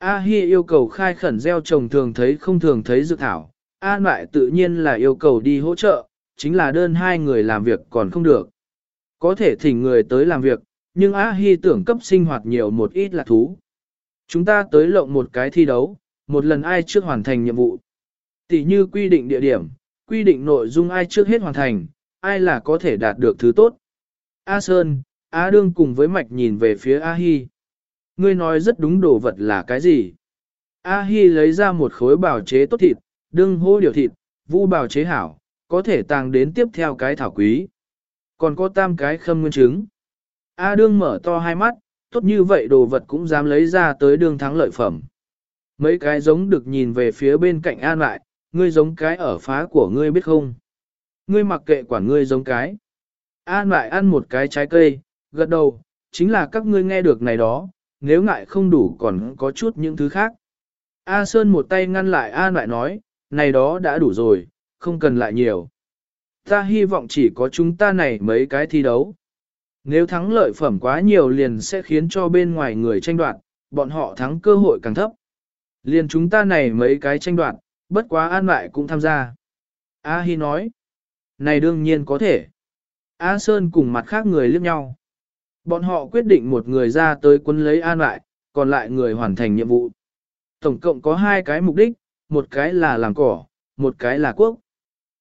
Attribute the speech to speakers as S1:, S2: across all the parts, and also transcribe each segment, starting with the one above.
S1: A Hi yêu cầu khai khẩn gieo trồng thường thấy không thường thấy dược thảo, An lại tự nhiên là yêu cầu đi hỗ trợ, chính là đơn hai người làm việc còn không được. Có thể thỉnh người tới làm việc, nhưng A Hi tưởng cấp sinh hoạt nhiều một ít là thú. Chúng ta tới lộng một cái thi đấu, một lần ai trước hoàn thành nhiệm vụ. Tỷ như quy định địa điểm, quy định nội dung ai trước hết hoàn thành, ai là có thể đạt được thứ tốt. A Sơn, A Đương cùng với Mạch nhìn về phía A Hi. Ngươi nói rất đúng đồ vật là cái gì? A Hi lấy ra một khối bào chế tốt thịt, đương hô điều thịt, vu bào chế hảo, có thể tàng đến tiếp theo cái thảo quý. Còn có tam cái khâm nguyên trứng. A đương mở to hai mắt, tốt như vậy đồ vật cũng dám lấy ra tới đương thắng lợi phẩm. Mấy cái giống được nhìn về phía bên cạnh an lại, ngươi giống cái ở phá của ngươi biết không? Ngươi mặc kệ quản ngươi giống cái. An lại ăn một cái trái cây, gật đầu, chính là các ngươi nghe được này đó, nếu ngại không đủ còn có chút những thứ khác. A Sơn một tay ngăn lại A lại nói, này đó đã đủ rồi, không cần lại nhiều. Ta hy vọng chỉ có chúng ta này mấy cái thi đấu. Nếu thắng lợi phẩm quá nhiều liền sẽ khiến cho bên ngoài người tranh đoạt, bọn họ thắng cơ hội càng thấp. Liền chúng ta này mấy cái tranh đoạt, bất quá an lại cũng tham gia. A Hi nói, này đương nhiên có thể. A Sơn cùng mặt khác người liếc nhau. Bọn họ quyết định một người ra tới quân lấy an lại, còn lại người hoàn thành nhiệm vụ. Tổng cộng có hai cái mục đích, một cái là làm cỏ, một cái là quốc.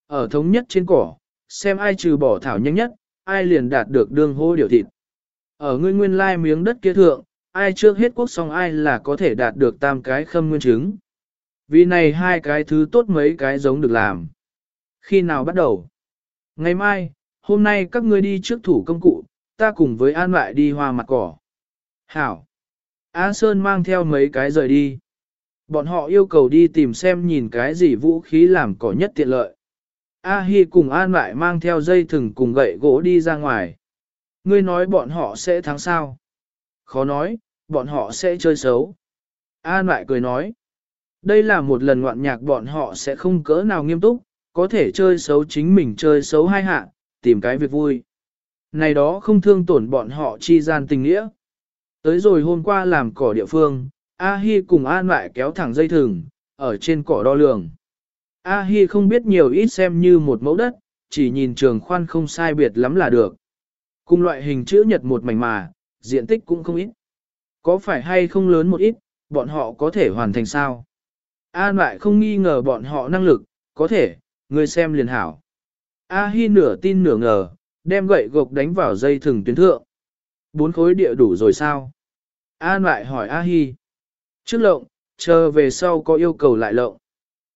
S1: Ở thống nhất trên cỏ, xem ai trừ bỏ thảo nhanh nhất, ai liền đạt được đương hô điều thịt. Ở ngươi nguyên lai miếng đất kia thượng, ai trước hết quốc xong ai là có thể đạt được tam cái khâm nguyên chứng. Vì này hai cái thứ tốt mấy cái giống được làm. Khi nào bắt đầu? Ngày mai, hôm nay các ngươi đi trước thủ công cụ, ta cùng với An lại đi hoa mặt cỏ. Hảo! A Sơn mang theo mấy cái rời đi. Bọn họ yêu cầu đi tìm xem nhìn cái gì vũ khí làm cỏ nhất tiện lợi. A Hi cùng An lại mang theo dây thừng cùng gậy gỗ đi ra ngoài. Ngươi nói bọn họ sẽ thắng sao? Khó nói, bọn họ sẽ chơi xấu. An lại cười nói. Đây là một lần ngoạn nhạc bọn họ sẽ không cỡ nào nghiêm túc, có thể chơi xấu chính mình chơi xấu hai hạ, tìm cái việc vui. Này đó không thương tổn bọn họ chi gian tình nghĩa. Tới rồi hôm qua làm cỏ địa phương, A Hi cùng An lại kéo thẳng dây thừng, ở trên cỏ đo lường. A Hi không biết nhiều ít xem như một mẫu đất, chỉ nhìn trường khoan không sai biệt lắm là được. Cùng loại hình chữ nhật một mảnh mà, diện tích cũng không ít. Có phải hay không lớn một ít, bọn họ có thể hoàn thành sao? An lại không nghi ngờ bọn họ năng lực, có thể, người xem liền hảo. A Hi nửa tin nửa ngờ, đem gậy gộc đánh vào dây thừng tuyến thượng. Bốn khối địa đủ rồi sao? An lại hỏi A Hi. Trước lộng, chờ về sau có yêu cầu lại lộng.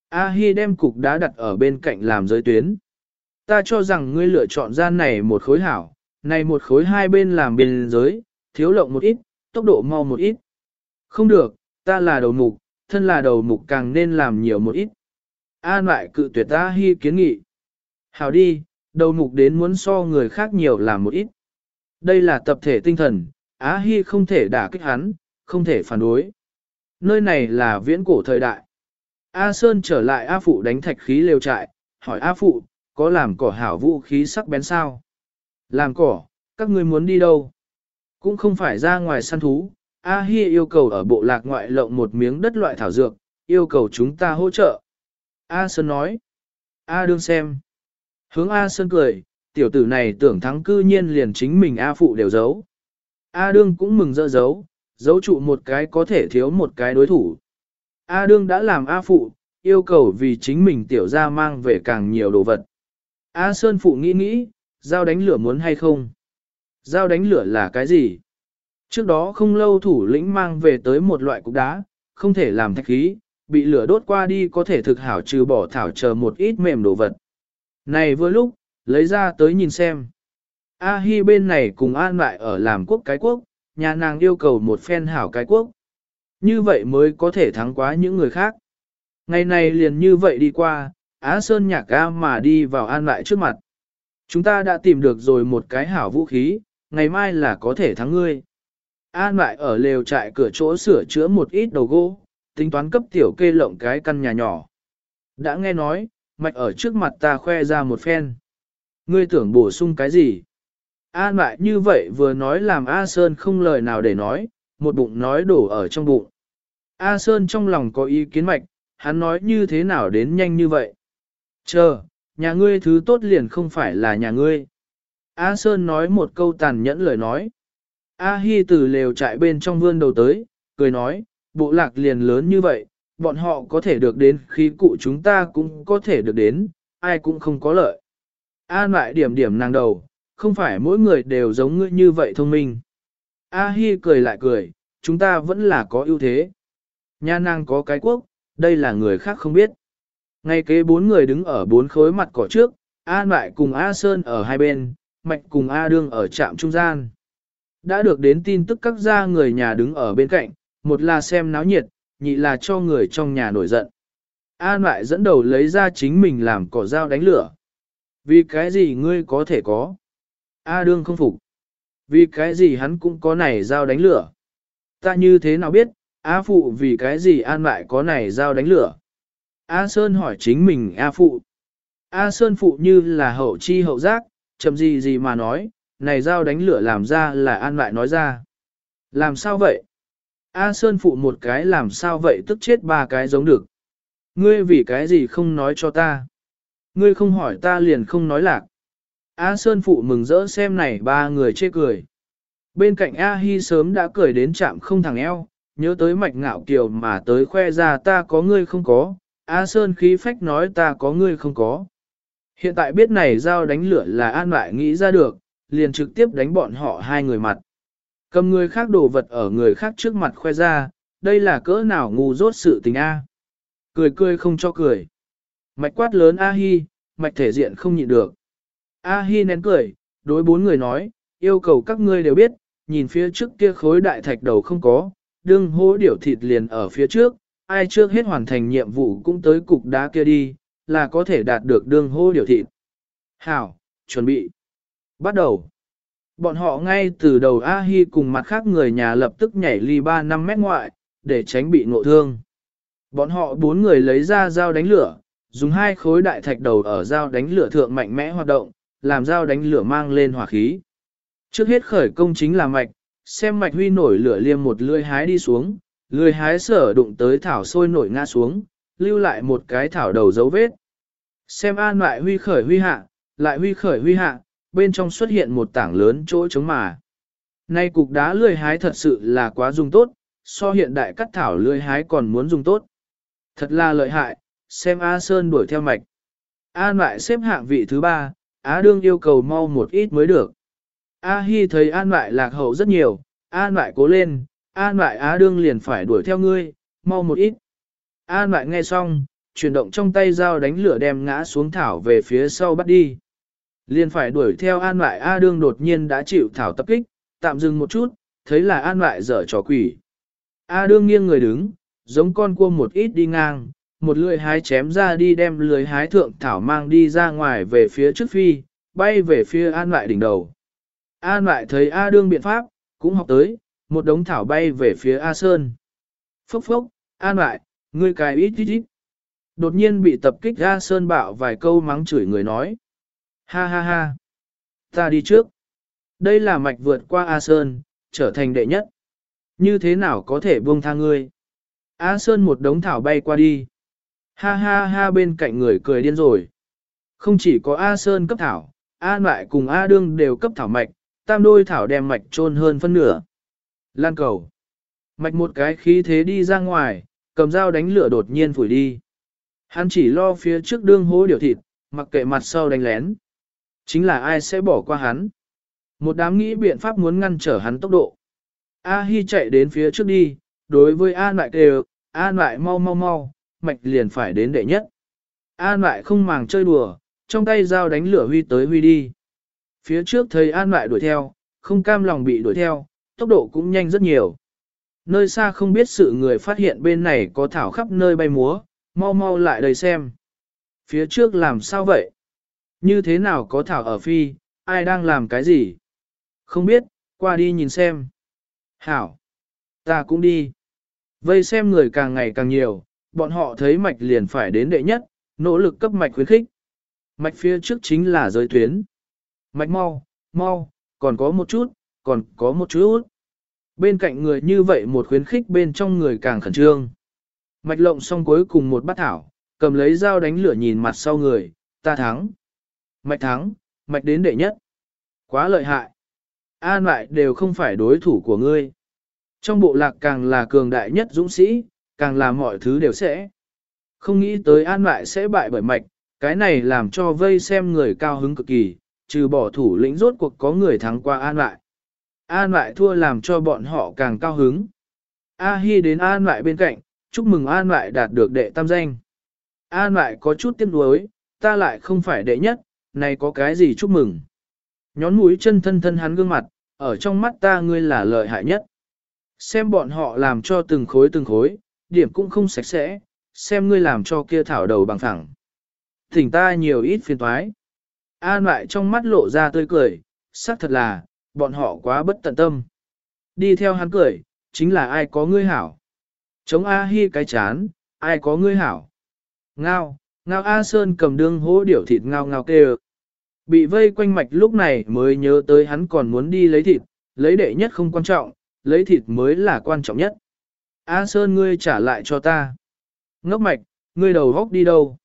S1: A Hi đem cục đá đặt ở bên cạnh làm giới tuyến. Ta cho rằng ngươi lựa chọn gian này một khối hảo, này một khối hai bên làm biên giới, thiếu lộng một ít, tốc độ mau một ít. Không được, ta là đầu mục, thân là đầu mục càng nên làm nhiều một ít. An lại cự tuyệt A Hi kiến nghị. Hảo đi, đầu mục đến muốn so người khác nhiều làm một ít. Đây là tập thể tinh thần, Á Hi không thể đả kích hắn, không thể phản đối. Nơi này là viễn cổ thời đại. A Sơn trở lại A Phụ đánh thạch khí lều trại, hỏi A Phụ, có làm cỏ hảo vũ khí sắc bén sao? Làm cỏ, các ngươi muốn đi đâu? Cũng không phải ra ngoài săn thú. A Hi yêu cầu ở bộ lạc ngoại lộng một miếng đất loại thảo dược, yêu cầu chúng ta hỗ trợ. A Sơn nói. A đương xem. Hướng A Sơn cười, tiểu tử này tưởng thắng cư nhiên liền chính mình A Phụ đều giấu. A đương cũng mừng dỡ giấu, giấu trụ một cái có thể thiếu một cái đối thủ. A đương đã làm A phụ, yêu cầu vì chính mình tiểu ra mang về càng nhiều đồ vật. A Sơn phụ nghĩ nghĩ, dao đánh lửa muốn hay không? Dao đánh lửa là cái gì? Trước đó không lâu thủ lĩnh mang về tới một loại cục đá, không thể làm thạch khí, bị lửa đốt qua đi có thể thực hảo trừ bỏ thảo chờ một ít mềm đồ vật. Này vừa lúc, lấy ra tới nhìn xem. A Hi bên này cùng an lại ở làm quốc cái quốc, nhà nàng yêu cầu một phen hảo cái quốc. Như vậy mới có thể thắng quá những người khác. Ngày này liền như vậy đi qua, Á Sơn nhạc ca mà đi vào an lại trước mặt. Chúng ta đã tìm được rồi một cái hảo vũ khí, ngày mai là có thể thắng ngươi. An lại ở lều trại cửa chỗ sửa chữa một ít đầu gỗ, tính toán cấp tiểu kê lộng cái căn nhà nhỏ. Đã nghe nói, mạch ở trước mặt ta khoe ra một phen. Ngươi tưởng bổ sung cái gì? An lại như vậy vừa nói làm A Sơn không lời nào để nói, một bụng nói đổ ở trong bụng. A Sơn trong lòng có ý kiến mạch, hắn nói như thế nào đến nhanh như vậy. Chờ, nhà ngươi thứ tốt liền không phải là nhà ngươi. A Sơn nói một câu tàn nhẫn lời nói. A Hi từ lều trại bên trong vươn đầu tới, cười nói, bộ lạc liền lớn như vậy, bọn họ có thể được đến khi cụ chúng ta cũng có thể được đến, ai cũng không có lợi. An lại điểm điểm nàng đầu, không phải mỗi người đều giống ngươi như vậy thông minh. A Hi cười lại cười, chúng ta vẫn là có ưu thế. Nha nàng có cái quốc, đây là người khác không biết. Ngay kế bốn người đứng ở bốn khối mặt cỏ trước, A lại cùng A Sơn ở hai bên, Mạch cùng A Đương ở trạm trung gian. Đã được đến tin tức các gia người nhà đứng ở bên cạnh, một là xem náo nhiệt, nhị là cho người trong nhà nổi giận. An lại dẫn đầu lấy ra chính mình làm cỏ dao đánh lửa. Vì cái gì ngươi có thể có? A đương không phục. Vì cái gì hắn cũng có này dao đánh lửa? Ta như thế nào biết, A phụ vì cái gì an lại có này dao đánh lửa? A Sơn hỏi chính mình A phụ. A Sơn phụ như là hậu chi hậu giác, chậm gì gì mà nói, này dao đánh lửa làm ra là an lại nói ra. Làm sao vậy? A Sơn phụ một cái làm sao vậy tức chết ba cái giống được. Ngươi vì cái gì không nói cho ta? Ngươi không hỏi ta liền không nói lạc. A Sơn phụ mừng rỡ xem này ba người chê cười. Bên cạnh A Hi sớm đã cười đến chạm không thằng eo, nhớ tới mạch ngạo kiều mà tới khoe ra ta có ngươi không có, A Sơn khí phách nói ta có ngươi không có. Hiện tại biết này giao đánh lửa là an lại nghĩ ra được, liền trực tiếp đánh bọn họ hai người mặt. Cầm người khác đồ vật ở người khác trước mặt khoe ra, đây là cỡ nào ngu dốt sự tình A. Cười cười không cho cười. Mạch quát lớn A Hi, mạch thể diện không nhịn được. A Hi nén cười, đối bốn người nói, yêu cầu các ngươi đều biết, nhìn phía trước kia khối đại thạch đầu không có, đương hố điểu thịt liền ở phía trước, ai trước hết hoàn thành nhiệm vụ cũng tới cục đá kia đi, là có thể đạt được đương hố điểu thịt. Hảo, chuẩn bị. Bắt đầu. Bọn họ ngay từ đầu A-hi cùng mặt khác người nhà lập tức nhảy ly 3-5 mét ngoại, để tránh bị ngộ thương. Bọn họ bốn người lấy ra dao đánh lửa, dùng hai khối đại thạch đầu ở dao đánh lửa thượng mạnh mẽ hoạt động, làm dao đánh lửa mang lên hỏa khí. Trước hết khởi công chính là mạch, xem mạch huy nổi lửa liêm một lưỡi hái đi xuống, lưỡi hái sở đụng tới thảo sôi nổi ngã xuống, lưu lại một cái thảo đầu dấu vết. Xem an lại huy khởi huy hạ, lại huy khởi huy hạ, bên trong xuất hiện một tảng lớn chỗ trống mà. Nay cục đá lươi hái thật sự là quá dùng tốt, so hiện đại cắt thảo lươi hái còn muốn dùng tốt. Thật là lợi hại, xem A Sơn đuổi theo mạch. An lại xếp hạng vị thứ ba, Á Đương yêu cầu mau một ít mới được. A Hi thấy An lại lạc hậu rất nhiều, An lại cố lên, An lại Á Đương liền phải đuổi theo ngươi, mau một ít. An lại nghe xong, chuyển động trong tay dao đánh lửa đem ngã xuống thảo về phía sau bắt đi. Liền phải đuổi theo An lại A Đương đột nhiên đã chịu thảo tập kích, tạm dừng một chút, thấy là An lại dở trò quỷ. A Đương nghiêng người đứng, giống con cua một ít đi ngang, một lưỡi hái chém ra đi đem lưỡi hái thượng thảo mang đi ra ngoài về phía trước phi, bay về phía An lại đỉnh đầu. An lại thấy A Đương biện pháp, cũng học tới, một đống thảo bay về phía A Sơn. Phốc phốc, An lại, ngươi cài ít ít ít. Đột nhiên bị tập kích A Sơn bạo vài câu mắng chửi người nói. Ha ha ha. Ta đi trước. Đây là mạch vượt qua A Sơn, trở thành đệ nhất. Như thế nào có thể buông tha ngươi? A Sơn một đống thảo bay qua đi. Ha ha ha bên cạnh người cười điên rồi. Không chỉ có A Sơn cấp thảo, A lại cùng A Đương đều cấp thảo mạch, tam đôi thảo đem mạch trôn hơn phân nửa. Lan cầu. Mạch một cái khí thế đi ra ngoài, cầm dao đánh lửa đột nhiên phủi đi. Hắn chỉ lo phía trước đương hố điều thịt, mặc kệ mặt sau đánh lén. Chính là ai sẽ bỏ qua hắn. Một đám nghĩ biện pháp muốn ngăn trở hắn tốc độ. A Hi chạy đến phía trước đi, đối với a lại kêu, a lại mau mau mau, mạch liền phải đến đệ nhất. a lại không màng chơi đùa, trong tay dao đánh lửa huy tới huy đi. Phía trước thấy a lại đuổi theo, không cam lòng bị đuổi theo, tốc độ cũng nhanh rất nhiều. Nơi xa không biết sự người phát hiện bên này có thảo khắp nơi bay múa, mau mau lại đây xem. Phía trước làm sao vậy? Như thế nào có thảo ở phi, ai đang làm cái gì? Không biết, qua đi nhìn xem. Hảo, ta cũng đi. Vây xem người càng ngày càng nhiều, bọn họ thấy mạch liền phải đến đệ nhất, nỗ lực cấp mạch khuyến khích. Mạch phía trước chính là giới tuyến. Mạch mau, mau, còn có một chút, còn có một chút. Bên cạnh người như vậy một khuyến khích bên trong người càng khẩn trương. Mạch lộng xong cuối cùng một bát thảo, cầm lấy dao đánh lửa nhìn mặt sau người, ta thắng. Mạch thắng, mạch đến đệ nhất. Quá lợi hại. An lại đều không phải đối thủ của ngươi. Trong bộ lạc càng là cường đại nhất dũng sĩ, càng là mọi thứ đều sẽ. Không nghĩ tới an lại sẽ bại bởi mạch, cái này làm cho vây xem người cao hứng cực kỳ, trừ bỏ thủ lĩnh rốt cuộc có người thắng qua an lại. An lại thua làm cho bọn họ càng cao hứng. A Hi đến an lại bên cạnh, chúc mừng an lại đạt được đệ tam danh. An lại có chút tiếc nuối, ta lại không phải đệ nhất, này có cái gì chúc mừng. Nhón mũi chân thân thân hắn gương mặt, ở trong mắt ta ngươi là lợi hại nhất. Xem bọn họ làm cho từng khối từng khối, điểm cũng không sạch sẽ, xem ngươi làm cho kia thảo đầu bằng thẳng. Thỉnh ta nhiều ít phiền toái. An lại trong mắt lộ ra tươi cười, xác thật là, bọn họ quá bất tận tâm. Đi theo hắn cười, chính là ai có ngươi hảo. Chống A Hi cái chán, ai có ngươi hảo. Ngao, ngao A Sơn cầm đương hố điểu thịt ngao ngao kêu. Bị vây quanh mạch lúc này mới nhớ tới hắn còn muốn đi lấy thịt, lấy đệ nhất không quan trọng, lấy thịt mới là quan trọng nhất. A Sơn ngươi trả lại cho ta. Ngốc mạch, ngươi đầu góc đi đâu?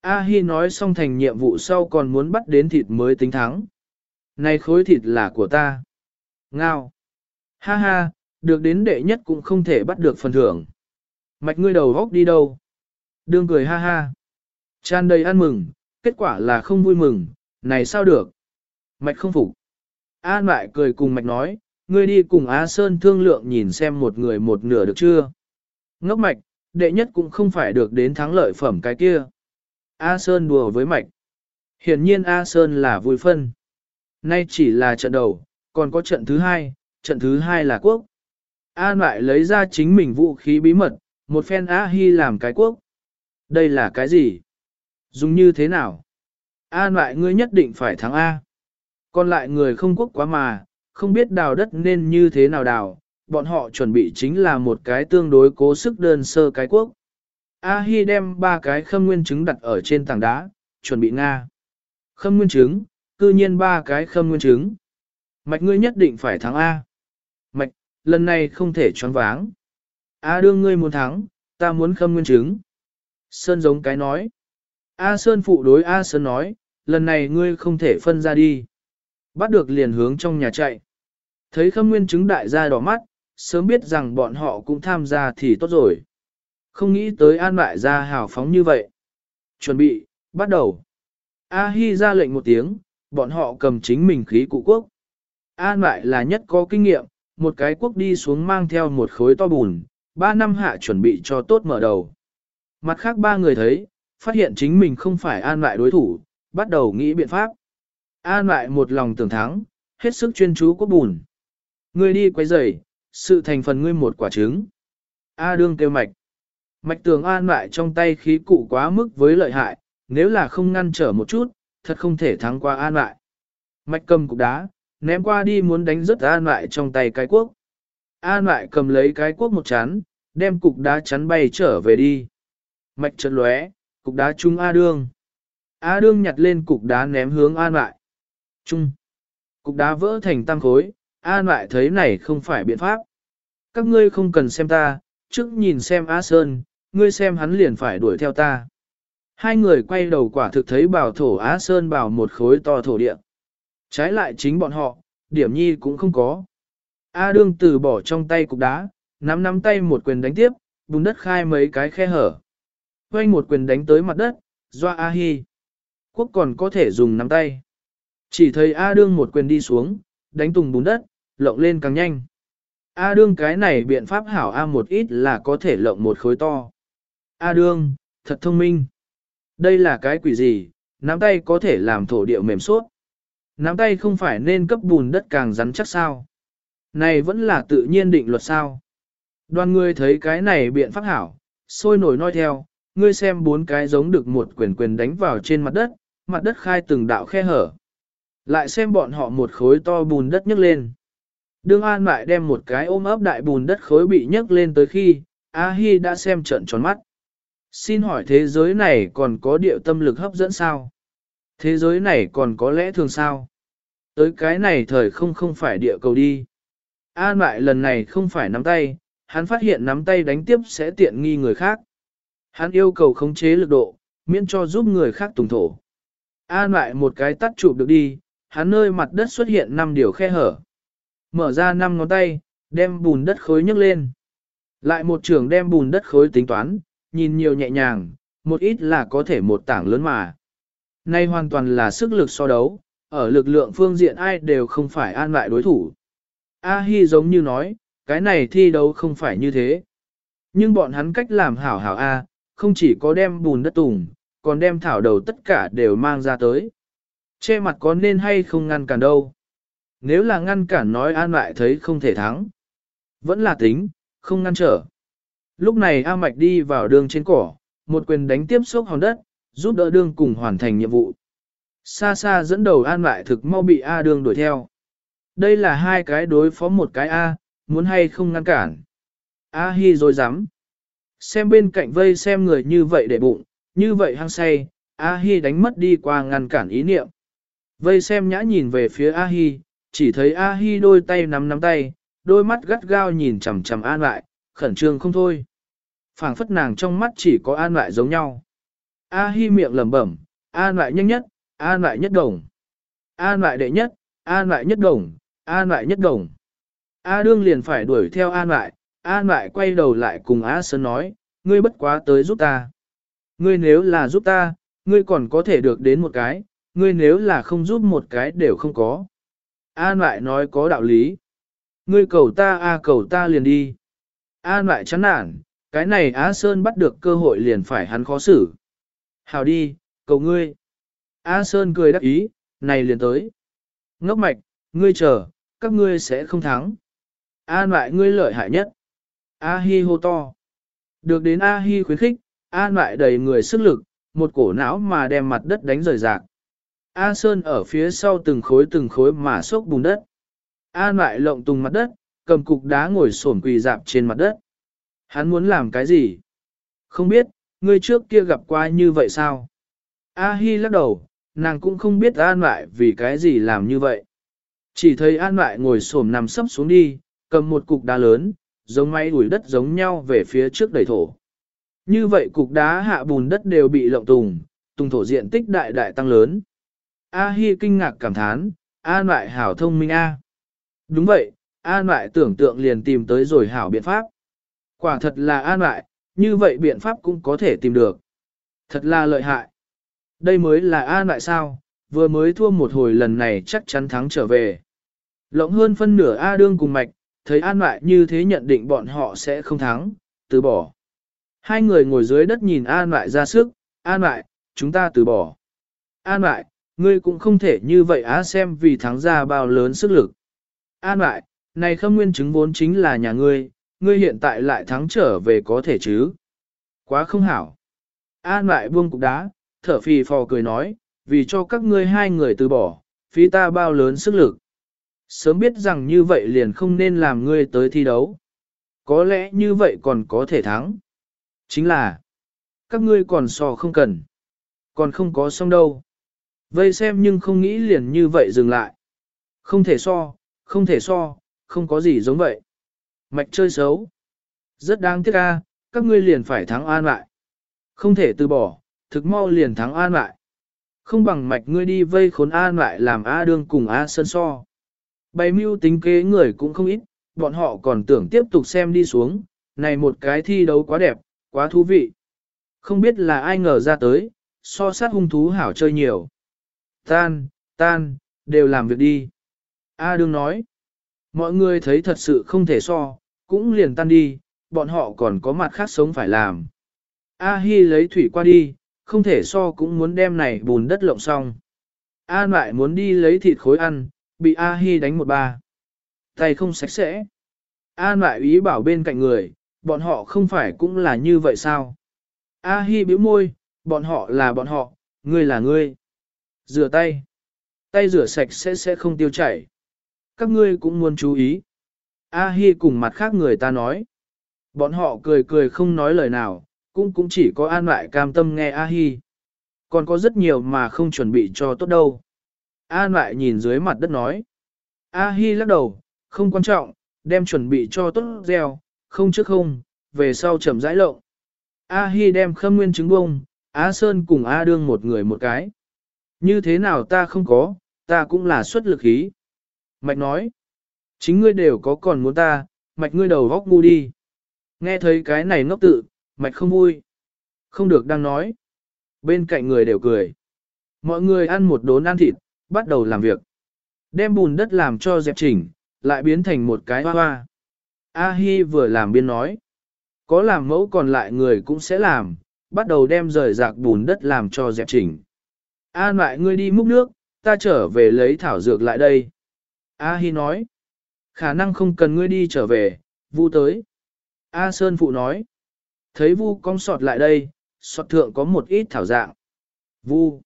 S1: A Hi nói xong thành nhiệm vụ sau còn muốn bắt đến thịt mới tính thắng. Này khối thịt là của ta. Ngao. Ha ha, được đến đệ nhất cũng không thể bắt được phần thưởng. Mạch ngươi đầu góc đi đâu? Đương cười ha ha tràn đầy ăn mừng, kết quả là không vui mừng, này sao được? Mạch không phục. An lại cười cùng Mạch nói, ngươi đi cùng Á Sơn thương lượng nhìn xem một người một nửa được chưa? Ngốc Mạch, đệ nhất cũng không phải được đến thắng lợi phẩm cái kia. A Sơn đùa với Mạch. Hiển nhiên A Sơn là vui phân. Nay chỉ là trận đầu, còn có trận thứ hai, trận thứ hai là quốc. An lại lấy ra chính mình vũ khí bí mật, một phen A Hi làm cái quốc. Đây là cái gì? Dùng như thế nào? An lại ngươi nhất định phải thắng A. Còn lại người không quốc quá mà, không biết đào đất nên như thế nào đào, bọn họ chuẩn bị chính là một cái tương đối cố sức đơn sơ cái quốc. A Hi đem ba cái khâm nguyên trứng đặt ở trên tảng đá, chuẩn bị Nga. Khâm nguyên trứng, cư nhiên ba cái khâm nguyên trứng. Mạch ngươi nhất định phải thắng A. Mạch, lần này không thể choáng váng. A đương ngươi muốn thắng, ta muốn khâm nguyên trứng. Sơn giống cái nói. A Sơn phụ đối A Sơn nói, lần này ngươi không thể phân ra đi. Bắt được liền hướng trong nhà chạy. Thấy khâm nguyên chứng đại gia đỏ mắt, sớm biết rằng bọn họ cũng tham gia thì tốt rồi. Không nghĩ tới an lại ra hào phóng như vậy. Chuẩn bị, bắt đầu. A Hi ra lệnh một tiếng, bọn họ cầm chính mình khí cụ quốc. An lại là nhất có kinh nghiệm, một cái quốc đi xuống mang theo một khối to bùn, ba năm hạ chuẩn bị cho tốt mở đầu. Mặt khác ba người thấy, phát hiện chính mình không phải an lại đối thủ, bắt đầu nghĩ biện pháp. An lại một lòng tưởng thắng, hết sức chuyên chú quốc bùn. Ngươi đi quay rầy, sự thành phần ngươi một quả trứng. A đương kêu mạch. Mạch tường an lại trong tay khí cụ quá mức với lợi hại, nếu là không ngăn trở một chút, thật không thể thắng qua an lại. Mạch cầm cục đá, ném qua đi muốn đánh rớt an lại trong tay cái quốc. An lại cầm lấy cái quốc một chán, đem cục đá chắn bay trở về đi. Mạch chợt lóe, cục đá trung A đương. A đương nhặt lên cục đá ném hướng an lại. Trung. Cục đá vỡ thành tam khối, an lại thấy này không phải biện pháp. Các ngươi không cần xem ta, trước nhìn xem A Sơn, ngươi xem hắn liền phải đuổi theo ta. Hai người quay đầu quả thực thấy bảo thổ Á Sơn bảo một khối to thổ địa. Trái lại chính bọn họ, điểm nhi cũng không có. A đương từ bỏ trong tay cục đá, nắm nắm tay một quyền đánh tiếp, bùn đất khai mấy cái khe hở. Quanh một quyền đánh tới mặt đất, doa A Hi. Quốc còn có thể dùng nắm tay. Chỉ thấy A đương một quyền đi xuống, đánh tùng bùn đất, lộng lên càng nhanh. A đương cái này biện pháp hảo A một ít là có thể lộng một khối to. A đương, thật thông minh. Đây là cái quỷ gì, nắm tay có thể làm thổ địa mềm suốt. Nắm tay không phải nên cấp bùn đất càng rắn chắc sao. Này vẫn là tự nhiên định luật sao. Đoàn người thấy cái này biện pháp hảo, sôi nổi nói theo, ngươi xem bốn cái giống được một quyền quyền đánh vào trên mặt đất, mặt đất khai từng đạo khe hở. Lại xem bọn họ một khối to bùn đất nhấc lên. Đương An lại đem một cái ôm ấp đại bùn đất khối bị nhấc lên tới khi, A Hi đã xem trận tròn mắt. Xin hỏi thế giới này còn có điệu tâm lực hấp dẫn sao? Thế giới này còn có lẽ thường sao? Tới cái này thời không không phải địa cầu đi. An lại lần này không phải nắm tay, hắn phát hiện nắm tay đánh tiếp sẽ tiện nghi người khác. Hắn yêu cầu khống chế lực độ, miễn cho giúp người khác tùng thổ. An lại một cái tắt chụp được đi, hắn nơi mặt đất xuất hiện 5 điều khe hở. Mở ra 5 ngón tay, đem bùn đất khối nhấc lên. Lại một trường đem bùn đất khối tính toán, nhìn nhiều nhẹ nhàng, một ít là có thể một tảng lớn mà. Nay hoàn toàn là sức lực so đấu, ở lực lượng phương diện ai đều không phải an lại đối thủ. A Hi giống như nói, cái này thi đấu không phải như thế. Nhưng bọn hắn cách làm hảo hảo A, không chỉ có đem bùn đất tùng, còn đem thảo đầu tất cả đều mang ra tới. Che mặt có nên hay không ngăn cản đâu. Nếu là ngăn cản nói an lại thấy không thể thắng. Vẫn là tính, không ngăn trở. Lúc này A Mạch đi vào đường trên cỏ, một quyền đánh tiếp xúc hòn đất, giúp đỡ đương cùng hoàn thành nhiệm vụ. Xa xa dẫn đầu an lại thực mau bị A đương đuổi theo. Đây là hai cái đối phó một cái A, muốn hay không ngăn cản. A hi rồi dám. Xem bên cạnh vây xem người như vậy để bụng, như vậy hăng say, A hi đánh mất đi qua ngăn cản ý niệm. Vây xem nhã nhìn về phía A hi, chỉ thấy A hi đôi tay nắm nắm tay, đôi mắt gắt gao nhìn chằm chằm an lại, khẩn trương không thôi. phảng phất nàng trong mắt chỉ có an lại giống nhau. A hi miệng lẩm bẩm, an lại nhanh nhất, an lại nhất đồng. An lại đệ nhất, an lại nhất đồng, an lại nhất đồng. A đương liền phải đuổi theo an lại, an lại quay đầu lại cùng A Sơn nói, ngươi bất quá tới giúp ta. Ngươi nếu là giúp ta, ngươi còn có thể được đến một cái, ngươi nếu là không giúp một cái đều không có. An lại nói có đạo lý. Ngươi cầu ta a cầu ta liền đi. An lại chán nản, cái này Á Sơn bắt được cơ hội liền phải hắn khó xử. Hào đi, cầu ngươi. A Sơn cười đắc ý, này liền tới. Ngốc mạch, ngươi chờ, các ngươi sẽ không thắng. An lại ngươi lợi hại nhất. A Hi hô to. Được đến A Hi khuyến khích, An lại đầy người sức lực, một cổ não mà đem mặt đất đánh rời rạc. A Sơn ở phía sau từng khối từng khối mà sốc bùn đất. An lại lộng tung mặt đất, cầm cục đá ngồi xổm quỳ dạp trên mặt đất. Hắn muốn làm cái gì? Không biết, ngươi trước kia gặp qua như vậy sao? A Hi lắc đầu, nàng cũng không biết An lại vì cái gì làm như vậy. Chỉ thấy An lại ngồi xổm nằm sấp xuống đi, cầm một cục đá lớn, giống máy đuổi đất giống nhau về phía trước đẩy thổ. Như vậy cục đá hạ bùn đất đều bị lộng tùng, tùng thổ diện tích đại đại tăng lớn. A Hi kinh ngạc cảm thán, An lại hảo thông minh A. Đúng vậy, An lại tưởng tượng liền tìm tới rồi hảo biện pháp. Quả thật là an lại, như vậy biện pháp cũng có thể tìm được. Thật là lợi hại. Đây mới là an lại sao, vừa mới thua một hồi lần này chắc chắn thắng trở về. Lộng hơn phân nửa A đương cùng mạch, thấy an lại như thế nhận định bọn họ sẽ không thắng, từ bỏ. Hai người ngồi dưới đất nhìn an lại ra sức, an lại, chúng ta từ bỏ. An lại, ngươi cũng không thể như vậy á xem vì thắng ra bao lớn sức lực. An lại, này khâm nguyên chứng vốn chính là nhà ngươi, ngươi hiện tại lại thắng trở về có thể chứ. Quá không hảo. An lại buông cục đá, thở phì phò cười nói, vì cho các ngươi hai người từ bỏ, phí ta bao lớn sức lực. Sớm biết rằng như vậy liền không nên làm ngươi tới thi đấu. Có lẽ như vậy còn có thể thắng. Chính là, các ngươi còn so không cần. Còn không có xong đâu. Vây xem nhưng không nghĩ liền như vậy dừng lại. Không thể so, không thể so, không có gì giống vậy. Mạch chơi xấu. Rất đáng tiếc a, các ngươi liền phải thắng an lại. Không thể từ bỏ, thực mau liền thắng an lại. Không bằng mạch ngươi đi vây khốn an lại làm A đương cùng A sân so. Bày mưu tính kế người cũng không ít, bọn họ còn tưởng tiếp tục xem đi xuống, này một cái thi đấu quá đẹp, quá thú vị. Không biết là ai ngờ ra tới, so sát hung thú hảo chơi nhiều. Tan, tan, đều làm việc đi. A đương nói. Mọi người thấy thật sự không thể so, cũng liền tan đi, bọn họ còn có mặt khác sống phải làm. A Hi lấy thủy qua đi, không thể so cũng muốn đem này bùn đất lộng xong. A lại muốn đi lấy thịt khối ăn, bị A Hi đánh một ba. Tay không sạch sẽ. An lại ý bảo bên cạnh người, bọn họ không phải cũng là như vậy sao? A Hi bĩu môi, bọn họ là bọn họ, ngươi là ngươi. Rửa tay. Tay rửa sạch sẽ sẽ không tiêu chảy các ngươi cũng muốn chú ý. A Hi cùng mặt khác người ta nói. Bọn họ cười cười không nói lời nào, cũng cũng chỉ có an lại cam tâm nghe A Hi. Còn có rất nhiều mà không chuẩn bị cho tốt đâu. An lại nhìn dưới mặt đất nói. A Hi lắc đầu, không quan trọng, đem chuẩn bị cho tốt gieo, không trước không, về sau chậm rãi lộng. A Hi đem khâm nguyên trứng bông, A Sơn cùng A Đương một người một cái. Như thế nào ta không có, ta cũng là xuất lực ý. Mạch nói, chính ngươi đều có còn muốn ta, mạch ngươi đầu góc ngu đi. Nghe thấy cái này ngốc tự, mạch không vui. Không được đang nói. Bên cạnh người đều cười. Mọi người ăn một đốn ăn thịt, bắt đầu làm việc. Đem bùn đất làm cho dẹp chỉnh, lại biến thành một cái hoa hoa. A Hi vừa làm biên nói. Có làm mẫu còn lại người cũng sẽ làm, bắt đầu đem rời rạc bùn đất làm cho dẹp chỉnh. An lại ngươi đi múc nước, ta trở về lấy thảo dược lại đây. A Hi nói. Khả năng không cần ngươi đi trở về, vu tới. A Sơn Phụ nói. Thấy vu cong sọt lại đây, sọt thượng có một ít thảo dạng. Vu.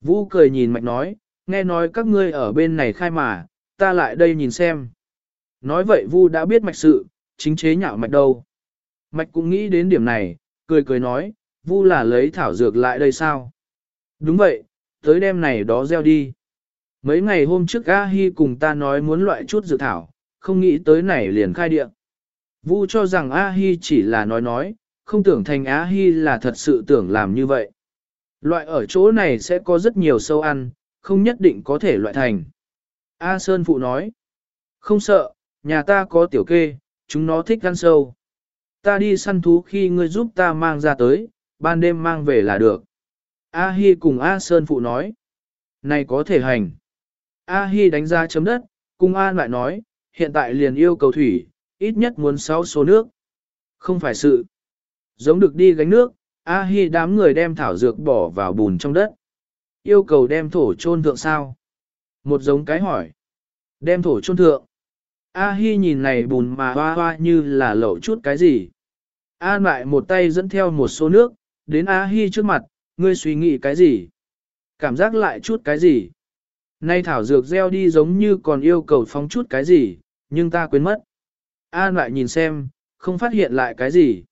S1: Vu cười nhìn mạch nói, nghe nói các ngươi ở bên này khai mà, ta lại đây nhìn xem. Nói vậy Vu đã biết mạch sự, chính chế nhạo mạch đâu. Mạch cũng nghĩ đến điểm này, cười cười nói, Vu là lấy thảo dược lại đây sao? Đúng vậy, tới đêm này đó gieo đi. Mấy ngày hôm trước A Hi cùng ta nói muốn loại chút dược thảo, không nghĩ tới này liền khai địa. Vu cho rằng A Hi chỉ là nói nói, không tưởng thành A Hi là thật sự tưởng làm như vậy. Loại ở chỗ này sẽ có rất nhiều sâu ăn, không nhất định có thể loại thành. A Sơn Phụ nói, không sợ, nhà ta có tiểu kê, chúng nó thích ăn sâu. Ta đi săn thú khi ngươi giúp ta mang ra tới, ban đêm mang về là được. A Hi cùng A Sơn Phụ nói, này có thể hành. A Hi đánh ra chấm đất, cùng An lại nói, hiện tại liền yêu cầu thủy, ít nhất muốn 6 số nước. Không phải sự. Giống được đi gánh nước, A Hi đám người đem thảo dược bỏ vào bùn trong đất. Yêu cầu đem thổ chôn thượng sao? Một giống cái hỏi. Đem thổ chôn thượng. A Hi nhìn này bùn mà hoa hoa như là lẩu chút cái gì. An lại một tay dẫn theo một số nước, đến A Hi trước mặt, ngươi suy nghĩ cái gì? Cảm giác lại chút cái gì? Nay thảo dược gieo đi giống như còn yêu cầu phóng chút cái gì, nhưng ta quên mất. An lại nhìn xem, không phát hiện lại cái gì.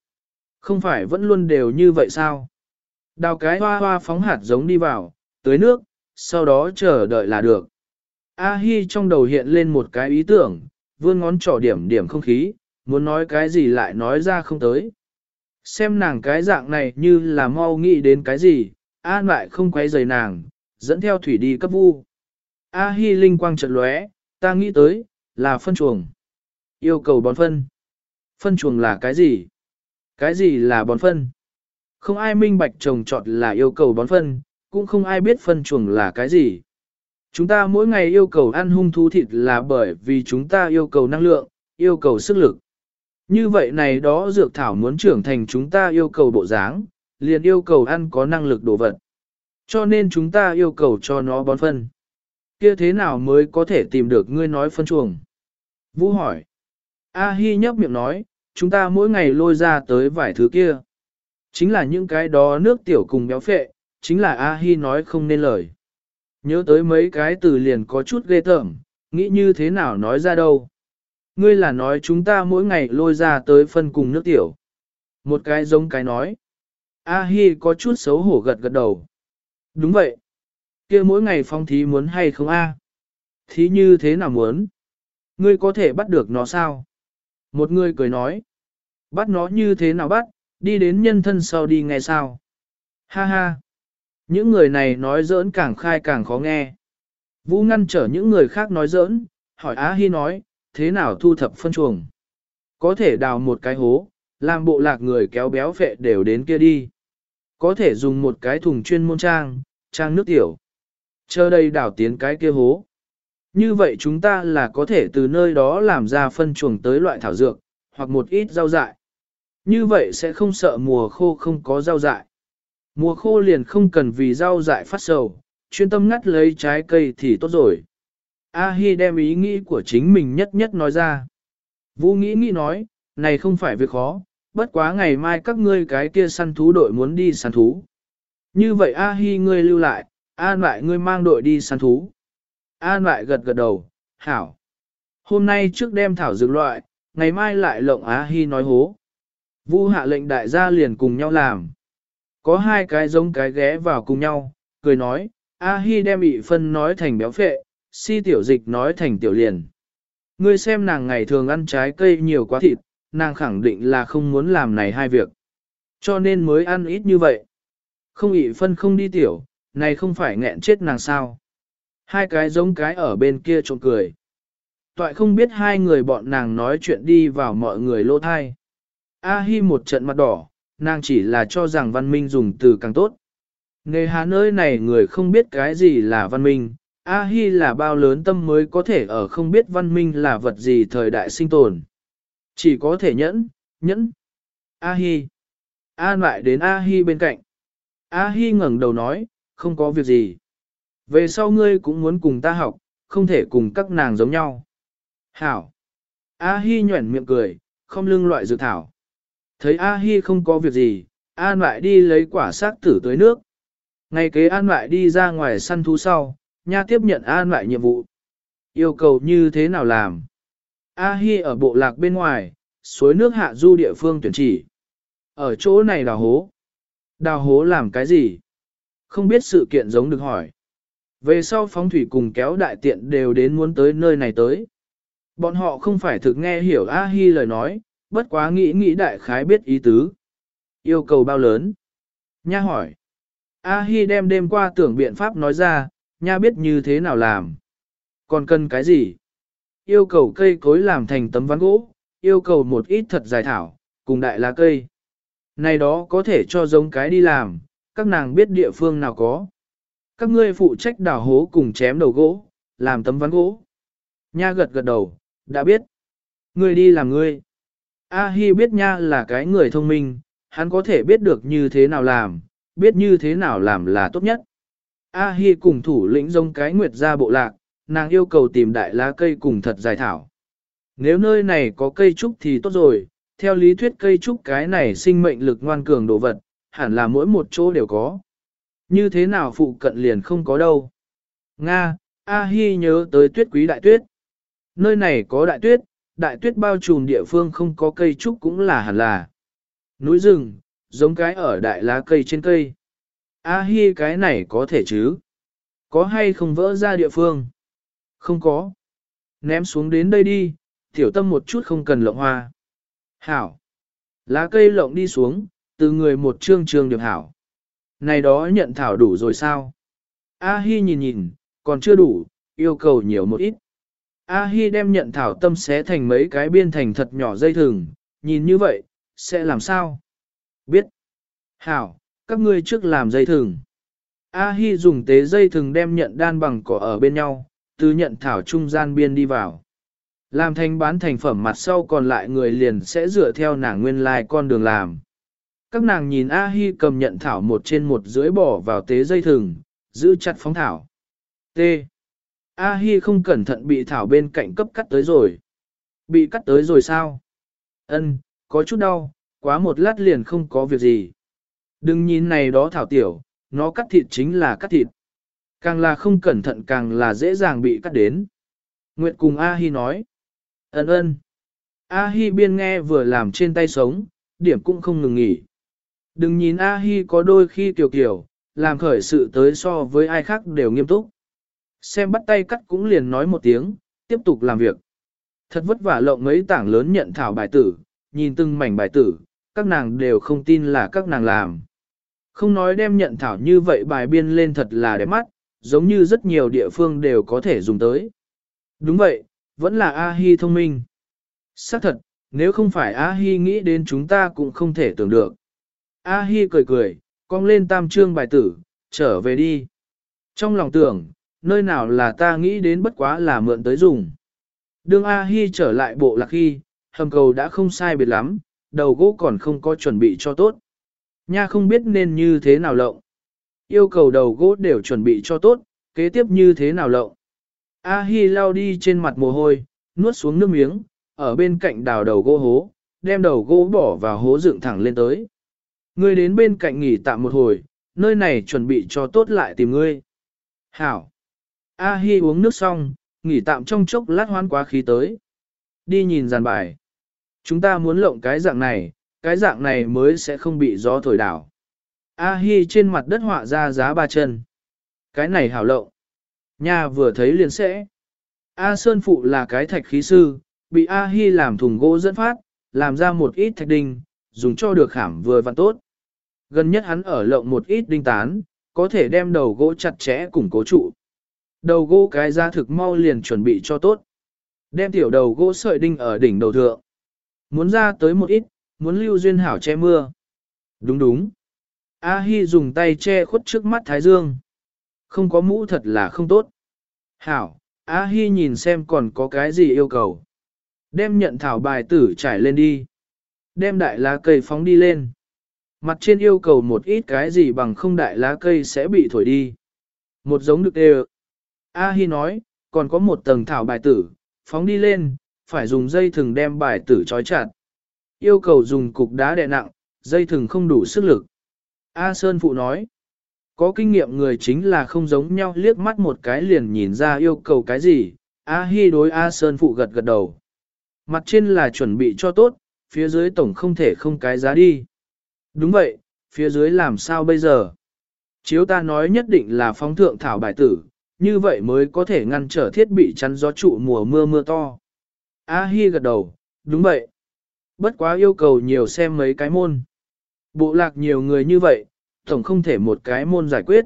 S1: Không phải vẫn luôn đều như vậy sao? Đào cái hoa hoa phóng hạt giống đi vào, tưới nước, sau đó chờ đợi là được. A Hi trong đầu hiện lên một cái ý tưởng, vươn ngón trỏ điểm điểm không khí, muốn nói cái gì lại nói ra không tới. Xem nàng cái dạng này như là mau nghĩ đến cái gì, an lại không quay rời nàng, dẫn theo thủy đi cấp vu. A Hi linh quang chợt lóe, ta nghĩ tới, là phân chuồng. Yêu cầu bón phân. Phân chuồng là cái gì? Cái gì là bón phân? Không ai minh bạch trồng trọt là yêu cầu bón phân, cũng không ai biết phân chuồng là cái gì. Chúng ta mỗi ngày yêu cầu ăn hung thú thịt là bởi vì chúng ta yêu cầu năng lượng, yêu cầu sức lực. Như vậy này đó dược thảo muốn trưởng thành chúng ta yêu cầu bộ dáng, liền yêu cầu ăn có năng lực đồ vật. Cho nên chúng ta yêu cầu cho nó bón phân. Kia thế nào mới có thể tìm được ngươi nói phân chuồng? Vũ hỏi. A Hi nhấp miệng nói, chúng ta mỗi ngày lôi ra tới vài thứ kia. Chính là những cái đó nước tiểu cùng béo phệ, chính là A Hi nói không nên lời. Nhớ tới mấy cái từ liền có chút ghê tởm, nghĩ như thế nào nói ra đâu. Ngươi là nói chúng ta mỗi ngày lôi ra tới phân cùng nước tiểu. Một cái giống cái nói. A Hi có chút xấu hổ gật gật đầu. Đúng vậy. kia mỗi ngày phong thí muốn hay không a? Thí như thế nào muốn? Ngươi có thể bắt được nó sao? Một người cười nói. Bắt nó như thế nào bắt, đi đến nhân thân sau đi nghe sao? Ha ha. Những người này nói giỡn càng khai càng khó nghe. Vũ ngăn trở những người khác nói giỡn, hỏi Á Hi nói, thế nào thu thập phân chuồng? Có thể đào một cái hố, làm bộ lạc người kéo béo phệ đều đến kia đi. Có thể dùng một cái thùng chuyên môn trang, trang nước tiểu. Chờ đây đào tiến cái kia hố. Như vậy chúng ta là có thể từ nơi đó làm ra phân chuồng tới loại thảo dược, hoặc một ít rau dại. Như vậy sẽ không sợ mùa khô không có rau dại. Mùa khô liền không cần vì rau dại phát sầu, chuyên tâm ngắt lấy trái cây thì tốt rồi. A Hi đem ý nghĩ của chính mình nhất nhất nói ra. Vũ nghĩ nghĩ nói, này không phải việc khó, bất quá ngày mai các ngươi cái kia săn thú đội muốn đi săn thú. Như vậy A Hi ngươi lưu lại, An lại ngươi mang đội đi săn thú. An lại gật gật đầu, hảo. Hôm nay trước đem thảo dược loại, ngày mai lại lộng A Hi nói hố. Vu hạ lệnh đại gia liền cùng nhau làm. Có hai cái giống cái ghé vào cùng nhau, cười nói, A Hi đem bị phân nói thành béo phệ, si tiểu dịch nói thành tiểu liền. Ngươi xem nàng ngày thường ăn trái cây nhiều quá thịt, nàng khẳng định là không muốn làm này hai việc. Cho nên mới ăn ít như vậy. Không ị phân không đi tiểu, này không phải nghẹn chết nàng sao. Hai cái giống cái ở bên kia trộm cười. Toại không biết hai người bọn nàng nói chuyện đi vào mọi người lô thai. A Hi một trận mặt đỏ, nàng chỉ là cho rằng văn minh dùng từ càng tốt. Nghề hà nơi này người không biết cái gì là văn minh, A Hi là bao lớn tâm mới có thể ở không biết văn minh là vật gì thời đại sinh tồn. Chỉ có thể nhẫn, nhẫn. A Hi. A lại đến A Hi bên cạnh. A Hi ngẩng đầu nói, không có việc gì. Về sau ngươi cũng muốn cùng ta học, không thể cùng các nàng giống nhau. Hảo. A Hi nhuẩn miệng cười, không lưng loại dự thảo. Thấy A Hi không có việc gì, An lại đi lấy quả xác tử tới nước. Ngày kế An lại đi ra ngoài săn thú sau, nha tiếp nhận An lại nhiệm vụ. Yêu cầu như thế nào làm? A Hi ở bộ lạc bên ngoài, suối nước hạ du địa phương tuyển chỉ. Ở chỗ này đào hố. Đào hố làm cái gì? Không biết sự kiện giống được hỏi. Về sau phóng thủy cùng kéo đại tiện đều đến muốn tới nơi này tới. Bọn họ không phải thực nghe hiểu A Hi lời nói, bất quá nghĩ nghĩ đại khái biết ý tứ. Yêu cầu bao lớn? Nha hỏi. A Hi đem đêm qua tưởng biện pháp nói ra, nha biết như thế nào làm. Còn cần cái gì? Yêu cầu cây cối làm thành tấm ván gỗ, yêu cầu một ít thật dài thảo, cùng đại lá cây. Này đó có thể cho giống cái đi làm, các nàng biết địa phương nào có. Các ngươi phụ trách đào hố cùng chém đầu gỗ, làm tấm ván gỗ. Nha gật gật đầu, đã biết. Ngươi đi làm ngươi. A Hi biết nha là cái người thông minh, hắn có thể biết được như thế nào làm, biết như thế nào làm là tốt nhất. A Hi cùng thủ lĩnh giống cái nguyệt ra bộ lạc, nàng yêu cầu tìm đại lá cây cùng thật dài thảo. Nếu nơi này có cây trúc thì tốt rồi, theo lý thuyết cây trúc cái này sinh mệnh lực ngoan cường đồ vật, hẳn là mỗi một chỗ đều có. Như thế nào phụ cận liền không có đâu. Nga, A Hi nhớ tới tuyết quý đại tuyết. Nơi này có đại tuyết, đại tuyết bao trùm địa phương không có cây trúc cũng là hẳn là. Núi rừng, giống cái ở đại lá cây trên cây. A Hi cái này có thể chứ? Có hay không vỡ ra địa phương? Không có. Ném xuống đến đây đi, tiểu tâm một chút không cần lộng hoa. Hảo. Lá cây lộng đi xuống, từ người một trương trương được hảo. Này đó nhận thảo đủ rồi sao? A Hi nhìn nhìn, còn chưa đủ, yêu cầu nhiều một ít. A Hi đem nhận thảo tâm xé thành mấy cái biên thành thật nhỏ dây thừng, nhìn như vậy, sẽ làm sao? Biết. Hảo, các ngươi trước làm dây thừng. A Hi dùng tế dây thừng đem nhận đan bằng cỏ ở bên nhau, từ nhận thảo trung gian biên đi vào. Làm thành bán thành phẩm mặt sau còn lại người liền sẽ dựa theo nàng nguyên lai like con đường làm. Các nàng nhìn A Hi cầm nhận thảo một trên một dưới bỏ vào tế dây thừng, giữ chặt phóng thảo. T. A Hi không cẩn thận bị thảo bên cạnh cấp cắt tới rồi. Bị cắt tới rồi sao? Ân, có chút đau, quá một lát liền không có việc gì. Đừng nhìn này đó thảo tiểu, nó cắt thịt chính là cắt thịt. Càng là không cẩn thận càng là dễ dàng bị cắt đến. Nguyệt cùng A Hi nói. Ân ân. A Hi biên nghe vừa làm trên tay sống, điểm cũng không ngừng nghỉ. Đừng nhìn A Hi có đôi khi kiểu kiểu, làm khởi sự tới so với ai khác đều nghiêm túc. Xem bắt tay cắt cũng liền nói một tiếng, tiếp tục làm việc. Thật vất vả lộng mấy tảng lớn nhận thảo bài tử, nhìn từng mảnh bài tử, các nàng đều không tin là các nàng làm. Không nói đem nhận thảo như vậy bài biên lên thật là đẹp mắt, giống như rất nhiều địa phương đều có thể dùng tới. Đúng vậy, vẫn là A-hi thông minh. Xác thật, nếu không phải A-hi nghĩ đến chúng ta cũng không thể tưởng được. A-hi cười cười, cong lên tam trương bài tử, trở về đi. Trong lòng tưởng, nơi nào là ta nghĩ đến bất quá là mượn tới dùng. Đương A-hi trở lại bộ lạc khi, hầm cầu đã không sai biệt lắm, đầu gỗ còn không có chuẩn bị cho tốt. Nha không biết nên như thế nào lộng. Yêu cầu đầu gỗ đều chuẩn bị cho tốt, kế tiếp như thế nào lộng. A-hi lao đi trên mặt mồ hôi, nuốt xuống nước miếng, ở bên cạnh đào đầu gỗ hố, đem đầu gỗ bỏ vào hố dựng thẳng lên tới. Ngươi đến bên cạnh nghỉ tạm một hồi, nơi này chuẩn bị cho tốt lại tìm ngươi. Hảo. A-hi uống nước xong, nghỉ tạm trong chốc lát hoan quá khí tới. Đi nhìn giàn bài. Chúng ta muốn lộng cái dạng này, cái dạng này mới sẽ không bị gió thổi đảo. A-hi trên mặt đất họa ra giá ba chân. Cái này hảo lộng. Nha vừa thấy liền sẽ. A Sơn Phụ là cái thạch khí sư, bị A Hi làm thùng gỗ dẫn phát, làm ra một ít thạch đinh, dùng cho được khảm vừa vặn tốt. Gần nhất hắn ở lộng một ít đinh tán, có thể đem đầu gỗ chặt chẽ củng cố trụ. Đầu gỗ cái ra thực mau liền chuẩn bị cho tốt. Đem tiểu đầu gỗ sợi đinh ở đỉnh đầu thượng. Muốn ra tới một ít, muốn lưu duyên hảo che mưa. Đúng đúng. A Hi dùng tay che khuất trước mắt Thái Dương. Không có mũ thật là không tốt. Hảo, A Hi nhìn xem còn có cái gì yêu cầu. Đem nhận thảo bài tử trải lên đi. Đem đại lá cây phóng đi lên. Mặt trên yêu cầu một ít cái gì bằng không đại lá cây sẽ bị thổi đi. Một giống được đều. A Hi nói, còn có một tầng thảo bài tử, phóng đi lên, phải dùng dây thừng đem bài tử trói chặt. Yêu cầu dùng cục đá đè nặng, dây thừng không đủ sức lực. A Sơn Phụ nói, có kinh nghiệm người chính là không giống nhau liếc mắt một cái liền nhìn ra yêu cầu cái gì. A Hi đối A Sơn Phụ gật gật đầu. Mặt trên là chuẩn bị cho tốt, phía dưới tổng không thể không cái giá đi. Đúng vậy, phía dưới làm sao bây giờ? Chiếu ta nói nhất định là phóng thượng thảo bài tử, như vậy mới có thể ngăn trở thiết bị chắn gió trụ mùa mưa mưa to. A Hi gật đầu, đúng vậy. Bất quá yêu cầu nhiều xem mấy cái môn. Bộ lạc nhiều người như vậy, tổng không thể một cái môn giải quyết.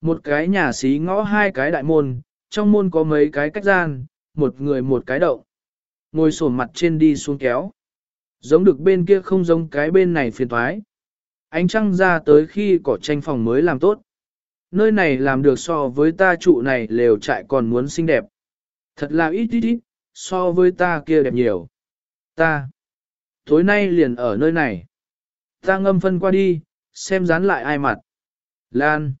S1: Một cái nhà xí ngõ hai cái đại môn, trong môn có mấy cái cách gian, một người một cái động. Ngồi sổ mặt trên đi xuống kéo. Giống được bên kia không giống cái bên này phiền thoái. Ánh trăng ra tới khi cỏ tranh phòng mới làm tốt. Nơi này làm được so với ta trụ này lều trại còn muốn xinh đẹp. Thật là ít ít ít, so với ta kia đẹp nhiều. Ta, tối nay liền ở nơi này. Ta ngâm phân qua đi, xem dán lại ai mặt. Lan,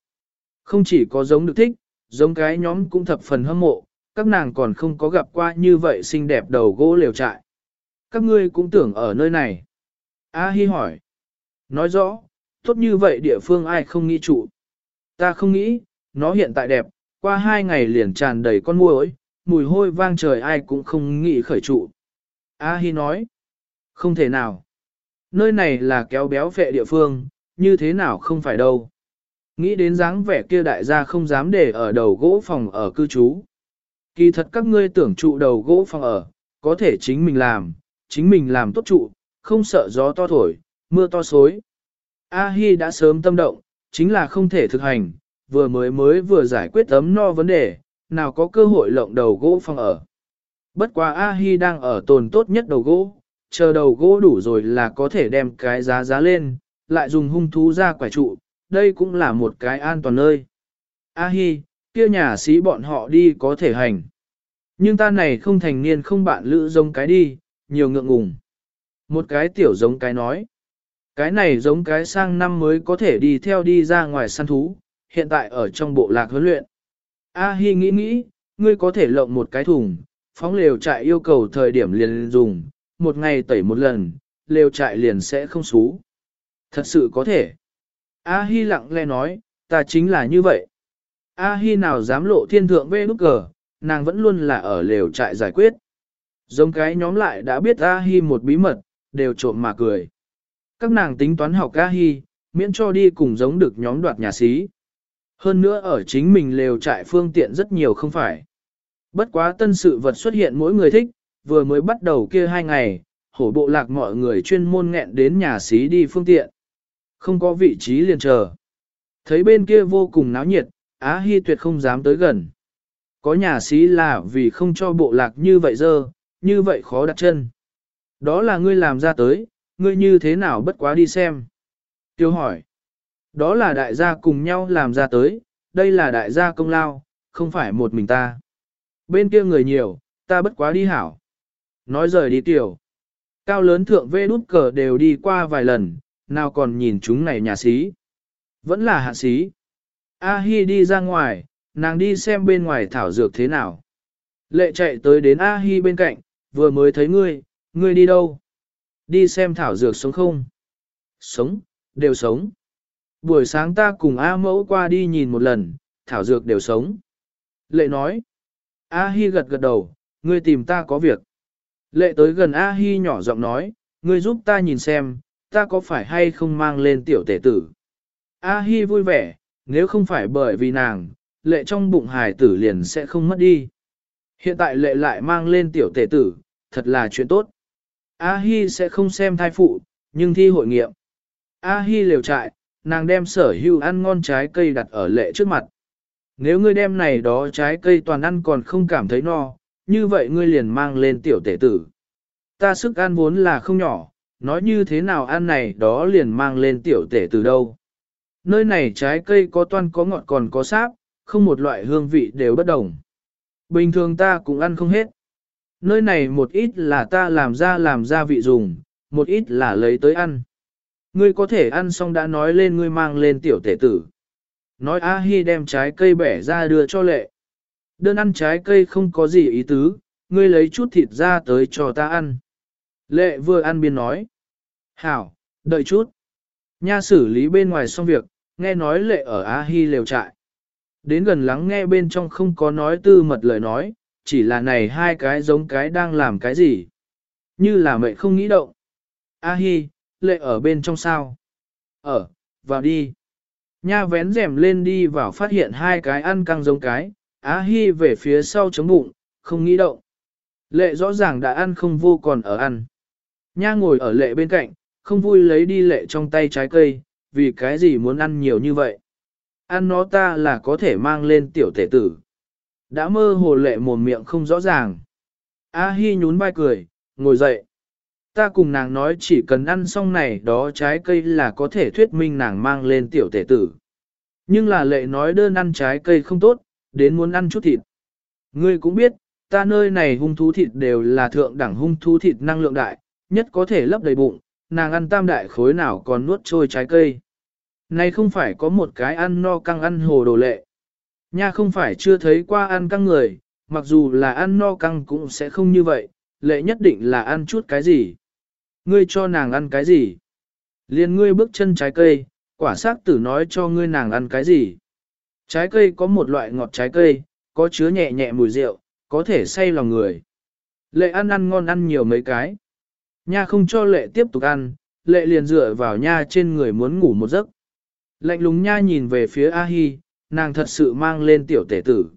S1: không chỉ có giống được thích, giống cái nhóm cũng thập phần hâm mộ, các nàng còn không có gặp qua như vậy xinh đẹp đầu gỗ liều trại. Các ngươi cũng tưởng ở nơi này. A Hi hỏi. Nói rõ, tốt như vậy địa phương ai không nghĩ trụ. Ta không nghĩ, nó hiện tại đẹp, qua hai ngày liền tràn đầy con muỗi, mùi hôi vang trời ai cũng không nghĩ khởi trụ. A Hi nói. Không thể nào. Nơi này là kéo béo vệ địa phương, như thế nào không phải đâu. Nghĩ đến dáng vẻ kia đại gia không dám để ở đầu gỗ phòng ở cư trú. Kỳ thật các ngươi tưởng trụ đầu gỗ phòng ở, có thể chính mình làm, chính mình làm tốt trụ, không sợ gió to thổi, mưa to xối. A-hi đã sớm tâm động, chính là không thể thực hành, vừa mới mới vừa giải quyết ấm no vấn đề, nào có cơ hội lộng đầu gỗ phòng ở. Bất quá A-hi đang ở tồn tốt nhất đầu gỗ, chờ đầu gỗ đủ rồi là có thể đem cái giá giá lên, lại dùng hung thú ra quả trụ, đây cũng là một cái an toàn nơi. A-hi, kia nhà sĩ bọn họ đi có thể hành. Nhưng ta này không thành niên không bạn lữ giống cái đi, nhiều ngượng ngùng. Một cái tiểu giống cái nói. Cái này giống cái sang năm mới có thể đi theo đi ra ngoài săn thú, hiện tại ở trong bộ lạc huấn luyện. A Hi nghĩ nghĩ, ngươi có thể lộng một cái thùng, phóng lều trại yêu cầu thời điểm liền dùng, một ngày tẩy một lần, lều trại liền sẽ không xú. Thật sự có thể. A Hi lặng lẽ nói, ta chính là như vậy. A Hi nào dám lộ thiên thượng vê nút cờ, nàng vẫn luôn là ở lều trại giải quyết. Giống cái nhóm lại đã biết A Hi một bí mật, đều trộm mà cười. Các nàng tính toán học ca Hi, miễn cho đi cùng giống được nhóm đoạt nhà xí. Hơn nữa ở chính mình lều trại phương tiện rất nhiều không phải. Bất quá tân sự vật xuất hiện mỗi người thích, vừa mới bắt đầu kia hai ngày, hổ bộ lạc mọi người chuyên môn nghẹn đến nhà xí đi phương tiện. Không có vị trí liền chờ. Thấy bên kia vô cùng náo nhiệt, Á Hi tuyệt không dám tới gần. Có nhà xí là vì không cho bộ lạc như vậy dơ, như vậy khó đặt chân. Đó là ngươi làm ra tới, ngươi như thế nào bất quá đi xem. Tiêu hỏi. Đó là đại gia cùng nhau làm ra tới, đây là đại gia công lao, không phải một mình ta. Bên kia người nhiều, ta bất quá đi hảo. Nói rời đi tiểu. Cao lớn thượng vê đút cờ đều đi qua vài lần, nào còn nhìn chúng này nhà xí. Vẫn là hạ xí. A Hi đi ra ngoài, nàng đi xem bên ngoài thảo dược thế nào. Lệ chạy tới đến A Hi bên cạnh, vừa mới thấy ngươi, ngươi đi đâu? Đi xem thảo dược sống không? Sống, đều sống. Buổi sáng ta cùng A mẫu qua đi nhìn một lần, thảo dược đều sống. Lệ nói. A Hi gật gật đầu, ngươi tìm ta có việc. Lệ tới gần A Hi nhỏ giọng nói, ngươi giúp ta nhìn xem, ta có phải hay không mang lên tiểu tể tử. A Hi vui vẻ, nếu không phải bởi vì nàng, lệ trong bụng hài tử liền sẽ không mất đi. Hiện tại lệ lại mang lên tiểu tể tử, thật là chuyện tốt. A-hi sẽ không xem thai phụ, nhưng thi hội nghiệm. A-hi liều trại, nàng đem sở hữu ăn ngon trái cây đặt ở lệ trước mặt. Nếu ngươi đem này đó trái cây toàn ăn còn không cảm thấy no, như vậy ngươi liền mang lên tiểu tể tử. Ta sức ăn vốn là không nhỏ, nói như thế nào ăn này đó liền mang lên tiểu tể tử đâu. Nơi này trái cây có toan có ngọt còn có sáp, không một loại hương vị đều bất đồng. Bình thường ta cũng ăn không hết. Nơi này một ít là ta làm ra làm ra vị dùng, một ít là lấy tới ăn. Ngươi có thể ăn xong đã nói lên ngươi mang lên tiểu tể tử. Nói A Hi đem trái cây bẻ ra đưa cho lệ. Đơn ăn trái cây không có gì ý tứ, ngươi lấy chút thịt ra tới cho ta ăn. Lệ vừa ăn biên nói. Hảo, đợi chút. Nha xử lý bên ngoài xong việc, nghe nói lệ ở A Hi lều trại. Đến gần lắng nghe bên trong không có nói tư mật lời nói, chỉ là này hai cái giống cái đang làm cái gì. Như là mẹ không nghĩ động. A Hi, lệ ở bên trong sao? Ở, vào đi. Nha vén rèm lên đi vào phát hiện hai cái ăn căng giống cái, Á Hi về phía sau chống bụng, không nghĩ động. Lệ rõ ràng đã ăn không vô còn ở ăn. Nha ngồi ở lệ bên cạnh, không vui lấy đi lệ trong tay trái cây, vì cái gì muốn ăn nhiều như vậy. Ăn nó ta là có thể mang lên tiểu thể tử. Đã mơ hồ lệ mồm miệng không rõ ràng. A Hi nhún vai cười, ngồi dậy. Ta cùng nàng nói chỉ cần ăn xong này đó trái cây là có thể thuyết minh nàng mang lên tiểu tể tử. Nhưng là lệ nói đơn ăn trái cây không tốt, đến muốn ăn chút thịt. Ngươi cũng biết, ta nơi này hung thú thịt đều là thượng đẳng hung thú thịt năng lượng đại, nhất có thể lấp đầy bụng, nàng ăn tam đại khối nào còn nuốt trôi trái cây. Này không phải có một cái ăn no căng ăn hồ đồ lệ. Nha không phải chưa thấy qua ăn căng người, mặc dù là ăn no căng cũng sẽ không như vậy, lệ nhất định là ăn chút cái gì. Ngươi cho nàng ăn cái gì? Liên ngươi bước chân trái cây, quả xác tử nói cho ngươi nàng ăn cái gì? Trái cây có một loại ngọt trái cây, có chứa nhẹ nhẹ mùi rượu, có thể say lòng người. Lệ ăn ăn ngon ăn nhiều mấy cái. Nha không cho lệ tiếp tục ăn, lệ liền dựa vào nha trên người muốn ngủ một giấc. Lạnh lùng nha nhìn về phía A-hi, nàng thật sự mang lên tiểu tể tử.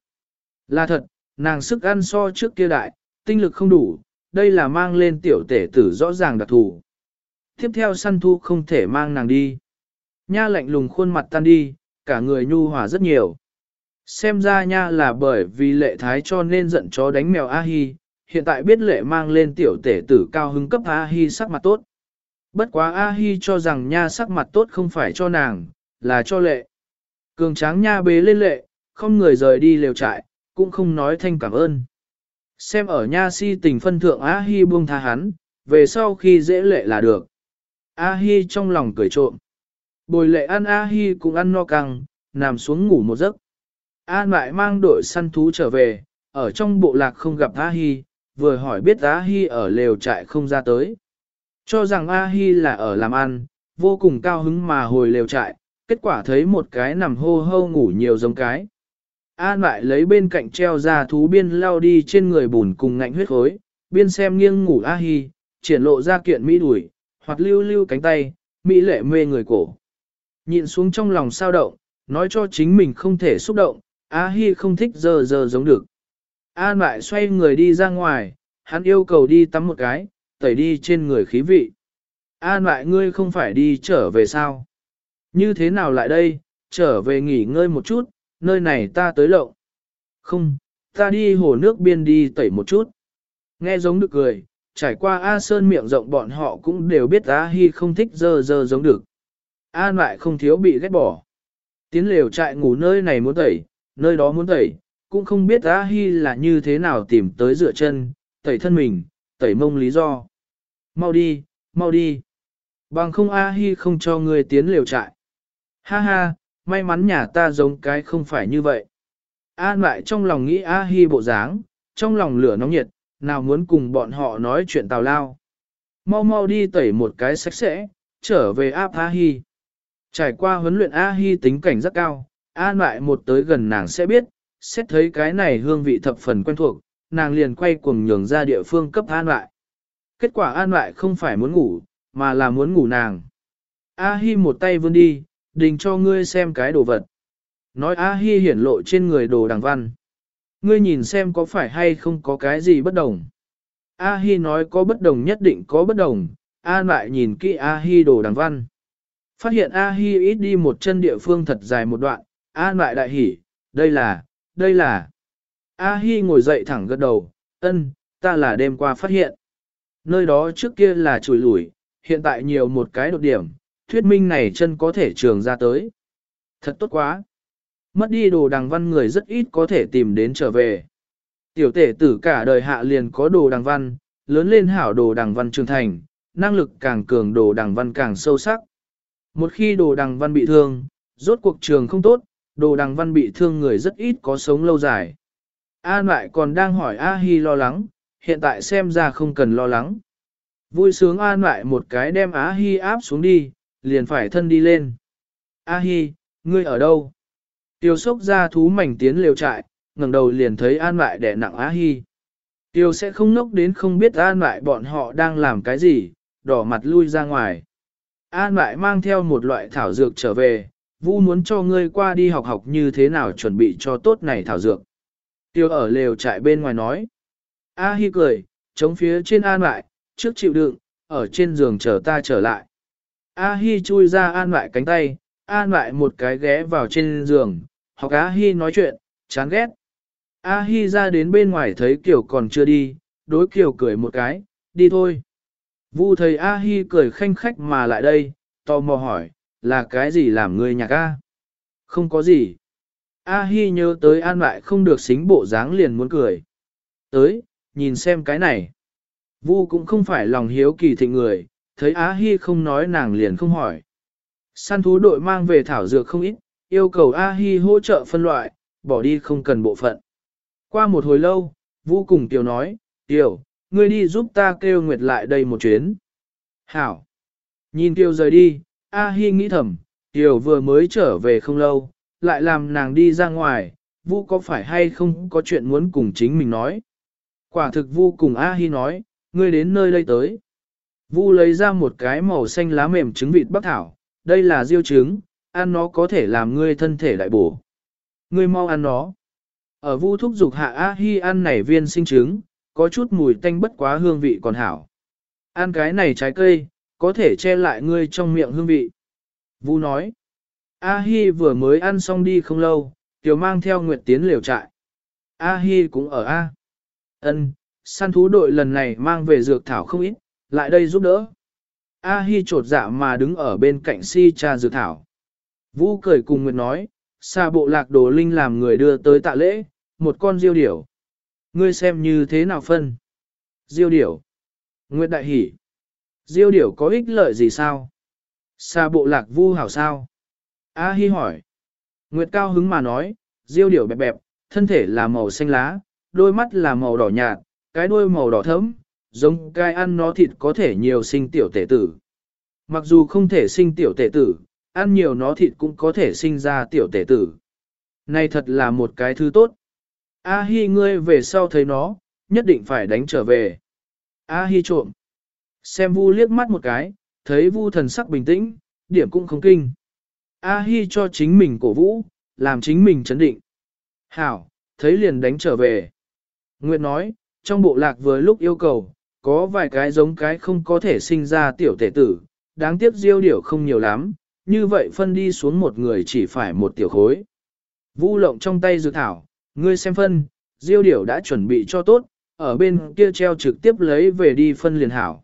S1: Là thật, nàng sức ăn so trước kia đại, tinh lực không đủ, đây là mang lên tiểu tể tử rõ ràng đặc thù. Tiếp theo săn thu không thể mang nàng đi. Nha lạnh lùng khuôn mặt tan đi, cả người nhu hòa rất nhiều. Xem ra nha là bởi vì lệ thái cho nên giận chó đánh mèo A-hi, hiện tại biết lệ mang lên tiểu tể tử cao hứng cấp A-hi sắc mặt tốt. Bất quá A-hi cho rằng nha sắc mặt tốt không phải cho nàng, là cho lệ. Cường tráng nha bế lên lệ, không người rời đi lều trại, cũng không nói thanh cảm ơn. Xem ở nha si tình phân thượng A-hi buông tha hắn, về sau khi dễ lệ là được. A-hi trong lòng cười trộm. Bồi lệ ăn A-hi cũng ăn no căng, nằm xuống ngủ một giấc. An lại mang đội săn thú trở về, ở trong bộ lạc không gặp A-hi, vừa hỏi biết A-hi ở lều trại không ra tới. Cho rằng A-hi là ở làm ăn, vô cùng cao hứng mà hồi lều trại, kết quả thấy một cái nằm hô hô ngủ nhiều giống cái. An lại lấy bên cạnh treo ra thú biên lao đi trên người bùn cùng ngạnh huyết khối, biên xem nghiêng ngủ A-hi, triển lộ ra kiện mỹ đuổi, hoặc lưu lưu cánh tay, mỹ lệ mê người cổ. Nhịn xuống trong lòng sao động, nói cho chính mình không thể xúc động, A-hi không thích giờ giờ giống được. An lại xoay người đi ra ngoài, hắn yêu cầu đi tắm một cái, tẩy đi trên người khí vị. An lại ngươi không phải đi trở về sao? Như thế nào lại đây, trở về nghỉ ngơi một chút, nơi này ta tới lộng. Không, ta đi hồ nước biên đi tẩy một chút. Nghe giống được cười, trải qua A Sơn miệng rộng bọn họ cũng đều biết A Hi không thích dơ dơ giống được. A lại không thiếu bị ghét bỏ. Tiến lều trại ngủ nơi này muốn tẩy, nơi đó muốn tẩy, cũng không biết A Hi là như thế nào tìm tới dựa chân, tẩy thân mình, tẩy mông lý do. Mau đi, mau đi. Bằng không A Hi không cho người tiến lều trại. Ha ha, may mắn nhà ta giống cái không phải như vậy. An lại trong lòng nghĩ A Hi bộ dáng, trong lòng lửa nóng nhiệt, nào muốn cùng bọn họ nói chuyện tào lao. Mau mau đi tẩy một cái sạch sẽ, trở về áp A Hi. Trải qua huấn luyện A Hi tính cảnh rất cao, An lại một tới gần nàng sẽ biết, xét thấy cái này hương vị thập phần quen thuộc, nàng liền quay cuồng nhường ra địa phương cấp An lại. Kết quả An lại không phải muốn ngủ, mà là muốn ngủ nàng. A Hi một tay vươn đi, đình cho ngươi xem cái đồ vật. Nói A Hi hiển lộ trên người đồ đằng văn. Ngươi nhìn xem có phải hay không có cái gì bất đồng. A-hi nói có bất đồng nhất định có bất đồng, An lại nhìn kỹ A-hi đồ đằng văn. Phát hiện A-hi ít đi một chân địa phương thật dài một đoạn, An lại đại hỉ, đây là, đây là. A-hi ngồi dậy thẳng gật đầu, ân, ta là đêm qua phát hiện. Nơi đó trước kia là chùi lủi, hiện tại nhiều một cái đột điểm, thuyết minh này chân có thể trường ra tới. Thật tốt quá. Mất đi đồ đằng văn người rất ít có thể tìm đến trở về. Tiểu tể tử cả đời hạ liền có đồ đằng văn, lớn lên hảo đồ đằng văn trưởng thành, năng lực càng cường đồ đằng văn càng sâu sắc. Một khi đồ đằng văn bị thương, rốt cuộc trường không tốt, đồ đằng văn bị thương người rất ít có sống lâu dài. An lại còn đang hỏi A Hi lo lắng, hiện tại xem ra không cần lo lắng. Vui sướng an lại một cái đem A Hi áp xuống đi, liền phải thân đi lên. A Hi, ngươi ở đâu? Tiêu sốc ra thú mảnh tiến liều trại, ngẩng đầu liền thấy an lại đẻ nặng A Hi. Tiêu sẽ không nốc đến không biết an lại bọn họ đang làm cái gì, đỏ mặt lui ra ngoài. An lại mang theo một loại thảo dược trở về, Vu muốn cho ngươi qua đi học học như thế nào chuẩn bị cho tốt này thảo dược. Tiêu ở lều trại bên ngoài nói. A Hi cười, chống phía trên an lại, trước chịu đựng, ở trên giường chờ ta trở lại. A Hi chui ra an lại cánh tay, an lại một cái ghé vào trên giường, học A Hi nói chuyện, chán ghét. A Hi ra đến bên ngoài thấy Kiều còn chưa đi, đối Kiều cười một cái, đi thôi. Vu thầy A Hi cười khanh khách mà lại đây, tò mò hỏi, là cái gì làm ngươi nhạc A? Không có gì. A Hi nhớ tới an lại không được xính bộ dáng liền muốn cười. Tới, nhìn xem cái này. Vu cũng không phải lòng hiếu kỳ thịnh người, thấy Á Hi không nói nàng liền không hỏi. Săn thú đội mang về thảo dược không ít, yêu cầu A Hi hỗ trợ phân loại, bỏ đi không cần bộ phận. Qua một hồi lâu, Vu cùng Tiểu nói, Tiểu, ngươi đi giúp ta kêu Nguyệt lại đây một chuyến. Hảo. Nhìn Tiểu rời đi, A Hi nghĩ thầm, Tiểu vừa mới trở về không lâu, lại làm nàng đi ra ngoài, Vu có phải hay không có chuyện muốn cùng chính mình nói. Quả thực Vu cùng A Hi nói, ngươi đến nơi đây tới. Vu lấy ra một cái màu xanh lá mềm trứng vịt bắc thảo, đây là diêu trứng, ăn nó có thể làm ngươi thân thể đại bổ. Ngươi mau ăn nó. Ở Vu thúc dục hạ A Hi ăn nảy viên sinh trứng, có chút mùi tanh bất quá hương vị còn hảo. Ăn cái này trái cây, có thể che lại ngươi trong miệng hương vị. Vu nói. A Hi vừa mới ăn xong đi không lâu, tiểu mang theo Nguyệt Tiến liều trại. A Hi cũng ở A. Ân, săn thú đội lần này mang về dược thảo không ít, lại đây giúp đỡ. A Hi trột dạ mà đứng ở bên cạnh si cha dược thảo. Vũ cười cùng Nguyệt nói, xa bộ lạc đồ linh làm người đưa tới tạ lễ, một con diêu điểu. Ngươi xem như thế nào phân? Diêu điểu. Nguyệt đại hỉ. Diêu điểu có ích lợi gì sao? Xa bộ lạc vu hảo sao? A Hi hỏi. Nguyệt cao hứng mà nói, diêu điểu bẹp bẹp, thân thể là màu xanh lá, đôi mắt là màu đỏ nhạt, cái đuôi màu đỏ thẫm, giống cai ăn nó thịt có thể nhiều sinh tiểu tể tử. Mặc dù không thể sinh tiểu tể tử, ăn nhiều nó thịt cũng có thể sinh ra tiểu tể tử. Này thật là một cái thứ tốt. A Hi ngươi về sau thấy nó, nhất định phải đánh trở về. A Hi trộm. Xem Vu liếc mắt một cái, thấy Vu thần sắc bình tĩnh, điểm cũng không kinh. A Hi cho chính mình cổ vũ, làm chính mình chấn định. Hảo, thấy liền đánh trở về. Nguyệt nói, trong bộ lạc vừa lúc yêu cầu, có vài cái giống cái không có thể sinh ra tiểu tể tử, đáng tiếc diêu điểu không nhiều lắm, như vậy phân đi xuống một người chỉ phải một tiểu khối. Vu lộng trong tay dược thảo, ngươi xem phân, diêu điểu đã chuẩn bị cho tốt, ở bên kia treo trực tiếp lấy về đi phân liền hảo.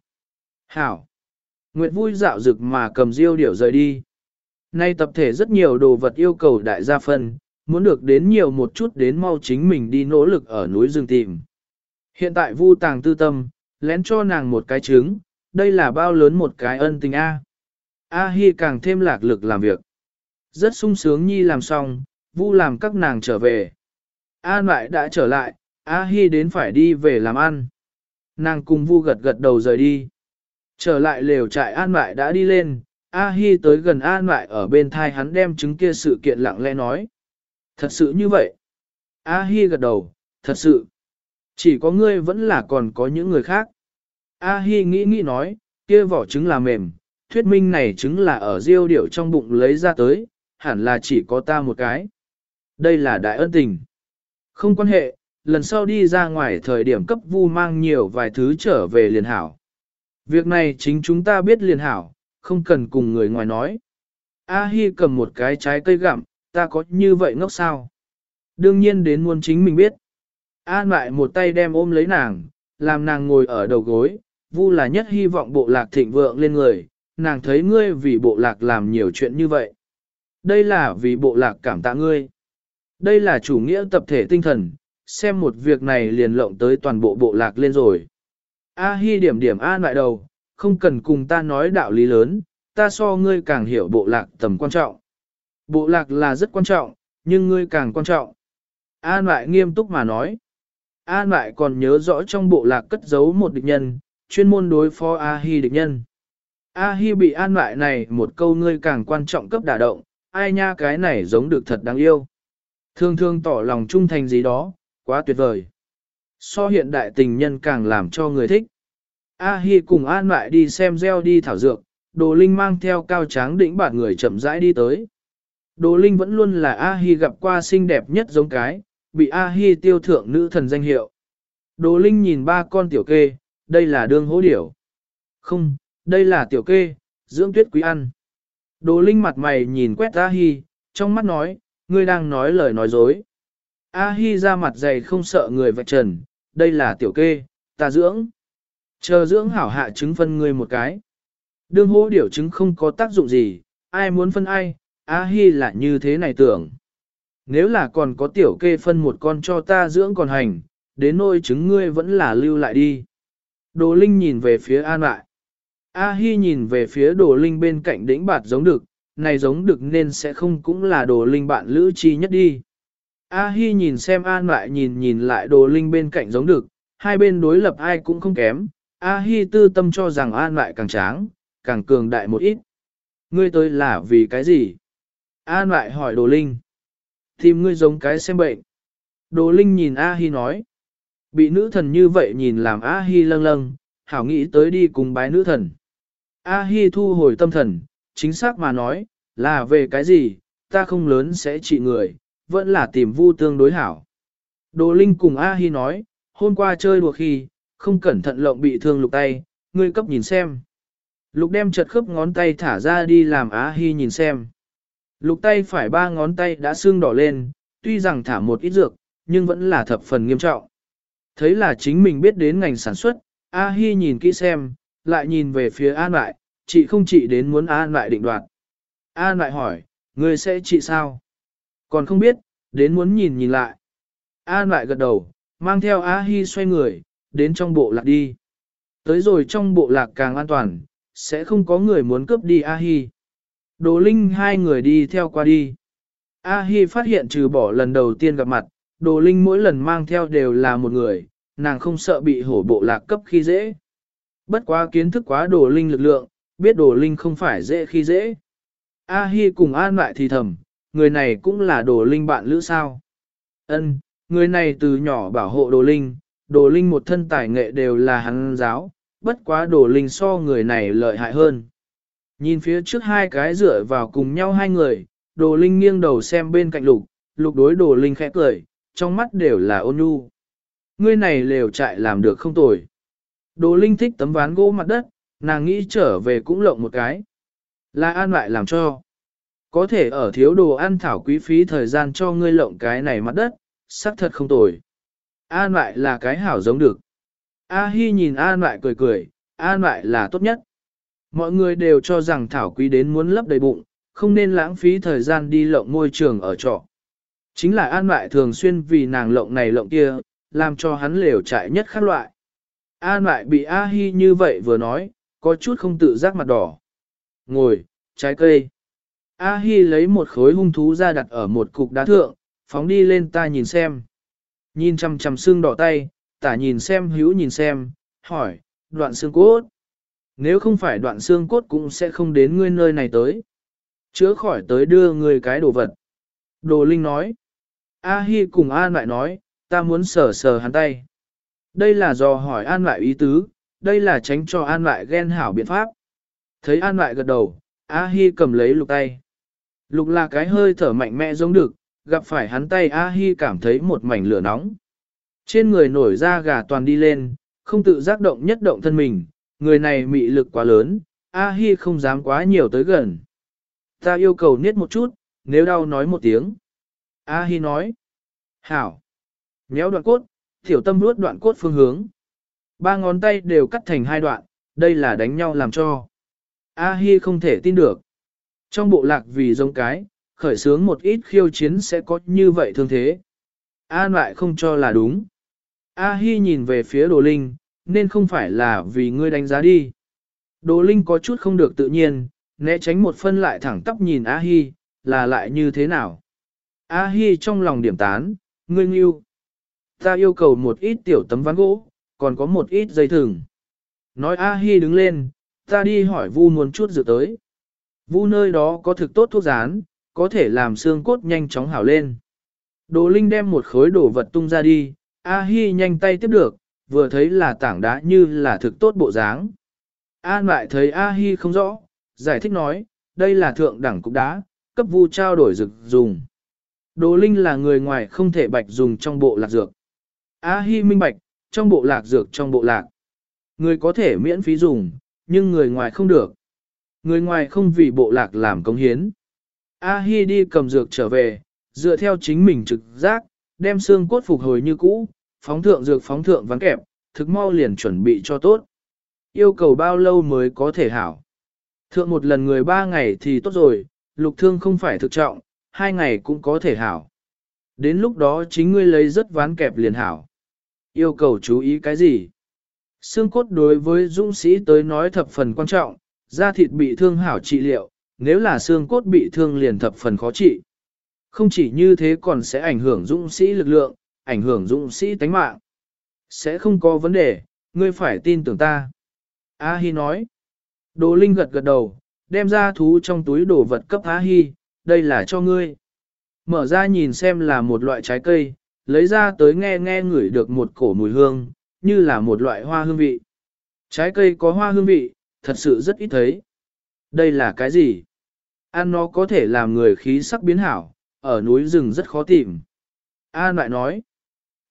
S1: Hảo. Nguyệt vui dạo dực mà cầm diêu điểu rời đi. Nay tập thể rất nhiều đồ vật yêu cầu đại gia phân, muốn được đến nhiều một chút đến mau chính mình đi nỗ lực ở núi rừng tìm. Hiện tại vu tàng tư tâm, lén cho nàng một cái trứng, đây là bao lớn một cái ân tình A. A Hi càng thêm lạc lực làm việc. Rất sung sướng nhi làm xong, vu làm các nàng trở về. A lại đã trở lại, A Hi đến phải đi về làm ăn. Nàng cùng vu gật gật đầu rời đi. Trở lại lều trại An lại đã đi lên, A Hi tới gần An lại ở bên thai hắn đem trứng kia sự kiện lặng lẽ nói. Thật sự như vậy. A Hi gật đầu, thật sự. Chỉ có ngươi vẫn là còn có những người khác. A Hi nghĩ nghĩ nói, kia vỏ trứng là mềm, thuyết minh này trứng là ở diêu điểu trong bụng lấy ra tới, hẳn là chỉ có ta một cái. Đây là đại ân tình. Không quan hệ, lần sau đi ra ngoài thời điểm cấp vu mang nhiều vài thứ trở về liền hảo. Việc này chính chúng ta biết liền hảo, không cần cùng người ngoài nói. A Hi cầm một cái trái cây gặm, ta có như vậy ngốc sao? Đương nhiên đến muốn chính mình biết. An lại một tay đem ôm lấy nàng, làm nàng ngồi ở đầu gối, vu là nhất hy vọng bộ lạc thịnh vượng lên người, nàng thấy ngươi vì bộ lạc làm nhiều chuyện như vậy. Đây là vì bộ lạc cảm tạ ngươi. Đây là chủ nghĩa tập thể tinh thần, xem một việc này liền lộng tới toàn bộ bộ lạc lên rồi. A Hi điểm điểm an lại đầu, không cần cùng ta nói đạo lý lớn, ta so ngươi càng hiểu bộ lạc tầm quan trọng. Bộ lạc là rất quan trọng, nhưng ngươi càng quan trọng. An lại nghiêm túc mà nói. An lại còn nhớ rõ trong bộ lạc cất giấu một địch nhân, chuyên môn đối phó A Hi địch nhân. A Hi bị an lại này một câu ngươi càng quan trọng cấp đả động, ai nha cái này giống được thật đáng yêu. Thương thương tỏ lòng trung thành gì đó, quá tuyệt vời. So hiện đại tình nhân càng làm cho người thích. A Hi cùng an lại đi xem gieo đi thảo dược, Đồ Linh mang theo cao tráng đỉnh bản người chậm rãi đi tới. Đồ Linh vẫn luôn là A Hi gặp qua xinh đẹp nhất giống cái, bị A Hi tiêu thượng nữ thần danh hiệu. Đồ Linh nhìn ba con tiểu kê, đây là đương hố điểu. Không, đây là tiểu kê, dưỡng tuyết quý ăn. Đồ Linh mặt mày nhìn quét A Hi, trong mắt nói, ngươi đang nói lời nói dối. A Hi ra mặt dày không sợ người vạch trần, đây là tiểu kê, ta dưỡng. Chờ dưỡng hảo hạ trứng phân ngươi một cái. Đương hố điểu trứng không có tác dụng gì, ai muốn phân ai, A Hi là như thế này tưởng. Nếu là còn có tiểu kê phân một con cho ta dưỡng còn hành, đến nôi trứng ngươi vẫn là lưu lại đi. Đồ Linh nhìn về phía An lại. A Hi nhìn về phía đồ Linh bên cạnh đỉnh bạt giống được, này giống được nên sẽ không cũng là đồ Linh bạn lữ chi nhất đi. A Hi nhìn xem An lại nhìn nhìn lại đồ Linh bên cạnh giống được, hai bên đối lập ai cũng không kém. A Hi tư tâm cho rằng An lại càng tráng, càng cường đại một ít. Ngươi tới là vì cái gì? An lại hỏi đồ Linh. Tìm ngươi giống cái xem bệnh. Đồ Linh nhìn A Hi nói. Bị nữ thần như vậy nhìn làm A Hi lâng lâng, hảo nghĩ tới đi cùng bái nữ thần. A Hi thu hồi tâm thần, chính xác mà nói, là về cái gì, ta không lớn sẽ trị người, vẫn là tìm vu tương đối hảo. Đồ Linh cùng A Hi nói, hôm qua chơi đùa khi, không cẩn thận lộng bị thương lục tay, ngươi cấp nhìn xem. Lục đem chật khớp ngón tay thả ra đi làm A Hi nhìn xem. Lục tay phải ba ngón tay đã xương đỏ lên, tuy rằng thả một ít dược, nhưng vẫn là thập phần nghiêm trọng. Thấy là chính mình biết đến ngành sản xuất, A Hi nhìn kỹ xem, lại nhìn về phía An lại, chị không chị đến muốn An lại định đoạt. An lại hỏi, ngươi sẽ chị sao? Còn không biết, đến muốn nhìn nhìn lại. An lại gật đầu, mang theo A Hi xoay người, đến trong bộ lạc đi. Tới rồi trong bộ lạc càng an toàn, sẽ không có người muốn cướp đi A Hi. Đồ Linh hai người đi theo qua đi. A Hi phát hiện trừ bỏ lần đầu tiên gặp mặt, Đồ Linh mỗi lần mang theo đều là một người, nàng không sợ bị hổ bộ lạc cấp khi dễ. Bất quá kiến thức quá Đồ Linh lực lượng, biết Đồ Linh không phải dễ khi dễ. A Hi cùng an lại thì thầm, người này cũng là Đồ Linh bạn lữ sao. Ân, người này từ nhỏ bảo hộ Đồ Linh, Đồ Linh một thân tài nghệ đều là hắn giáo, bất quá Đồ Linh so người này lợi hại hơn. Nhìn phía trước hai cái dựa vào cùng nhau hai người, đồ linh nghiêng đầu xem bên cạnh lục, lục đối đồ linh khẽ cười, trong mắt đều là ôn nhu. Ngươi này lều trại làm được không tồi. Đồ linh thích tấm ván gỗ mặt đất, nàng nghĩ trở về cũng lộng một cái. Là an lại làm cho. Có thể ở thiếu đồ ăn thảo quý phí thời gian cho ngươi lộng cái này mặt đất, xác thật không tồi. An lại là cái hảo giống được. A Hi nhìn An lại cười cười, An lại là tốt nhất. Mọi người đều cho rằng Thảo Quý đến muốn lấp đầy bụng, không nên lãng phí thời gian đi lộng môi trường ở trọ. Chính là An Lại thường xuyên vì nàng lộng này lộng kia, làm cho hắn lều trại nhất khác loại. An Lại bị A Hi như vậy vừa nói, có chút không tự giác mặt đỏ. Ngồi, trái cây. A Hi lấy một khối hung thú ra đặt ở một cục đá thượng, phóng đi lên ta nhìn xem. Nhìn chằm chằm xương đỏ tay, tả nhìn xem hữu nhìn xem, hỏi, đoạn xương cốt. Nếu không phải đoạn xương cốt cũng sẽ không đến ngươi nơi này tới. Chữa khỏi tới đưa ngươi cái đồ vật. Đồ Linh nói. A Hi cùng An lại nói, ta muốn sờ sờ hắn tay. Đây là do hỏi An lại ý tứ, đây là tránh cho An lại ghen hảo biện pháp. Thấy An lại gật đầu, A Hi cầm lấy lục tay. Lục là cái hơi thở mạnh mẽ giống được, gặp phải hắn tay A Hi cảm thấy một mảnh lửa nóng. Trên người nổi da gà toàn đi lên, không tự giác động nhất động thân mình, người này mị lực quá lớn, A-hi không dám quá nhiều tới gần. Ta yêu cầu niết một chút, nếu đau nói một tiếng. A-hi nói. Hảo. Nhéo đoạn cốt, tiểu tâm nuốt đoạn cốt phương hướng. Ba ngón tay đều cắt thành hai đoạn, đây là đánh nhau làm cho. A-hi không thể tin được. Trong bộ lạc vì giống cái, khởi sướng một ít khiêu chiến sẽ có như vậy thương thế. An lại không cho là đúng. A-hi nhìn về phía đồ linh, nên không phải là vì ngươi đánh giá đi. Đồ linh có chút không được tự nhiên, né tránh một phân lại thẳng tắp nhìn A-hi, là lại như thế nào. A-hi trong lòng điểm tán, ngươi nghiêu. Ta yêu cầu một ít tiểu tấm ván gỗ, còn có một ít dây thừng. Nói A-hi đứng lên, ta đi hỏi vu muốn chút dự tới. Vu nơi đó có thực tốt thuốc rán, có thể làm xương cốt nhanh chóng hảo lên. Đồ Linh đem một khối đồ vật tung ra đi, A-hi nhanh tay tiếp được, vừa thấy là tảng đá như là thực tốt bộ dáng. An lại thấy A-hi không rõ, giải thích nói, đây là thượng đẳng cục đá, cấp vu trao đổi dược dùng. Đồ Linh là người ngoài không thể bạch dùng trong bộ lạc dược. A-hi minh bạch, trong bộ lạc dược trong bộ lạc. Người có thể miễn phí dùng, nhưng người ngoài không được. Người ngoài không vì bộ lạc làm công hiến. A-hi đi cầm dược trở về, dựa theo chính mình trực giác, đem xương cốt phục hồi như cũ, phóng thượng dược phóng thượng vắng kẹp, thực mau liền chuẩn bị cho tốt. Yêu cầu bao lâu mới có thể hảo. Thượng một lần người ba ngày thì tốt rồi, lục thương không phải thực trọng, hai ngày cũng có thể hảo. Đến lúc đó chính ngươi lấy rất ván kẹp liền hảo. Yêu cầu chú ý cái gì? Xương cốt đối với dũng sĩ tới nói thập phần quan trọng, da thịt bị thương hảo trị liệu, nếu là xương cốt bị thương liền thập phần khó trị. Không chỉ như thế còn sẽ ảnh hưởng dũng sĩ lực lượng, ảnh hưởng dũng sĩ tánh mạng. Sẽ không có vấn đề, ngươi phải tin tưởng ta. A Hi nói. Đồ Linh gật gật đầu, đem ra thú trong túi đồ vật cấp A Hi, đây là cho ngươi. Mở ra nhìn xem là một loại trái cây, lấy ra tới nghe nghe ngửi được một cổ mùi hương, như là một loại hoa hương vị. Trái cây có hoa hương vị, thật sự rất ít thấy. Đây là cái gì? Ăn nó có thể làm người khí sắc biến hảo, ở núi rừng rất khó tìm. A lại nói,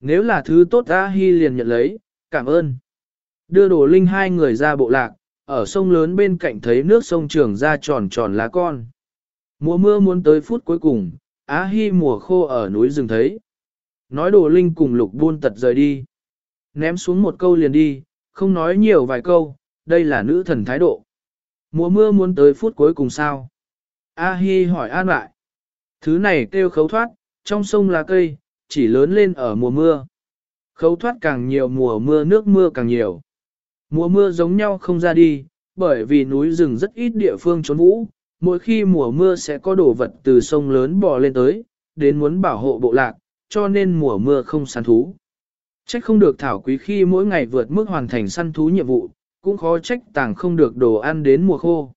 S1: nếu là thứ tốt A Hi liền nhận lấy, cảm ơn. Đưa đồ linh hai người ra bộ lạc, ở sông lớn bên cạnh thấy nước sông trường ra tròn tròn lá con. Mùa mưa muốn tới phút cuối cùng, Á Hi mùa khô ở núi rừng thấy. Nói đồ linh cùng lục buôn tật rời đi. Ném xuống một câu liền đi, không nói nhiều vài câu, đây là nữ thần thái độ. Mùa mưa muốn tới phút cuối cùng sao? A Hi hỏi an lại. Thứ này kêu khấu thoát, trong sông là cây, chỉ lớn lên ở mùa mưa. Khấu thoát càng nhiều mùa mưa nước mưa càng nhiều. Mùa mưa giống nhau không ra đi, bởi vì núi rừng rất ít địa phương trốn vũ, mỗi khi mùa mưa sẽ có đồ vật từ sông lớn bò lên tới, đến muốn bảo hộ bộ lạc, cho nên mùa mưa không săn thú. Trách không được thảo quý khi mỗi ngày vượt mức hoàn thành săn thú nhiệm vụ, cũng khó trách tàng không được đồ ăn đến mùa khô.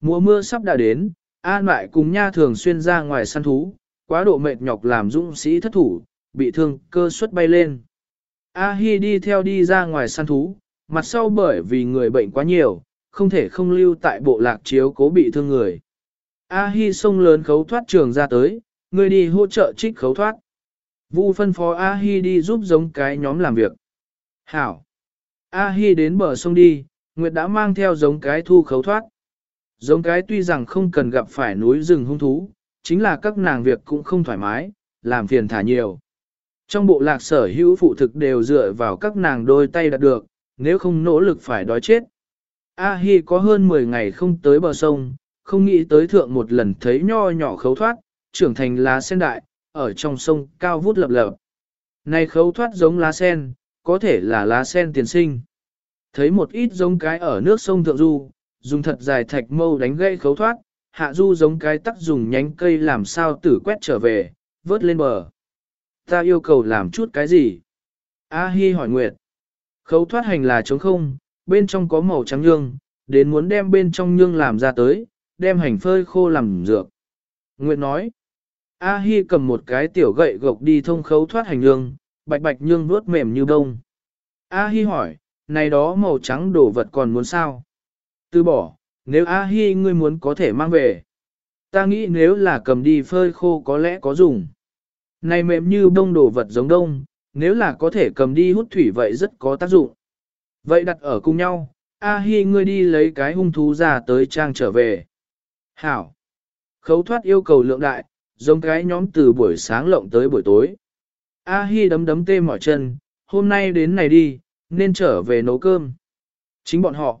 S1: Mùa mưa sắp đã đến, An lại cùng nha thường xuyên ra ngoài săn thú, quá độ mệt nhọc làm dũng sĩ thất thủ, bị thương cơ suất bay lên. A Hi đi theo đi ra ngoài săn thú, mặt sau bởi vì người bệnh quá nhiều, không thể không lưu tại bộ lạc chiếu cố bị thương người. A Hi sông lớn khấu thoát trường ra tới, người đi hỗ trợ trích khấu thoát. Vu phân phó A Hi đi giúp giống cái nhóm làm việc. Hảo. A Hi đến bờ sông đi, Nguyệt đã mang theo giống cái thu khấu thoát. Giống cái tuy rằng không cần gặp phải núi rừng hung thú, chính là các nàng việc cũng không thoải mái, làm phiền thả nhiều. Trong bộ lạc sở hữu phụ thực đều dựa vào các nàng đôi tay đạt được, nếu không nỗ lực phải đói chết. A Hi có hơn 10 ngày không tới bờ sông, không nghĩ tới thượng một lần thấy nho nhỏ khấu thoát, trưởng thành lá sen đại, ở trong sông cao vút lập lập. Này khấu thoát giống lá sen, có thể là lá sen tiền sinh. Thấy một ít giống cái ở nước sông thượng du, dùng thật dài thạch mâu đánh gây khấu thoát, hạ du giống cái tắc dùng nhánh cây làm sao tử quét trở về, vớt lên bờ. Ta yêu cầu làm chút cái gì? A Hi hỏi Nguyệt. Khấu thoát hành là trống không, bên trong có màu trắng nhương, đến muốn đem bên trong nhương làm ra tới, đem hành phơi khô làm dược. Nguyệt nói. A Hi cầm một cái tiểu gậy gộc đi thông khấu thoát hành nhương, bạch bạch nhương vuốt mềm như bông. A Hi hỏi, này đó màu trắng đổ vật còn muốn sao? Từ bỏ, nếu A Hi ngươi muốn có thể mang về. Ta nghĩ nếu là cầm đi phơi khô có lẽ có dùng. Này mềm như bông đồ vật giống đông, Nếu là có thể cầm đi hút thủy vậy rất có tác dụng. Vậy đặt ở cùng nhau, A Hi ngươi đi lấy cái hung thú ra tới trang trở về. Hảo. Khấu thoát yêu cầu lượng đại, giống cái nhóm từ buổi sáng lộng tới buổi tối. A Hi đấm đấm tê mỏi chân, hôm nay đến này đi, nên trở về nấu cơm. Chính bọn họ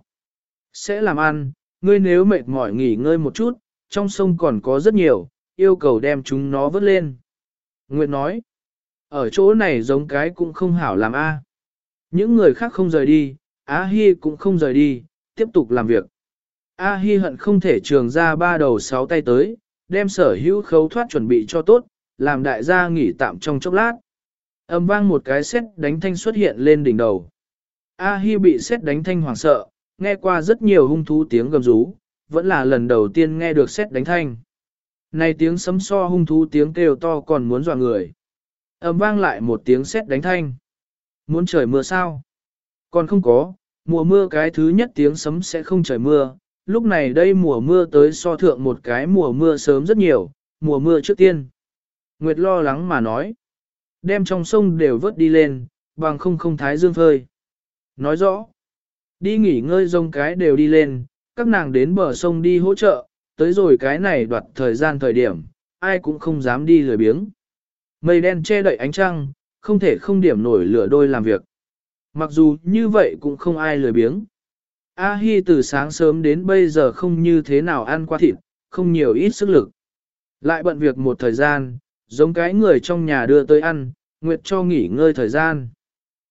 S1: sẽ làm ăn, ngươi nếu mệt mỏi nghỉ ngơi một chút, trong sông còn có rất nhiều, yêu cầu đem chúng nó vớt lên. Nguyệt nói, ở chỗ này giống cái cũng không hảo làm A. Những người khác không rời đi, A Hi cũng không rời đi, tiếp tục làm việc. A Hi hận không thể trường ra ba đầu sáu tay tới, đem sở hữu khấu thoát chuẩn bị cho tốt, làm đại gia nghỉ tạm trong chốc lát. Âm vang một cái xét đánh thanh xuất hiện lên đỉnh đầu. A Hi bị xét đánh thanh hoảng sợ, nghe qua rất nhiều hung thú tiếng gầm rú, vẫn là lần đầu tiên nghe được xét đánh thanh. Này tiếng sấm so hung thú tiếng kêu to còn muốn dọa người. Âm vang lại một tiếng xét đánh thanh. Muốn trời mưa sao? Còn không có, mùa mưa cái thứ nhất tiếng sấm sẽ không trời mưa. Lúc này đây mùa mưa tới so thượng một cái mùa mưa sớm rất nhiều, mùa mưa trước tiên. Nguyệt lo lắng mà nói. Đem trong sông đều vớt đi lên, bằng không không thái dương phơi. Nói rõ. Đi nghỉ ngơi rông cái đều đi lên, các nàng đến bờ sông đi hỗ trợ, tới rồi cái này đoạt thời gian thời điểm, ai cũng không dám đi lười biếng. Mây đen che đậy ánh trăng, không thể không điểm nổi lửa đôi làm việc. Mặc dù như vậy cũng không ai lười biếng. A Hi từ sáng sớm đến bây giờ không như thế nào ăn qua thịt, không nhiều ít sức lực. Lại bận việc một thời gian, giống cái người trong nhà đưa tới ăn, Nguyệt cho nghỉ ngơi thời gian.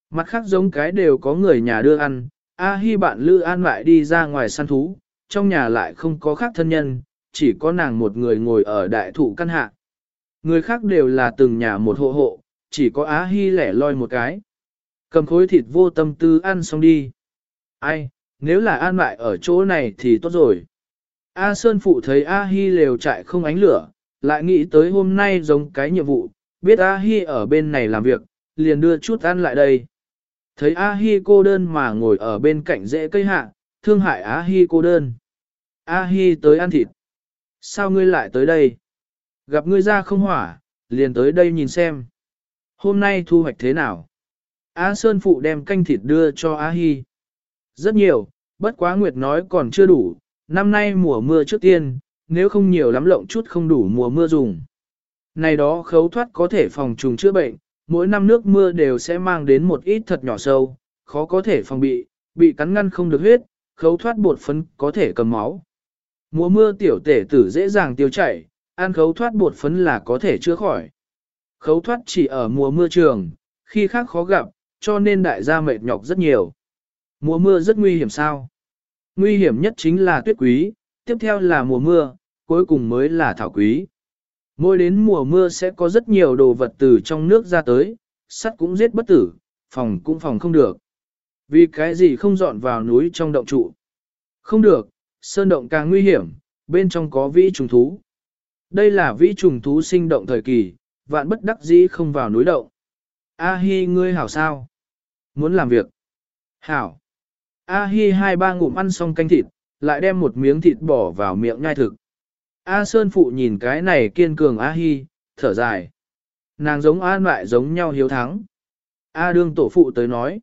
S1: Mặt khác giống cái đều có người nhà đưa ăn, A Hi bạn Lư An lại đi ra ngoài săn thú, trong nhà lại không có khác thân nhân, chỉ có nàng một người ngồi ở đại thụ căn hạ. Người khác đều là từng nhà một hộ hộ, chỉ có Á Hi lẻ loi một cái. Cầm khối thịt vô tâm tư ăn xong đi. Ai, nếu là an lại ở chỗ này thì tốt rồi. A Sơn Phụ thấy A Hi lều trại không ánh lửa, lại nghĩ tới hôm nay giống cái nhiệm vụ, biết A Hi ở bên này làm việc, liền đưa chút ăn lại đây. Thấy A Hi cô đơn mà ngồi ở bên cạnh rễ cây hạ, thương hại A Hi cô đơn. A Hi tới ăn thịt. Sao ngươi lại tới đây? Gặp ngươi ra không hỏa, liền tới đây nhìn xem. Hôm nay thu hoạch thế nào? A Sơn Phụ đem canh thịt đưa cho A Hi. Rất nhiều, bất quá Nguyệt nói còn chưa đủ, năm nay mùa mưa trước tiên, nếu không nhiều lắm lộng chút không đủ mùa mưa dùng. Này đó khấu thoát có thể phòng trùng chữa bệnh, mỗi năm nước mưa đều sẽ mang đến một ít thật nhỏ sâu, khó có thể phòng bị, bị cắn ngăn không được huyết, khấu thoát bột phấn có thể cầm máu. Mùa mưa tiểu tể tử dễ dàng tiêu chảy, ăn khấu thoát bột phấn là có thể chữa khỏi. Khấu thoát chỉ ở mùa mưa trường, khi khác khó gặp, cho nên đại gia mệt nhọc rất nhiều. Mùa mưa rất nguy hiểm sao? Nguy hiểm nhất chính là tuyết quý, tiếp theo là mùa mưa, cuối cùng mới là thảo quý. Mỗi đến mùa mưa sẽ có rất nhiều đồ vật từ trong nước ra tới, sắt cũng giết bất tử, phòng cũng phòng không được. Vì cái gì không dọn vào núi trong động trụ? Không được, sơn động càng nguy hiểm, bên trong có vĩ trùng thú. Đây là vĩ trùng thú sinh động thời kỳ, vạn bất đắc dĩ không vào núi động. A hi ngươi hảo sao? Muốn làm việc? Hảo. A hi hai ba ngụm ăn xong canh thịt, lại đem một miếng thịt bỏ vào miệng nhai thực. A Sơn Phụ nhìn cái này kiên cường A Hi, thở dài. Nàng giống An Ngoại giống nhau hiếu thắng. A đương tổ phụ tới nói.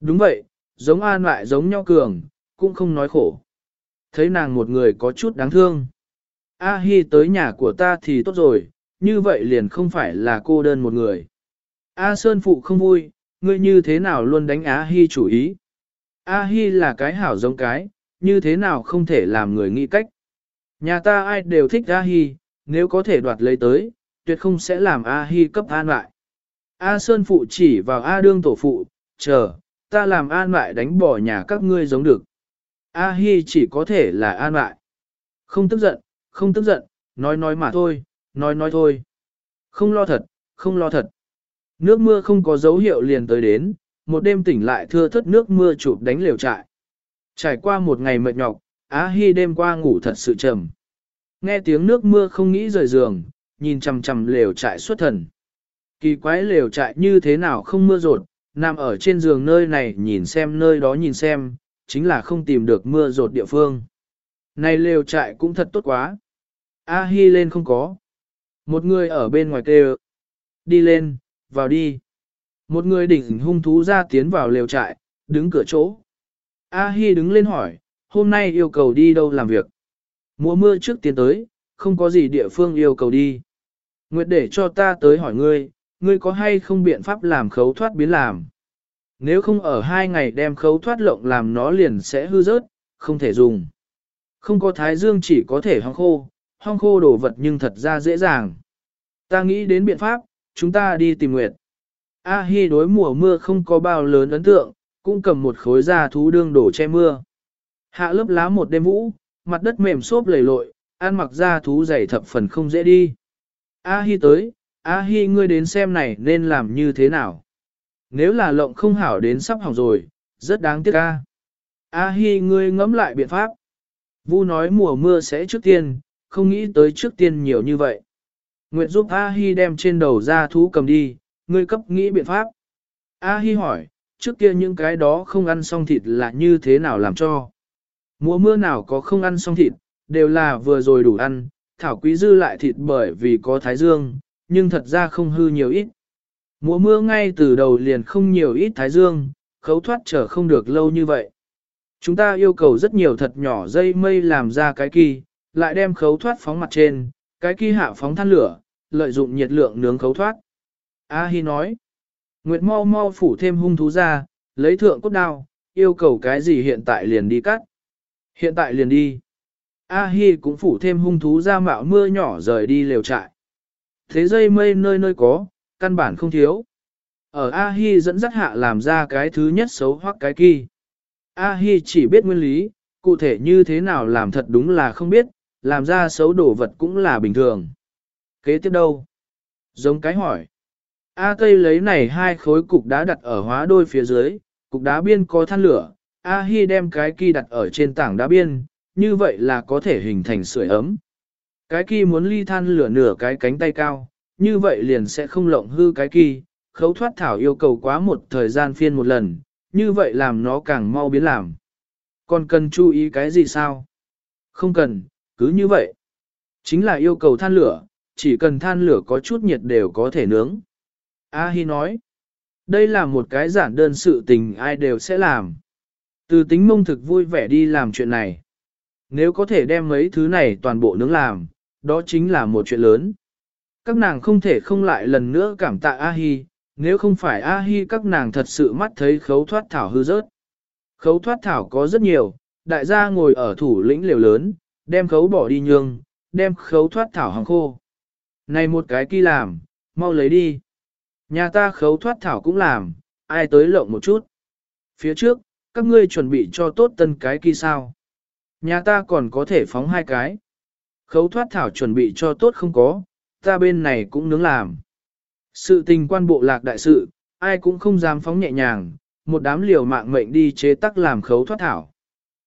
S1: Đúng vậy, giống An Ngoại giống nhau cường, cũng không nói khổ. Thấy nàng một người có chút đáng thương. A Hi tới nhà của ta thì tốt rồi, như vậy liền không phải là cô đơn một người. A Sơn Phụ không vui, ngươi như thế nào luôn đánh A Hi chủ ý. A Hi là cái hảo giống cái, như thế nào không thể làm người nghĩ cách. Nhà ta ai đều thích A Hi, nếu có thể đoạt lấy tới, tuyệt không sẽ làm A Hi cấp an lại. A Sơn phụ chỉ vào A đương tổ phụ, chờ, ta làm an lại đánh bỏ nhà các ngươi giống được. A Hi chỉ có thể là an lại. Không tức giận, không tức giận, nói nói mà thôi, nói nói thôi. Không lo thật, không lo thật. Nước mưa không có dấu hiệu liền tới đến, một đêm tỉnh lại thưa thất nước mưa chụp đánh liều trại. Trải qua một ngày mệt nhọc, Á Hi đêm qua ngủ thật sự trầm. Nghe tiếng nước mưa không nghĩ rời giường, nhìn chằm chằm lều trại xuất thần. Kỳ quái lều trại như thế nào không mưa rột, nằm ở trên giường nơi này nhìn xem nơi đó nhìn xem, chính là không tìm được mưa rột địa phương. Này lều trại cũng thật tốt quá. A Hi lên không có. Một người ở bên ngoài kêu. Đi lên, vào đi. Một người đỉnh hung thú ra tiến vào lều trại, đứng cửa chỗ. A Hi đứng lên hỏi, hôm nay yêu cầu đi đâu làm việc? Mùa mưa trước tiến tới, không có gì địa phương yêu cầu đi. Nguyệt để cho ta tới hỏi ngươi, ngươi có hay không biện pháp làm khấu thoát biến làm? Nếu không ở hai ngày đem khấu thoát lộng làm nó liền sẽ hư rớt, không thể dùng. Không có thái dương chỉ có thể hong khô, hong khô đồ vật nhưng thật ra dễ dàng. Ta nghĩ đến biện pháp, chúng ta đi tìm Nguyệt. A Hi đối mùa mưa không có bao lớn ấn tượng, cũng cầm một khối da thú đương đổ che mưa. Hạ lớp lá một đêm vũ, mặt đất mềm xốp lầy lội, ăn mặc da thú dày thập phần không dễ đi. A Hi tới, A Hi ngươi đến xem này nên làm như thế nào. Nếu là lộng không hảo đến sắp hỏng rồi, rất đáng tiếc a. A Hi ngươi ngẫm lại biện pháp. Vu nói mùa mưa sẽ trước tiên, không nghĩ tới trước tiên nhiều như vậy. Nguyệt giúp A Hi đem trên đầu ra thú cầm đi, ngươi cấp nghĩ biện pháp. A Hi hỏi, trước kia những cái đó không ăn xong thịt là như thế nào làm cho? Mùa mưa nào có không ăn xong thịt, đều là vừa rồi đủ ăn, thảo quý dư lại thịt bởi vì có thái dương, nhưng thật ra không hư nhiều ít. Mùa mưa ngay từ đầu liền không nhiều ít thái dương, khấu thoát trở không được lâu như vậy. Chúng ta yêu cầu rất nhiều thật nhỏ dây mây làm ra cái kỳ, lại đem khấu thoát phóng mặt trên, cái kỳ hạ phóng than lửa, lợi dụng nhiệt lượng nướng khấu thoát. A Hi nói, Nguyệt mau mau phủ thêm hung thú ra, lấy thượng cốt đao, yêu cầu cái gì hiện tại liền đi cắt. Hiện tại liền đi. A Hi cũng phủ thêm hung thú ra mạo mưa nhỏ rời đi lều trại. Thế dây mây nơi nơi có, căn bản không thiếu. Ở A Hi dẫn dắt hạ làm ra cái thứ nhất xấu hoặc cái kỳ. A Hi chỉ biết nguyên lý, cụ thể như thế nào làm thật đúng là không biết, làm ra xấu đổ vật cũng là bình thường. Kế tiếp đâu? Giống cái hỏi. A Tây lấy này hai khối cục đá đặt ở hóa đôi phía dưới, cục đá biên có than lửa, A Hi đem cái kỳ đặt ở trên tảng đá biên, như vậy là có thể hình thành sưởi ấm. Cái kỳ muốn ly than lửa nửa cái cánh tay cao, như vậy liền sẽ không lộng hư cái kỳ, khấu thoát thảo yêu cầu quá một thời gian phiên một lần, như vậy làm nó càng mau biến làm. Còn cần chú ý cái gì sao? Không cần, cứ như vậy. Chính là yêu cầu than lửa, chỉ cần than lửa có chút nhiệt đều có thể nướng. A Hi nói, đây là một cái giản đơn sự tình ai đều sẽ làm. Từ tính mông thực vui vẻ đi làm chuyện này. Nếu có thể đem mấy thứ này toàn bộ nướng làm, đó chính là một chuyện lớn. Các nàng không thể không lại lần nữa cảm tạ A-hi, nếu không phải A-hi các nàng thật sự mắt thấy khấu thoát thảo hư rớt. Khấu thoát thảo có rất nhiều, đại gia ngồi ở thủ lĩnh liều lớn, đem khấu bỏ đi nhường, đem khấu thoát thảo hàng khô. Này một cái kỳ làm, mau lấy đi. Nhà ta khấu thoát thảo cũng làm, ai tới lộng một chút. Phía trước, các ngươi chuẩn bị cho tốt tân cái kỳ sao. Nhà ta còn có thể phóng hai cái. Khấu thoát thảo chuẩn bị cho tốt không có, ta bên này cũng nướng làm. Sự tình quan bộ lạc đại sự, ai cũng không dám phóng nhẹ nhàng, một đám liều mạng mệnh đi chế tắc làm khấu thoát thảo.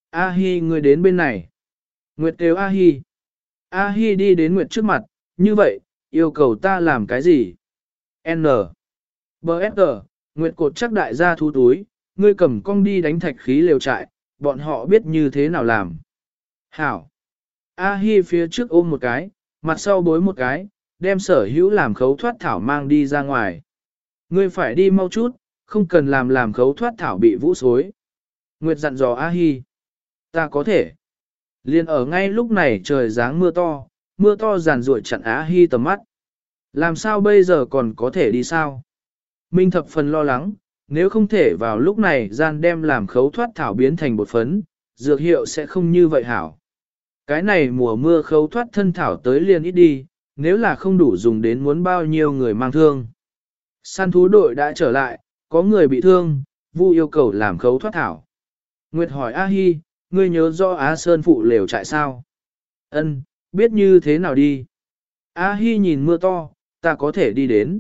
S1: A Hi người đến bên này. Nguyệt kêu A Hi. A Hi đi đến Nguyệt trước mặt, như vậy, yêu cầu ta làm cái gì? N. B S G. Nguyệt cột chắc đại gia thu túi, ngươi cầm cong đi đánh thạch khí liều trại, bọn họ biết như thế nào làm. Hảo. A Hi phía trước ôm một cái, mặt sau bối một cái, đem sở hữu làm khấu thoát thảo mang đi ra ngoài. Ngươi phải đi mau chút, không cần làm làm khấu thoát thảo bị vũ xối. Nguyệt dặn dò A Hi. Ta có thể. Liên ở ngay lúc này trời giáng mưa to, mưa to giàn ruội chặn A Hi tầm mắt. Làm sao bây giờ còn có thể đi sao? Minh thập phần lo lắng, nếu không thể vào lúc này gian đem làm khấu thoát thảo biến thành bột phấn, dược hiệu sẽ không như vậy hảo. Cái này mùa mưa khấu thoát thân thảo tới liền ít đi, nếu là không đủ dùng đến muốn bao nhiêu người mang thương. Săn thú đội đã trở lại, có người bị thương, Vu yêu cầu làm khấu thoát thảo. Nguyệt hỏi A Hi, ngươi nhớ rõ Á Sơn phụ lều trại sao? Ân, biết như thế nào đi? A Hi nhìn mưa to, ta có thể đi đến.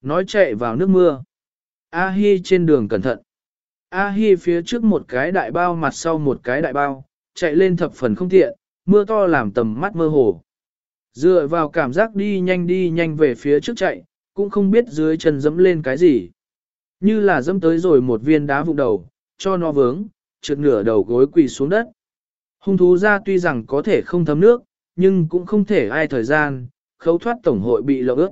S1: Nói chạy vào nước mưa. A Hi trên đường cẩn thận. A Hi phía trước một cái đại bao mặt sau một cái đại bao, chạy lên thập phần không tiện, mưa to làm tầm mắt mơ hồ. Dựa vào cảm giác đi nhanh đi nhanh về phía trước chạy, cũng không biết dưới chân dẫm lên cái gì. Như là dẫm tới rồi một viên đá vụn đầu, cho nó vướng, trượt nửa đầu gối quỳ xuống đất. Hung thú ra tuy rằng có thể không thấm nước, nhưng cũng không thể ai thời gian, khấu thoát tổng hội bị lộ ước.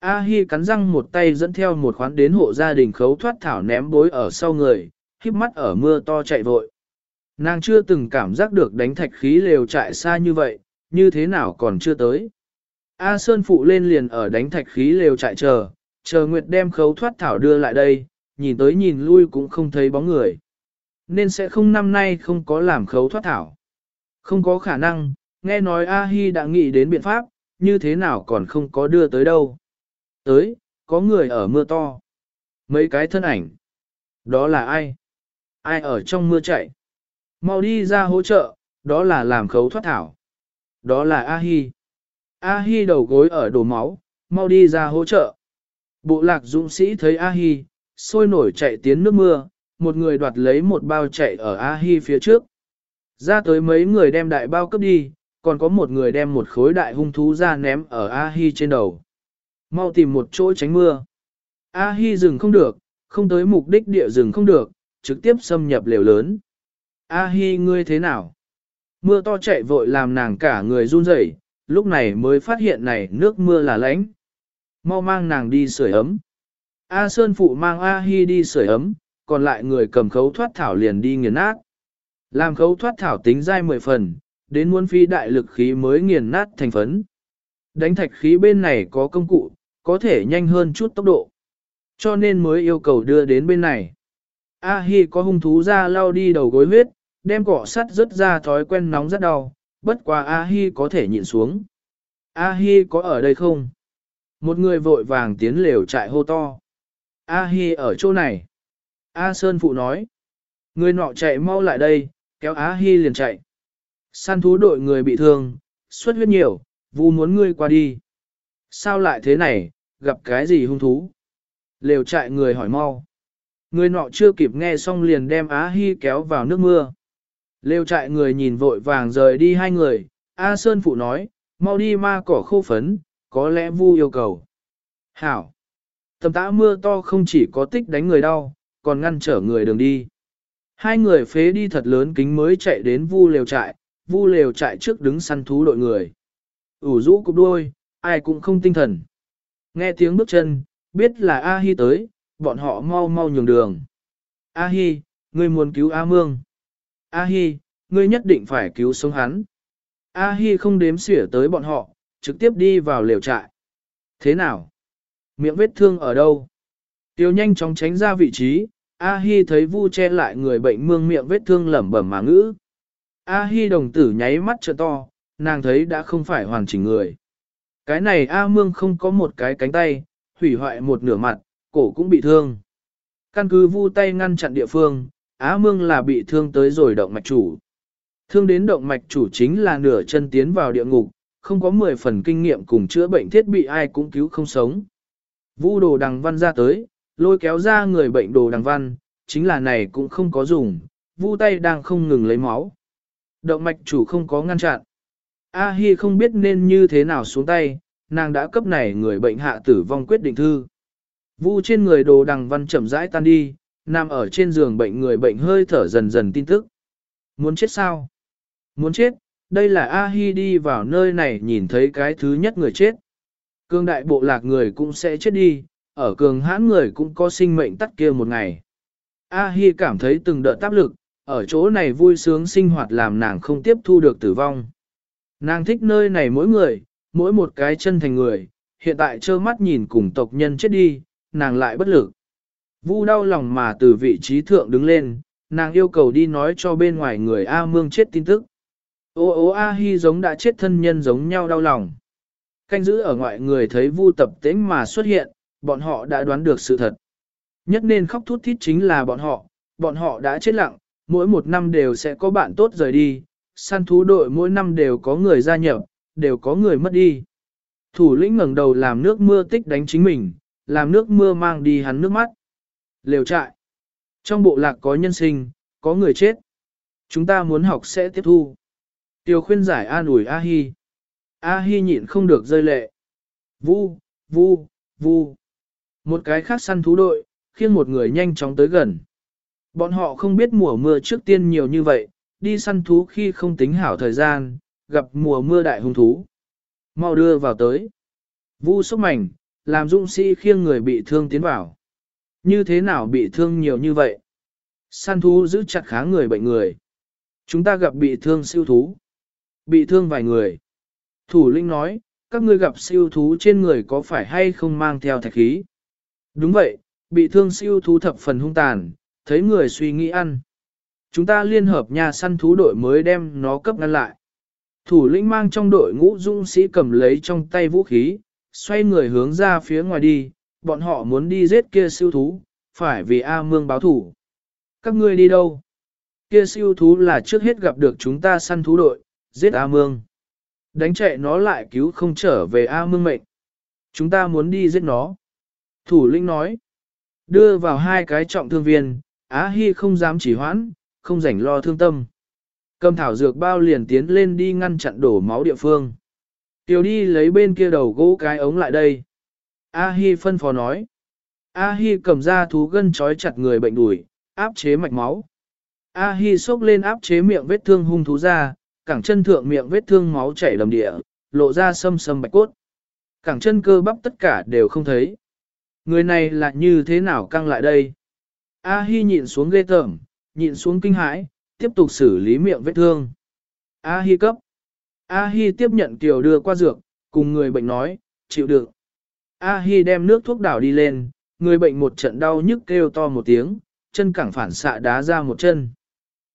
S1: A Hi cắn răng một tay dẫn theo một khoán đến hộ gia đình khấu thoát thảo ném bối ở sau người, híp mắt ở mưa to chạy vội. Nàng chưa từng cảm giác được đánh thạch khí lều chạy xa như vậy, như thế nào còn chưa tới. A Sơn phụ lên liền ở đánh thạch khí lều chạy chờ, chờ Nguyệt đem khấu thoát thảo đưa lại đây, nhìn tới nhìn lui cũng không thấy bóng người. Nên sẽ không năm nay không có làm khấu thoát thảo. Không có khả năng, nghe nói A Hi đã nghĩ đến biện pháp, như thế nào còn không có đưa tới đâu. Tới, có người ở mưa to. Mấy cái thân ảnh. Đó là ai? Ai ở trong mưa chạy? Mau đi ra hỗ trợ, đó là làm khấu thoát thảo. Đó là A-hi. A-hi đầu gối ở đổ máu, mau đi ra hỗ trợ. Bộ lạc dũng sĩ thấy A-hi, sôi nổi chạy tiến nước mưa, một người đoạt lấy một bao chạy ở A-hi phía trước. Ra tới mấy người đem đại bao cấp đi, còn có một người đem một khối đại hung thú ra ném ở A-hi trên đầu. Mau tìm một chỗ tránh mưa. A-hi dừng không được, không tới mục đích địa rừng không được, trực tiếp xâm nhập lều lớn. A-hi ngươi thế nào? Mưa to chạy vội làm nàng cả người run rẩy, lúc này mới phát hiện này nước mưa là lạnh. Mau mang nàng đi sưởi ấm. A Sơn phụ mang A-hi đi sưởi ấm, còn lại người cầm khấu thoát thảo liền đi nghiền nát. Làm khấu thoát thảo tính dai mười phần, đến muôn phi đại lực khí mới nghiền nát thành phấn. Đánh thạch khí bên này có công cụ, có thể nhanh hơn chút tốc độ. Cho nên mới yêu cầu đưa đến bên này. A Hi có hung thú ra lao đi đầu gối huyết, đem cỏ sắt rớt ra thói quen nóng rất đau, bất quá A Hi có thể nhịn xuống. A Hi có ở đây không? Một người vội vàng tiến lều trại hô to. A Hi ở chỗ này. A Sơn Phụ nói. Người nọ chạy mau lại đây, kéo A Hi liền chạy. Săn thú đội người bị thương, xuất huyết nhiều, vu muốn ngươi qua đi. Sao lại thế này, gặp cái gì hung thú? Lều trại người hỏi mau. Người nọ chưa kịp nghe xong liền đem Á Hi kéo vào nước mưa. lều trại người nhìn vội vàng rời đi hai người, A Sơn Phụ nói, mau đi ma cỏ khô phấn, có lẽ vu yêu cầu. Hảo! Tầm tã mưa to không chỉ có tích đánh người đau, còn ngăn trở người đường đi. Hai người phế đi thật lớn kính mới chạy đến vu lều trại, vu lều trại trước đứng săn thú đội người. ủ rũ cục đuôi, ai cũng không tinh thần. Nghe tiếng bước chân, biết là A Hi tới, bọn họ mau mau nhường đường. A Hi, ngươi muốn cứu A Mương. A Hi, ngươi nhất định phải cứu sống hắn. A Hi không đếm xỉa tới bọn họ, trực tiếp đi vào lều trại. Thế nào? Miệng vết thương ở đâu? Tiêu nhanh chóng tránh ra vị trí, A Hi thấy vu che lại người bệnh mương miệng vết thương lẩm bẩm mà ngữ. A Hi đồng tử nháy mắt trợ to, nàng thấy đã không phải hoàn chỉnh người. Cái này A Mương không có một cái cánh tay, hủy hoại một nửa mặt, cổ cũng bị thương. Căn cứ vu tay ngăn chặn địa phương, Á Mương là bị thương tới rồi động mạch chủ. Thương đến động mạch chủ chính là nửa chân tiến vào địa ngục, không có 10 phần kinh nghiệm cùng chữa bệnh thiết bị ai cũng cứu không sống. Vu đồ đằng văn ra tới, lôi kéo ra người bệnh đồ đằng văn, chính là này cũng không có dùng, vu tay đang không ngừng lấy máu. Động mạch chủ không có ngăn chặn. A Hi không biết nên như thế nào xuống tay, nàng đã cấp này người bệnh hạ tử vong quyết định thư. Vu trên người đồ đằng văn chậm rãi tan đi, nằm ở trên giường bệnh người bệnh hơi thở dần dần tin tức. Muốn chết sao? Muốn chết, đây là A-hi đi vào nơi này nhìn thấy cái thứ nhất người chết. Cương đại bộ lạc người cũng sẽ chết đi, ở cường hãn người cũng có sinh mệnh tắt kia một ngày. A-hi cảm thấy từng đợt áp lực, ở chỗ này vui sướng sinh hoạt làm nàng không tiếp thu được tử vong. Nàng thích nơi này mỗi người, mỗi một cái chân thành người, hiện tại trơ mắt nhìn cùng tộc nhân chết đi, nàng lại bất lực. Vu đau lòng mà từ vị trí thượng đứng lên, nàng yêu cầu đi nói cho bên ngoài người A Mương chết tin tức. Ô ô A Hi giống đã chết thân nhân giống nhau đau lòng. Canh giữ ở ngoại người thấy Vu tập tĩnh mà xuất hiện, bọn họ đã đoán được sự thật. Nhất nên khóc thút thít chính là bọn họ, bọn họ đã chết lặng, mỗi một năm đều sẽ có bạn tốt rời đi, săn thú đội mỗi năm đều có người gia nhập, đều có người mất đi. Thủ lĩnh ngẩng đầu làm nước mưa tích đánh chính mình, làm nước mưa mang đi hắn nước mắt. Lều trại. Trong bộ lạc có nhân sinh, có người chết. Chúng ta muốn học sẽ tiếp thu. Tiêu khuyên giải an ủi A-hi. A-hi nhịn không được rơi lệ. Vu, vu, vu. Một cái khác săn thú đội, khiêng một người nhanh chóng tới gần. Bọn họ không biết mùa mưa trước tiên nhiều như vậy, đi săn thú khi không tính hảo thời gian, gặp mùa mưa đại hung thú. Mau đưa vào tới. Vu sốc mảnh, làm dũng sĩ khiêng người bị thương tiến vào. Như thế nào bị thương nhiều như vậy? Săn thú giữ chặt khá người bệnh người. Chúng ta gặp bị thương siêu thú. Bị thương vài người. Thủ lĩnh nói, các ngươi gặp siêu thú trên người có phải hay không mang theo thạch khí? Đúng vậy, bị thương siêu thú thập phần hung tàn, thấy người suy nghĩ ăn. Chúng ta liên hợp nhà săn thú đội mới đem nó cấp ngăn lại. Thủ lĩnh mang trong đội ngũ dung sĩ cầm lấy trong tay vũ khí, xoay người hướng ra phía ngoài đi, bọn họ muốn đi giết kia siêu thú, phải vì A Mương báo thủ. Các ngươi đi đâu? Kia siêu thú là trước hết gặp được chúng ta săn thú đội, giết A Mương. Đánh chạy nó lại cứu không trở về A Mương mệnh. Chúng ta muốn đi giết nó. Thủ lĩnh nói. Đưa vào hai cái trọng thương viên, Á Hi không dám chỉ hoãn, không rảnh lo thương tâm. Cầm thảo dược bao liền tiến lên đi ngăn chặn đổ máu địa phương. Tiểu đi lấy bên kia đầu gỗ cái ống lại đây. A Hi phân phó nói. A Hi cầm ra thú gân trói chặt người bệnh đùi, áp chế mạch máu. A Hi xốc lên áp chế miệng vết thương hung thú ra, cẳng chân thượng miệng vết thương máu chảy đầm địa, lộ ra sâm sâm bạch cốt. Cẳng chân cơ bắp tất cả đều không thấy. Người này là như thế nào căng lại đây? A Hi nhịn xuống ghê tởm, nhịn xuống kinh hãi, tiếp tục xử lý miệng vết thương. A Hi cấp. A Hi tiếp nhận Kiều đưa qua dược, cùng người bệnh nói, chịu đựng. A Hi đem nước thuốc đảo đi lên, người bệnh một trận đau nhức kêu to một tiếng, chân cẳng phản xạ đá ra một chân.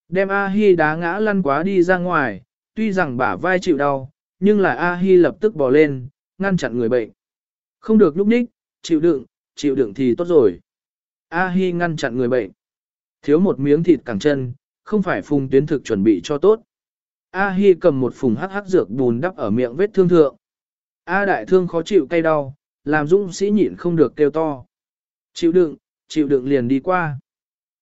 S1: Đem A Hi đá ngã lăn quá đi ra ngoài, tuy rằng bả vai chịu đau, nhưng là A Hi lập tức bò lên, ngăn chặn người bệnh. Không được lúc ních, chịu đựng, chịu đựng thì tốt rồi. A Hi ngăn chặn người bệnh. Thiếu một miếng thịt cẳng chân, không phải phùng tuyến thực chuẩn bị cho tốt. A Hi cầm một phùng hắc hắc dược bùn đắp ở miệng vết thương thượng. A đại thương khó chịu cay đau, làm dũng sĩ nhịn không được kêu to. Chịu đựng, chịu đựng liền đi qua.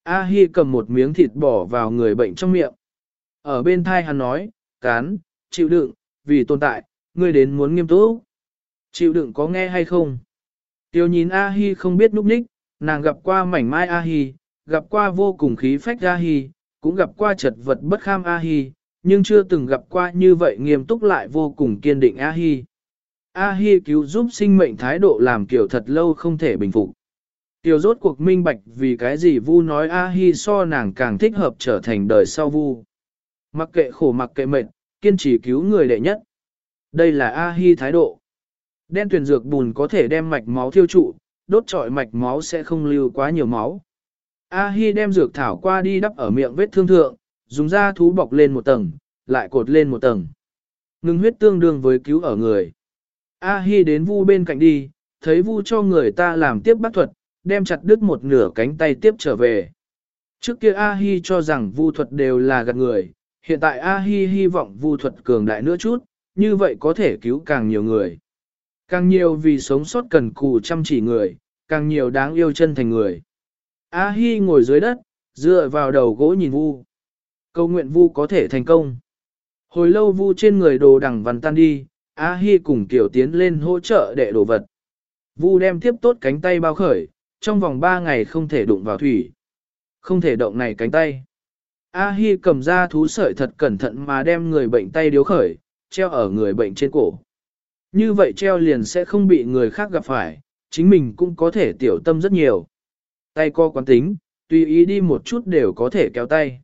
S1: A Hi cầm một miếng thịt bỏ vào người bệnh trong miệng. Ở bên thai hắn nói, cán, chịu đựng, vì tồn tại, ngươi đến muốn nghiêm túc. Chịu đựng có nghe hay không? Tiêu nhìn A Hi không biết núp ních, nàng gặp qua mảnh mai A Hi, gặp qua vô cùng khí phách A Hi, cũng gặp qua chật vật bất kham A Hi, nhưng chưa từng gặp qua như vậy nghiêm túc lại vô cùng kiên định A Hi. A Hi cứu giúp sinh mệnh thái độ làm kiểu thật lâu không thể bình phục. Tiểu rốt cuộc minh bạch vì cái gì Vu nói A Hi so nàng càng thích hợp trở thành đời sau Vu. Mặc kệ khổ mặc kệ mệt, kiên trì cứu người đệ nhất. Đây là A Hi thái độ. Đen tuyển dược bùn có thể đem mạch máu thiêu trụ, đốt trọi mạch máu sẽ không lưu quá nhiều máu. A Hi đem dược thảo qua đi đắp ở miệng vết thương thượng, dùng da thú bọc lên một tầng, lại cột lên một tầng. Ngưng huyết tương đương với cứu ở người. A Hi đến vu bên cạnh đi, thấy vu cho người ta làm tiếp bác thuật, đem chặt đứt một nửa cánh tay tiếp trở về. Trước kia A Hi cho rằng vu thuật đều là gạt người, hiện tại A Hi hy vọng vu thuật cường đại nữa chút, như vậy có thể cứu càng nhiều người. Càng nhiều vì sống sót cần cù chăm chỉ người, càng nhiều đáng yêu chân thành người. A Hi ngồi dưới đất, dựa vào đầu gỗ nhìn vu. Câu nguyện vu có thể thành công. Hồi lâu vu trên người đồ đằng văn tan đi, A Hi cùng Kiều tiến lên hỗ trợ đệ đồ vật. Vu đem tiếp tốt cánh tay bao khởi, trong vòng 3 ngày không thể đụng vào thủy. Không thể động này cánh tay. A Hi cầm ra thú sợi thật cẩn thận mà đem người bệnh tay điếu khởi, treo ở người bệnh trên cổ. Như vậy treo liền sẽ không bị người khác gặp phải, chính mình cũng có thể tiểu tâm rất nhiều. Tay co quán tính, tùy ý đi một chút đều có thể kéo tay.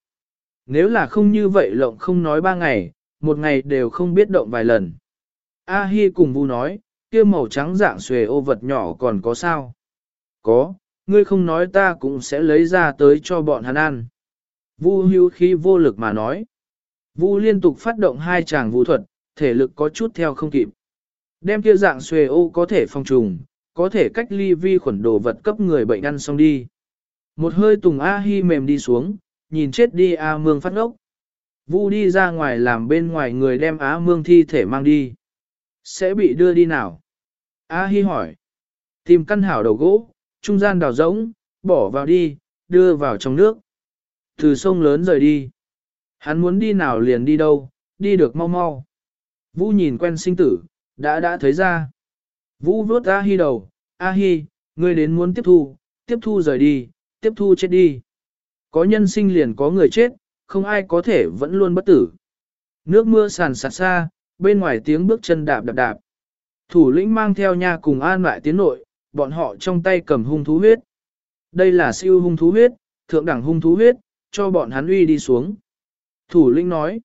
S1: Nếu là không như vậy lộng không nói ba ngày, một ngày đều không biết động vài lần. A Hi cùng Vu nói, kia màu trắng dạng xuề ô vật nhỏ còn có sao? Có, ngươi không nói ta cũng sẽ lấy ra tới cho bọn hắn ăn. Vu hưu khí vô lực mà nói. Vu liên tục phát động hai chàng vũ thuật, thể lực có chút theo không kịp. Đem kia dạng xuề ô có thể phong trùng, có thể cách ly vi khuẩn đồ vật cấp người bệnh ăn xong đi. Một hơi tùng A Hi mềm đi xuống, nhìn chết đi A Mương phát ngốc. Vu đi ra ngoài làm bên ngoài người đem Á Mương thi thể mang đi. Sẽ bị đưa đi nào? A Hi hỏi. Tìm căn hảo đầu gỗ, trung gian đào rỗng, bỏ vào đi, đưa vào trong nước. Từ sông lớn rời đi. Hắn muốn đi nào liền đi đâu, đi được mau mau. Vu nhìn quen sinh tử, đã đã thấy ra. Vũ vuốt A Hi đầu, A Hi, ngươi đến muốn tiếp thu, tiếp thu rời đi, tiếp thu chết đi. Có nhân sinh liền có người chết, không ai có thể vẫn luôn bất tử. Nước mưa sàn sạt xa, bên ngoài tiếng bước chân đạp đạp đạp. Thủ lĩnh mang theo nha cùng an lại tiến nội, bọn họ trong tay cầm hung thú huyết. Đây là siêu hung thú huyết, thượng đẳng hung thú huyết, cho bọn hắn uy đi xuống. Thủ lĩnh nói,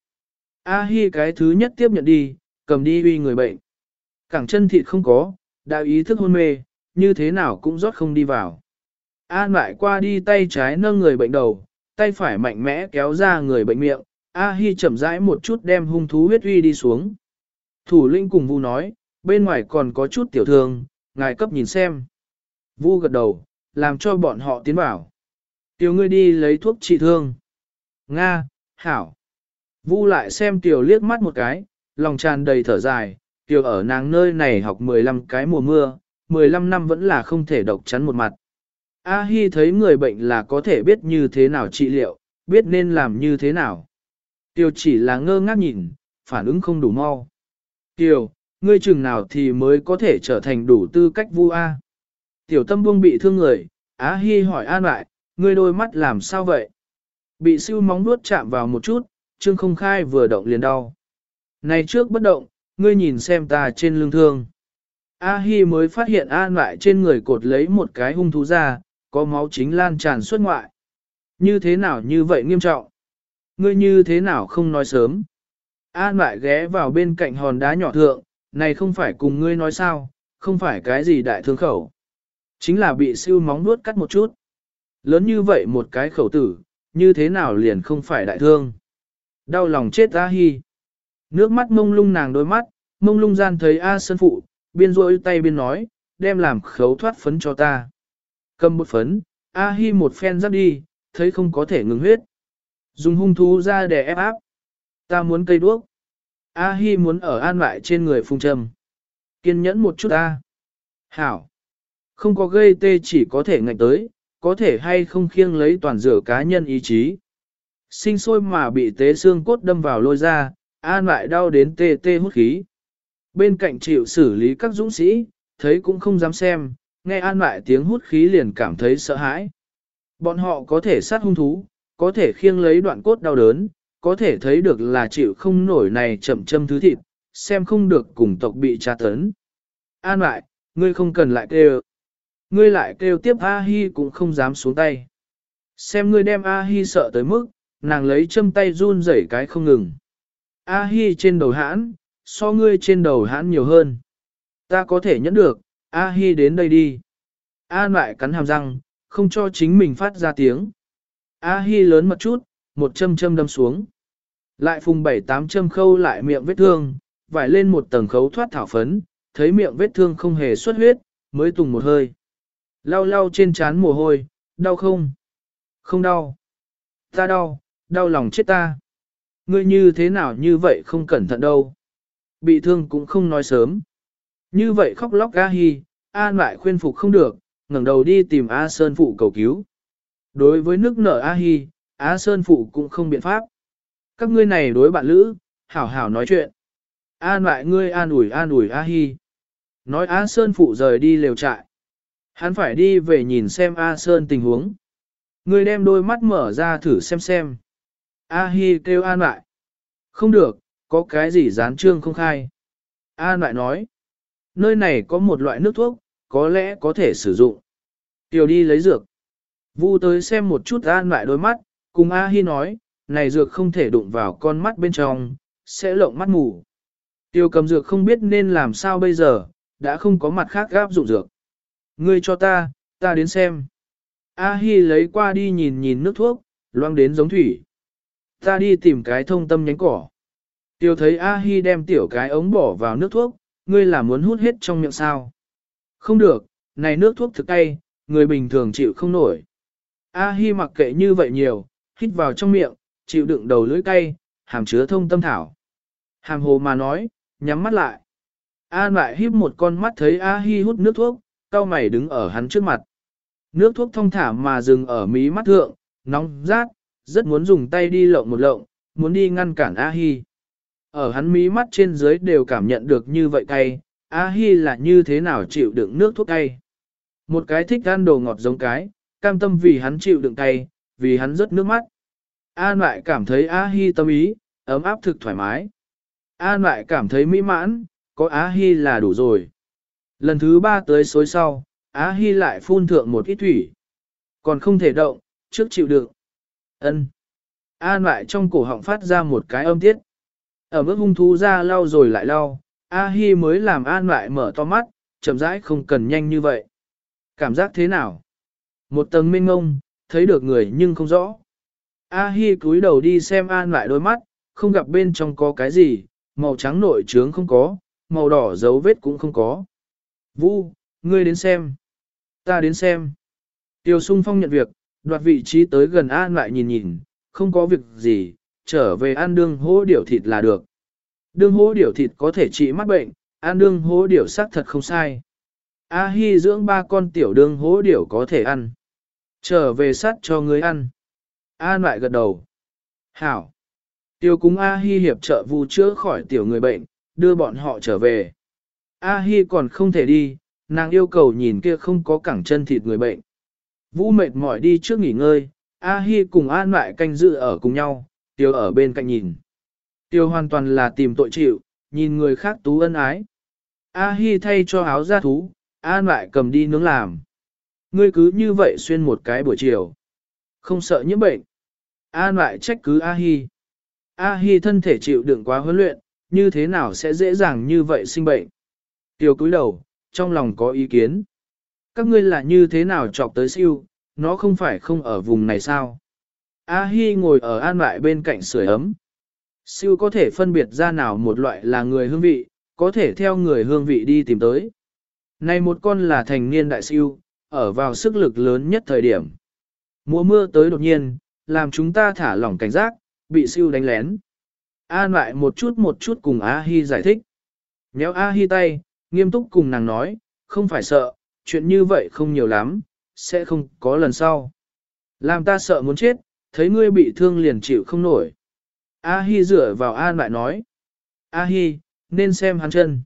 S1: A Hi cái thứ nhất tiếp nhận đi, cầm đi uy người bệnh. Cẳng chân thịt không có, đã ý thức hôn mê, như thế nào cũng rót không đi vào. An lại qua đi tay trái nâng người bệnh đầu, tay phải mạnh mẽ kéo ra người bệnh miệng, A Hi chậm rãi một chút đem hung thú huyết uy đi xuống. Thủ lĩnh cùng Vu nói, bên ngoài còn có chút tiểu thương, ngài cấp nhìn xem. Vu gật đầu, làm cho bọn họ tiến vào. Tiểu ngươi đi lấy thuốc trị thương. Nga, Hảo. Vu lại xem Tiểu liếc mắt một cái, lòng tràn đầy thở dài, Tiểu ở nàng nơi này học 15 cái mùa mưa, 15 năm vẫn là không thể độc chắn một mặt. A Hi thấy người bệnh là có thể biết như thế nào trị liệu, biết nên làm như thế nào. Tiêu chỉ là ngơ ngác nhìn, phản ứng không đủ mau. Tiêu, ngươi chừng nào thì mới có thể trở thành đủ tư cách vu A. Tiểu tâm buông bị thương người, Á Hi hỏi an lại, ngươi đôi mắt làm sao vậy? Bị siêu móng nuốt chạm vào một chút, Trương không khai vừa động liền đau. Này trước bất động, ngươi nhìn xem ta trên lưng thương. A Hi mới phát hiện an lại trên người cột lấy một cái hung thú ra, có máu chính lan tràn xuất ngoại. Như thế nào như vậy nghiêm trọng? Ngươi như thế nào không nói sớm? An lại ghé vào bên cạnh hòn đá nhỏ thượng, này không phải cùng ngươi nói sao, không phải cái gì đại thương khẩu. Chính là bị siêu móng nuốt cắt một chút. Lớn như vậy một cái khẩu tử, như thế nào liền không phải đại thương. Đau lòng chết A Hi. Nước mắt mông lung nàng đôi mắt, mông lung gian thấy A Sơn Phụ, biên rôi tay biên nói, đem làm khấu thoát phấn cho ta. Cầm một phấn, A Hi một phen giáp đi, thấy không có thể ngừng huyết. Dùng hung thú ra để ép áp. Ta muốn cây đuốc. A Hi muốn ở an lại trên người phung trầm. Kiên nhẫn một chút A. Hảo. Không có gây tê chỉ có thể ngạnh tới, có thể hay không khiêng lấy toàn rửa cá nhân ý chí. Sinh sôi mà bị tế xương cốt đâm vào lôi ra, an lại đau đến tê tê hút khí. Bên cạnh chịu xử lý các dũng sĩ, thấy cũng không dám xem, nghe an lại tiếng hút khí liền cảm thấy sợ hãi. Bọn họ có thể sát hung thú, có thể khiêng lấy đoạn cốt đau đớn, có thể thấy được là chịu không nổi này chậm châm thứ thịt, xem không được cùng tộc bị tra tấn. An lại, ngươi không cần lại kêu. Ngươi lại kêu tiếp A-hi cũng không dám xuống tay. Xem ngươi đem A-hi sợ tới mức, nàng lấy châm tay run rẩy cái không ngừng. A-hi trên đầu hãn, so ngươi trên đầu hãn nhiều hơn. Ta có thể nhẫn được, A-hi đến đây đi. An lại cắn hàm răng, không cho chính mình phát ra tiếng. A-hi lớn một chút, một châm châm đâm xuống. Lại phùng bảy tám châm khâu lại miệng vết thương, vải lên một tầng khấu thoát thảo phấn, thấy miệng vết thương không hề xuất huyết, mới tùng một hơi. Lau lau trên trán mồ hôi, đau không? Không đau. Ta đau, đau lòng chết ta. Ngươi như thế nào như vậy không cẩn thận đâu. Bị thương cũng không nói sớm. Như vậy khóc lóc A Hi, An lại khuyên phục không được, ngẩng đầu đi tìm A Sơn Phụ cầu cứu. Đối với nước nở A Hi, A Sơn Phụ cũng không biện pháp. Các ngươi này đối bạn lữ, hảo hảo nói chuyện. An lại ngươi an ủi an ủi A Hi. Nói A Sơn Phụ rời đi lều trại. Hắn phải đi về nhìn xem A Sơn tình huống. Ngươi đem đôi mắt mở ra thử xem xem. A Hi kêu an lại. Không được, có cái gì dán trương không khai. An lại nói. Nơi này có một loại nước thuốc, có lẽ có thể sử dụng. Tiểu đi lấy dược. Vu tới xem một chút an lại đôi mắt, cùng A Hi nói, này dược không thể đụng vào con mắt bên trong, sẽ lộng mắt mù. Tiêu cầm dược không biết nên làm sao bây giờ, đã không có mặt khác gáp dụng dược. Ngươi cho ta, ta đến xem. A Hi lấy qua đi nhìn nhìn nước thuốc, loang đến giống thủy. Ta đi tìm cái thông tâm nhánh cỏ. Tiêu thấy A Hi đem tiểu cái ống bỏ vào nước thuốc, ngươi là muốn hút hết trong miệng sao? Không được, này nước thuốc thực cay, người bình thường chịu không nổi. A Hi mặc kệ như vậy nhiều, hít vào trong miệng, chịu đựng đầu lưỡi cay, hàm chứa thông tâm thảo. Hàm hồ mà nói, nhắm mắt lại. An lại híp một con mắt thấy A Hi hút nước thuốc, cao mày đứng ở hắn trước mặt. Nước thuốc thông thả mà dừng ở mí mắt thượng, nóng rát, rất muốn dùng tay đi lộng một lộng, muốn đi ngăn cản A Hi. Ở hắn mí mắt trên dưới đều cảm nhận được như vậy cay, A Hi là như thế nào chịu đựng nước thuốc cay. Một cái thích ăn đồ ngọt giống cái, cam tâm vì hắn chịu đựng cay, vì hắn rớt nước mắt. An lại cảm thấy A Hi tâm ý, ấm áp thực thoải mái. An lại cảm thấy mỹ mãn, có A-hi là đủ rồi. Lần thứ ba tới xối sau, Á Hi lại phun thượng một ít thủy. Còn không thể động, trước chịu đựng. Ân. An lại trong cổ họng phát ra một cái âm tiết. Ở bước hung thú ra lau rồi lại lau, A Hi mới làm An lại mở to mắt, chậm rãi không cần nhanh như vậy. Cảm giác thế nào? Một tầng mênh ngông, thấy được người nhưng không rõ. A Hi cúi đầu đi xem An lại đôi mắt, không gặp bên trong có cái gì, màu trắng nội trướng không có, màu đỏ dấu vết cũng không có. Vu, ngươi đến xem. Ta đến xem. Tiêu sung phong nhận việc, đoạt vị trí tới gần An lại nhìn nhìn, không có việc gì, trở về ăn đương hố điểu thịt là được. Đương hố điểu thịt có thể trị mắt bệnh, ăn đương hố điểu xác thật không sai. A Hi dưỡng ba con tiểu đương hố điểu có thể ăn. Trở về sát cho người ăn. An lại gật đầu. Hảo. Tiêu cúng A Hi hiệp trợ vu chữa khỏi tiểu người bệnh, đưa bọn họ trở về. A Hi còn không thể đi, nàng yêu cầu nhìn kia không có cẳng chân thịt người bệnh. Vũ mệt mỏi đi trước nghỉ ngơi, A Hi cùng An lại canh dự ở cùng nhau, Tiêu ở bên cạnh nhìn. Tiêu hoàn toàn là tìm tội chịu, nhìn người khác tú ân ái. A Hi thay cho áo da thú, An lại cầm đi nướng làm. Ngươi cứ như vậy xuyên một cái buổi chiều. Không sợ nhiễm bệnh. An lại trách cứ A Hi. A Hi thân thể chịu đựng quá huấn luyện, như thế nào sẽ dễ dàng như vậy sinh bệnh. Tiêu cúi đầu, trong lòng có ý kiến. Các ngươi là như thế nào chọc tới siêu, nó không phải không ở vùng này sao? A Hi ngồi ở an lại bên cạnh sưởi ấm. Siêu có thể phân biệt ra nào một loại là người hương vị, có thể theo người hương vị đi tìm tới. Này một con là thành niên đại siêu, ở vào sức lực lớn nhất thời điểm. Mùa mưa tới đột nhiên, làm chúng ta thả lỏng cảnh giác, bị siêu đánh lén. An lại một chút một chút cùng A Hi giải thích. Nhéo A Hi tay, nghiêm túc cùng nàng nói, không phải sợ, chuyện như vậy không nhiều lắm, sẽ không có lần sau. Làm ta sợ muốn chết, thấy ngươi bị thương liền chịu không nổi. A Hi dựa vào An lại nói. A Hi, nên xem hắn chân.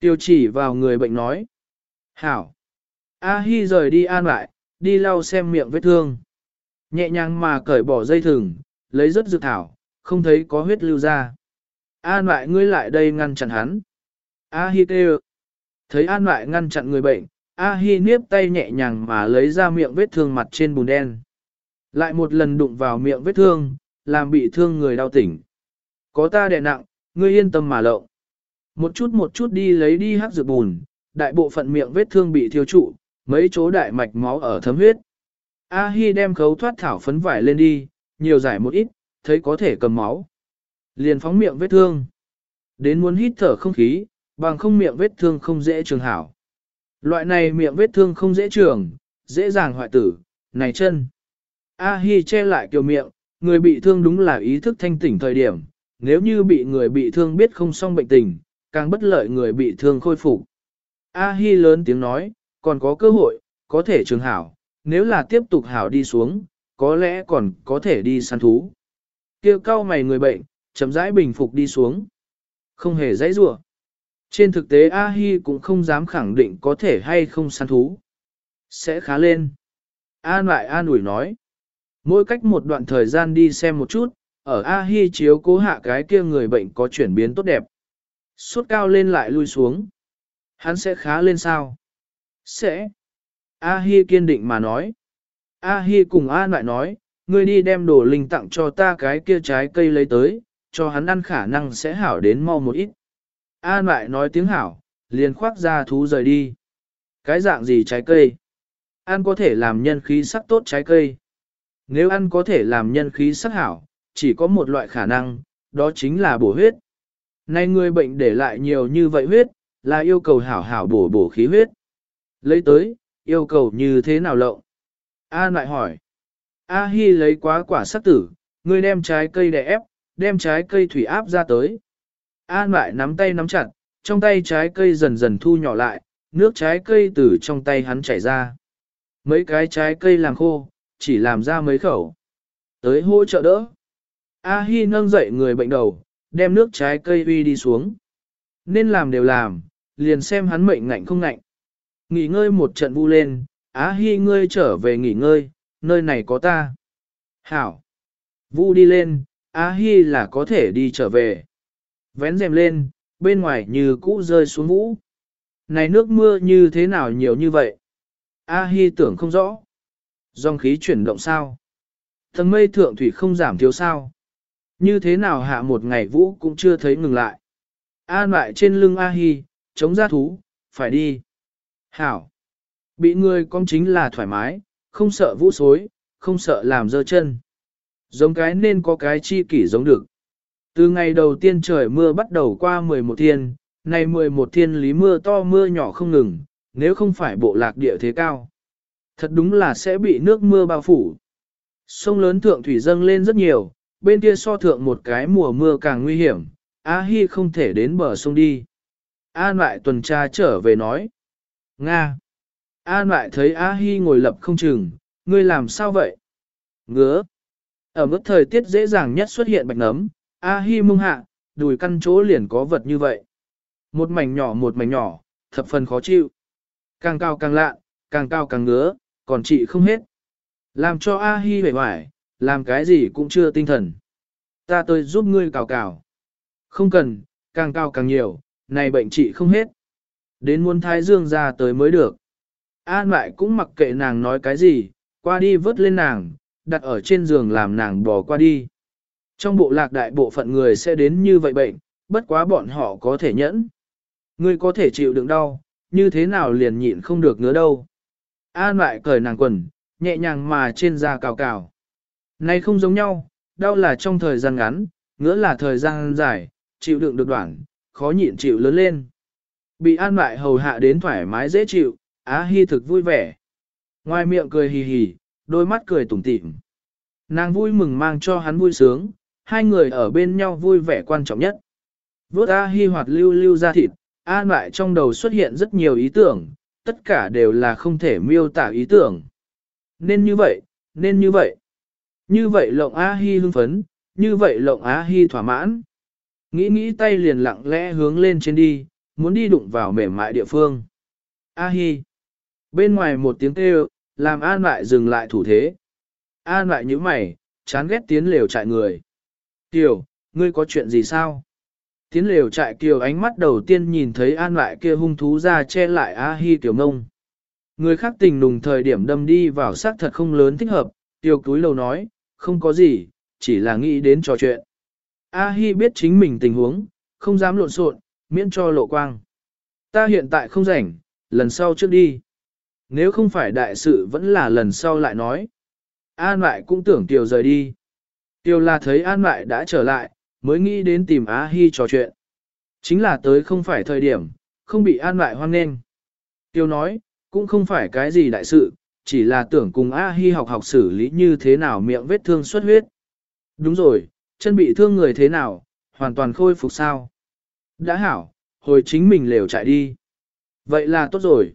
S1: Tiêu chỉ vào người bệnh nói. Hảo. A Hi rời đi An lại, đi lau xem miệng vết thương. Nhẹ nhàng mà cởi bỏ dây thừng, lấy rất dược thảo, không thấy có huyết lưu ra. An lại ngươi lại đây ngăn chặn hắn. A Hi kêu. Thấy An lại ngăn chặn người bệnh, A Hi niếp tay nhẹ nhàng mà lấy ra miệng vết thương mặt trên bùn đen. Lại một lần đụng vào miệng vết thương, làm bị thương người đau tỉnh. Có ta đè nặng, ngươi yên tâm mà lộng. Một chút một chút đi lấy đi hắc dược bùn, đại bộ phận miệng vết thương bị thiêu trụ, mấy chỗ đại mạch máu ở thấm huyết. A Hi đem khấu thoát thảo phấn vải lên đi, nhiều giải một ít, thấy có thể cầm máu. Liền phóng miệng vết thương. Đến muốn hít thở không khí, bằng không miệng vết thương không dễ trường hảo. Loại này miệng vết thương không dễ trường, dễ dàng hoại tử, này chân. A Hi che lại kiều miệng, người bị thương đúng là ý thức thanh tỉnh thời điểm, nếu như bị người bị thương biết không xong bệnh tình, càng bất lợi người bị thương khôi phục. A Hi lớn tiếng nói, còn có cơ hội, có thể trường hảo, nếu là tiếp tục hảo đi xuống, có lẽ còn có thể đi săn thú. Kêu cao mày người bệnh, chậm rãi bình phục đi xuống. Không hề dãy rủa. Trên thực tế A-hi cũng không dám khẳng định có thể hay không săn thú. Sẽ khá lên. An lại an ủi nói. Mỗi cách một đoạn thời gian đi xem một chút, ở A-hi chiếu cố hạ cái kia người bệnh có chuyển biến tốt đẹp. Suốt cao lên lại lui xuống. Hắn sẽ khá lên sao? Sẽ. A-hi kiên định mà nói. A-hi cùng An lại nói, ngươi đi đem đồ linh tặng cho ta cái kia trái cây lấy tới, cho hắn ăn khả năng sẽ hảo đến mau một ít. An lại nói tiếng hảo, liền khoác ra thú rời đi. Cái dạng gì trái cây? Ăn có thể làm nhân khí sắc tốt trái cây. Nếu ăn có thể làm nhân khí sắc hảo, chỉ có một loại khả năng, đó chính là bổ huyết. Nay người bệnh để lại nhiều như vậy huyết, là yêu cầu hảo hảo bổ bổ khí huyết. Lấy tới, yêu cầu như thế nào lộng? An lại hỏi. A Hi lấy quá quả sắc tử, ngươi đem trái cây đè ép, đem trái cây thủy áp ra tới. An lại nắm tay nắm chặt, trong tay trái cây dần dần thu nhỏ lại, nước trái cây từ trong tay hắn chảy ra. Mấy cái trái cây làm khô, chỉ làm ra mấy khẩu. Tới hỗ trợ đỡ. A Hi nâng dậy người bệnh đầu, đem nước trái cây uy đi xuống. Nên làm đều làm, liền xem hắn mệnh ngạnh không ngạnh. Nghỉ ngơi một trận vu lên, A Hi ngươi trở về nghỉ ngơi, nơi này có ta. Hảo. Vu đi lên, A Hi là có thể đi trở về. Vén rèm lên, bên ngoài như cũ rơi xuống vũ. Này nước mưa như thế nào nhiều như vậy? A Hi tưởng không rõ. Dòng khí chuyển động sao? Tầng mây thượng thủy không giảm thiếu sao? Như thế nào hạ một ngày vũ cũng chưa thấy ngừng lại. An lại trên lưng A Hi, chống ra thú, phải đi. Hảo. Bị người con chính là thoải mái, không sợ vũ xối, không sợ làm dơ chân. Giống cái nên có cái chi kỷ giống được. Từ ngày đầu tiên trời mưa bắt đầu qua 11 thiên, nay 11 thiên lý mưa to mưa nhỏ không ngừng, nếu không phải bộ lạc địa thế cao. Thật đúng là sẽ bị nước mưa bao phủ. Sông lớn thượng thủy dâng lên rất nhiều, bên kia so thượng một cái mùa mưa càng nguy hiểm, A Hi không thể đến bờ sông đi. An lại tuần tra trở về nói. Nga. An lại thấy A Hi ngồi lập không chừng, ngươi làm sao vậy? Ngứa. Ở mức thời tiết dễ dàng nhất xuất hiện bạch nấm, A Hi mông hạ, đùi căn chỗ liền có vật như vậy. Một mảnh nhỏ một mảnh nhỏ, thập phần khó chịu. Càng cao càng lạ, càng cao càng ngứa, còn chị không hết. Làm cho A Hi vẻ hoài, làm cái gì cũng chưa tinh thần. Ta tôi giúp ngươi cào cào. Không cần, càng cao càng nhiều, này bệnh trị không hết. Đến muốn thái dương ra tới mới được. An lại cũng mặc kệ nàng nói cái gì, qua đi vớt lên nàng, đặt ở trên giường làm nàng bỏ qua đi. Trong bộ lạc đại bộ phận người sẽ đến như vậy bệnh, bất quá bọn họ có thể nhẫn. Ngươi có thể chịu đựng đau, như thế nào liền nhịn không được nữa đâu. An lại cởi nàng quần, nhẹ nhàng mà trên da cào cào. Này không giống nhau, đau là trong thời gian ngắn, ngứa là thời gian dài, chịu đựng được đoạn, khó nhịn chịu lớn lên. Bị an lại hầu hạ đến thoải mái dễ chịu, Á Hi thực vui vẻ. Ngoài miệng cười hì hì, đôi mắt cười tủm tỉm. Nàng vui mừng mang cho hắn vui sướng, hai người ở bên nhau vui vẻ quan trọng nhất. Vốt A Hi hoạt lưu lưu ra thịt, an lại trong đầu xuất hiện rất nhiều ý tưởng, tất cả đều là không thể miêu tả ý tưởng. Nên như vậy, nên như vậy. Như vậy lộng A Hi hưng phấn, như vậy lộng A Hi thỏa mãn. Nghĩ nghĩ tay liền lặng lẽ hướng lên trên đi, muốn đi đụng vào mềm mại địa phương. A Hi. Bên ngoài một tiếng kêu, làm An lại dừng lại thủ thế. An lại như mày, chán ghét tiến lều chạy người. Kiều, ngươi có chuyện gì sao? Tiến lều trại Kiều ánh mắt đầu tiên nhìn thấy An lại kia hung thú ra che lại A Hi Kiều ngông. Người khác tình nùng thời điểm đâm đi vào xác thật không lớn thích hợp, Kiều túi lầu nói, không có gì, chỉ là nghĩ đến trò chuyện. A Hi biết chính mình tình huống, không dám lộn xộn, miễn cho lộ quang. Ta hiện tại không rảnh, lần sau trước đi. Nếu không phải đại sự vẫn là lần sau lại nói. An lại cũng tưởng Kiều rời đi. Tiêu là thấy An lại đã trở lại, mới nghĩ đến tìm á Hi trò chuyện. Chính là tới không phải thời điểm, không bị An lại hoan nghênh. Tiêu nói, cũng không phải cái gì đại sự, chỉ là tưởng cùng A Hi học học xử lý như thế nào miệng vết thương xuất huyết. Đúng rồi, chân bị thương người thế nào, hoàn toàn khôi phục sao? Đã hảo, hồi chính mình lều chạy đi. Vậy là tốt rồi.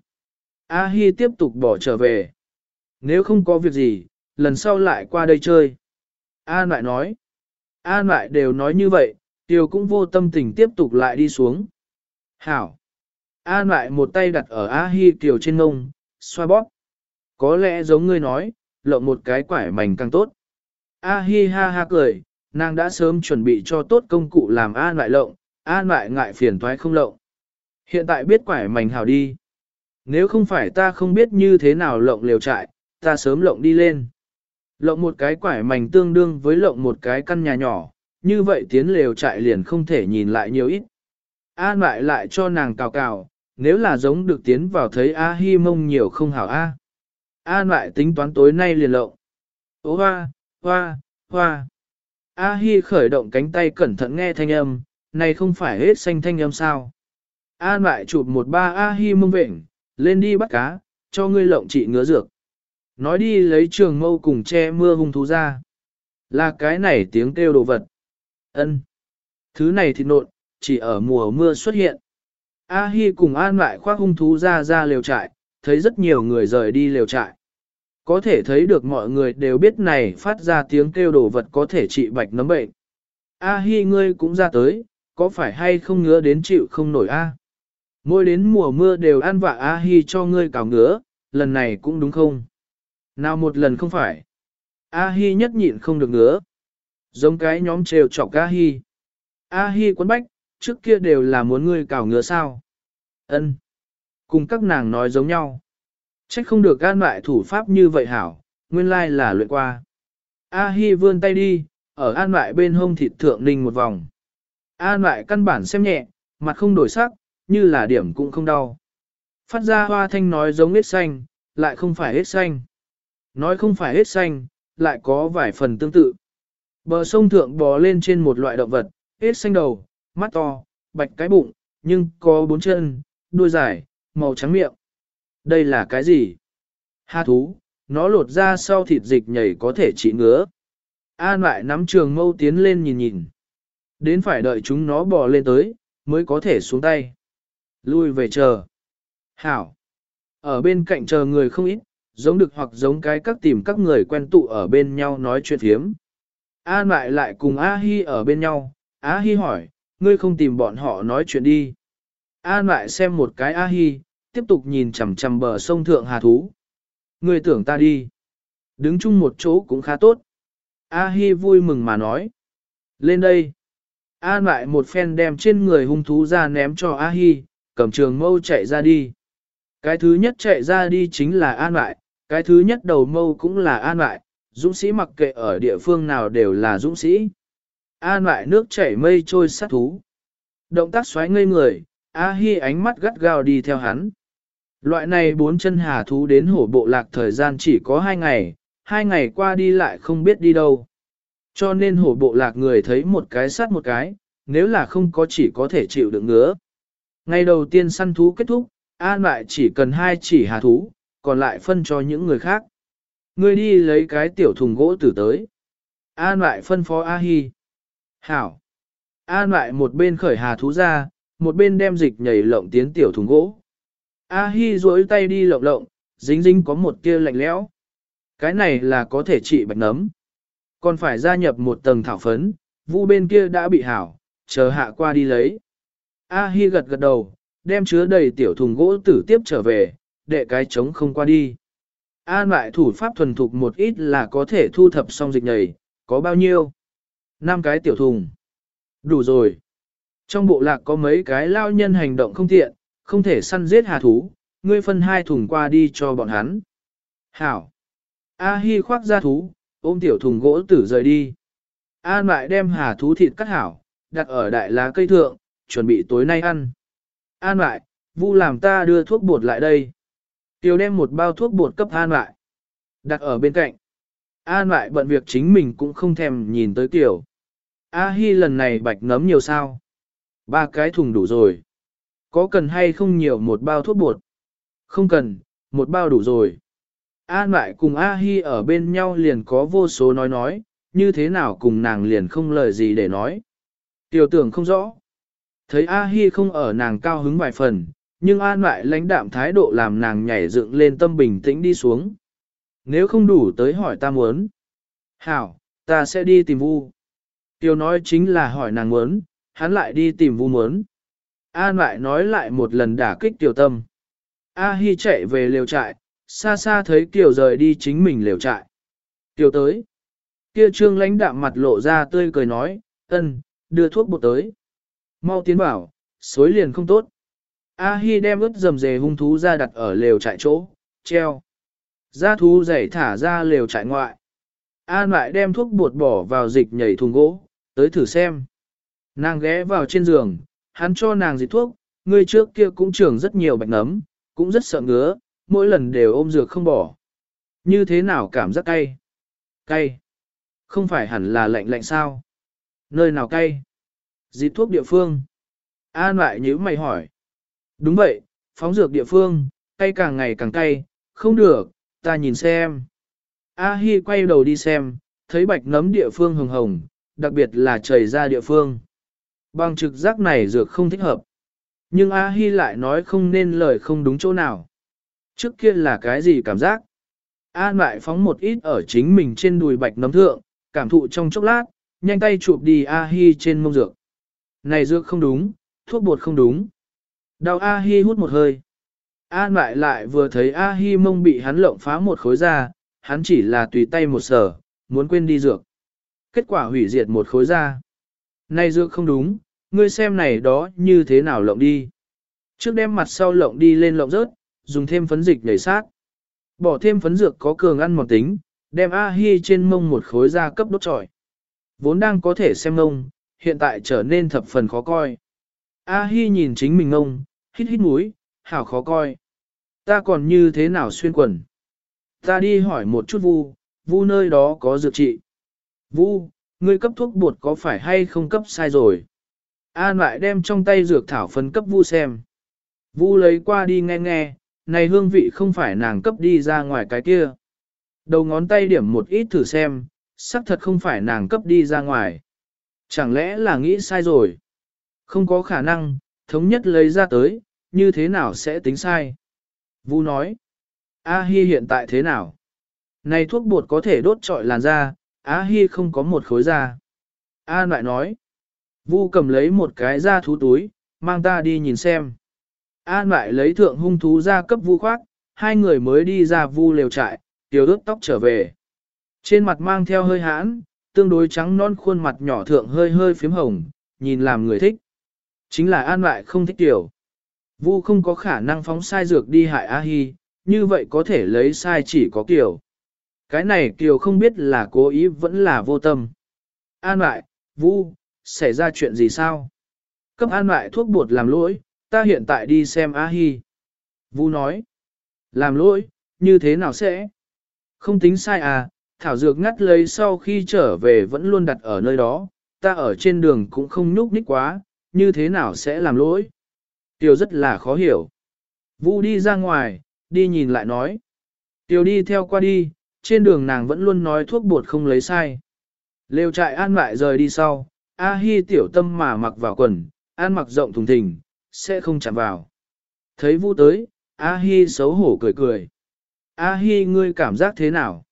S1: A Hi tiếp tục bỏ trở về. Nếu không có việc gì, lần sau lại qua đây chơi. A lại nói. A lại đều nói như vậy, Tiêu cũng vô tâm tình tiếp tục lại đi xuống. Hảo. A lại một tay đặt ở A Hi Kiều trên ngông, xoa bóp. Có lẽ giống ngươi nói, lộng một cái quải mảnh càng tốt. A Hi ha ha cười, nàng đã sớm chuẩn bị cho tốt công cụ làm A lại lộng, A lại ngại phiền toái không lộng. Hiện tại biết quải mảnh hảo đi. Nếu không phải ta không biết như thế nào lộng liều trại, ta sớm lộng đi lên. Lộng một cái quải mảnh tương đương với lộng một cái căn nhà nhỏ, như vậy tiến lều trại liền không thể nhìn lại nhiều ít. A lại lại cho nàng cào cào, nếu là giống được tiến vào thấy A hi mông nhiều không hảo A. A lại tính toán tối nay liền lộng. Ô hoa, hoa, hoa. A hi khởi động cánh tay cẩn thận nghe thanh âm, này không phải hết xanh thanh âm sao. A lại chụp một ba A hi mông vệnh, lên đi bắt cá, cho ngươi lộng trị ngứa dược. Nói đi lấy trường mâu cùng che mưa hung thú ra. Là cái này tiếng kêu đồ vật. ân Thứ này thì nộn, chỉ ở mùa mưa xuất hiện. A Hi cùng an lại khoác hung thú ra ra lều trại, thấy rất nhiều người rời đi lều trại. Có thể thấy được mọi người đều biết này phát ra tiếng kêu đồ vật có thể trị bạch nấm bệnh. A Hi ngươi cũng ra tới, có phải hay không ngứa đến chịu không nổi a? Mỗi đến mùa mưa đều ăn vạ A Hi cho ngươi cào ngứa, lần này cũng đúng không? Nào một lần không phải. A Hi nhất nhịn không được ngứa. Giống cái nhóm trêu chọc A Hi. A Hi quấn bách, trước kia đều là muốn ngươi cào ngứa sao. ân Cùng các nàng nói giống nhau. Trách không được gan loại thủ pháp như vậy hảo, nguyên lai là luyện qua. A Hi vươn tay đi, ở an loại bên hông thịt thượng ninh một vòng. An loại căn bản xem nhẹ, mặt không đổi sắc, như là điểm cũng không đau. Phát ra hoa thanh nói giống hết xanh, lại không phải hết xanh. Nói không phải hết xanh, lại có vài phần tương tự. Bờ sông thượng bò lên trên một loại động vật, hết xanh đầu, mắt to, bạch cái bụng, nhưng có bốn chân, đuôi dài, màu trắng miệng. Đây là cái gì? Ha thú, nó lột ra sau thịt dịch nhảy có thể trị ngứa. An lại nắm trường mâu tiến lên nhìn nhìn. Đến phải đợi chúng nó bò lên tới, mới có thể xuống tay. Lui về chờ. Hảo. Ở bên cạnh chờ người không ít, giống được hoặc giống cái các tìm các người quen tụ ở bên nhau nói chuyện thiếm. An lại lại cùng A Hi ở bên nhau. A Hi hỏi, ngươi không tìm bọn họ nói chuyện đi. An lại xem một cái A Hi, tiếp tục nhìn chằm chằm bờ sông Thượng Hà Thú. Ngươi tưởng ta đi. Đứng chung một chỗ cũng khá tốt. A Hi vui mừng mà nói. Lên đây. An lại một phen đem trên người hung thú ra ném cho A Hi, cầm trường mâu chạy ra đi. Cái thứ nhất chạy ra đi chính là An lại, cái thứ nhất đầu mâu cũng là An lại, dũng sĩ mặc kệ ở địa phương nào đều là dũng sĩ. An lại nước chảy mây trôi sát thú. Động tác xoáy ngây người, A Hi ánh mắt gắt gao đi theo hắn. Loại này bốn chân hà thú đến hổ bộ lạc thời gian chỉ có hai ngày, hai ngày qua đi lại không biết đi đâu. Cho nên hổ bộ lạc người thấy một cái sát một cái, nếu là không có chỉ có thể chịu đựng ngứa. Ngày đầu tiên săn thú kết thúc, An lại chỉ cần hai chỉ hà thú, còn lại phân cho những người khác. ngươi đi lấy cái tiểu thùng gỗ tử tới. An lại phân phó A Hi. Hảo. An lại một bên khởi hà thú ra, một bên đem dịch nhảy lộng tiến tiểu thùng gỗ. A Hi duỗi tay đi lộng lộng, dính dính có một kia lạnh lẽo. Cái này là có thể trị bạch nấm. Còn phải gia nhập một tầng thảo phấn, vu bên kia đã bị hảo, chờ hạ qua đi lấy. A Hi gật gật đầu, đem chứa đầy tiểu thùng gỗ tử tiếp trở về, để cái trống không qua đi. An lại thủ pháp thuần thục một ít là có thể thu thập xong dịch nhầy, có bao nhiêu? năm cái tiểu thùng. Đủ rồi. Trong bộ lạc có mấy cái lao nhân hành động không tiện, không thể săn giết hà thú, ngươi phân hai thùng qua đi cho bọn hắn. Hảo. A Hi khoác ra thú, ôm tiểu thùng gỗ tử rời đi. An lại đem hà thú thịt cắt hảo, đặt ở đại lá cây thượng, chuẩn bị tối nay ăn. An lại, vu làm ta đưa thuốc bột lại đây. Tiểu đem một bao thuốc bột cấp an lại. Đặt ở bên cạnh. An lại bận việc chính mình cũng không thèm nhìn tới tiểu. A Hi lần này bạch nấm nhiều sao? Ba cái thùng đủ rồi. Có cần hay không nhiều một bao thuốc bột? Không cần, một bao đủ rồi. An lại cùng A Hi ở bên nhau liền có vô số nói nói, như thế nào cùng nàng liền không lời gì để nói. Tiểu tưởng không rõ. Thấy A Hi không ở nàng cao hứng vài phần, nhưng An lại lãnh đạm thái độ làm nàng nhảy dựng lên tâm bình tĩnh đi xuống. Nếu không đủ tới hỏi ta muốn. Hảo, ta sẽ đi tìm vu. Tiêu nói chính là hỏi nàng muốn, hắn lại đi tìm vu muốn. An lại nói lại một lần đả kích tiểu tâm. A Hi chạy về lều trại, xa xa thấy Kiều rời đi chính mình lều trại. Kiều tới. Kia trương lãnh đạm mặt lộ ra tươi cười nói, ân, đưa thuốc bột tới. Mau tiến bảo, xối liền không tốt. A Hi đem ướt dầm dề hung thú ra đặt ở lều trại chỗ, treo. Ra thú dày thả ra lều trại ngoại. An lại đem thuốc bột bỏ vào dịch nhảy thùng gỗ, tới thử xem. Nàng ghé vào trên giường, hắn cho nàng dịch thuốc, người trước kia cũng trưởng rất nhiều bạch nấm, cũng rất sợ ngứa, mỗi lần đều ôm dược không bỏ. Như thế nào cảm giác cay? Cay. Không phải hẳn là lạnh lạnh sao? Nơi nào cay? Dịch thuốc địa phương. An lại nhíu mày hỏi. Đúng vậy, phóng dược địa phương, cay càng ngày càng cay, không được, ta nhìn xem. A Hi quay đầu đi xem, thấy bạch nấm địa phương hồng hồng, đặc biệt là chảy ra địa phương. Bằng trực giác này dược không thích hợp. Nhưng A Hi lại nói không nên lời không đúng chỗ nào. Trước kia là cái gì cảm giác? An lại phóng một ít ở chính mình trên đùi bạch nấm thượng, cảm thụ trong chốc lát, nhanh tay chụp đi A Hi trên mông dược. Này dược không đúng, thuốc bột không đúng. Đau A Hi hút một hơi. An lại lại vừa thấy A Hi mông bị hắn lộng phá một khối da, hắn chỉ là tùy tay một sở, muốn quên đi dược. Kết quả hủy diệt một khối da. Này dược không đúng, ngươi xem này đó như thế nào lộng đi. Trước đem mặt sau lộng đi lên lộng rớt, dùng thêm phấn dịch nhảy sát. Bỏ thêm phấn dược có cường ăn một tính, đem A-hi trên mông một khối da cấp đốt trọi. Vốn đang có thể xem mông, hiện tại trở nên thập phần khó coi. A-hi nhìn chính mình ngông, hít hít mũi, hảo khó coi. Ta còn như thế nào xuyên quần? Ta đi hỏi một chút vu, vu nơi đó có dược trị. Vu, ngươi cấp thuốc bột có phải hay không cấp sai rồi? An lại đem trong tay dược thảo phân cấp vu xem. Vu lấy qua đi nghe nghe, này hương vị không phải nàng cấp đi ra ngoài cái kia. Đầu ngón tay điểm một ít thử xem, xác thật không phải nàng cấp đi ra ngoài. Chẳng lẽ là nghĩ sai rồi? Không có khả năng, thống nhất lấy ra tới, như thế nào sẽ tính sai? Vu nói, A Hi hiện tại thế nào? Này thuốc bột có thể đốt trọi làn da, A Hi không có một khối da. A lại nói, Vu cầm lấy một cái da thú túi, mang ta đi nhìn xem. A lại lấy thượng hung thú ra cấp Vu khoác, hai người mới đi ra Vu lều trại, tiểu ướt tóc trở về. Trên mặt mang theo hơi hãn, tương đối trắng non khuôn mặt nhỏ thượng hơi hơi phím hồng, nhìn làm người thích. Chính là an lại không thích tiểu. Vu không có khả năng phóng sai dược đi hại A Hi, như vậy có thể lấy sai chỉ có Kiều. Cái này Kiều không biết là cố ý vẫn là vô tâm. An lại, Vu, xảy ra chuyện gì sao? Cấp an lại thuốc bột làm lỗi, ta hiện tại đi xem A Hi. Vu nói, làm lỗi, như thế nào sẽ? Không tính sai à, thảo dược ngắt lấy sau khi trở về vẫn luôn đặt ở nơi đó, ta ở trên đường cũng không nhúc nhích quá, như thế nào sẽ làm lỗi? Tiêu rất là khó hiểu. Vu đi ra ngoài, đi nhìn lại nói. Tiêu đi theo qua đi, trên đường nàng vẫn luôn nói thuốc bột không lấy sai. Lêu trại an lại rời đi sau, A Hi tiểu tâm mà mặc vào quần, an mặc rộng thùng thình, sẽ không chạm vào. Thấy Vu tới, A Hi xấu hổ cười cười. A Hi ngươi cảm giác thế nào?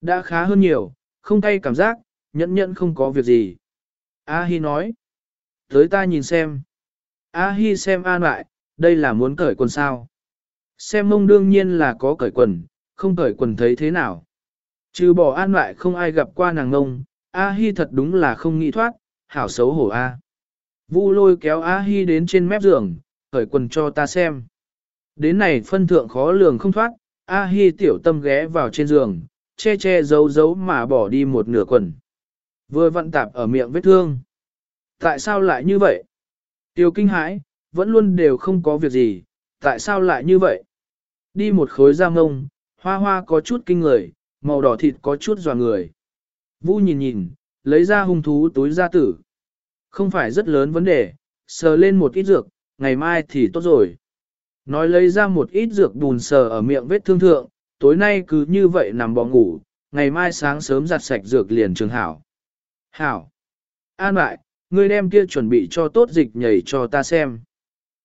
S1: Đã khá hơn nhiều, không tay cảm giác, nhẫn nhẫn không có việc gì. A Hi nói. Tới ta nhìn xem. A Hi xem an lại, đây là muốn cởi quần sao. Xem mông đương nhiên là có cởi quần, không cởi quần thấy thế nào. Trừ bỏ an lại không ai gặp qua nàng ngông, A Hi thật đúng là không nghĩ thoát, hảo xấu hổ A. Vu lôi kéo A Hi đến trên mép giường, cởi quần cho ta xem. Đến này phân thượng khó lường không thoát, A Hi tiểu tâm ghé vào trên giường, che che giấu giấu mà bỏ đi một nửa quần. Vừa vặn tạp ở miệng vết thương. Tại sao lại như vậy? Tiêu kinh hãi, vẫn luôn đều không có việc gì, tại sao lại như vậy? Đi một khối da ngông, hoa hoa có chút kinh người, màu đỏ thịt có chút dò người. Vu nhìn nhìn, lấy ra hung thú túi da tử. Không phải rất lớn vấn đề, sờ lên một ít dược, ngày mai thì tốt rồi. Nói lấy ra một ít dược bùn sờ ở miệng vết thương thượng, tối nay cứ như vậy nằm bò ngủ, ngày mai sáng sớm giặt sạch dược liền trường hảo. Hảo! An lại, ngươi đem kia chuẩn bị cho tốt dịch nhảy cho ta xem.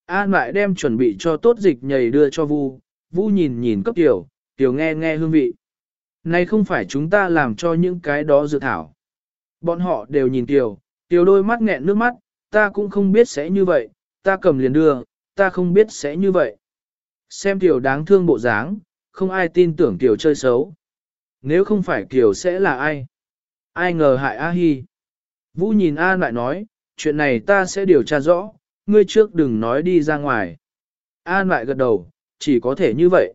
S1: An lại đem chuẩn bị cho tốt dịch nhảy đưa cho Vu, Vu nhìn nhìn cấp tiểu, tiểu nghe nghe hương vị. Này không phải chúng ta làm cho những cái đó dự thảo. Bọn họ đều nhìn tiểu, tiểu đôi mắt nghẹn nước mắt, ta cũng không biết sẽ như vậy, ta cầm liền đưa, ta không biết sẽ như vậy. Xem tiểu đáng thương bộ dáng, không ai tin tưởng tiểu chơi xấu. Nếu không phải tiểu sẽ là ai? Ai ngờ hại A Hi? Vũ nhìn An lại nói, chuyện này ta sẽ điều tra rõ, ngươi trước đừng nói đi ra ngoài. An lại gật đầu, chỉ có thể như vậy.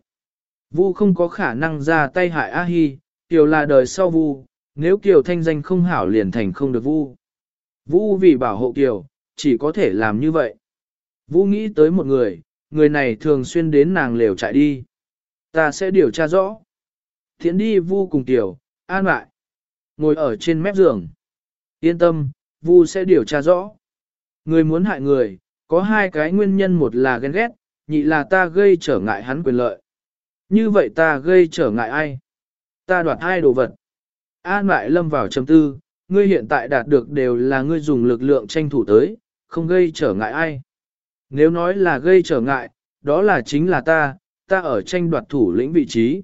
S1: Vu không có khả năng ra tay hại A Hi, Kiều là đời sau Vu, nếu Kiều thanh danh không hảo liền thành không được Vu. Vu vì bảo hộ Kiều, chỉ có thể làm như vậy. Vu nghĩ tới một người, người này thường xuyên đến nàng lều chạy đi. Ta sẽ điều tra rõ. Thiện đi Vu cùng Kiều, an lại. Ngồi ở trên mép giường. Yên tâm, Vu sẽ điều tra rõ. Người muốn hại người, có hai cái nguyên nhân một là ghen ghét, nhị là ta gây trở ngại hắn quyền lợi. Như vậy ta gây trở ngại ai? Ta đoạt hai đồ vật. An lại lâm vào chấm tư, ngươi hiện tại đạt được đều là ngươi dùng lực lượng tranh thủ tới, không gây trở ngại ai. Nếu nói là gây trở ngại, đó là chính là ta, ta ở tranh đoạt thủ lĩnh vị trí.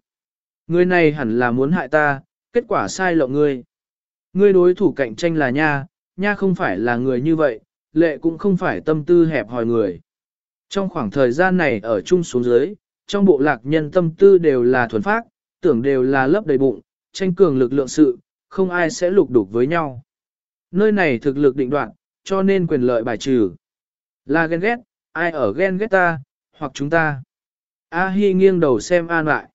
S1: Ngươi này hẳn là muốn hại ta, kết quả sai lộng ngươi. Ngươi đối thủ cạnh tranh là nha, nha không phải là người như vậy, lệ cũng không phải tâm tư hẹp hòi người. Trong khoảng thời gian này ở chung xuống dưới, trong bộ lạc nhân tâm tư đều là thuần phát, tưởng đều là lấp đầy bụng, tranh cường lực lượng sự, không ai sẽ lục đục với nhau. Nơi này thực lực định đoạn, Cho nên quyền lợi bài trừ. Là ghen ghét, ai ở ghen ghét ta, hoặc chúng ta. A Hi nghiêng đầu xem An lại.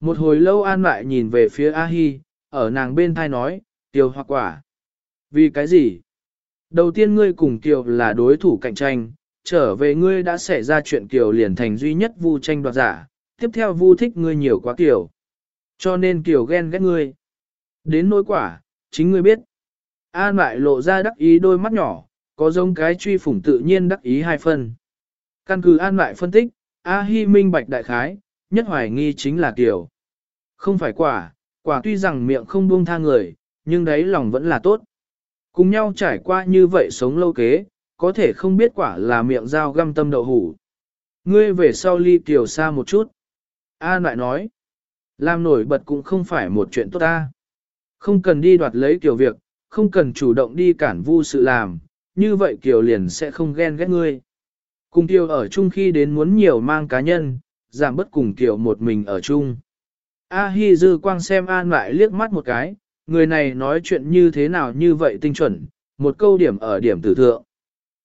S1: Một hồi lâu An lại nhìn về phía A Hi, ở nàng bên thai nói, Kiều hoặc quả. Vì cái gì? Đầu tiên ngươi cùng Kiều là đối thủ cạnh tranh, trở về ngươi đã xảy ra chuyện Kiều liền thành duy nhất vu tranh đoạt giả, tiếp theo vu thích ngươi nhiều quá Kiều. Cho nên Kiều ghen ghét ngươi. Đến nỗi quả, chính ngươi biết. An lại lộ ra đắc ý đôi mắt nhỏ, có giống cái truy phủng tự nhiên đắc ý hai phần. Căn cứ an lại phân tích, A Hi minh bạch đại khái, nhất hoài nghi chính là Kiều. Không phải quả, quả tuy rằng miệng không buông tha người, nhưng đấy lòng vẫn là tốt. Cùng nhau trải qua như vậy sống lâu kế, có thể không biết quả là miệng dao găm tâm đậu hủ. Ngươi về sau ly tiểu xa một chút. An lại nói, làm nổi bật cũng không phải một chuyện tốt ta. Không cần đi đoạt lấy tiểu việc, không cần chủ động đi cản vu sự làm, như vậy kiểu liền sẽ không ghen ghét ngươi. Cùng tiêu ở chung khi đến muốn nhiều mang cá nhân, giảm bất cùng tiểu một mình ở chung. A Hi dư quang xem An lại liếc mắt một cái, người này nói chuyện như thế nào như vậy tinh chuẩn, một câu điểm ở điểm tử thượng.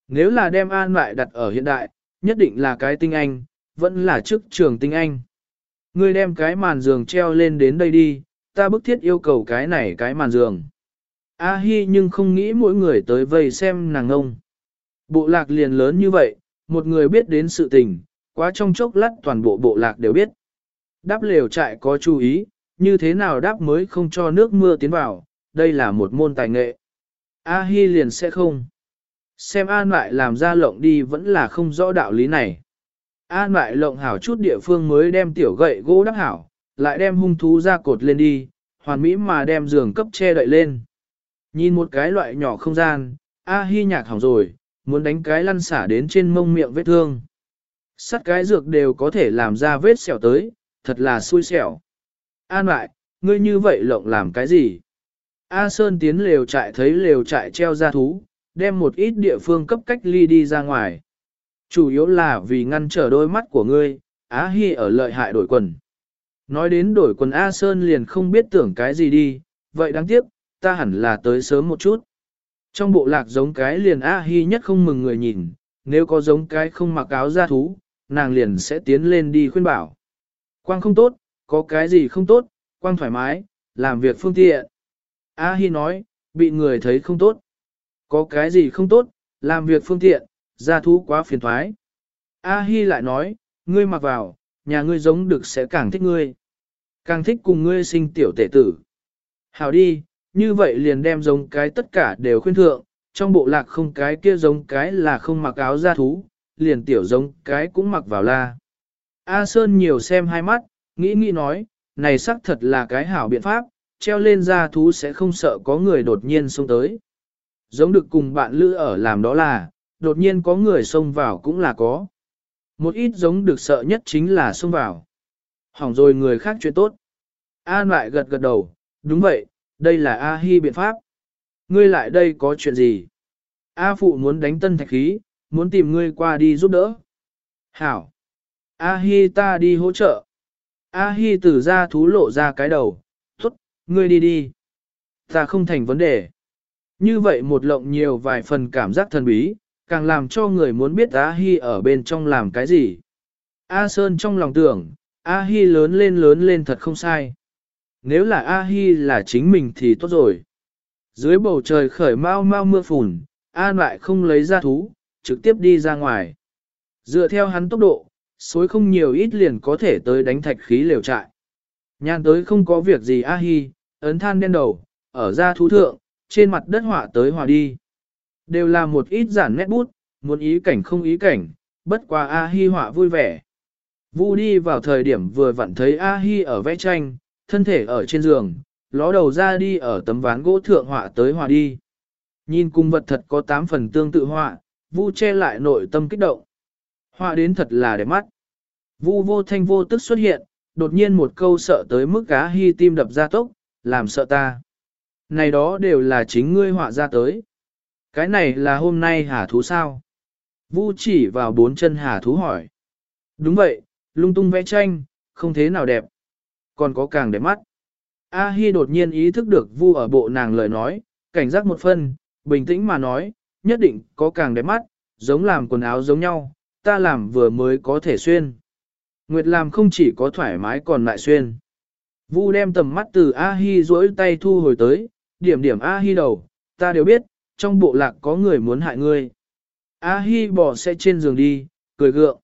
S1: Nếu là đem An lại đặt ở hiện đại, nhất định là cái tinh anh, vẫn là chức trường tinh anh. Ngươi đem cái màn giường treo lên đến đây đi, ta bức thiết yêu cầu cái này cái màn giường. A Hi nhưng không nghĩ mỗi người tới vây xem nàng ông. Bộ lạc liền lớn như vậy, một người biết đến sự tình, quá trong chốc lát toàn bộ bộ lạc đều biết. Đáp lều trại có chú ý, như thế nào đáp mới không cho nước mưa tiến vào, đây là một môn tài nghệ. A Hi liền sẽ không. Xem An lại làm ra lộng đi vẫn là không rõ đạo lý này. An lại lộng hảo chút địa phương mới đem tiểu gậy gỗ đắp hảo, lại đem hung thú ra cột lên đi, hoàn mỹ mà đem giường cấp che đậy lên. Nhìn một cái loại nhỏ không gian, A Hi nhạc hỏng rồi, muốn đánh cái lăn xả đến trên mông miệng vết thương. Sắt cái dược đều có thể làm ra vết sẹo tới, thật là xui xẻo. An lại, ngươi như vậy lộng làm cái gì? A Sơn tiến lều trại thấy lều trại treo ra thú, đem một ít địa phương cấp cách ly đi ra ngoài. Chủ yếu là vì ngăn trở đôi mắt của ngươi, Á Hi ở lợi hại đổi quần. Nói đến đổi quần A Sơn liền không biết tưởng cái gì đi, vậy đáng tiếc, ta hẳn là tới sớm một chút. Trong bộ lạc giống cái liền A Hi nhất không mừng người nhìn, nếu có giống cái không mặc áo ra thú, nàng liền sẽ tiến lên đi khuyên bảo. Quang không tốt, có cái gì không tốt, quang thoải mái, làm việc phương tiện. A Hi nói, bị người thấy không tốt. Có cái gì không tốt, làm việc phương tiện, ra thú quá phiền thoái. A Hi lại nói, ngươi mặc vào, nhà ngươi giống được sẽ càng thích ngươi. Càng thích cùng ngươi sinh tiểu tể tử. Hảo đi, như vậy liền đem giống cái tất cả đều khuyên thượng, trong bộ lạc không cái kia giống cái là không mặc áo gia thú, liền tiểu giống cái cũng mặc vào la. A Sơn nhiều xem hai mắt, nghĩ nghĩ nói, này xác thật là cái hảo biện pháp, treo lên ra thú sẽ không sợ có người đột nhiên xông tới. Giống được cùng bạn lữ ở làm đó là, đột nhiên có người xông vào cũng là có. Một ít giống được sợ nhất chính là xông vào. Hỏng rồi người khác chuyện tốt. An lại gật gật đầu, đúng vậy, đây là A Hi biện pháp. Ngươi lại đây có chuyện gì? A Phụ muốn đánh tân thạch khí, muốn tìm ngươi qua đi giúp đỡ. Hảo. A Hi ta đi hỗ trợ. A Hi từ ra thú lộ ra cái đầu, tốt, ngươi đi đi. Ta không thành vấn đề. Như vậy một lộng nhiều vài phần cảm giác thần bí, càng làm cho người muốn biết A Hi ở bên trong làm cái gì. A Sơn trong lòng tưởng, A Hi lớn lên lớn lên thật không sai. Nếu là A Hi là chính mình thì tốt rồi. Dưới bầu trời khởi mau mau mưa phùn, An lại không lấy ra thú, trực tiếp đi ra ngoài. Dựa theo hắn tốc độ, xối không nhiều ít liền có thể tới đánh thạch khí liều trại. Nhan tới không có việc gì A Hi, ấn than đen đầu, ở ra thú thượng, trên mặt đất họa tới họa đi. Đều là một ít giản nét bút, muốn ý cảnh không ý cảnh, bất qua A Hi họa vui vẻ. Vu đi vào thời điểm vừa vặn thấy A Hi ở vẽ tranh, thân thể ở trên giường, ló đầu ra đi ở tấm ván gỗ thượng họa tới họa đi. Nhìn cung vật thật có tám phần tương tự họa, Vu che lại nội tâm kích động. Họa đến thật là đẹp mắt. Vu vô thanh vô tức xuất hiện, đột nhiên một câu sợ tới mức cá hy tim đập ra tốc, làm sợ ta. Này đó đều là chính ngươi họa ra tới. Cái này là hôm nay hả thú sao? Vu chỉ vào bốn chân hả thú hỏi. Đúng vậy, lung tung vẽ tranh, không thế nào đẹp. Còn có càng đẹp mắt. A Hi đột nhiên ý thức được Vu ở bộ nàng lời nói, cảnh giác một phân, bình tĩnh mà nói, nhất định có càng đẹp mắt, giống làm quần áo giống nhau, ta làm vừa mới có thể xuyên. Nguyệt làm không chỉ có thoải mái còn lại xuyên. Vu đem tầm mắt từ A-hi duỗi tay thu hồi tới, điểm điểm A-hi đầu, ta đều biết, trong bộ lạc có người muốn hại ngươi. A-hi bỏ xe trên giường đi, cười gượng.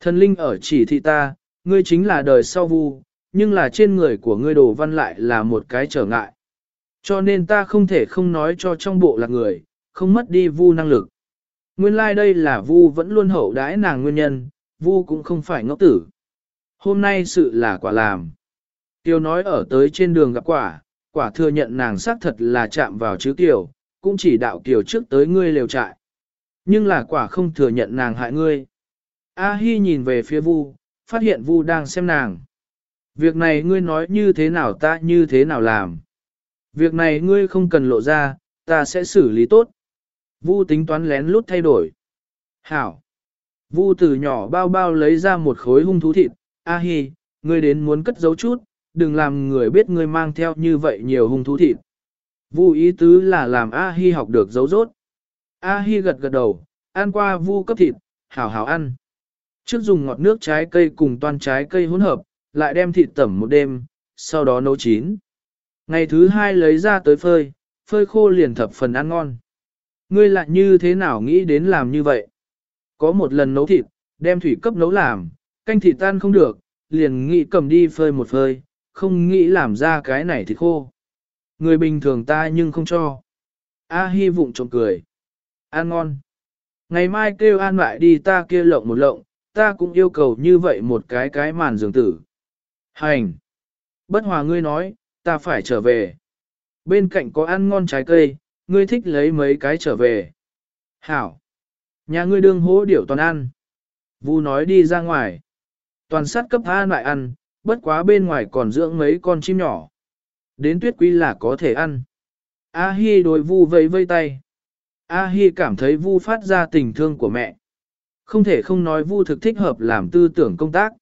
S1: Thần linh ở chỉ thị ta, ngươi chính là đời sau vu, nhưng là trên người của ngươi đồ văn lại là một cái trở ngại. Cho nên ta không thể không nói cho trong bộ lạc người, không mất đi vu năng lực. Nguyên lai like đây là vu vẫn luôn hậu đãi nàng nguyên nhân, vu cũng không phải ngốc tử. Hôm nay sự là quả làm. Tiêu nói ở tới trên đường gặp quả, quả thừa nhận nàng xác thật là chạm vào chữ Kiều, cũng chỉ đạo Kiều trước tới ngươi lều trại. Nhưng là quả không thừa nhận nàng hại ngươi. A Hi nhìn về phía Vu, phát hiện Vu đang xem nàng. Việc này ngươi nói như thế nào ta như thế nào làm. Việc này ngươi không cần lộ ra, ta sẽ xử lý tốt. Vu tính toán lén lút thay đổi. Hảo. Vu từ nhỏ bao bao lấy ra một khối hung thú thịt. A Hi, ngươi đến muốn cất giấu chút, đừng làm người biết ngươi mang theo như vậy nhiều hung thú thịt. Vu ý tứ là làm A Hi học được giấu rốt. A Hi gật gật đầu, ăn qua vu cấp thịt, hảo hảo ăn. Trước dùng ngọt nước trái cây cùng toàn trái cây hỗn hợp, lại đem thịt tẩm một đêm, sau đó nấu chín. Ngày thứ hai lấy ra tới phơi, phơi khô liền thập phần ăn ngon. Ngươi lại như thế nào nghĩ đến làm như vậy? Có một lần nấu thịt, đem thủy cấp nấu làm, canh thịt tan không được, liền nghĩ cầm đi phơi một phơi, không nghĩ làm ra cái này thịt khô. Người bình thường ta nhưng không cho. A Hi vụng trộm cười. Ăn ngon. Ngày mai kêu an lại đi ta kia lộng một lộng, ta cũng yêu cầu như vậy một cái cái màn giường tử. Hành! Bất hòa ngươi nói, ta phải trở về. Bên cạnh có ăn ngon trái cây, ngươi thích lấy mấy cái trở về. Hảo! Nhà ngươi đương hố điểu toàn ăn. Vu nói đi ra ngoài. Toàn sát cấp tha lại ăn, bất quá bên ngoài còn dưỡng mấy con chim nhỏ. Đến tuyết quý là có thể ăn. A Hi đối Vu vẫy vây tay. A Hi cảm thấy Vu phát ra tình thương của mẹ. Không thể không nói Vu thực thích hợp làm tư tưởng công tác.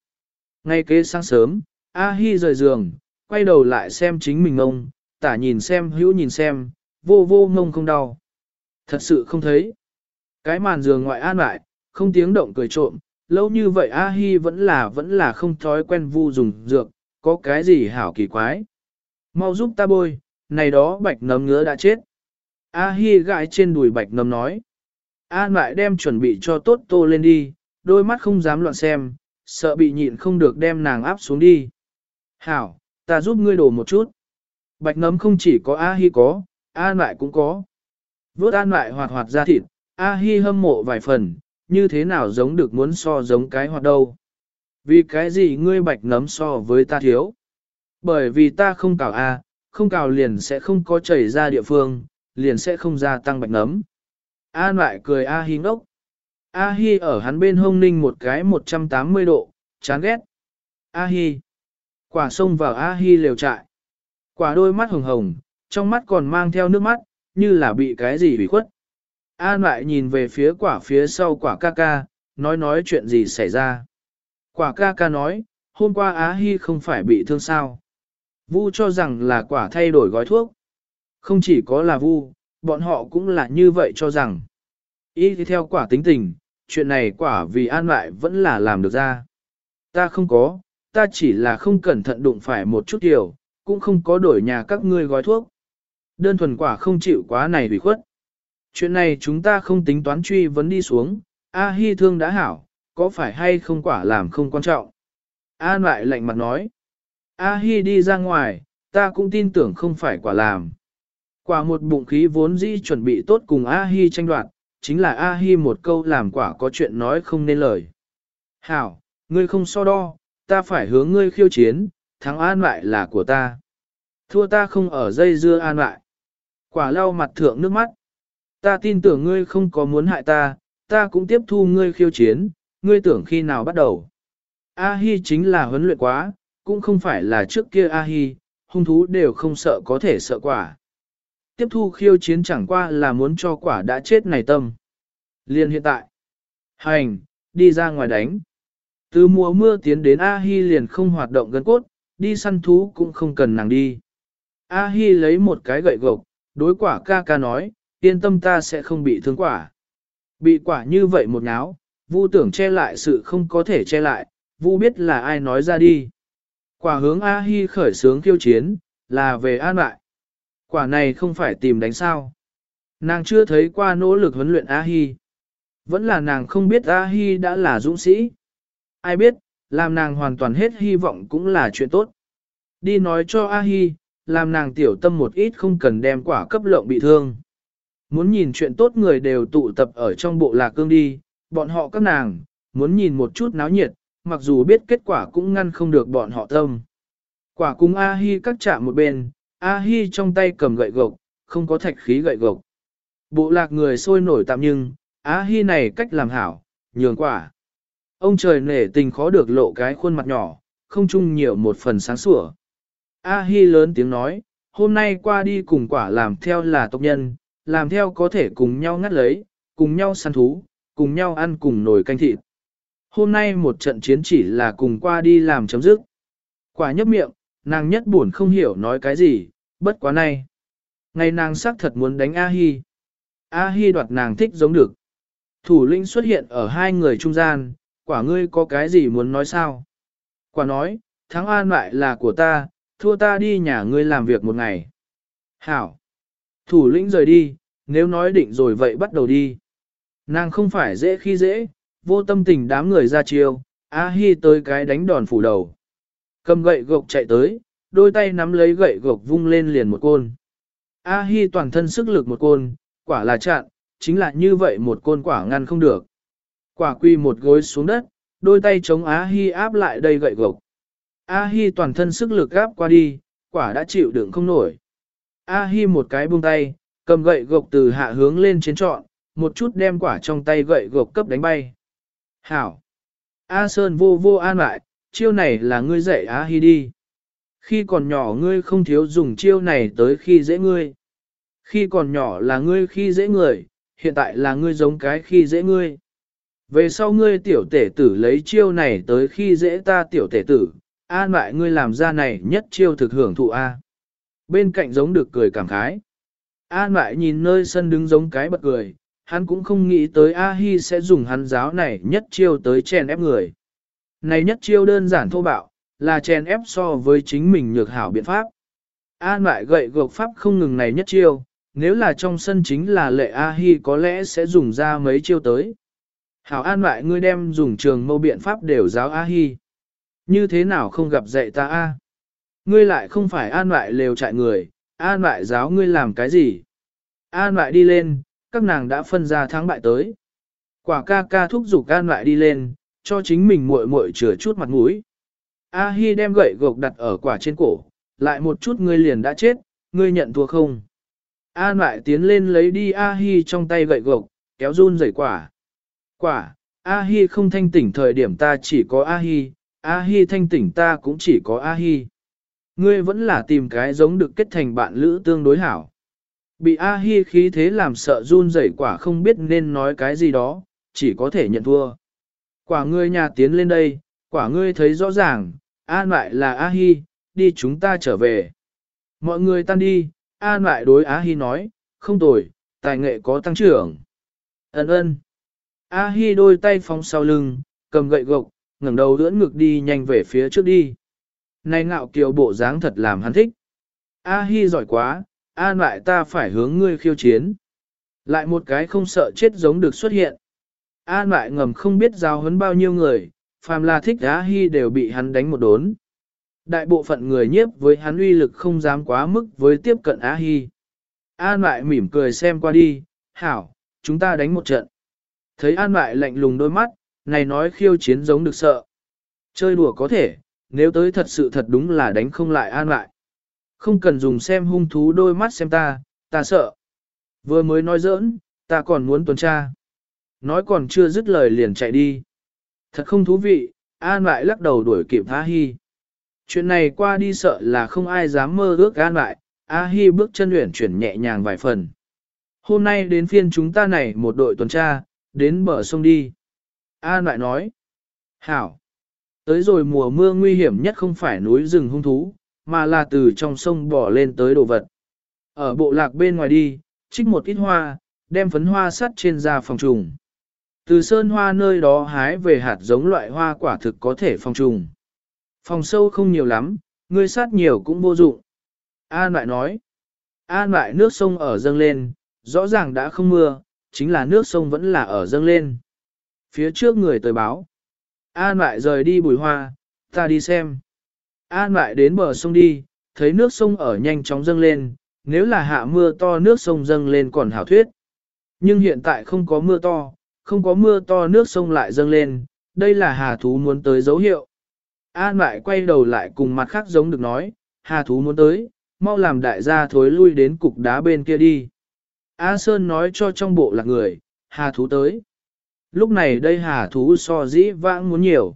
S1: Ngay kế sáng sớm, A Hi rời giường, quay đầu lại xem chính mình ông, tả nhìn xem hữu nhìn xem, vô vô ngông không đau. Thật sự không thấy. Cái màn giường ngoại an lại, không tiếng động cười trộm, lâu như vậy A Hi vẫn là vẫn là không thói quen vu dùng dược, có cái gì hảo kỳ quái. Mau giúp ta bôi, này đó bạch nấm ngứa đã chết. A Hi gãi trên đùi bạch nấm nói. An lại đem chuẩn bị cho tốt tô lên đi, đôi mắt không dám loạn xem, sợ bị nhịn không được đem nàng áp xuống đi. Hảo, ta giúp ngươi đổ một chút. Bạch nấm không chỉ có A Hi có, An lại cũng có. Vốt An lại hoạt hoạt ra thịt, A Hi hâm mộ vài phần, như thế nào giống được muốn so giống cái hoạt đâu. Vì cái gì ngươi bạch nấm so với ta thiếu? Bởi vì ta không cào A, không cào liền sẽ không có chảy ra địa phương, liền sẽ không gia tăng bạch nấm. An lại cười A Hi ngốc. A Hi ở hắn bên hông ninh một cái 180 độ, chán ghét. A Hi. Quả xông vào A Hi lều trại. Quả đôi mắt hồng hồng, trong mắt còn mang theo nước mắt, như là bị cái gì bị khuất. An lại nhìn về phía quả phía sau quả ca ca, nói nói chuyện gì xảy ra. Quả ca ca nói, hôm qua Á Hi không phải bị thương sao. Vu cho rằng là quả thay đổi gói thuốc. Không chỉ có là Vu, bọn họ cũng là như vậy cho rằng. Ý thì theo quả tính tình, chuyện này quả vì an lại vẫn là làm được ra. Ta không có, ta chỉ là không cẩn thận đụng phải một chút điều, cũng không có đổi nhà các ngươi gói thuốc. Đơn thuần quả không chịu quá này hủy khuất. Chuyện này chúng ta không tính toán truy vấn đi xuống, A Hi thương đã hảo, có phải hay không quả làm không quan trọng. An lại lạnh mặt nói. A Hi đi ra ngoài, ta cũng tin tưởng không phải quả làm. Quả một bụng khí vốn dĩ chuẩn bị tốt cùng A Hi tranh đoạt, chính là A Hi một câu làm quả có chuyện nói không nên lời. Hảo, ngươi không so đo, ta phải hướng ngươi khiêu chiến, thắng an lại là của ta. Thua ta không ở dây dưa an lại. Quả lau mặt thượng nước mắt. Ta tin tưởng ngươi không có muốn hại ta, ta cũng tiếp thu ngươi khiêu chiến, ngươi tưởng khi nào bắt đầu. A Hi chính là huấn luyện quá, cũng không phải là trước kia A Hi, hung thú đều không sợ có thể sợ quả tiếp thu khiêu chiến chẳng qua là muốn cho quả đã chết này tâm. Liên hiện tại, hành, đi ra ngoài đánh. Từ mùa mưa tiến đến A-hi liền không hoạt động gần cốt, đi săn thú cũng không cần nàng đi. A-hi lấy một cái gậy gộc, đối quả ca ca nói, yên tâm ta sẽ không bị thương quả. Bị quả như vậy một ngáo, vu tưởng che lại sự không có thể che lại, vu biết là ai nói ra đi. Quả hướng A-hi khởi sướng khiêu chiến, là về an lại. Quả này không phải tìm đánh sao. Nàng chưa thấy qua nỗ lực huấn luyện A-hi. Vẫn là nàng không biết A-hi đã là dũng sĩ. Ai biết, làm nàng hoàn toàn hết hy vọng cũng là chuyện tốt. Đi nói cho A-hi, làm nàng tiểu tâm một ít không cần đem quả cấp lộng bị thương. Muốn nhìn chuyện tốt người đều tụ tập ở trong bộ lạc cương đi, bọn họ các nàng, muốn nhìn một chút náo nhiệt, mặc dù biết kết quả cũng ngăn không được bọn họ tâm. Quả cung A-hi cắt chạm một bên, A-hi trong tay cầm gậy gộc, không có thạch khí gậy gộc. Bộ lạc người sôi nổi tạm nhưng, A-hi này cách làm hảo, nhường quả. Ông trời nể tình khó được lộ cái khuôn mặt nhỏ, không chung nhiều một phần sáng sủa. A-hi lớn tiếng nói, hôm nay qua đi cùng quả làm theo là tộc nhân, làm theo có thể cùng nhau ngắt lấy, cùng nhau săn thú, cùng nhau ăn cùng nồi canh thịt. Hôm nay một trận chiến chỉ là cùng qua đi làm chấm dứt. Quả nhấp miệng, nàng nhất buồn không hiểu nói cái gì, bất quá nay. Ngày nàng xác thật muốn đánh A-hi. A-hi đoạt nàng thích giống được. Thủ lĩnh xuất hiện ở hai người trung gian, quả ngươi có cái gì muốn nói sao? Quả nói, thắng an lại là của ta, thua ta đi nhà ngươi làm việc một ngày. Hảo! Thủ lĩnh rời đi, nếu nói định rồi vậy bắt đầu đi. Nàng không phải dễ khi dễ, vô tâm tình đám người ra chiêu, A-hi tới cái đánh đòn phủ đầu. Cầm gậy gộc chạy tới, đôi tay nắm lấy gậy gộc vung lên liền một côn. A-hi toàn thân sức lực một côn, quả là chặn, chính là như vậy một côn quả ngăn không được. Quả quy một gối xuống đất, đôi tay chống A-hi áp lại đây gậy gộc. A-hi toàn thân sức lực áp qua đi, quả đã chịu đựng không nổi. A-hi một cái buông tay, cầm gậy gộc từ hạ hướng lên trên trọn, một chút đem quả trong tay gậy gộc cấp đánh bay. Hảo! A Sơn vô vô an lại, chiêu này là ngươi dạy A-hi đi. Khi còn nhỏ ngươi không thiếu dùng chiêu này tới khi dễ ngươi. Khi còn nhỏ là ngươi khi dễ người, hiện tại là ngươi giống cái khi dễ ngươi. Về sau ngươi tiểu tể tử lấy chiêu này tới khi dễ ta tiểu tể tử, an lại ngươi làm ra này nhất chiêu thực hưởng thụ A. Bên cạnh giống được cười cảm khái. An lại nhìn nơi sân đứng giống cái bật cười, hắn cũng không nghĩ tới A-hi sẽ dùng hắn giáo này nhất chiêu tới chèn ép người. Này nhất chiêu đơn giản thô bạo, là chèn ép so với chính mình nhược hảo biện pháp. An lại gậy gộc pháp không ngừng này nhất chiêu, nếu là trong sân chính là lệ A-hi có lẽ sẽ dùng ra mấy chiêu tới. Hảo an lại ngươi đem dùng trường mâu biện pháp đều giáo A-hi. Như thế nào không gặp dạy ta A? Ngươi lại không phải an lại lều trại người, an lại giáo ngươi làm cái gì? An lại đi lên, các nàng đã phân ra thắng bại tới. Quả ca ca thúc giục an lại đi lên, cho chính mình muội muội chừa chút mặt mũi. A Hi đem gậy gộc đặt ở quả trên cổ, lại một chút ngươi liền đã chết, ngươi nhận thua không? An lại tiến lên lấy đi A Hi trong tay gậy gộc, kéo run rẩy quả. Quả, A Hi không thanh tỉnh thời điểm ta chỉ có A Hi, A Hi thanh tỉnh ta cũng chỉ có A Hi. Ngươi vẫn là tìm cái giống được kết thành bạn lữ tương đối hảo. Bị A Hi khí thế làm sợ run rẩy quả không biết nên nói cái gì đó, chỉ có thể nhận thua. Quả ngươi nhà tiến lên đây, quả ngươi thấy rõ ràng, an lại là A Hi, đi chúng ta trở về. Mọi người tan đi, an lại đối A Hi nói, không tồi, tài nghệ có tăng trưởng. Ấn ơn. A Hi đôi tay phóng sau lưng, cầm gậy gộc, ngẩng đầu ưỡn ngực đi nhanh về phía trước đi. Này ngạo kiều bộ dáng thật làm hắn thích. A Hi giỏi quá, an lại ta phải hướng ngươi khiêu chiến. Lại một cái không sợ chết giống được xuất hiện. An lại ngầm không biết giao hấn bao nhiêu người, phàm là thích A Hi đều bị hắn đánh một đốn. Đại bộ phận người nhiếp với hắn uy lực không dám quá mức với tiếp cận A Hi. An lại mỉm cười xem qua đi, hảo, chúng ta đánh một trận. Thấy An lại lạnh lùng đôi mắt, này nói khiêu chiến giống được sợ. Chơi đùa có thể, nếu tới thật sự thật đúng là đánh không lại An lại. Không cần dùng xem hung thú đôi mắt xem ta, ta sợ. Vừa mới nói giỡn, ta còn muốn tuần tra. Nói còn chưa dứt lời liền chạy đi. Thật không thú vị, An lại lắc đầu đuổi kịp A Hi. Chuyện này qua đi sợ là không ai dám mơ ước An lại, A Hi bước chân luyện chuyển nhẹ nhàng vài phần. Hôm nay đến phiên chúng ta này một đội tuần tra, đến bờ sông đi. An lại nói. Hảo. Tới rồi mùa mưa nguy hiểm nhất không phải núi rừng hung thú, mà là từ trong sông bỏ lên tới đồ vật. Ở bộ lạc bên ngoài đi, trích một ít hoa, đem phấn hoa sắt trên da phòng trùng. Từ sơn hoa nơi đó hái về hạt giống loại hoa quả thực có thể phòng trùng. Phòng sâu không nhiều lắm, ngươi sát nhiều cũng vô dụng. An lại nói, An lại nước sông ở dâng lên, rõ ràng đã không mưa, chính là nước sông vẫn là ở dâng lên. Phía trước người tới báo. An lại rời đi bùi hoa, ta đi xem. An lại đến bờ sông đi, thấy nước sông ở nhanh chóng dâng lên, nếu là hạ mưa to nước sông dâng lên còn hảo thuyết. Nhưng hiện tại không có mưa to, không có mưa to nước sông lại dâng lên, đây là hà thú muốn tới dấu hiệu. An lại quay đầu lại cùng mặt khác giống được nói, hà thú muốn tới, mau làm đại gia thối lui đến cục đá bên kia đi. A Sơn nói cho trong bộ là người, hà thú tới. Lúc này đây hà thú so dĩ vãng muốn nhiều.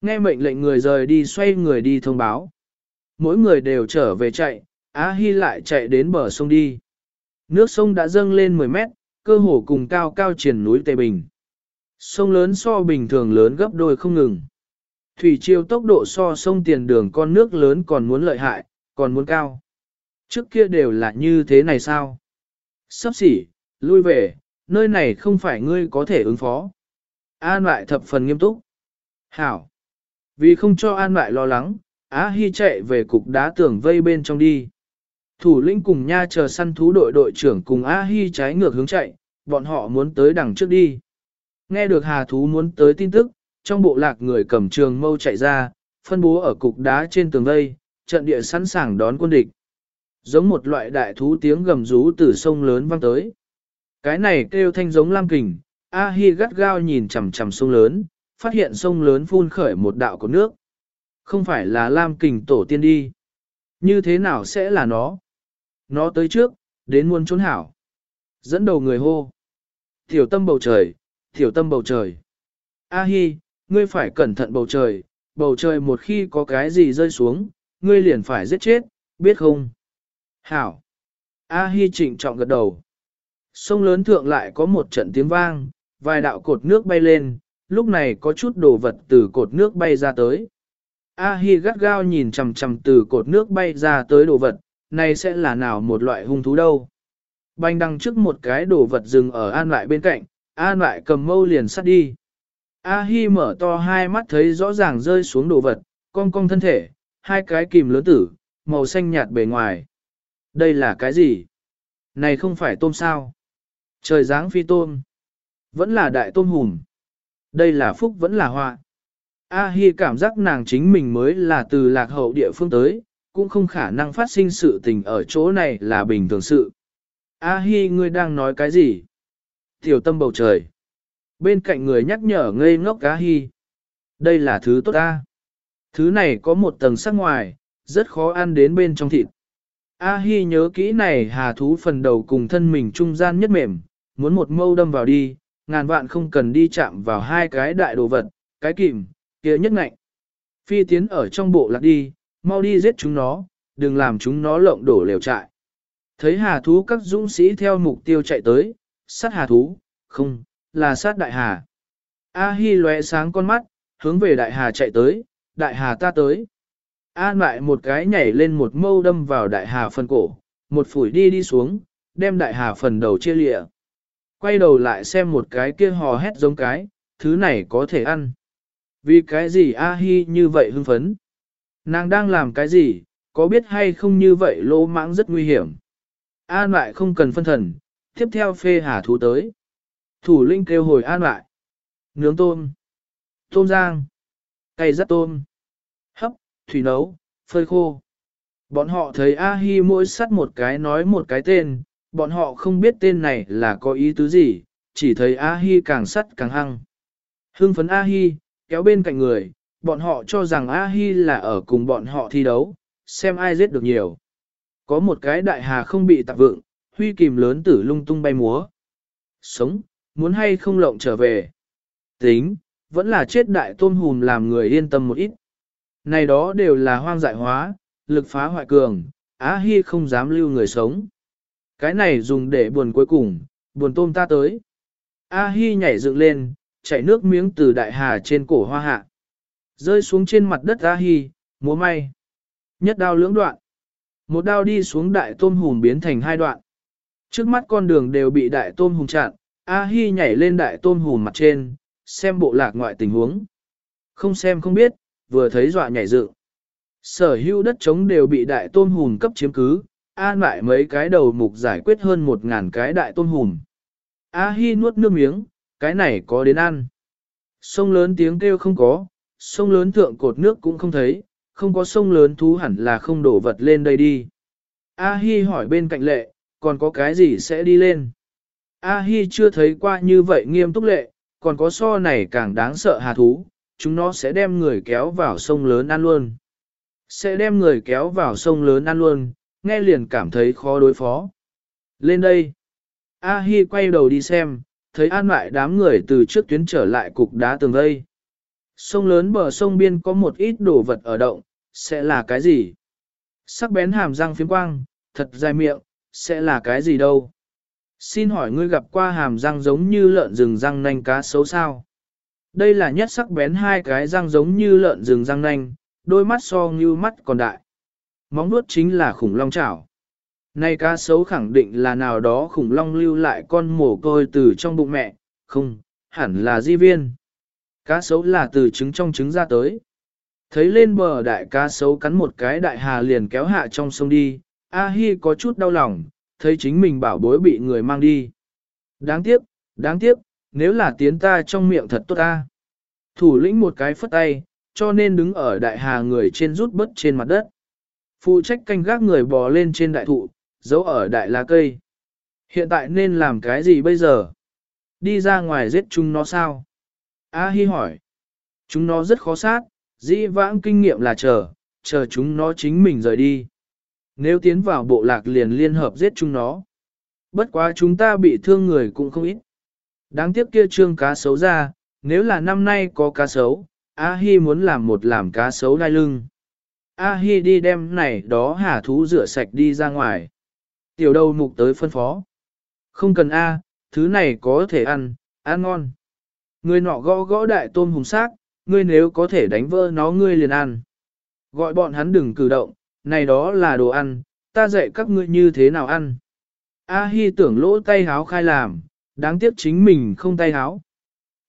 S1: Nghe mệnh lệnh người rời đi xoay người đi thông báo. Mỗi người đều trở về chạy, Á Hi lại chạy đến bờ sông đi. Nước sông đã dâng lên 10 mét, cơ hồ cùng cao cao triển núi Tây Bình. Sông lớn so bình thường lớn gấp đôi không ngừng. Thủy triều tốc độ so sông tiền đường con nước lớn còn muốn lợi hại, còn muốn cao. Trước kia đều là như thế này sao? Sắp xỉ, lui về, nơi này không phải ngươi có thể ứng phó. An lại thập phần nghiêm túc. Hảo. Vì không cho An lại lo lắng, Á Hi chạy về cục đá tường vây bên trong đi. Thủ lĩnh cùng nha chờ săn thú đội đội trưởng cùng A Hi trái ngược hướng chạy, bọn họ muốn tới đằng trước đi. Nghe được hà thú muốn tới tin tức, trong bộ lạc người cầm trường mâu chạy ra, phân bố ở cục đá trên tường vây, trận địa sẵn sàng đón quân địch. Giống một loại đại thú tiếng gầm rú từ sông lớn vang tới. Cái này kêu thanh giống lam kình, A Hi gắt gao nhìn chằm chằm sông lớn, phát hiện sông lớn phun khởi một đạo của nước. Không phải là lam kình tổ tiên đi. Như thế nào sẽ là nó? Nó tới trước, đến muôn trốn hảo. Dẫn đầu người hô. Tiểu tâm bầu trời, tiểu tâm bầu trời. A Hi, ngươi phải cẩn thận bầu trời, bầu trời một khi có cái gì rơi xuống, ngươi liền phải giết chết, biết không? Hảo. A Hi trịnh trọng gật đầu. Sông lớn thượng lại có một trận tiếng vang, vài đạo cột nước bay lên, lúc này có chút đồ vật từ cột nước bay ra tới. A Hi gắt gao nhìn chằm chằm từ cột nước bay ra tới đồ vật, này sẽ là nào một loại hung thú đâu. Banh đằng trước một cái đồ vật dừng ở an lại bên cạnh, an lại cầm mâu liền sát đi. A Hi mở to hai mắt thấy rõ ràng rơi xuống đồ vật, cong cong thân thể, hai cái kìm lớn tử, màu xanh nhạt bề ngoài. Đây là cái gì? Này không phải tôm sao? Trời dáng phi tôm. Vẫn là đại tôm hùm. Đây là phúc vẫn là họa. A Hi cảm giác nàng chính mình mới là từ lạc hậu địa phương tới, cũng không khả năng phát sinh sự tình ở chỗ này là bình thường sự. A Hi ngươi đang nói cái gì? Tiểu tâm bầu trời. Bên cạnh người nhắc nhở ngây ngốc A Hi. Đây là thứ tốt a. Thứ này có một tầng sắc ngoài, rất khó ăn đến bên trong thịt. A Hi nhớ kỹ này hà thú phần đầu cùng thân mình trung gian nhất mềm, muốn một mâu đâm vào đi, ngàn vạn không cần đi chạm vào hai cái đại đồ vật, cái kìm, kia nhất ngạnh. Phi tiến ở trong bộ lạc đi, mau đi giết chúng nó, đừng làm chúng nó lộng đổ lều trại. Thấy hà thú các dũng sĩ theo mục tiêu chạy tới, sát hà thú, không, là sát đại hà. A Hi lóe sáng con mắt, hướng về đại hà chạy tới, đại hà ta tới. An lại một cái nhảy lên một mâu đâm vào đại hà phần cổ, một phủi đi đi xuống, đem đại hà phần đầu chia lịa. Quay đầu lại xem một cái kia hò hét giống cái, thứ này có thể ăn. Vì cái gì A Hi như vậy hưng phấn? Nàng đang làm cái gì, có biết hay không như vậy lỗ mãng rất nguy hiểm. An lại không cần phân thần, tiếp theo phê hà thú tới. Thủ linh kêu hồi an lại. Nướng tôm. Tôm rang Cây rất tôm. Hấp, thủy nấu, phơi khô. Bọn họ thấy A-hi mỗi sắt một cái nói một cái tên, bọn họ không biết tên này là có ý tứ gì, chỉ thấy A-hi càng sắt càng hăng. Hưng phấn A-hi, kéo bên cạnh người, bọn họ cho rằng A-hi là ở cùng bọn họ thi đấu, xem ai giết được nhiều. Có một cái đại hà không bị tạp vượng, huy kìm lớn tử lung tung bay múa. Sống, muốn hay không lộng trở về. Tính, vẫn là chết đại tôn hùm làm người yên tâm một ít. Này đó đều là hoang dại hóa, lực phá hoại cường, Á Hi không dám lưu người sống. Cái này dùng để buồn cuối cùng, buồn tôm ta tới. A Hi nhảy dựng lên, chảy nước miếng từ đại hà trên cổ hoa hạ. Rơi xuống trên mặt đất A Hi, múa may. Nhất đao lưỡng đoạn. Một đao đi xuống đại tôm hùm biến thành hai đoạn. Trước mắt con đường đều bị đại tôm hùm chặn, A-hi nhảy lên đại tôm hùm mặt trên, xem bộ lạc ngoại tình huống. Không xem không biết, vừa thấy dọa nhảy dựng. Sở hữu đất trống đều bị đại tôm hùm cấp chiếm cứ, an lại mấy cái đầu mục giải quyết hơn một ngàn cái đại tôm hùm. A-hi nuốt nước miếng, cái này có đến ăn. Sông lớn tiếng kêu không có, sông lớn thượng cột nước cũng không thấy, không có sông lớn thú hẳn là không đổ vật lên đây đi. A-hi hỏi bên cạnh lệ, còn có cái gì sẽ đi lên? A-hi chưa thấy qua như vậy nghiêm túc lệ, còn có so này càng đáng sợ hà thú, chúng nó sẽ đem người kéo vào sông lớn ăn luôn. Sẽ đem người kéo vào sông lớn ăn luôn, nghe liền cảm thấy khó đối phó. Lên đây. A-hi quay đầu đi xem, thấy an lại đám người từ trước tuyến trở lại cục đá tường vây. Sông lớn bờ sông biên có một ít đồ vật ở động, sẽ là cái gì? Sắc bén hàm răng phiếm quang, thật dài miệng, sẽ là cái gì đâu? Xin hỏi ngươi gặp qua hàm răng giống như lợn rừng răng nanh cá xấu sao? Đây là nhất sắc bén hai cái răng giống như lợn rừng răng nanh, đôi mắt so như mắt còn đại. Móng vuốt chính là khủng long chảo. Này cá sấu khẳng định là nào đó khủng long lưu lại con mổ côi từ trong bụng mẹ, không, hẳn là di viên. Cá sấu là từ trứng trong trứng ra tới. Thấy lên bờ đại cá sấu cắn một cái đại hà liền kéo hạ trong sông đi, A-hi có chút đau lòng, thấy chính mình bảo bối bị người mang đi. Đáng tiếc, đáng tiếc, nếu là tiến ta trong miệng thật tốt ta. Thủ lĩnh một cái phất tay, cho nên đứng ở đại hà người trên rút bớt trên mặt đất. Phụ trách canh gác người bò lên trên đại thụ, giấu ở đại lá cây. Hiện tại nên làm cái gì bây giờ? Đi ra ngoài giết chúng nó sao? A Hi hỏi. Chúng nó rất khó sát, dĩ vãng kinh nghiệm là chờ, chờ chúng nó chính mình rời đi. Nếu tiến vào bộ lạc liền liên hợp giết chúng nó. Bất quá chúng ta bị thương người cũng không ít. Đáng tiếc kia trương cá sấu ra, nếu là năm nay có cá sấu, A Hi muốn làm một làm cá sấu đai lưng. A Hi đi đem này đó hà thú rửa sạch đi ra ngoài. Tiểu đầu mục tới phân phó. Không cần A, thứ này có thể ăn, ăn ngon. Người nọ gõ gõ đại tôm hùng xác, ngươi nếu có thể đánh vỡ nó ngươi liền ăn. Gọi bọn hắn đừng cử động, này đó là đồ ăn, ta dạy các ngươi như thế nào ăn. A Hi tưởng lỗ tay háo khai làm, đáng tiếc chính mình không tay háo.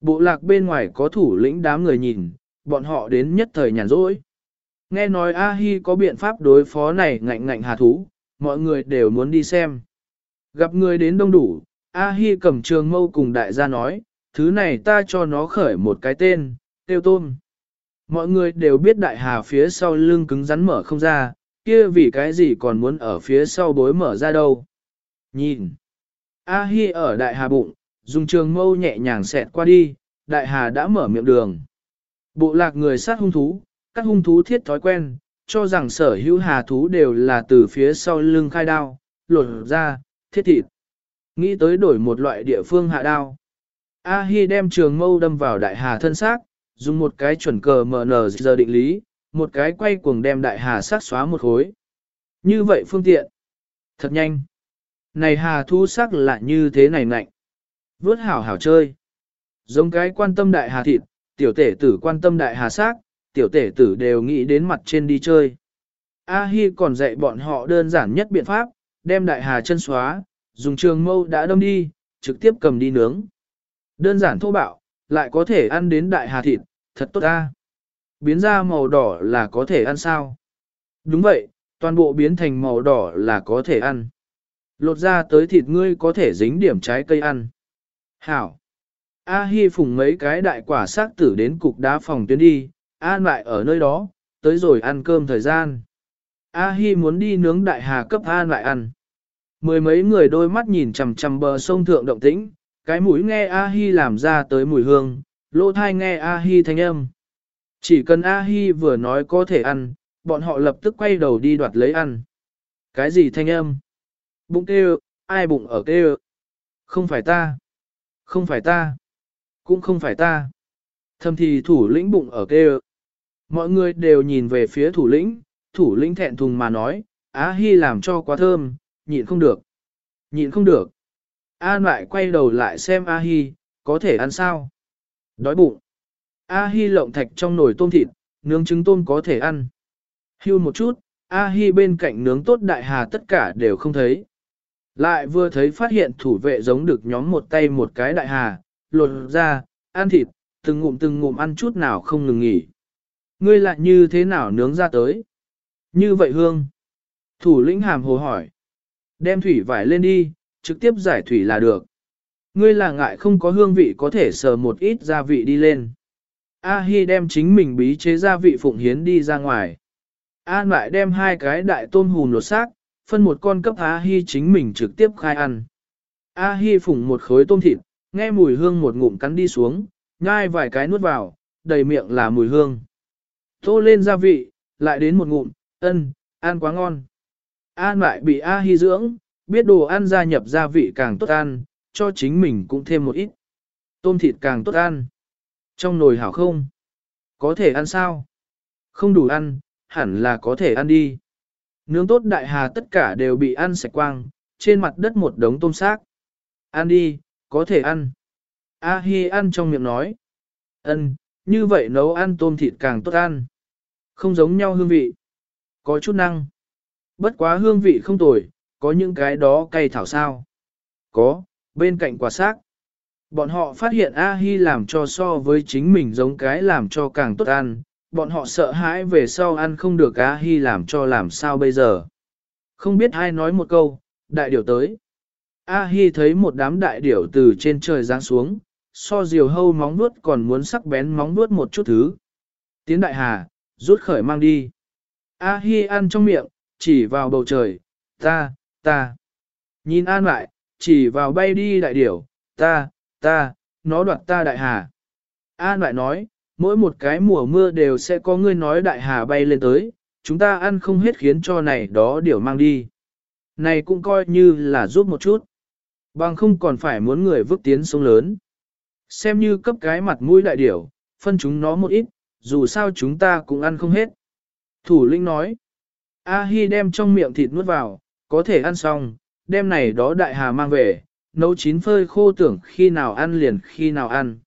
S1: Bộ lạc bên ngoài có thủ lĩnh đám người nhìn, bọn họ đến nhất thời nhàn rỗi. Nghe nói A Hi có biện pháp đối phó này ngạnh ngạnh hà thú, mọi người đều muốn đi xem. Gặp người đến đông đủ, A Hi cầm trường mâu cùng đại gia nói, thứ này ta cho nó khởi một cái tên, tiêu tôm. Mọi người đều biết đại hà phía sau lưng cứng rắn mở không ra, kia vì cái gì còn muốn ở phía sau bối mở ra đâu. Nhìn, A Hi ở đại hà bụng, dùng trường mâu nhẹ nhàng xẹt qua đi, đại hà đã mở miệng đường. Bộ lạc người sát hung thú, các hung thú thiết thói quen, cho rằng sở hữu hà thú đều là từ phía sau lưng khai đao, lột ra, thiết thịt. Nghĩ tới đổi một loại địa phương hạ đao. A Hi đem trường mâu đâm vào đại hà thân xác, dùng một cái chuẩn cờ mở nở giờ định lý, một cái quay cuồng đem đại hà sát xóa một khối. Như vậy phương tiện. Thật nhanh. Này hà thu sắc lại như thế này nạnh. Vớt hảo hảo chơi. Giống cái quan tâm đại hà thịt, tiểu tể tử quan tâm đại hà sắc, tiểu tể tử đều nghĩ đến mặt trên đi chơi. A Hi còn dạy bọn họ đơn giản nhất biện pháp, đem đại hà chân xóa, dùng trường mâu đã đâm đi, trực tiếp cầm đi nướng. Đơn giản thô bạo, lại có thể ăn đến đại hà thịt, thật tốt ta. Biến ra màu đỏ là có thể ăn sao? Đúng vậy, toàn bộ biến thành màu đỏ là có thể ăn. Lột ra tới thịt ngươi có thể dính điểm trái cây ăn. Hảo. A Hi phùng mấy cái đại quả xác tử đến cục đá phòng tuyến đi, an lại ở nơi đó, tới rồi ăn cơm thời gian. A Hi muốn đi nướng đại hà cấp an lại ăn. Mười mấy người đôi mắt nhìn chằm chằm bờ sông thượng động tĩnh, cái mũi nghe A Hi làm ra tới mùi hương, lỗ thai nghe A Hi thanh âm. Chỉ cần A Hi vừa nói có thể ăn, bọn họ lập tức quay đầu đi đoạt lấy ăn. Cái gì thanh âm? Bụng kêu, ai bụng ở kêu? Không phải ta. Không phải ta. Cũng không phải ta. Thầm thì thủ lĩnh bụng ở kêu. Mọi người đều nhìn về phía thủ lĩnh, thủ lĩnh thẹn thùng mà nói, Á Hi làm cho quá thơm, nhịn không được. Nhịn không được. An lại quay đầu lại xem A Hi, có thể ăn sao? Đói bụng. A Hi lộng thạch trong nồi tôm thịt, nướng trứng tôm có thể ăn. Hưu một chút, A Hi bên cạnh nướng tốt đại hà tất cả đều không thấy. Lại vừa thấy phát hiện thủ vệ giống được nhóm một tay một cái đại hà, lột ra, ăn thịt, từng ngụm từng ngụm ăn chút nào không ngừng nghỉ. Ngươi lại như thế nào nướng ra tới? Như vậy hương. Thủ lĩnh hàm hồ hỏi. Đem thủy vải lên đi, trực tiếp giải thủy là được. Ngươi là ngại không có hương vị có thể sờ một ít gia vị đi lên. A-hi đem chính mình bí chế gia vị phụng hiến đi ra ngoài. An lại đem hai cái đại tôm hùn lột xác, phân một con cấp A-hi chính mình trực tiếp khai ăn. A-hi phụng một khối tôm thịt, nghe mùi hương một ngụm cắn đi xuống, nhai vài cái nuốt vào, đầy miệng là mùi hương. Tô lên gia vị, lại đến một ngụm, ân, ăn quá ngon. An lại bị A hy dưỡng, biết đồ ăn gia nhập gia vị càng tốt ăn, cho chính mình cũng thêm một ít. Tôm thịt càng tốt ăn. Trong nồi hảo không? Có thể ăn sao? Không đủ ăn, hẳn là có thể ăn đi. Nướng tốt đại hà tất cả đều bị ăn sạch quang, trên mặt đất một đống tôm xác. Ăn đi, có thể ăn. A Hi ăn trong miệng nói. Ân, như vậy nấu ăn tôm thịt càng tốt ăn. Không giống nhau hương vị. Có chút năng. Bất quá hương vị không tồi, có những cái đó cay thảo sao. Có, bên cạnh quả xác. Bọn họ phát hiện A-hi làm cho so với chính mình giống cái làm cho càng tốt ăn, bọn họ sợ hãi về sau ăn không được A-hi làm cho làm sao bây giờ. Không biết ai nói một câu, đại điểu tới. A-hi thấy một đám đại điểu từ trên trời giáng xuống, so diều hâu móng vuốt còn muốn sắc bén móng vuốt một chút thứ. Tiến đại hà, rút khởi mang đi. A-hi ăn trong miệng, chỉ vào bầu trời, ta, ta. Nhìn an lại, chỉ vào bay đi đại điểu, ta, ta, nó đoạt ta đại hà. An lại nói, mỗi một cái mùa mưa đều sẽ có người nói đại hà bay lên tới, chúng ta ăn không hết khiến cho này đó điểu mang đi. Này cũng coi như là giúp một chút. Bằng không còn phải muốn người vứt tiến sông lớn. Xem như cấp cái mặt mũi đại điểu, phân chúng nó một ít, dù sao chúng ta cũng ăn không hết. Thủ lĩnh nói, A-hi đem trong miệng thịt nuốt vào, có thể ăn xong, đem này đó đại hà mang về, nấu chín phơi khô tưởng khi nào ăn liền khi nào ăn.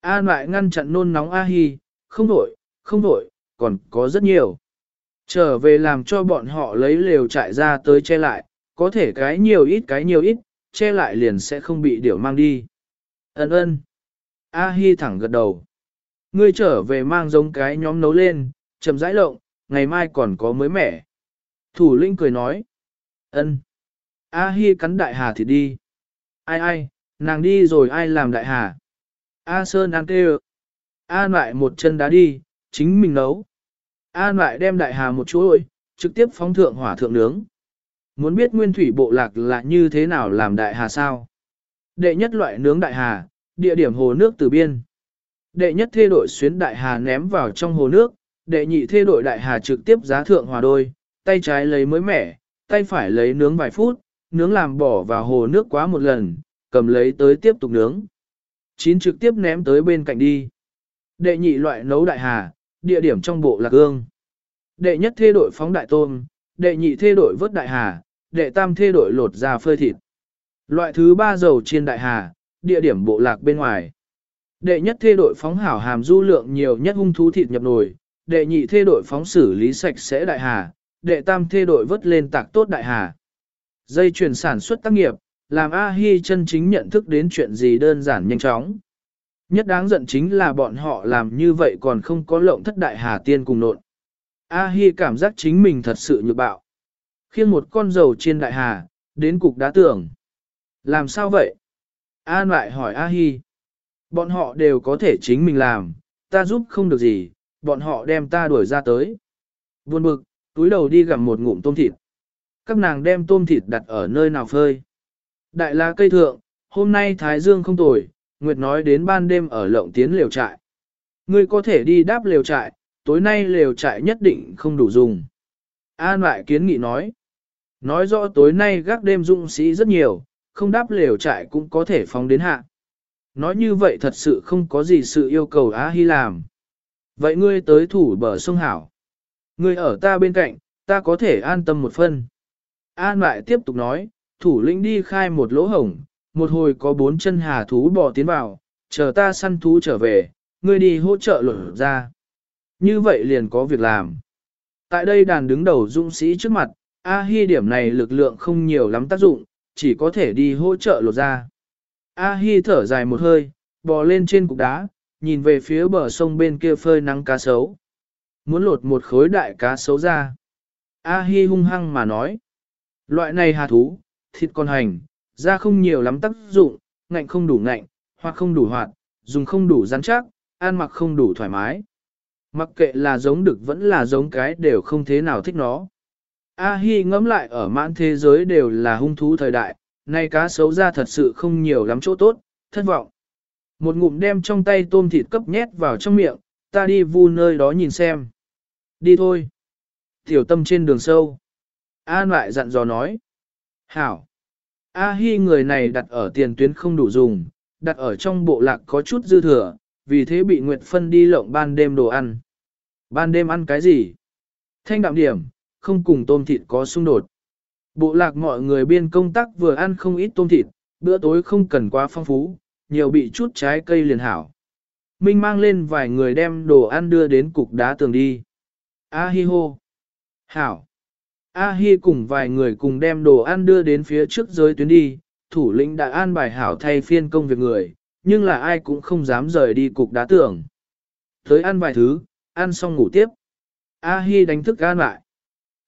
S1: An lại ngăn chặn nôn nóng A-hi, không đổi, không đổi, còn có rất nhiều. Trở về làm cho bọn họ lấy lều trại ra tới che lại, có thể cái nhiều ít cái nhiều ít, che lại liền sẽ không bị điểu mang đi. Ấn ơn. A-hi thẳng gật đầu. Ngươi trở về mang giống cái nhóm nấu lên, chậm rãi lộng, ngày mai còn có mới mẻ. Thủ linh cười nói. Ân. A-hi cắn đại hà thì đi. Ai ai, nàng đi rồi ai làm đại hà. A Sơn ăn kêu. A lại một chân đá đi, chính mình nấu. A lại đem đại hà một chuỗi, trực tiếp phóng thượng hỏa thượng nướng. Muốn biết nguyên thủy bộ lạc là như thế nào làm đại hà sao? Đệ nhất loại nướng đại hà, địa điểm hồ nước từ biên. Đệ nhất thê đội xuyến đại hà ném vào trong hồ nước, đệ nhị thê đội đại hà trực tiếp giá thượng hòa đôi, tay trái lấy mới mẻ, tay phải lấy nướng vài phút, nướng làm bỏ vào hồ nước quá một lần, cầm lấy tới tiếp tục nướng. Chín trực tiếp ném tới bên cạnh đi. Đệ nhị loại nấu đại hà, địa điểm trong bộ lạc gương. Đệ nhất thê đội phóng đại tôm, đệ nhị thê đội vớt đại hà, đệ tam thê đội lột ra phơi thịt. Loại thứ ba dầu chiên đại hà, địa điểm bộ lạc bên ngoài. Đệ nhất thê đội phóng hảo hàm du lượng nhiều nhất hung thú thịt nhập nồi, đệ nhị thê đội phóng xử lý sạch sẽ đại hà, đệ tam thê đội vớt lên tạc tốt đại hà. Dây chuyển sản xuất tác nghiệp, làm A-hi chân chính nhận thức đến chuyện gì đơn giản nhanh chóng. Nhất đáng giận chính là bọn họ làm như vậy còn không có lộng thất đại hà tiên cùng nộn. A-hi cảm giác chính mình thật sự nhược bạo. Khiêng một con dầu trên đại hà, đến cục đá tưởng. Làm sao vậy? An lại hỏi A-hi. Bọn họ đều có thể chính mình làm, ta giúp không được gì, bọn họ đem ta đuổi ra tới. Buồn bực, túi đầu đi gặm một ngụm tôm thịt. Các nàng đem tôm thịt đặt ở nơi nào phơi. Đại la cây thượng, hôm nay Thái Dương không tồi, Nguyệt nói đến ban đêm ở lộng tiến liều trại. Ngươi có thể đi đáp liều trại, tối nay liều trại nhất định không đủ dùng. An lại kiến nghị nói. Nói rõ tối nay gác đêm dụng sĩ rất nhiều, không đáp liều trại cũng có thể phóng đến hạ. Nói như vậy thật sự không có gì sự yêu cầu Á Hi làm. Vậy ngươi tới thủ bờ sông Hảo. Ngươi ở ta bên cạnh, ta có thể an tâm một phân. An lại tiếp tục nói, thủ lĩnh đi khai một lỗ hổng, một hồi có bốn chân hà thú bò tiến vào, chờ ta săn thú trở về, ngươi đi hỗ trợ lột ra. Như vậy liền có việc làm. Tại đây đàn đứng đầu dũng sĩ trước mặt, A Hi điểm này lực lượng không nhiều lắm tác dụng, chỉ có thể đi hỗ trợ lột ra. A Hi thở dài một hơi, bò lên trên cục đá, nhìn về phía bờ sông bên kia phơi nắng cá sấu. Muốn lột một khối đại cá sấu ra. A Hi hung hăng mà nói. Loại này hà thú, thịt con hành, da không nhiều lắm tác dụng, ngạnh không đủ ngạnh, hoặc không đủ hoạt, dùng không đủ rắn chắc, ăn mặc không đủ thoải mái. Mặc kệ là giống đực vẫn là giống cái đều không thế nào thích nó. A Hi ngẫm lại ở mãn thế giới đều là hung thú thời đại, nay cá sấu ra thật sự không nhiều lắm chỗ tốt, thất vọng. Một ngụm đem trong tay tôm thịt cấp nhét vào trong miệng, ta đi vu nơi đó nhìn xem. Đi thôi. Tiểu tâm trên đường sâu. An lại dặn dò nói. Hảo. A Hi người này đặt ở tiền tuyến không đủ dùng, đặt ở trong bộ lạc có chút dư thừa, vì thế bị Nguyệt Phân đi lộng ban đêm đồ ăn. Ban đêm ăn cái gì? Thanh đạm điểm, không cùng tôm thịt có xung đột. Bộ lạc mọi người biên công tác vừa ăn không ít tôm thịt, bữa tối không cần quá phong phú, nhiều bị chút trái cây liền hảo. Minh mang lên vài người đem đồ ăn đưa đến cục đá tường đi. A hi hô. Hảo. A hi cùng vài người cùng đem đồ ăn đưa đến phía trước giới tuyến đi, thủ lĩnh đã an bài hảo thay phiên công việc người, nhưng là ai cũng không dám rời đi cục đá tường. Tới ăn vài thứ, ăn xong ngủ tiếp. A hi đánh thức an lại.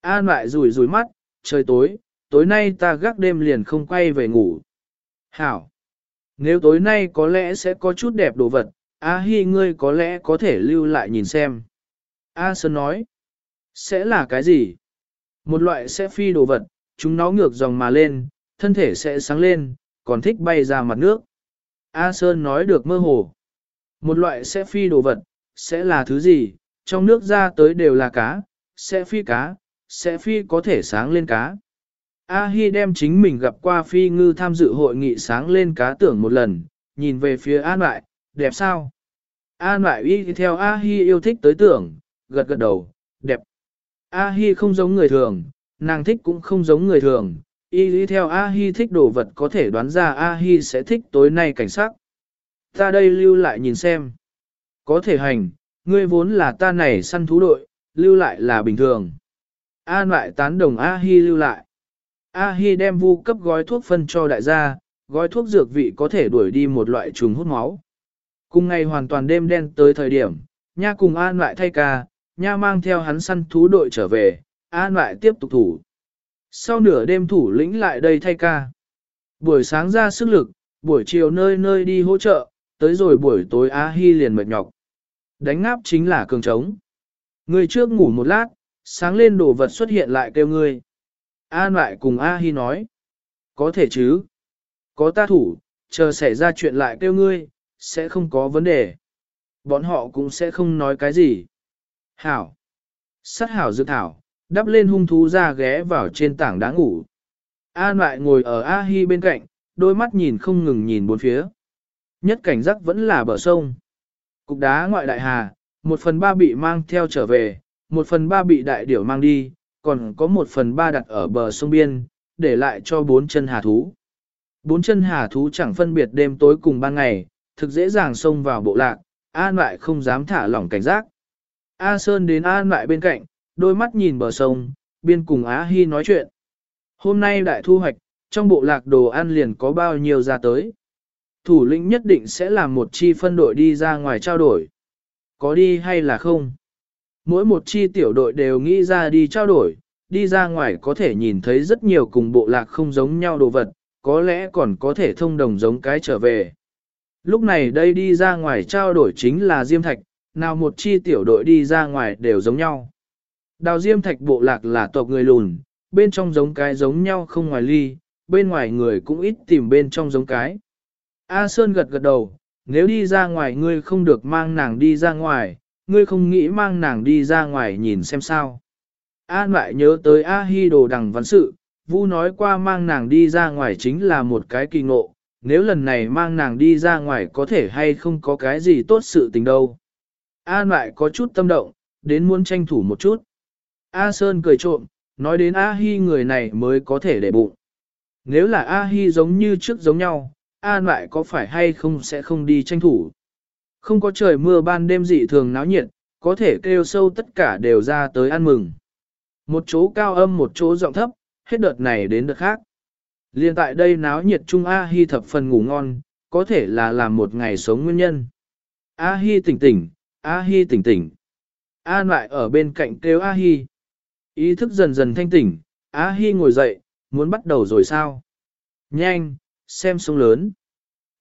S1: An lại rủi rủi mắt, trời tối, tối nay ta gác đêm liền không quay về ngủ. Hảo. Nếu tối nay có lẽ sẽ có chút đẹp đồ vật, A Hi ngươi có lẽ có thể lưu lại nhìn xem. A Sơn nói. Sẽ là cái gì? Một loại sẽ phi đồ vật, chúng nó ngược dòng mà lên, thân thể sẽ sáng lên, còn thích bay ra mặt nước. A Sơn nói được mơ hồ. Một loại sẽ phi đồ vật, sẽ là thứ gì? Trong nước ra tới đều là cá, sẽ phi cá, sẽ phi có thể sáng lên cá. A Hi đem chính mình gặp qua phi ngư tham dự hội nghị sáng lên cá tưởng một lần, nhìn về phía An lại, đẹp sao? An lại y theo A Hi yêu thích tới tưởng, gật gật đầu, đẹp. A Hi không giống người thường, nàng thích cũng không giống người thường, y lý theo A Hi thích đồ vật có thể đoán ra A Hi sẽ thích tối nay cảnh sắc. Ta đây lưu lại nhìn xem. Có thể hành, ngươi vốn là ta này săn thú đội, lưu lại là bình thường. An lại tán đồng A Hi lưu lại. A Hi đem vu cấp gói thuốc phân cho đại gia, gói thuốc dược vị có thể đuổi đi một loại trùng hút máu. Cùng ngày hoàn toàn đêm đen tới thời điểm, nha cùng An lại thay ca, nha mang theo hắn săn thú đội trở về, An lại tiếp tục thủ. Sau nửa đêm thủ lĩnh lại đây thay ca. Buổi sáng ra sức lực, buổi chiều nơi nơi đi hỗ trợ, tới rồi buổi tối A Hi liền mệt nhọc. Đánh ngáp chính là cường trống. Người trước ngủ một lát, sáng lên đồ vật xuất hiện lại kêu ngươi. An lại cùng A Hi nói. Có thể chứ. Có ta thủ, chờ xảy ra chuyện lại kêu ngươi, sẽ không có vấn đề. Bọn họ cũng sẽ không nói cái gì. Hảo. Sát hảo dược thảo, đắp lên hung thú ra ghé vào trên tảng đá ngủ. An lại ngồi ở A Hi bên cạnh, đôi mắt nhìn không ngừng nhìn bốn phía. Nhất cảnh giác vẫn là bờ sông. Cục đá ngoại đại hà, một phần ba bị mang theo trở về, một phần ba bị đại điểu mang đi, còn có một phần ba đặt ở bờ sông biên, để lại cho bốn chân hà thú. Bốn chân hà thú chẳng phân biệt đêm tối cùng ban ngày, thực dễ dàng xông vào bộ lạc, An lại không dám thả lỏng cảnh giác. A Sơn đến An lại bên cạnh, đôi mắt nhìn bờ sông, biên cùng Á Hi nói chuyện. Hôm nay đại thu hoạch, trong bộ lạc đồ ăn liền có bao nhiêu ra tới. Thủ lĩnh nhất định sẽ làm một chi phân đội đi ra ngoài trao đổi. Có đi hay là không? Mỗi một chi tiểu đội đều nghĩ ra đi trao đổi, đi ra ngoài có thể nhìn thấy rất nhiều cùng bộ lạc không giống nhau đồ vật, có lẽ còn có thể thông đồng giống cái trở về. Lúc này đây đi ra ngoài trao đổi chính là Diêm Thạch, nào một chi tiểu đội đi ra ngoài đều giống nhau. Đào Diêm Thạch bộ lạc là tộc người lùn, bên trong giống cái giống nhau không ngoài ly, bên ngoài người cũng ít tìm bên trong giống cái. A Sơn gật gật đầu, nếu đi ra ngoài ngươi không được mang nàng đi ra ngoài, ngươi không nghĩ mang nàng đi ra ngoài nhìn xem sao. An lại nhớ tới A Hi đồ đằng văn sự, Vu nói qua mang nàng đi ra ngoài chính là một cái kỳ ngộ, nếu lần này mang nàng đi ra ngoài có thể hay không có cái gì tốt sự tình đâu. An lại có chút tâm động, đến muốn tranh thủ một chút. A Sơn cười trộm, nói đến A Hi người này mới có thể để bụng. Nếu là A Hi giống như trước giống nhau, An lại có phải hay không sẽ không đi tranh thủ. Không có trời mưa ban đêm dị thường náo nhiệt, có thể kêu sâu tất cả đều ra tới ăn mừng. Một chỗ cao âm một chỗ giọng thấp, hết đợt này đến đợt khác. Liên tại đây náo nhiệt chung A-hi thập phần ngủ ngon, có thể là làm một ngày sống nguyên nhân. A-hi tỉnh tỉnh, A-hi tỉnh tỉnh. An lại ở bên cạnh kêu A-hi. Ý thức dần dần thanh tỉnh, A-hi ngồi dậy, muốn bắt đầu rồi sao? Nhanh, xem sông lớn.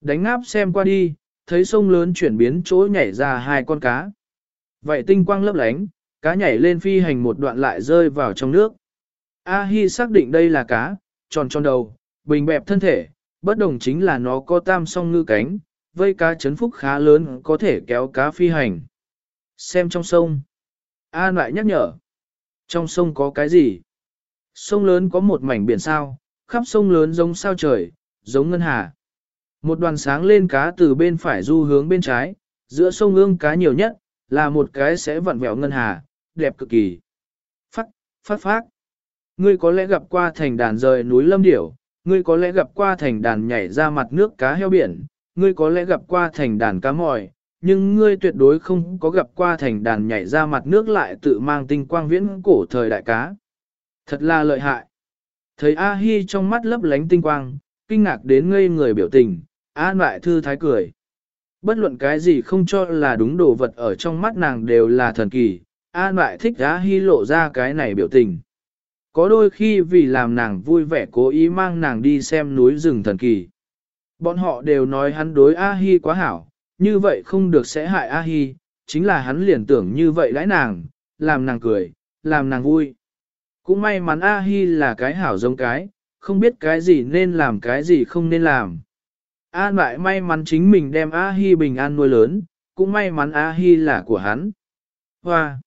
S1: Đánh ngáp xem qua đi, thấy sông lớn chuyển biến chỗ nhảy ra hai con cá. Vậy tinh quang lấp lánh, cá nhảy lên phi hành một đoạn lại rơi vào trong nước. A-hi xác định đây là cá, tròn tròn đầu, bình bẹp thân thể, bất đồng chính là nó có tam song ngư cánh, vây cá chấn phúc khá lớn có thể kéo cá phi hành. Xem trong sông. A lại nhắc nhở. Trong sông có cái gì? Sông lớn có một mảnh biển sao, khắp sông lớn giống sao trời, giống ngân hà. Một đoàn sáng lên cá từ bên phải du hướng bên trái, giữa sông ương cá nhiều nhất, là một cái sẽ vặn vẹo ngân hà, đẹp cực kỳ. Phát, phát phát. Ngươi có lẽ gặp qua thành đàn rời núi lâm điểu, ngươi có lẽ gặp qua thành đàn nhảy ra mặt nước cá heo biển, ngươi có lẽ gặp qua thành đàn cá mòi, nhưng ngươi tuyệt đối không có gặp qua thành đàn nhảy ra mặt nước lại tự mang tinh quang viễn cổ thời đại cá. Thật là lợi hại. Thấy A-hi trong mắt lấp lánh tinh quang, kinh ngạc đến ngây người biểu tình, an lại thư thái cười. Bất luận cái gì không cho là đúng đồ vật ở trong mắt nàng đều là thần kỳ, an lại thích á Hi lộ ra cái này biểu tình. Có đôi khi vì làm nàng vui vẻ cố ý mang nàng đi xem núi rừng thần kỳ. Bọn họ đều nói hắn đối A-hi quá hảo, như vậy không được sẽ hại A-hi, chính là hắn liền tưởng như vậy đãi nàng, làm nàng cười, làm nàng vui. Cũng may mắn A-hi là cái hảo giống cái, không biết cái gì nên làm cái gì không nên làm. An lại may mắn chính mình đem A-hi bình an nuôi lớn, cũng may mắn A-hi là của hắn. Hoa!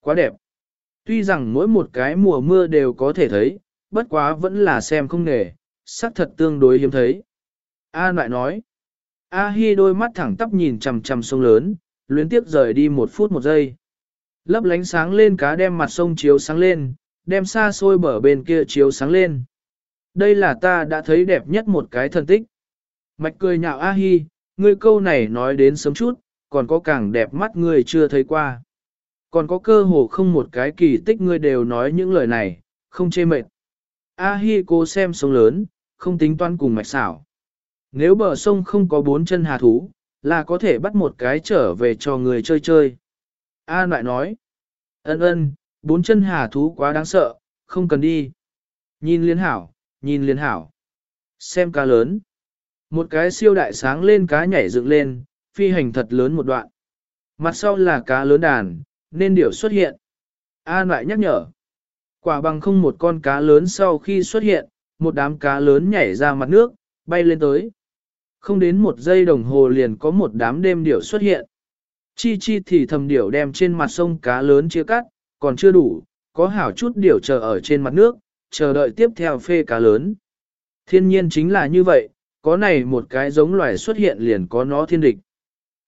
S1: Quá đẹp! Tuy rằng mỗi một cái mùa mưa đều có thể thấy, bất quá vẫn là xem không nghề, sắc thật tương đối hiếm thấy. An lại nói. A Hi đôi mắt thẳng tắp nhìn chằm chằm sông lớn, luyến tiếp rời đi một phút một giây. Lấp lánh sáng lên cá đem mặt sông chiếu sáng lên, đem xa xôi bờ bên kia chiếu sáng lên. Đây là ta đã thấy đẹp nhất một cái thân tích. Mạch cười nhạo A Hi, ngươi câu này nói đến sớm chút, còn có càng đẹp mắt ngươi chưa thấy qua. Còn có cơ hồ không một cái kỳ tích ngươi đều nói những lời này, không chê mệt. A Hi cố xem sông lớn, không tính toán cùng mạch xảo. Nếu bờ sông không có bốn chân hà thú, là có thể bắt một cái trở về cho người chơi chơi. A lại nói, ân ân, bốn chân hà thú quá đáng sợ, không cần đi. Nhìn liên hảo, nhìn liên hảo. Xem cá lớn. Một cái siêu đại sáng lên cá nhảy dựng lên, phi hành thật lớn một đoạn. Mặt sau là cá lớn đàn, nên điểu xuất hiện. An lại nhắc nhở. Quả bằng không một con cá lớn sau khi xuất hiện, một đám cá lớn nhảy ra mặt nước, bay lên tới. Không đến một giây đồng hồ liền có một đám đêm điểu xuất hiện. Chi chi thì thầm điểu đem trên mặt sông cá lớn chia cắt, còn chưa đủ, có hảo chút điểu chờ ở trên mặt nước, chờ đợi tiếp theo phê cá lớn. Thiên nhiên chính là như vậy, có này một cái giống loài xuất hiện liền có nó thiên địch.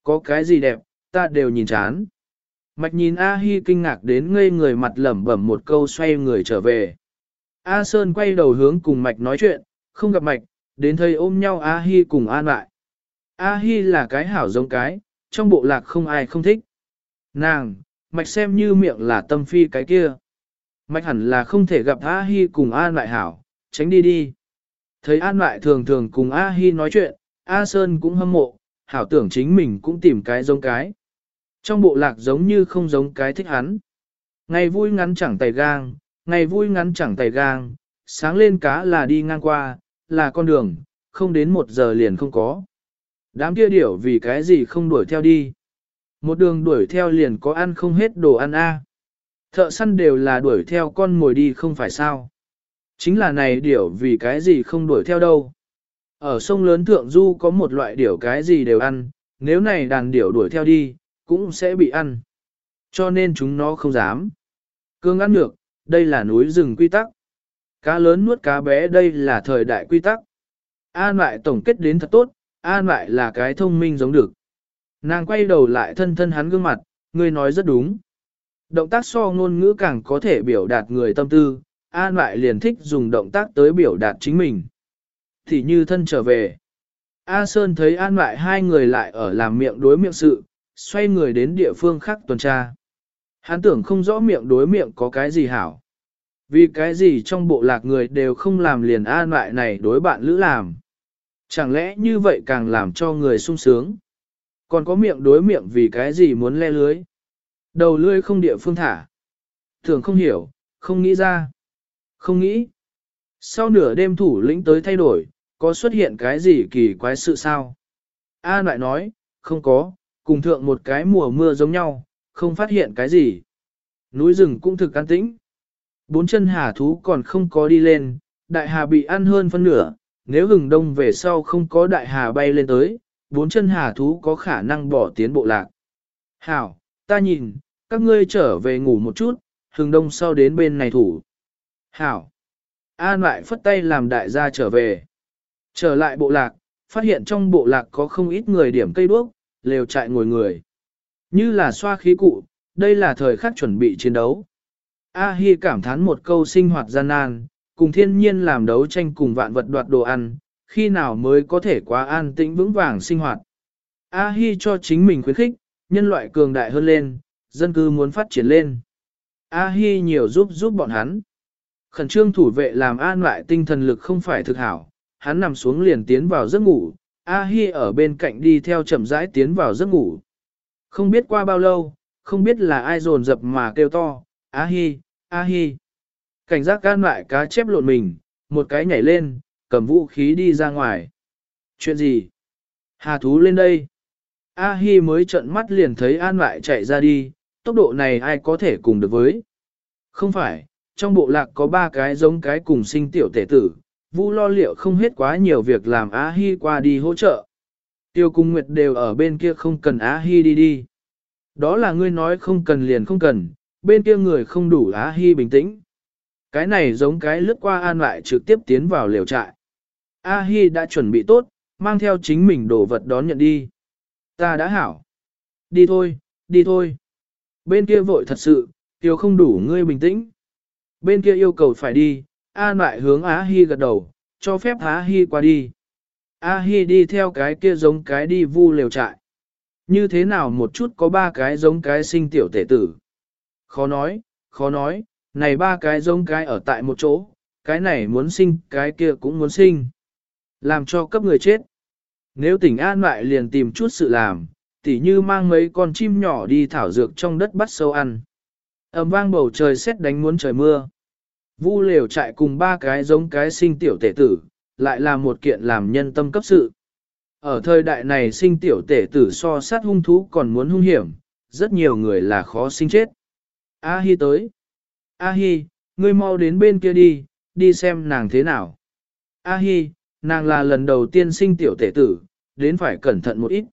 S1: Có cái gì đẹp, ta đều nhìn chán. Mạch nhìn A Hi kinh ngạc đến ngây người mặt lẩm bẩm một câu xoay người trở về. A Sơn quay đầu hướng cùng Mạch nói chuyện, không gặp Mạch, đến thấy ôm nhau A Hi cùng an lại. A Hi là cái hảo giống cái, trong bộ lạc không ai không thích. Nàng, Mạch xem như miệng là tâm phi cái kia. Mạch hẳn là không thể gặp A Hi cùng an lại hảo, tránh đi đi. Thấy an lại thường thường cùng A Hi nói chuyện, A Sơn cũng hâm mộ, hảo tưởng chính mình cũng tìm cái giống cái. Trong bộ lạc giống như không giống cái thích hắn. Ngày vui ngắn chẳng tay gang, ngày vui ngắn chẳng tay gang, sáng lên cá là đi ngang qua, là con đường, không đến một giờ liền không có. Đám kia điểu vì cái gì không đuổi theo đi. Một đường đuổi theo liền có ăn không hết đồ ăn a. Thợ săn đều là đuổi theo con mồi đi không phải sao. Chính là này điểu vì cái gì không đuổi theo đâu. Ở sông lớn Thượng Du có một loại điểu cái gì đều ăn, nếu này đàn điểu đuổi theo đi, cũng sẽ bị ăn. Cho nên chúng nó không dám. Cương ăn được, đây là núi rừng quy tắc. Cá lớn nuốt cá bé đây là thời đại quy tắc. An lại tổng kết đến thật tốt, an lại là cái thông minh giống được. Nàng quay đầu lại thân thân hắn gương mặt, người nói rất đúng. Động tác so ngôn ngữ càng có thể biểu đạt người tâm tư, an lại liền thích dùng động tác tới biểu đạt chính mình. Thì như thân trở về. A Sơn thấy an lại hai người lại ở làm miệng đối miệng sự, xoay người đến địa phương khác tuần tra. Hắn tưởng không rõ miệng đối miệng có cái gì hảo. Vì cái gì trong bộ lạc người đều không làm liền an lại này đối bạn lữ làm. Chẳng lẽ như vậy càng làm cho người sung sướng. Còn có miệng đối miệng vì cái gì muốn le lưới. Đầu lưới không địa phương thả. Thường không hiểu, không nghĩ ra. Không nghĩ. Sau nửa đêm thủ lĩnh tới thay đổi, có xuất hiện cái gì kỳ quái sự sao? A lại nói, không có, cùng thượng một cái mùa mưa giống nhau, không phát hiện cái gì. Núi rừng cũng thực an tĩnh. Bốn chân hà thú còn không có đi lên, đại hà bị ăn hơn phân nửa, nếu hừng đông về sau không có đại hà bay lên tới, bốn chân hà thú có khả năng bỏ tiến bộ lạc. Hảo, ta nhìn, các ngươi trở về ngủ một chút, hừng đông sau đến bên này thủ. Hảo. An lại phất tay làm đại gia trở về. Trở lại bộ lạc, phát hiện trong bộ lạc có không ít người điểm cây đuốc, lều trại ngồi người. Như là xoa khí cụ, đây là thời khắc chuẩn bị chiến đấu. A Hi cảm thán một câu sinh hoạt gian nan, cùng thiên nhiên làm đấu tranh cùng vạn vật đoạt đồ ăn, khi nào mới có thể quá an tĩnh vững vàng sinh hoạt. A Hi cho chính mình khuyến khích, nhân loại cường đại hơn lên, dân cư muốn phát triển lên. A Hi nhiều giúp giúp bọn hắn. Khẩn trương thủ vệ làm an lại tinh thần lực không phải thực hảo, hắn nằm xuống liền tiến vào giấc ngủ, A Hi ở bên cạnh đi theo chậm rãi tiến vào giấc ngủ. Không biết qua bao lâu, không biết là ai dồn dập mà kêu to, A Hi, A Hi. Cảnh giác can lại cá chép lộn mình, một cái nhảy lên, cầm vũ khí đi ra ngoài. Chuyện gì? Hà thú lên đây. A Hi mới trợn mắt liền thấy An lại chạy ra đi, tốc độ này ai có thể cùng được với. Không phải, trong bộ lạc có ba cái giống cái cùng sinh tiểu tể tử, Vu lo liệu không hết quá nhiều việc làm á Hi qua đi hỗ trợ. Tiêu cung nguyệt đều ở bên kia không cần á Hi đi đi. Đó là ngươi nói không cần liền không cần, bên kia người không đủ á Hi bình tĩnh. Cái này giống cái lướt qua an lại trực tiếp tiến vào liều trại. A Hi đã chuẩn bị tốt, mang theo chính mình đồ vật đón nhận đi. Ta đã hảo. Đi thôi, đi thôi. Bên kia vội thật sự, tiêu không đủ ngươi bình tĩnh. Bên kia yêu cầu phải đi, An lại hướng Á Hi gật đầu, cho phép Á Hi qua đi. A Hi đi theo cái kia giống cái đi vu lều trại. Như thế nào một chút có ba cái giống cái sinh tiểu tể tử. Khó nói, khó nói, này ba cái giống cái ở tại một chỗ, cái này muốn sinh, cái kia cũng muốn sinh. Làm cho cấp người chết. Nếu tỉnh an lại liền tìm chút sự làm, tỉ như mang mấy con chim nhỏ đi thảo dược trong đất bắt sâu ăn ầm vang bầu trời xét đánh muốn trời mưa. Vu lều trại cùng ba cái giống cái sinh tiểu tể tử, lại là một kiện làm nhân tâm cấp sự. Ở thời đại này sinh tiểu tể tử so sát hung thú còn muốn hung hiểm, rất nhiều người là khó sinh chết. A Hi tới. A Hi, ngươi mau đến bên kia đi, đi xem nàng thế nào. A Hi, nàng là lần đầu tiên sinh tiểu tể tử, đến phải cẩn thận một ít.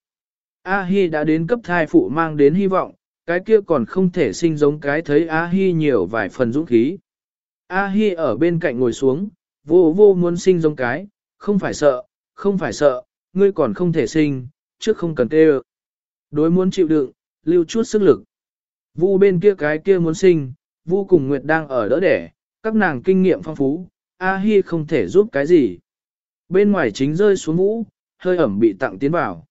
S1: A Hi đã đến cấp thai phụ mang đến hy vọng, cái kia còn không thể sinh giống cái thấy A Hi nhiều vài phần dũng khí. A Hi ở bên cạnh ngồi xuống, vô vô muốn sinh giống cái, không phải sợ, không phải sợ, ngươi còn không thể sinh, trước không cần tê Đối muốn chịu đựng, lưu chút sức lực. Vu bên kia cái kia muốn sinh, Vu cùng Nguyệt đang ở đỡ đẻ, các nàng kinh nghiệm phong phú, A Hi không thể giúp cái gì. Bên ngoài chính rơi xuống vũ, hơi ẩm bị tặng tiến vào.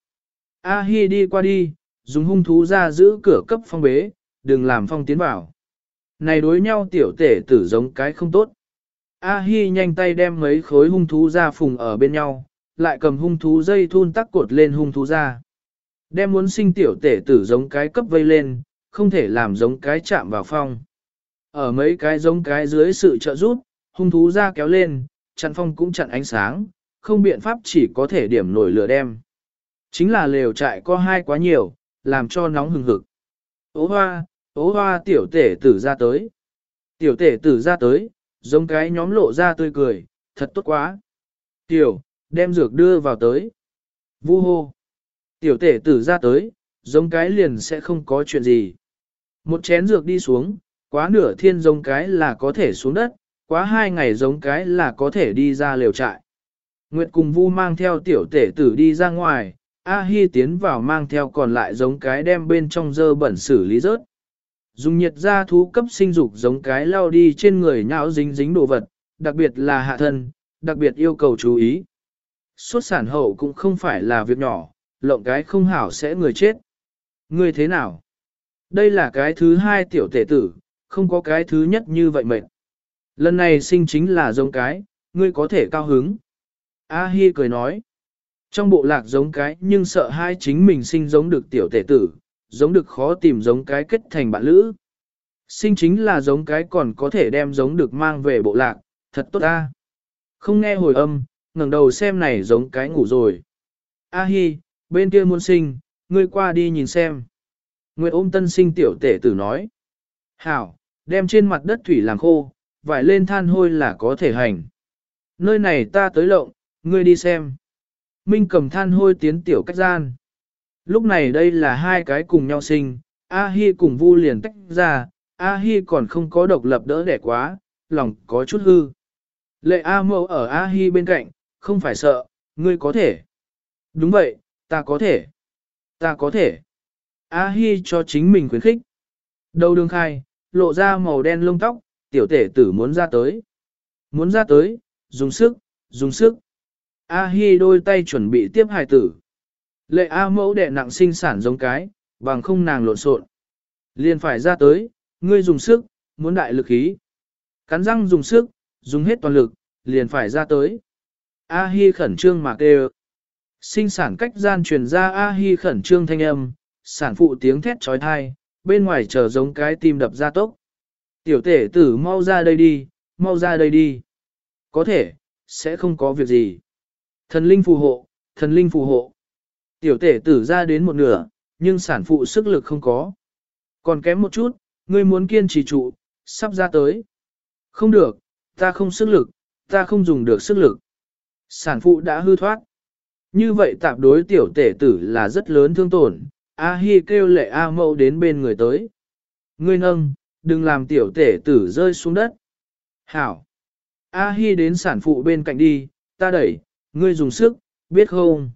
S1: A Hi đi qua đi, dùng hung thú ra giữ cửa cấp phong bế, đừng làm phong tiến vào. Này đối nhau tiểu tể tử giống cái không tốt. A Hi nhanh tay đem mấy khối hung thú ra phùng ở bên nhau, lại cầm hung thú dây thun tắc cột lên hung thú ra. Đem muốn sinh tiểu tể tử giống cái cấp vây lên, không thể làm giống cái chạm vào phong. Ở mấy cái giống cái dưới sự trợ giúp, hung thú ra kéo lên, chặn phong cũng chặn ánh sáng, không biện pháp chỉ có thể điểm nổi lửa đem. Chính là lều trại có hai quá nhiều, làm cho nóng hừng hực. Ố hoa, ố hoa tiểu tể tử ra tới. Tiểu tể tử ra tới, giống cái nhóm lộ ra tươi cười, thật tốt quá. Tiểu, đem dược đưa vào tới. Vu hô. Tiểu tể tử ra tới, giống cái liền sẽ không có chuyện gì. Một chén dược đi xuống, quá nửa thiên giống cái là có thể xuống đất, quá hai ngày giống cái là có thể đi ra liều trại. Nguyệt cùng Vu mang theo tiểu tể tử đi ra ngoài, A Hi tiến vào mang theo còn lại giống cái đem bên trong dơ bẩn xử lý rớt. Dùng nhiệt ra thú cấp sinh dục giống cái lao đi trên người nhão dính dính đồ vật, đặc biệt là hạ thân, đặc biệt yêu cầu chú ý. Suốt sản hậu cũng không phải là việc nhỏ, lộng cái không hảo sẽ người chết. Người thế nào? Đây là cái thứ hai tiểu tể tử, không có cái thứ nhất như vậy mệt. Lần này sinh chính là giống cái, ngươi có thể cao hứng. A Hi cười nói. Trong bộ lạc giống cái nhưng sợ hai chính mình sinh giống được tiểu tể tử, giống được khó tìm giống cái kết thành bạn lữ. Sinh chính là giống cái còn có thể đem giống được mang về bộ lạc, thật tốt ta. Không nghe hồi âm, ngẩng đầu xem này giống cái ngủ rồi. A hi, bên kia muốn sinh, ngươi qua đi nhìn xem. Nguyệt ôm tân sinh tiểu tể tử nói. Hảo, đem trên mặt đất thủy làm khô, vải lên than hôi là có thể hành. Nơi này ta tới lộng, ngươi đi xem. Minh cầm than hôi tiến tiểu cách gian. Lúc này đây là hai cái cùng nhau sinh, A Hi cùng Vu liền tách ra, A Hi còn không có độc lập đỡ đẻ quá, lòng có chút hư. Lệ A mẫu ở A Hi bên cạnh, không phải sợ, ngươi có thể. Đúng vậy, ta có thể. Ta có thể. A Hi cho chính mình khuyến khích. Đầu đường khai, lộ ra màu đen lông tóc, tiểu tể tử muốn ra tới. Muốn ra tới, dùng sức, dùng sức. A Hi đôi tay chuẩn bị tiếp hài tử. Lệ A mẫu đệ nặng sinh sản giống cái, bằng không nàng lộn xộn. Liền phải ra tới, ngươi dùng sức, muốn đại lực khí. Cắn răng dùng sức, dùng hết toàn lực, liền phải ra tới. A Hi khẩn trương mà kêu. Sinh sản cách gian truyền ra A Hi khẩn trương thanh âm, sản phụ tiếng thét chói tai, bên ngoài chờ giống cái tim đập ra tốc. Tiểu tể tử mau ra đây đi, mau ra đây đi. Có thể, sẽ không có việc gì. Thần linh phù hộ, thần linh phù hộ. Tiểu tể tử ra đến một nửa, nhưng sản phụ sức lực không có. Còn kém một chút, ngươi muốn kiên trì trụ, sắp ra tới. Không được, ta không sức lực, ta không dùng được sức lực. Sản phụ đã hư thoát. Như vậy tạp đối tiểu tể tử là rất lớn thương tổn, A Hi kêu lệ A mẫu đến bên người tới. Ngươi nâng, đừng làm tiểu tể tử rơi xuống đất. Hảo. A Hi đến sản phụ bên cạnh đi, ta đẩy, ngươi dùng sức, biết không?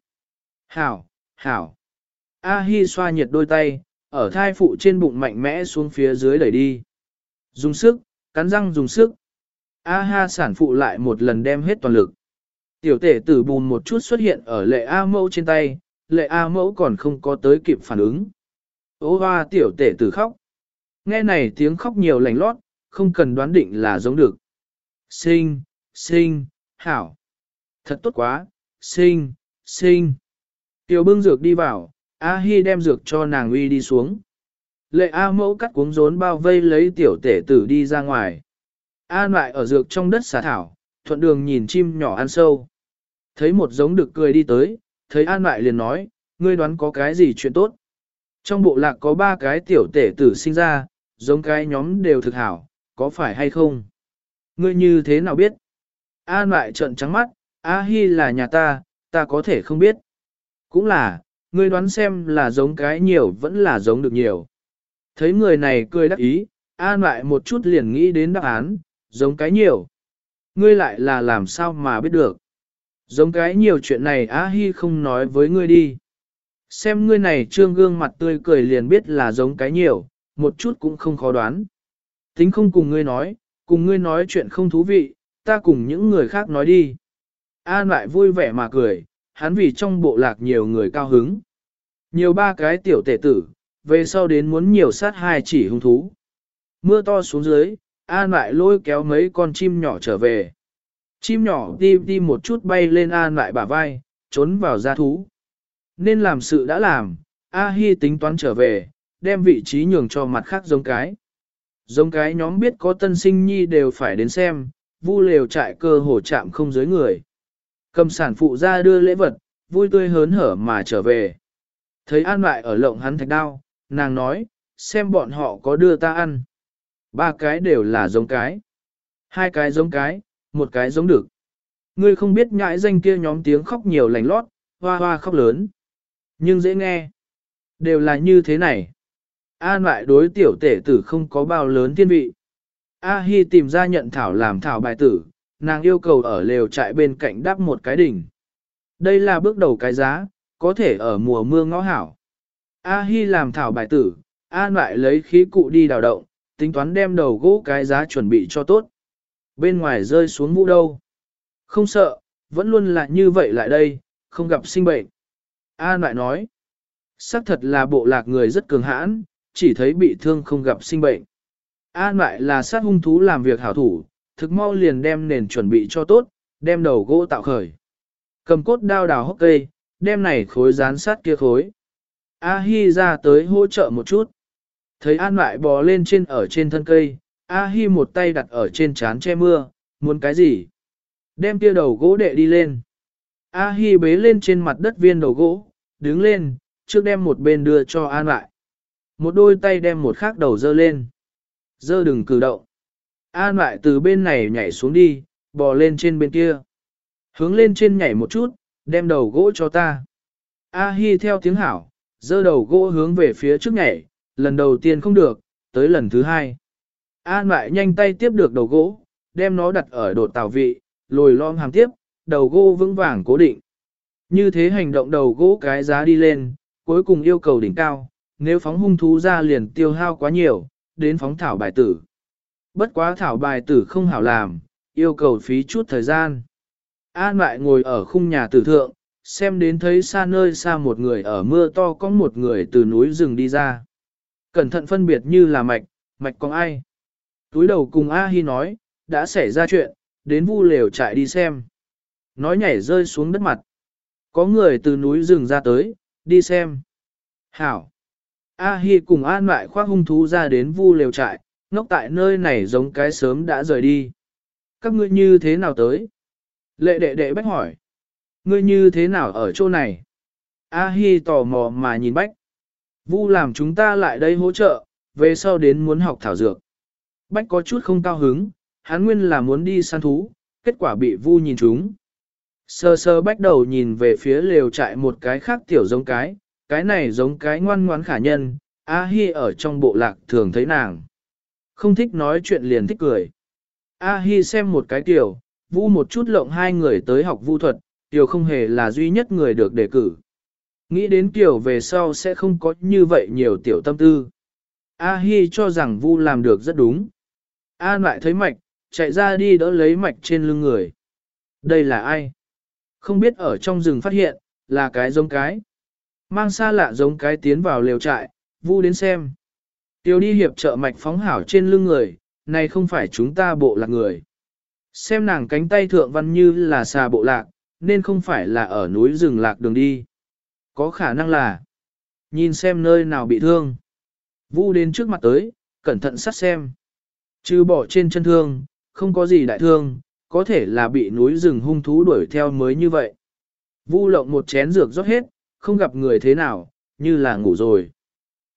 S1: Hảo, hảo. A Hi xoa nhiệt đôi tay, ở thai phụ trên bụng mạnh mẽ xuống phía dưới đẩy đi. Dùng sức, cắn răng dùng sức. A ha sản phụ lại một lần đem hết toàn lực. Tiểu tể tử bùn một chút xuất hiện ở lệ A mẫu trên tay, lệ A mẫu còn không có tới kịp phản ứng. Ô hoa tiểu tể tử khóc. Nghe này tiếng khóc nhiều lành lót, không cần đoán định là giống được. Sinh, sinh, hảo. Thật tốt quá, sinh, sinh. Tiểu bưng dược đi vào, A Hi đem dược cho nàng uy đi xuống. Lệ A mẫu cắt cuống rốn bao vây lấy tiểu tể tử đi ra ngoài. A lại ở dược trong đất xả thảo, thuận đường nhìn chim nhỏ ăn sâu. Thấy một giống được cười đi tới, thấy An lại liền nói, ngươi đoán có cái gì chuyện tốt. Trong bộ lạc có ba cái tiểu tể tử sinh ra, giống cái nhóm đều thực hảo, có phải hay không? Ngươi như thế nào biết? An lại trợn trắng mắt, A Hi là nhà ta, ta có thể không biết. Cũng là, ngươi đoán xem là giống cái nhiều vẫn là giống được nhiều. Thấy người này cười đắc ý, An lại một chút liền nghĩ đến đáp án, giống cái nhiều. Ngươi lại là làm sao mà biết được. Giống cái nhiều chuyện này A Hi không nói với ngươi đi. Xem ngươi này trương gương mặt tươi cười liền biết là giống cái nhiều, một chút cũng không khó đoán. Tính không cùng ngươi nói, cùng ngươi nói chuyện không thú vị, ta cùng những người khác nói đi. An lại vui vẻ mà cười, hắn vì trong bộ lạc nhiều người cao hứng. Nhiều ba cái tiểu tể tử, về sau đến muốn nhiều sát hai chỉ hung thú. Mưa to xuống dưới, An lại lôi kéo mấy con chim nhỏ trở về. Chim nhỏ đi đi một chút bay lên An lại bả vai, trốn vào gia thú. Nên làm sự đã làm, A Hi tính toán trở về, đem vị trí nhường cho mặt khác giống cái. Giống cái nhóm biết có tân sinh nhi đều phải đến xem, vu lều trại cơ hồ chạm không dưới người. Cầm sản phụ ra đưa lễ vật, vui tươi hớn hở mà trở về. Thấy an lại ở lộng hắn thạch đao, nàng nói, xem bọn họ có đưa ta ăn. Ba cái đều là giống cái. Hai cái giống cái, một cái giống được. Ngươi không biết nhãi danh kia nhóm tiếng khóc nhiều lành lót, hoa hoa khóc lớn. Nhưng dễ nghe. Đều là như thế này. An lại đối tiểu tể tử không có bao lớn thiên vị. A Hi tìm ra nhận thảo làm thảo bài tử, nàng yêu cầu ở lều trại bên cạnh đắp một cái đỉnh. Đây là bước đầu cái giá, có thể ở mùa mưa ngõ hảo. A Hi làm thảo bài tử, An lại lấy khí cụ đi đào động, tính toán đem đầu gỗ cái giá chuẩn bị cho tốt. Bên ngoài rơi xuống mũ đâu. Không sợ, vẫn luôn là như vậy lại đây, không gặp sinh bệnh. An lại nói, xác thật là bộ lạc người rất cường hãn, chỉ thấy bị thương không gặp sinh bệnh. An lại là sát hung thú làm việc hảo thủ, thực mau liền đem nền chuẩn bị cho tốt, đem đầu gỗ tạo khởi. Cầm cốt đao đào hốc cây, đem này khối rán sát kia khối. A-hi ra tới hỗ trợ một chút. Thấy An lại bò lên trên ở trên thân cây, A-hi một tay đặt ở trên chán che mưa, muốn cái gì? Đem kia đầu gỗ đệ đi lên. A-hi bế lên trên mặt đất viên đầu gỗ, đứng lên, trước đem một bên đưa cho An lại. Một đôi tay đem một khác đầu dơ lên. Dơ đừng cử động. An lại từ bên này nhảy xuống đi, bò lên trên bên kia. Hướng lên trên nhảy một chút, đem đầu gỗ cho ta. A Hi theo tiếng hảo, dơ đầu gỗ hướng về phía trước nhảy, lần đầu tiên không được, tới lần thứ hai. An lại nhanh tay tiếp được đầu gỗ, đem nó đặt ở đột tàu vị, lồi lom hàng tiếp, đầu gỗ vững vàng cố định. Như thế hành động đầu gỗ cái giá đi lên, cuối cùng yêu cầu đỉnh cao, nếu phóng hung thú ra liền tiêu hao quá nhiều, đến phóng thảo bài tử. Bất quá thảo bài tử không hảo làm, yêu cầu phí chút thời gian. An lại ngồi ở khung nhà tử thượng, xem đến thấy xa nơi xa một người ở mưa to có một người từ núi rừng đi ra. Cẩn thận phân biệt như là mạch, mạch có ai. Túi đầu cùng A Hi nói, đã xảy ra chuyện, đến vu lều chạy đi xem. Nói nhảy rơi xuống đất mặt. Có người từ núi rừng ra tới, đi xem. Hảo. A Hi cùng An lại khoác hung thú ra đến vu lều trại, ngốc tại nơi này giống cái sớm đã rời đi. Các ngươi như thế nào tới? Lệ đệ đệ bách hỏi. Ngươi như thế nào ở chỗ này? A Hi tò mò mà nhìn bách. Vu làm chúng ta lại đây hỗ trợ, về sau đến muốn học thảo dược. Bách có chút không cao hứng, hắn nguyên là muốn đi săn thú, kết quả bị Vu nhìn chúng. Sơ sơ bách đầu nhìn về phía lều trại một cái khác tiểu giống cái, cái này giống cái ngoan ngoãn khả nhân, A Hi ở trong bộ lạc thường thấy nàng. Không thích nói chuyện liền thích cười. A Hi xem một cái tiểu, vu một chút lộng hai người tới học vu thuật, tiểu không hề là duy nhất người được đề cử. Nghĩ đến tiểu về sau sẽ không có như vậy nhiều tiểu tâm tư. A Hi cho rằng vu làm được rất đúng. A lại thấy mạch, chạy ra đi đỡ lấy mạch trên lưng người. Đây là ai? Không biết ở trong rừng phát hiện, là cái giống cái. Mang xa lạ giống cái tiến vào lều trại, vu đến xem. Tiêu đi hiệp trợ mạch phóng hảo trên lưng người, này không phải chúng ta bộ lạc người. Xem nàng cánh tay thượng văn như là xà bộ lạc, nên không phải là ở núi rừng lạc đường đi. Có khả năng là, nhìn xem nơi nào bị thương. Vu đến trước mặt tới, cẩn thận sát xem. Chứ bỏ trên chân thương, không có gì đại thương, có thể là bị núi rừng hung thú đuổi theo mới như vậy. Vu lộng một chén dược rót hết, không gặp người thế nào, như là ngủ rồi.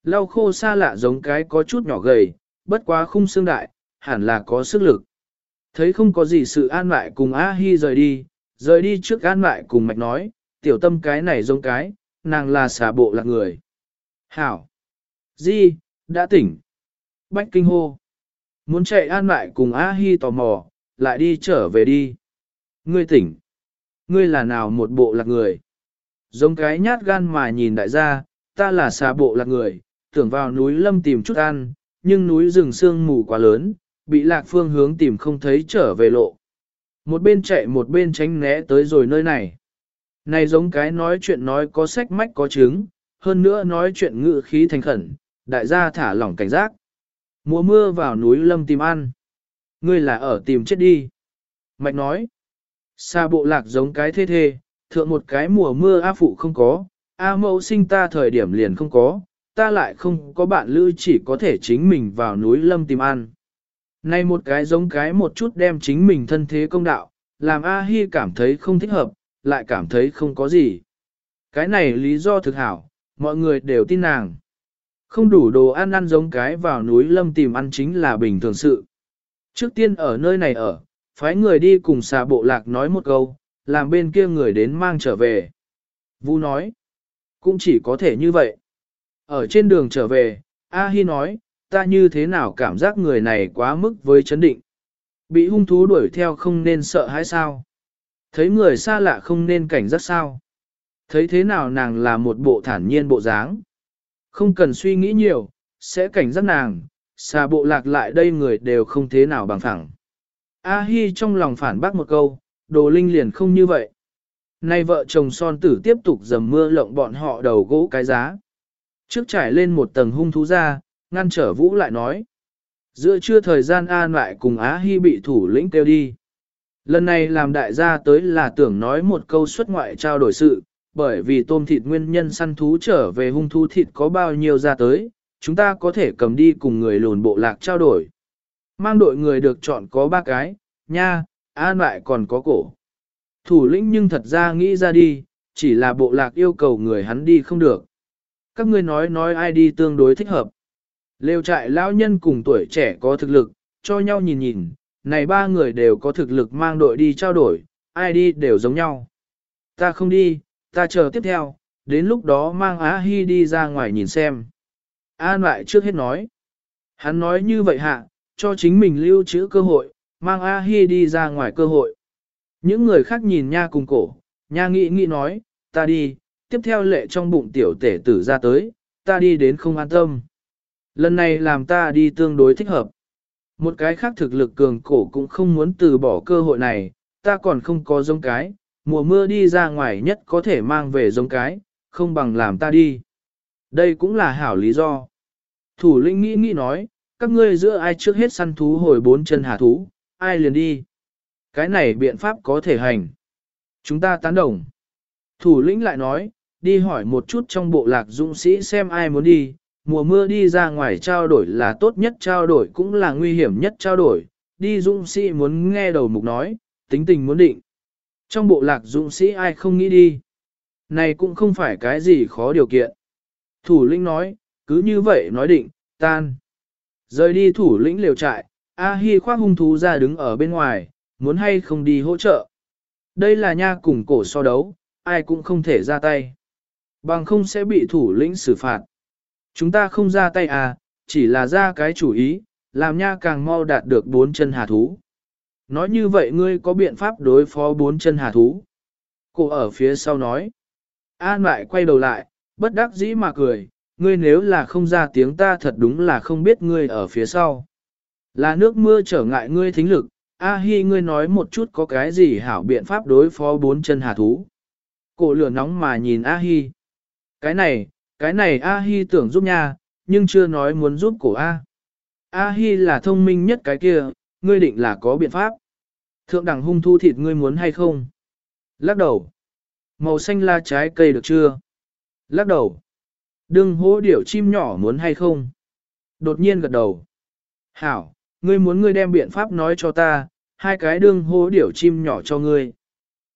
S1: Lau khô xa lạ giống cái có chút nhỏ gầy, bất quá khung xương đại, hẳn là có sức lực. Thấy không có gì sự an lại cùng A Hi rời đi, rời đi trước an lại cùng mạch nói, tiểu tâm cái này giống cái, nàng là xà bộ là người. Hảo! Di, đã tỉnh. Bách kinh hô. Muốn chạy an lại cùng A Hi tò mò, lại đi trở về đi. Ngươi tỉnh. Ngươi là nào một bộ lạc người? Giống cái nhát gan mà nhìn đại gia, ta là xà bộ lạc người, tưởng vào núi lâm tìm chút ăn, nhưng núi rừng sương mù quá lớn, bị lạc phương hướng tìm không thấy trở về lộ. Một bên chạy một bên tránh né tới rồi nơi này. Này giống cái nói chuyện nói có sách mách có chứng, hơn nữa nói chuyện ngự khí thành khẩn, đại gia thả lỏng cảnh giác. Mùa mưa vào núi lâm tìm ăn. Ngươi là ở tìm chết đi. Mạch nói. Xa bộ lạc giống cái thê thê, thượng một cái mùa mưa A phụ không có, A mẫu sinh ta thời điểm liền không có, ta lại không có bạn lữ chỉ có thể chính mình vào núi lâm tìm ăn. Này một cái giống cái một chút đem chính mình thân thế công đạo, làm A-hi cảm thấy không thích hợp, lại cảm thấy không có gì. Cái này lý do thực hảo, mọi người đều tin nàng. Không đủ đồ ăn ăn giống cái vào núi lâm tìm ăn chính là bình thường sự. Trước tiên ở nơi này ở, phái người đi cùng xà bộ lạc nói một câu, làm bên kia người đến mang trở về. Vu nói, cũng chỉ có thể như vậy. Ở trên đường trở về, A Hi nói, ta như thế nào cảm giác người này quá mức với chấn định. Bị hung thú đuổi theo không nên sợ hãi sao? Thấy người xa lạ không nên cảnh giác sao? Thấy thế nào nàng là một bộ thản nhiên bộ dáng? Không cần suy nghĩ nhiều, sẽ cảnh giác nàng, xa bộ lạc lại đây người đều không thế nào bằng phẳng. A Hi trong lòng phản bác một câu, đồ linh liền không như vậy. Nay vợ chồng son tử tiếp tục dầm mưa lộng bọn họ đầu gỗ cái giá. Trước trải lên một tầng hung thú ra, ngăn trở vũ lại nói. Giữa trưa thời gian An lại cùng Á Hi bị thủ lĩnh kêu đi. Lần này làm đại gia tới là tưởng nói một câu xuất ngoại trao đổi sự, bởi vì tôm thịt nguyên nhân săn thú trở về hung thú thịt có bao nhiêu ra tới, chúng ta có thể cầm đi cùng người lùn bộ lạc trao đổi. Mang đội người được chọn có ba cái, nha, an lại còn có cổ. Thủ lĩnh nhưng thật ra nghĩ ra đi, chỉ là bộ lạc yêu cầu người hắn đi không được. Các ngươi nói nói ai đi tương đối thích hợp. Lêu trại lão nhân cùng tuổi trẻ có thực lực, cho nhau nhìn nhìn, này ba người đều có thực lực mang đội đi trao đổi, ai đi đều giống nhau. Ta không đi, ta chờ tiếp theo, đến lúc đó mang Á Hi đi ra ngoài nhìn xem. An lại trước hết nói. Hắn nói như vậy hạ, cho chính mình lưu trữ cơ hội, mang A Hi đi ra ngoài cơ hội. Những người khác nhìn nha cùng cổ, nha nghĩ nghĩ nói, ta đi, tiếp theo lệ trong bụng tiểu tể tử ra tới, ta đi đến không an tâm. Lần này làm ta đi tương đối thích hợp. Một cái khác thực lực cường cổ cũng không muốn từ bỏ cơ hội này, ta còn không có giống cái, mùa mưa đi ra ngoài nhất có thể mang về giống cái, không bằng làm ta đi. Đây cũng là hảo lý do. Thủ lĩnh nghĩ nghĩ nói, các ngươi giữa ai trước hết săn thú hồi bốn chân hà thú, ai liền đi. Cái này biện pháp có thể hành. Chúng ta tán đồng. Thủ lĩnh lại nói, đi hỏi một chút trong bộ lạc dũng sĩ xem ai muốn đi, mùa mưa đi ra ngoài trao đổi là tốt nhất trao đổi cũng là nguy hiểm nhất trao đổi, đi dũng sĩ muốn nghe đầu mục nói, tính tình muốn định. Trong bộ lạc dũng sĩ ai không nghĩ đi. Này cũng không phải cái gì khó điều kiện. Thủ lĩnh nói, cứ như vậy nói định, tan. Rời đi thủ lĩnh liều trại, A Hi khoác hung thú ra đứng ở bên ngoài, muốn hay không đi hỗ trợ. Đây là nha cùng cổ so đấu, ai cũng không thể ra tay. Bằng không sẽ bị thủ lĩnh xử phạt. Chúng ta không ra tay à, chỉ là ra cái chủ ý, làm nha càng mau đạt được bốn chân hà thú. Nói như vậy ngươi có biện pháp đối phó bốn chân hà thú. Cô ở phía sau nói. An lại quay đầu lại, bất đắc dĩ mà cười, ngươi nếu là không ra tiếng ta thật đúng là không biết ngươi ở phía sau. Là nước mưa trở ngại ngươi thính lực, A Hi ngươi nói một chút có cái gì hảo biện pháp đối phó bốn chân hà thú. Cổ lửa nóng mà nhìn A Hi. Cái này, cái này A Hi tưởng giúp nha, nhưng chưa nói muốn giúp cổ A. A Hi là thông minh nhất cái kia, ngươi định là có biện pháp. Thượng đẳng hung thu thịt ngươi muốn hay không? Lắc đầu. Màu xanh la trái cây được chưa? Lắc đầu. Đừng hố điểu chim nhỏ muốn hay không? Đột nhiên gật đầu. Hảo, ngươi muốn ngươi đem biện pháp nói cho ta, hai cái đương hố điểu chim nhỏ cho ngươi.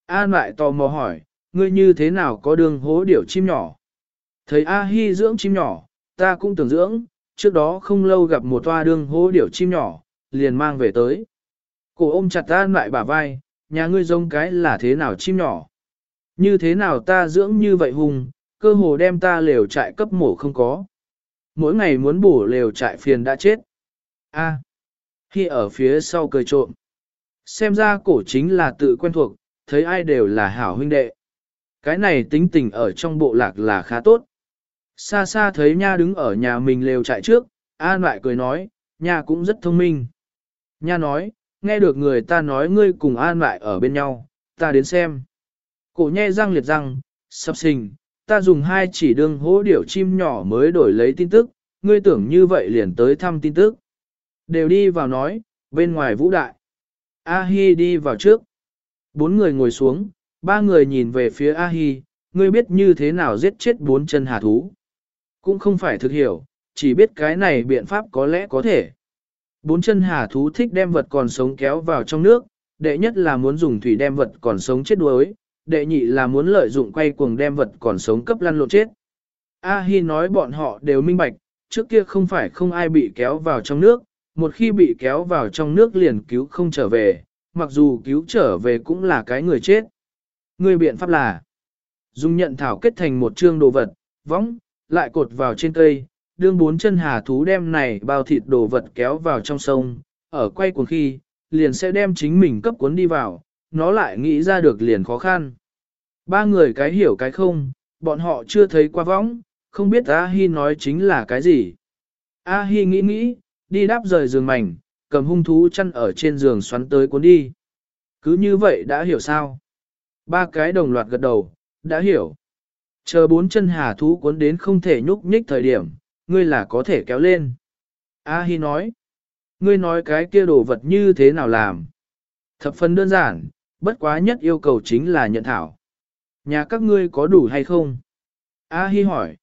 S1: An lại tò mò hỏi, ngươi như thế nào có đương hố điểu chim nhỏ? Thấy A Hi dưỡng chim nhỏ, ta cũng tưởng dưỡng, trước đó không lâu gặp một toa đương hố điểu chim nhỏ, liền mang về tới. Cổ ôm chặt ta lại bả vai, nhà ngươi giống cái là thế nào chim nhỏ? Như thế nào ta dưỡng như vậy hùng, cơ hồ đem ta lều trại cấp mổ không có. Mỗi ngày muốn bổ lều trại phiền đã chết. A. Khi ở phía sau cười trộm. Xem ra cổ chính là tự quen thuộc, thấy ai đều là hảo huynh đệ. Cái này tính tình ở trong bộ lạc là khá tốt. Xa xa thấy nha đứng ở nhà mình lều trại trước, An lại cười nói, nha cũng rất thông minh. Nha nói, nghe được người ta nói ngươi cùng An lại ở bên nhau, ta đến xem. Cổ nhe răng liệt răng, sập sình, ta dùng hai chỉ đương hố điểu chim nhỏ mới đổi lấy tin tức, ngươi tưởng như vậy liền tới thăm tin tức. Đều đi vào nói, bên ngoài vũ đại. A-hi đi vào trước. Bốn người ngồi xuống, ba người nhìn về phía A-hi, ngươi biết như thế nào giết chết bốn chân hà thú. Cũng không phải thực hiểu, chỉ biết cái này biện pháp có lẽ có thể. Bốn chân hà thú thích đem vật còn sống kéo vào trong nước, đệ nhất là muốn dùng thủy đem vật còn sống chết đuối, đệ nhị là muốn lợi dụng quay cuồng đem vật còn sống cấp lăn lộn chết. A-hi nói bọn họ đều minh bạch, trước kia không phải không ai bị kéo vào trong nước, một khi bị kéo vào trong nước liền cứu không trở về, mặc dù cứu trở về cũng là cái người chết. Người biện pháp là dùng nhận thảo kết thành một chương đồ vật, võng, lại cột vào trên cây, đương bốn chân hà thú đem này bao thịt đồ vật kéo vào trong sông, ở quay cuồng khi, liền sẽ đem chính mình cấp cuốn đi vào, nó lại nghĩ ra được liền khó khăn. Ba người cái hiểu cái không, bọn họ chưa thấy qua võng, không biết A-hi nói chính là cái gì. A-hi nghĩ nghĩ, đi đáp rời giường mảnh, cầm hung thú chăn ở trên giường xoắn tới cuốn đi. Cứ như vậy đã hiểu sao? Ba cái đồng loạt gật đầu, đã hiểu. Chờ bốn chân hà thú cuốn đến không thể nhúc nhích thời điểm, ngươi là có thể kéo lên. A-hi nói. Ngươi nói cái kia đồ vật như thế nào làm? Thập phần đơn giản, bất quá nhất yêu cầu chính là nhận thảo. Nhà các ngươi có đủ hay không? A Hi hỏi.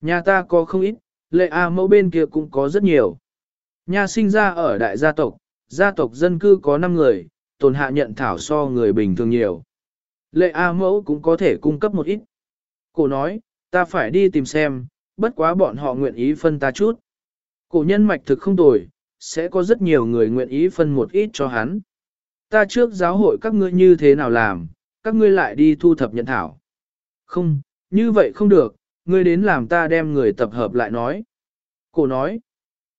S1: Nhà ta có không ít, lệ A mẫu bên kia cũng có rất nhiều. Nhà sinh ra ở đại gia tộc, gia tộc dân cư có 5 người, tồn hạ nhận thảo so người bình thường nhiều. Lệ A mẫu cũng có thể cung cấp một ít. Cổ nói, ta phải đi tìm xem, bất quá bọn họ nguyện ý phân ta chút. Cổ nhân mạch thực không tồi, sẽ có rất nhiều người nguyện ý phân một ít cho hắn. Ta trước giáo hội các ngươi như thế nào làm, các ngươi lại đi thu thập nhận thảo. Không, như vậy không được, ngươi đến làm ta đem người tập hợp lại nói. Cổ nói,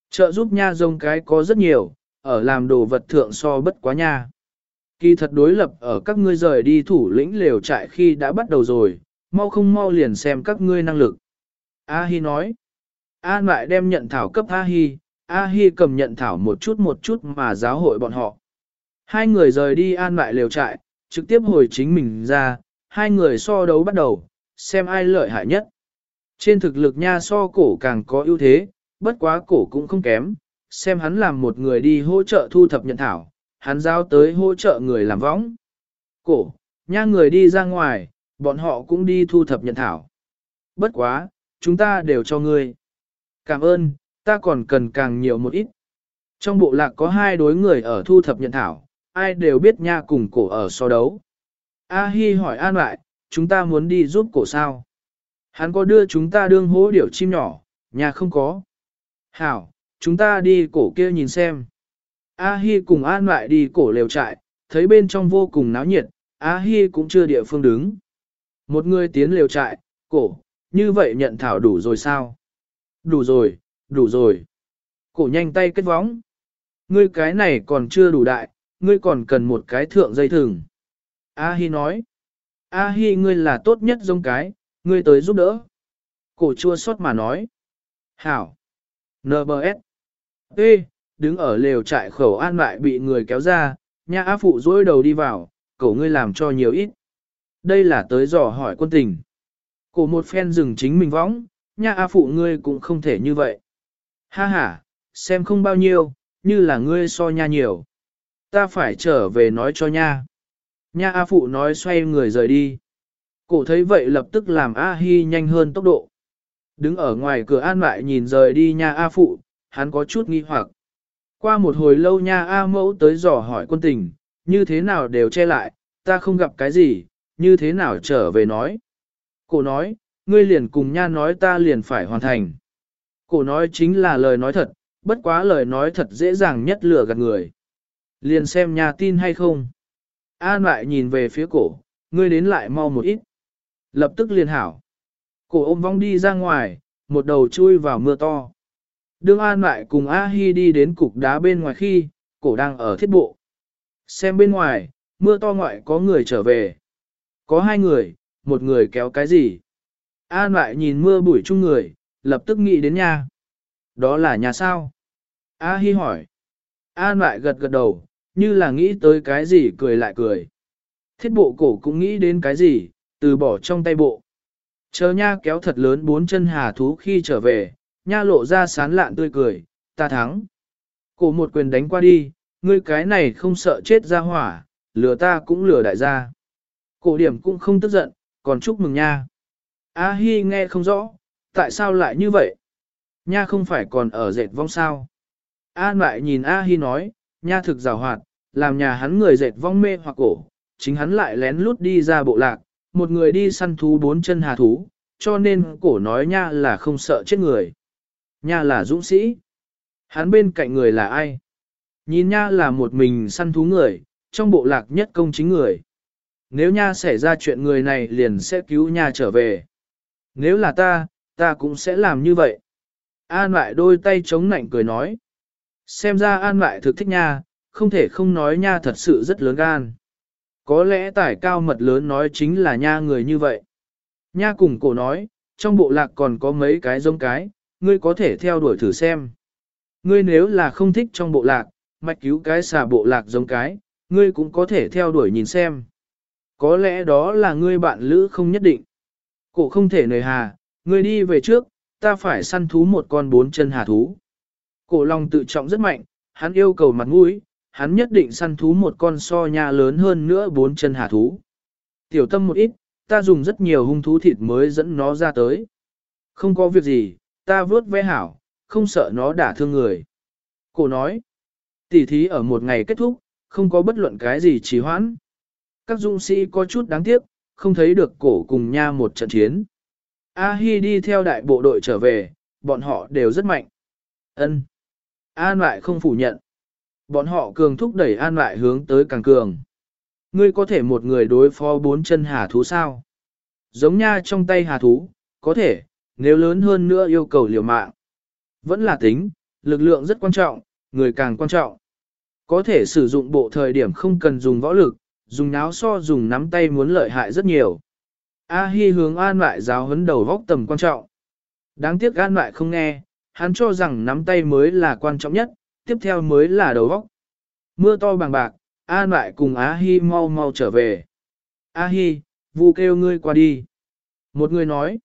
S1: trợ giúp nha dông cái có rất nhiều, ở làm đồ vật thượng so bất quá nha. Kỳ thật đối lập ở các ngươi rời đi thủ lĩnh lều trại khi đã bắt đầu rồi, mau không mau liền xem các ngươi năng lực. A Hi nói, An lại đem nhận thảo cấp A Hi, A Hi cầm nhận thảo một chút một chút mà giáo hội bọn họ. Hai người rời đi an lại lều trại, trực tiếp hồi chính mình ra, hai người so đấu bắt đầu, xem ai lợi hại nhất. Trên thực lực nha so cổ càng có ưu thế, bất quá cổ cũng không kém, xem hắn làm một người đi hỗ trợ thu thập nhận thảo, hắn giao tới hỗ trợ người làm võng. Cổ, nha người đi ra ngoài, bọn họ cũng đi thu thập nhận thảo. Bất quá, chúng ta đều cho ngươi. Cảm ơn, ta còn cần càng nhiều một ít. Trong bộ lạc có hai đối người ở thu thập nhận thảo, ai đều biết nha cùng cổ ở so đấu. A Hi hỏi an lại, chúng ta muốn đi giúp cổ sao? Hắn có đưa chúng ta đương hố điểu chim nhỏ, nhà không có. Hảo, chúng ta đi cổ kia nhìn xem. A Hi cùng an lại đi cổ lều trại, thấy bên trong vô cùng náo nhiệt, A Hi cũng chưa địa phương đứng. Một người tiến lều trại, cổ, như vậy nhận thảo đủ rồi sao? Đủ rồi, đủ rồi. Cổ nhanh tay kết vóng. Ngươi cái này còn chưa đủ đại, ngươi còn cần một cái thượng dây thừng. A Hi nói. A Hi ngươi là tốt nhất giống cái, ngươi tới giúp đỡ. Cổ chua xót mà nói. Hảo. NBS. Ê, đứng ở lều trại khẩu an lại bị người kéo ra, nha á phụ dối đầu đi vào, cổ ngươi làm cho nhiều ít. Đây là tới dò hỏi quân tình. Cổ một phen dừng chính mình võng, nha a phụ ngươi cũng không thể như vậy. Ha ha, xem không bao nhiêu, như là ngươi so nha nhiều. Ta phải trở về nói cho nha. Nha A Phụ nói xoay người rời đi. Cổ thấy vậy lập tức làm A Hi nhanh hơn tốc độ. Đứng ở ngoài cửa an lại nhìn rời đi nha A Phụ, hắn có chút nghi hoặc. Qua một hồi lâu nha A Mẫu tới dò hỏi quân tình, như thế nào đều che lại, ta không gặp cái gì, như thế nào trở về nói. Cổ nói, ngươi liền cùng nha nói ta liền phải hoàn thành. Cổ nói chính là lời nói thật, bất quá lời nói thật dễ dàng nhất lừa gạt người. Liền xem nha tin hay không. An lại nhìn về phía cổ, ngươi đến lại mau một ít. Lập tức liền hảo. Cổ ôm vong đi ra ngoài, một đầu chui vào mưa to. Đương An lại cùng A Hi đi đến cục đá bên ngoài khi, cổ đang ở thiết bộ. Xem bên ngoài, mưa to ngoại có người trở về. Có hai người, một người kéo cái gì. An lại nhìn mưa bụi chung người, lập tức nghĩ đến nhà. Đó là nhà sao? A Hi hỏi. An lại gật gật đầu, như là nghĩ tới cái gì cười lại cười. Thiết bộ cổ cũng nghĩ đến cái gì, từ bỏ trong tay bộ. Chờ nha kéo thật lớn bốn chân hà thú khi trở về, nha lộ ra sán lạn tươi cười, ta thắng. Cổ một quyền đánh qua đi, ngươi cái này không sợ chết ra hỏa, lừa ta cũng lừa đại gia. Cổ điểm cũng không tức giận, còn chúc mừng nha. A Hi nghe không rõ, tại sao lại như vậy? Nha không phải còn ở dệt vong sao? An lại nhìn A Hi nói, nha thực rào hoạt, làm nhà hắn người dệt vong mê hoặc cổ, chính hắn lại lén lút đi ra bộ lạc, một người đi săn thú bốn chân hà thú, cho nên cổ nói nha là không sợ chết người. Nha là dũng sĩ. Hắn bên cạnh người là ai? Nhìn nha là một mình săn thú người, trong bộ lạc nhất công chính người. Nếu nha xảy ra chuyện người này liền sẽ cứu nha trở về. Nếu là ta, ta cũng sẽ làm như vậy. An lại đôi tay chống nạnh cười nói. Xem ra an lại thực thích nha, không thể không nói nha thật sự rất lớn gan. Có lẽ tải cao mật lớn nói chính là nha người như vậy. Nha cùng cổ nói, trong bộ lạc còn có mấy cái giống cái, ngươi có thể theo đuổi thử xem. Ngươi nếu là không thích trong bộ lạc, mạch cứu cái xà bộ lạc giống cái, ngươi cũng có thể theo đuổi nhìn xem. Có lẽ đó là ngươi bạn lữ không nhất định. Cổ không thể nời hà, ngươi đi về trước, ta phải săn thú một con bốn chân hà thú. Cổ lòng tự trọng rất mạnh, hắn yêu cầu mặt mũi, hắn nhất định săn thú một con so nha lớn hơn nữa bốn chân hà thú. Tiểu tâm một ít, ta dùng rất nhiều hung thú thịt mới dẫn nó ra tới. Không có việc gì, ta vớt vẽ hảo, không sợ nó đả thương người. Cổ nói, tỉ thí ở một ngày kết thúc, không có bất luận cái gì trì hoãn. Các dung sĩ có chút đáng tiếc, không thấy được cổ cùng nha một trận chiến. A-hi đi theo đại bộ đội trở về, bọn họ đều rất mạnh. Ân. An lại không phủ nhận. Bọn họ cường thúc đẩy an lại hướng tới càng cường. Ngươi có thể một người đối phó bốn chân hà thú sao? Giống nha trong tay hà thú, có thể, nếu lớn hơn nữa yêu cầu liều mạng. Vẫn là tính, lực lượng rất quan trọng, người càng quan trọng. Có thể sử dụng bộ thời điểm không cần dùng võ lực, dùng náo so dùng nắm tay muốn lợi hại rất nhiều. A Hi hướng an lại giáo huấn đầu vóc tầm quan trọng. Đáng tiếc an lại không nghe, hắn cho rằng nắm tay mới là quan trọng nhất, tiếp theo mới là đầu vóc. Mưa to bằng bạc, an lại cùng A Hi mau mau trở về. A Hi, vu kêu ngươi qua đi. Một người nói.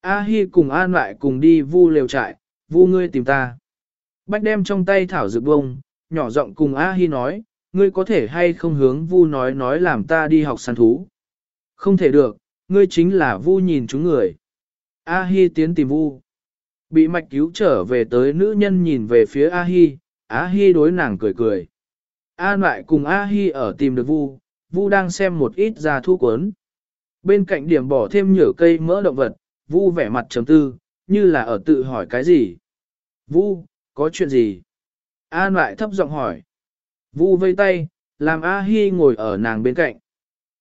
S1: A Hi cùng an lại cùng đi vu lều trại, vu ngươi tìm ta. Bách đem trong tay thảo dược bông, nhỏ giọng cùng A Hi nói, ngươi có thể hay không hướng vu nói nói làm ta đi học săn thú. Không thể được, ngươi chính là vu nhìn chúng người. A Hi tiến tìm vu. Bị mạch cứu trở về tới nữ nhân nhìn về phía A Hi, A Hi đối nàng cười cười. A lại cùng A Hi ở tìm được vu, vu đang xem một ít ra thu cuốn. Bên cạnh điểm bỏ thêm nhở cây mỡ động vật, vu vẻ mặt trầm tư, như là ở tự hỏi cái gì. Vu, có chuyện gì? An lại thấp giọng hỏi. Vu vây tay, làm A Hi ngồi ở nàng bên cạnh.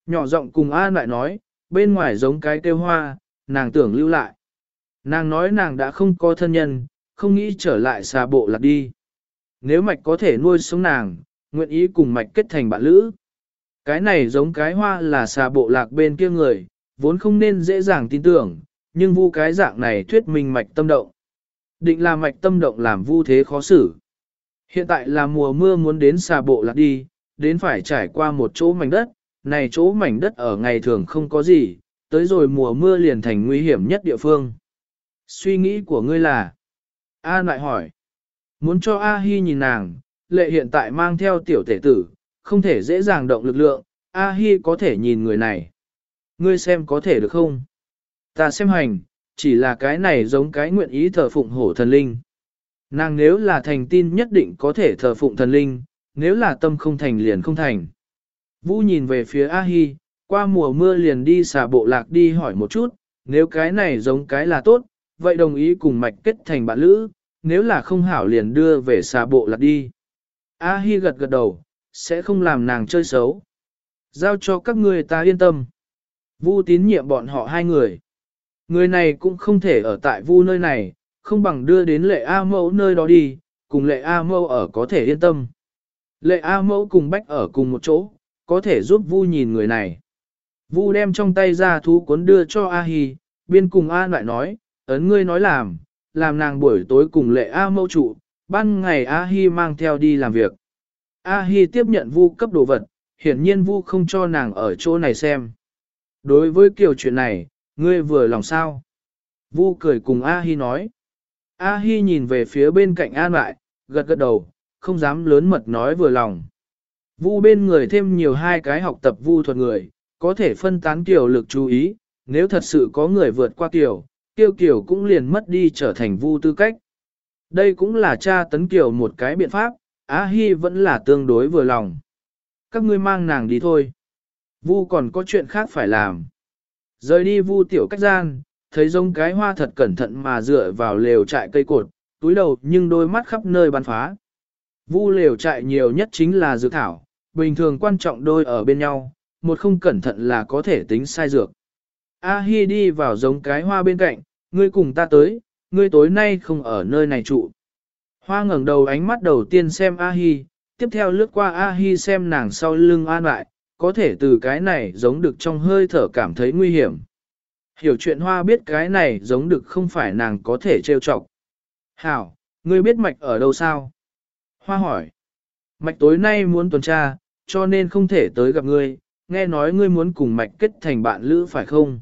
S1: Nhỏ giọng cùng A lại nói, bên ngoài giống cái kêu hoa, nàng tưởng lưu lại. Nàng nói nàng đã không có thân nhân, không nghĩ trở lại xa bộ lạc đi. Nếu mạch có thể nuôi sống nàng, nguyện ý cùng mạch kết thành bạn lữ. Cái này giống cái hoa là xa bộ lạc bên kia người, vốn không nên dễ dàng tin tưởng, nhưng vu cái dạng này thuyết minh mạch tâm động. Định là mạch tâm động làm vu thế khó xử. Hiện tại là mùa mưa muốn đến xà bộ lạc đi, đến phải trải qua một chỗ mảnh đất, này chỗ mảnh đất ở ngày thường không có gì, tới rồi mùa mưa liền thành nguy hiểm nhất địa phương. Suy nghĩ của ngươi là? A lại hỏi. Muốn cho A Hi nhìn nàng, lệ hiện tại mang theo tiểu tể tử, không thể dễ dàng động lực lượng, A Hi có thể nhìn người này. Ngươi xem có thể được không? Ta xem hành, chỉ là cái này giống cái nguyện ý thờ phụng hổ thần linh. Nàng nếu là thành tin nhất định có thể thờ phụng thần linh, nếu là tâm không thành liền không thành. Vũ nhìn về phía A Hi, qua mùa mưa liền đi xà bộ lạc đi hỏi một chút, nếu cái này giống cái là tốt, vậy đồng ý cùng mạch kết thành bạn lữ, nếu là không hảo liền đưa về xà bộ lạc đi. A Hi gật gật đầu, sẽ không làm nàng chơi xấu. Giao cho các người ta yên tâm. Vu tín nhiệm bọn họ hai người. Người này cũng không thể ở tại Vu nơi này, không bằng đưa đến lệ A mẫu nơi đó đi, cùng lệ A mẫu ở có thể yên tâm. Lệ A mẫu cùng bách ở cùng một chỗ, có thể giúp Vu nhìn người này. Vu đem trong tay ra thú cuốn đưa cho A Hi, biên cùng A lại nói, ấn ngươi nói làm, làm nàng buổi tối cùng lệ A mẫu trụ, ban ngày A Hi mang theo đi làm việc. A Hi tiếp nhận Vu cấp đồ vật, hiển nhiên Vu không cho nàng ở chỗ này xem. Đối với kiểu chuyện này, ngươi vừa lòng sao? Vu cười cùng A Hi nói. A Hi nhìn về phía bên cạnh An lại, gật gật đầu, không dám lớn mật nói vừa lòng. Vu bên người thêm nhiều hai cái học tập vu thuật người, có thể phân tán tiểu lực chú ý, nếu thật sự có người vượt qua tiểu, Tiêu kiểu cũng liền mất đi trở thành vu tư cách. Đây cũng là cha tấn kiểu một cái biện pháp, Á Hi vẫn là tương đối vừa lòng. Các ngươi mang nàng đi thôi. Vu còn có chuyện khác phải làm. Rời đi vu tiểu cách gian, thấy giống cái hoa thật cẩn thận mà dựa vào lều trại cây cột, túi đầu nhưng đôi mắt khắp nơi bắn phá. Vu lều trại nhiều nhất chính là dược thảo, bình thường quan trọng đôi ở bên nhau, một không cẩn thận là có thể tính sai dược. A Hi đi vào giống cái hoa bên cạnh, ngươi cùng ta tới, ngươi tối nay không ở nơi này trụ. Hoa ngẩng đầu ánh mắt đầu tiên xem A Hi, tiếp theo lướt qua A Hi xem nàng sau lưng an lại, có thể từ cái này giống được trong hơi thở cảm thấy nguy hiểm. Hiểu chuyện hoa biết cái này giống được không phải nàng có thể trêu chọc. Hảo, ngươi biết mạch ở đâu sao? Hoa hỏi. Mạch tối nay muốn tuần tra, cho nên không thể tới gặp ngươi, nghe nói ngươi muốn cùng mạch kết thành bạn lữ phải không?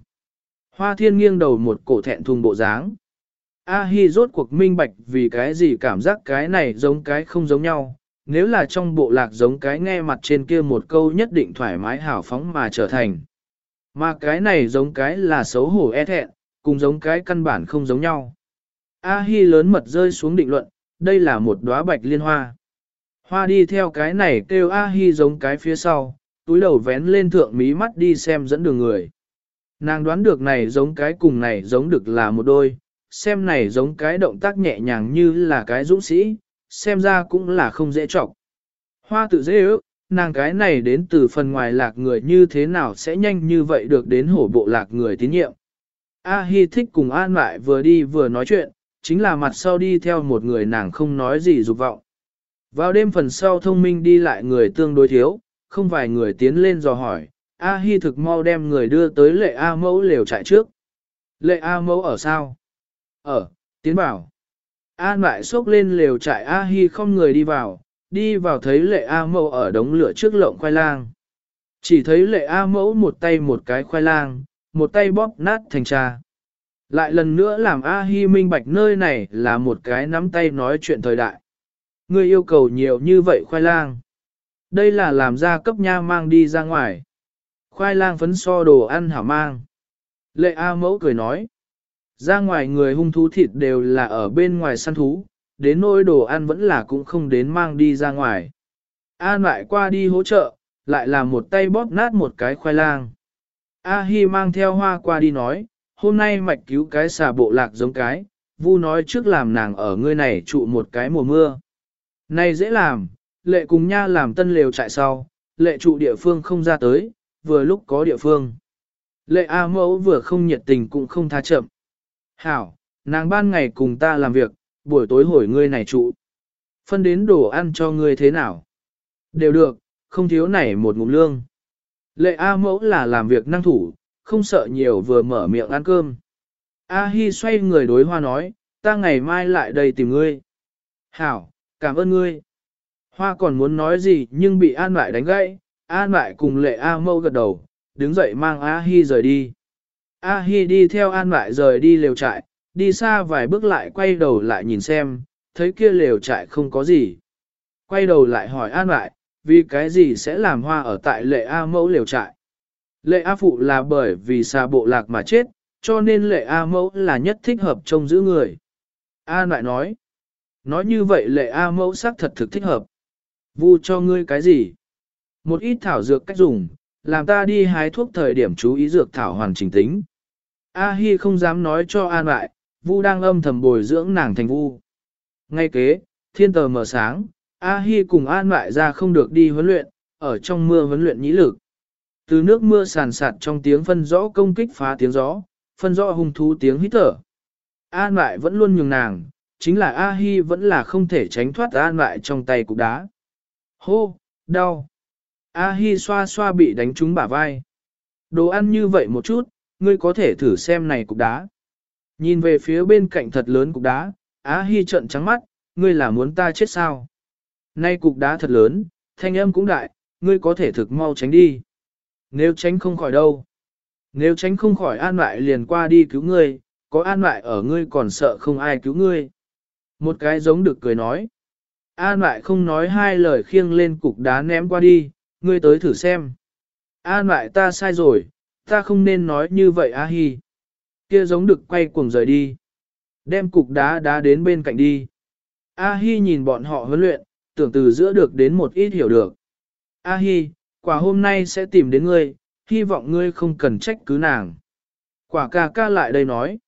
S1: Hoa thiên nghiêng đầu một cổ thẹn thùng bộ dáng. A-hi rốt cuộc minh bạch vì cái gì cảm giác cái này giống cái không giống nhau, nếu là trong bộ lạc giống cái nghe mặt trên kia một câu nhất định thoải mái hào phóng mà trở thành. Mà cái này giống cái là xấu hổ e thẹn, cùng giống cái căn bản không giống nhau. A-hi lớn mật rơi xuống định luận, đây là một đóa bạch liên hoa. Hoa đi theo cái này kêu A-hi giống cái phía sau, túi đầu vén lên thượng mí mắt đi xem dẫn đường người. Nàng đoán được này giống cái cùng này giống được là một đôi, xem này giống cái động tác nhẹ nhàng như là cái dũng sĩ, xem ra cũng là không dễ trọng. Hoa tự dễ ước, nàng cái này đến từ phần ngoài lạc người như thế nào sẽ nhanh như vậy được đến hổ bộ lạc người tín nhiệm. A Hi thích cùng An lại vừa đi vừa nói chuyện, chính là mặt sau đi theo một người nàng không nói gì dục vọng. Vào đêm phần sau thông minh đi lại người tương đối thiếu, không vài người tiến lên dò hỏi, A Hi thực mau đem người đưa tới lệ A mẫu lều trại trước. Lệ A mẫu ở sao? Ở, tiến bảo. An lại xốc lên lều trại A Hi không người đi vào, đi vào thấy lệ A mẫu ở đống lửa trước lộng khoai lang. Chỉ thấy lệ A mẫu một tay một cái khoai lang, một tay bóp nát thành trà. Lại lần nữa làm A Hi minh bạch nơi này là một cái nắm tay nói chuyện thời đại. Ngươi yêu cầu nhiều như vậy khoai lang. Đây là làm ra cấp nha mang đi ra ngoài. Khoai lang phấn so đồ ăn hảo mang. Lệ A mẫu cười nói. Ra ngoài người hung thú thịt đều là ở bên ngoài săn thú, đến nỗi đồ ăn vẫn là cũng không đến mang đi ra ngoài. An lại qua đi hỗ trợ, lại là một tay bóp nát một cái khoai lang. A Hi mang theo hoa qua đi nói, hôm nay mạch cứu cái xà bộ lạc giống cái, vu nói trước làm nàng ở ngươi này trụ một cái mùa mưa. Này dễ làm, lệ cùng nha làm tân lều trại sau, lệ trụ địa phương không ra tới, vừa lúc có địa phương. Lệ A mẫu vừa không nhiệt tình cũng không tha chậm. Hảo, nàng ban ngày cùng ta làm việc, buổi tối hồi ngươi này trụ. Phân đến đồ ăn cho ngươi thế nào? Đều được, không thiếu này một ngụm lương. Lệ A mẫu là làm việc năng thủ, không sợ nhiều vừa mở miệng ăn cơm. A Hi xoay người đối hoa nói, ta ngày mai lại đây tìm ngươi. Hảo, cảm ơn ngươi. Hoa còn muốn nói gì nhưng bị An Mại đánh gãy, An Mại cùng lệ A mẫu gật đầu, đứng dậy mang A Hi rời đi. A Hi đi theo An Mại rời đi lều trại, đi xa vài bước lại quay đầu lại nhìn xem, thấy kia lều trại không có gì. Quay đầu lại hỏi An lại, vì cái gì sẽ làm hoa ở tại lệ A mẫu lều trại. Lệ A phụ là bởi vì xa bộ lạc mà chết, cho nên lệ A mẫu là nhất thích hợp trông giữ người. An lại nói, nói như vậy lệ A mẫu xác thật thực thích hợp. Vu cho ngươi cái gì? Một ít thảo dược cách dùng, làm ta đi hái thuốc thời điểm chú ý dược thảo hoàn chỉnh tính. A Hi không dám nói cho An lại, Vu đang âm thầm bồi dưỡng nàng thành Vu. Ngay kế, thiên tờ mở sáng, A Hi cùng An lại ra không được đi huấn luyện, ở trong mưa huấn luyện nhĩ lực. Từ nước mưa sàn sạt trong tiếng phân rõ công kích phá tiếng gió, phân rõ hung thú tiếng hít thở. An lại vẫn luôn nhường nàng, chính là A Hi vẫn là không thể tránh thoát An lại trong tay cục đá. Hô, đau. A Hi xoa xoa bị đánh trúng bả vai. Đồ ăn như vậy một chút, ngươi có thể thử xem này cục đá. Nhìn về phía bên cạnh thật lớn cục đá, Á Hi trợn trắng mắt, ngươi là muốn ta chết sao? Nay cục đá thật lớn, thanh âm cũng đại, ngươi có thể thực mau tránh đi. Nếu tránh không khỏi đâu? Nếu tránh không khỏi an lại liền qua đi cứu ngươi, có an lại ở ngươi còn sợ không ai cứu ngươi. Một cái giống được cười nói. An lại không nói hai lời khiêng lên cục đá ném qua đi, ngươi tới thử xem. An lại ta sai rồi, ta không nên nói như vậy A Hi. Kia giống được quay cuồng rời đi. Đem cục đá đá đến bên cạnh đi. A Hi nhìn bọn họ huấn luyện, tưởng từ giữa được đến một ít hiểu được. A Hi, quả hôm nay sẽ tìm đến ngươi, hy vọng ngươi không cần trách cứ nàng. Quả ca ca lại đây nói.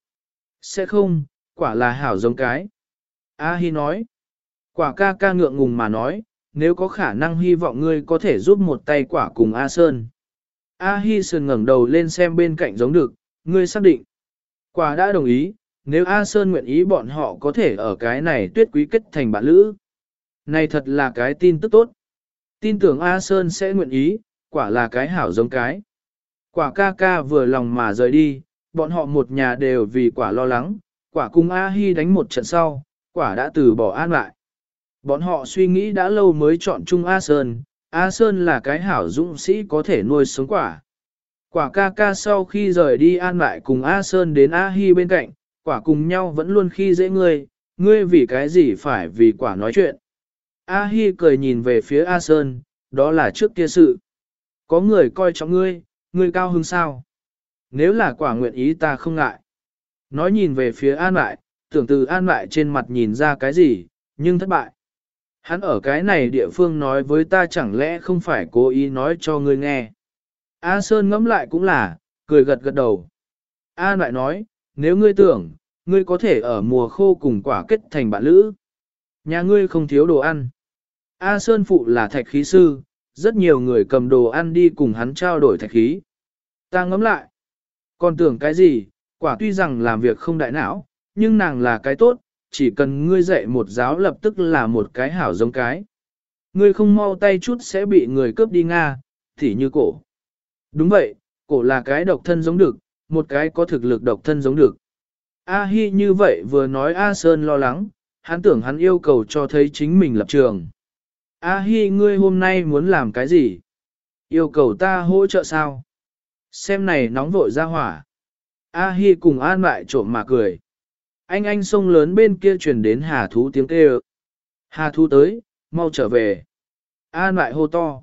S1: Sẽ không, quả là hảo giống cái. A Hi nói. Quả ca ca ngượng ngùng mà nói, nếu có khả năng hy vọng ngươi có thể giúp một tay quả cùng A Sơn. A Hi sườn ngẩng đầu lên xem bên cạnh giống được, ngươi xác định. Quả đã đồng ý, nếu A Sơn nguyện ý bọn họ có thể ở cái này tuyết quý kết thành bạn lữ. Này thật là cái tin tức tốt. Tin tưởng A Sơn sẽ nguyện ý, quả là cái hảo giống cái. Quả ca ca vừa lòng mà rời đi, bọn họ một nhà đều vì quả lo lắng, quả cùng A Hi đánh một trận sau, quả đã từ bỏ an lại. Bọn họ suy nghĩ đã lâu mới chọn chung A Sơn, A Sơn là cái hảo dũng sĩ có thể nuôi sống quả. Quả ca ca sau khi rời đi an lại cùng A Sơn đến A Hi bên cạnh, quả cùng nhau vẫn luôn khi dễ ngươi, ngươi vì cái gì phải vì quả nói chuyện. A Hi cười nhìn về phía A Sơn, đó là trước kia sự. Có người coi trọng ngươi, ngươi cao hứng sao? Nếu là quả nguyện ý ta không ngại. Nói nhìn về phía An Lại, tưởng từ An Lại trên mặt nhìn ra cái gì, nhưng thất bại. Hắn ở cái này địa phương nói với ta chẳng lẽ không phải cố ý nói cho ngươi nghe. A Sơn ngẫm lại cũng là, cười gật gật đầu. A Lại nói, nếu ngươi tưởng, ngươi có thể ở mùa khô cùng quả kết thành bạn lữ. Nhà ngươi không thiếu đồ ăn. A Sơn Phụ là thạch khí sư, rất nhiều người cầm đồ ăn đi cùng hắn trao đổi thạch khí. Ta ngẫm lại. Còn tưởng cái gì, quả tuy rằng làm việc không đại não, nhưng nàng là cái tốt, chỉ cần ngươi dạy một giáo lập tức là một cái hảo giống cái. Ngươi không mau tay chút sẽ bị người cướp đi Nga, thì như cổ. Đúng vậy, cổ là cái độc thân giống được, một cái có thực lực độc thân giống được. A Hi như vậy vừa nói A Sơn lo lắng, hắn tưởng hắn yêu cầu cho thấy chính mình lập trường. A Hi ngươi hôm nay muốn làm cái gì? Yêu cầu ta hỗ trợ sao? Xem này nóng vội ra hỏa. A Hi cùng an lại trộm mà cười. Anh anh sông lớn bên kia truyền đến hà thú tiếng kêu. Hà thú tới, mau trở về. An lại hô to.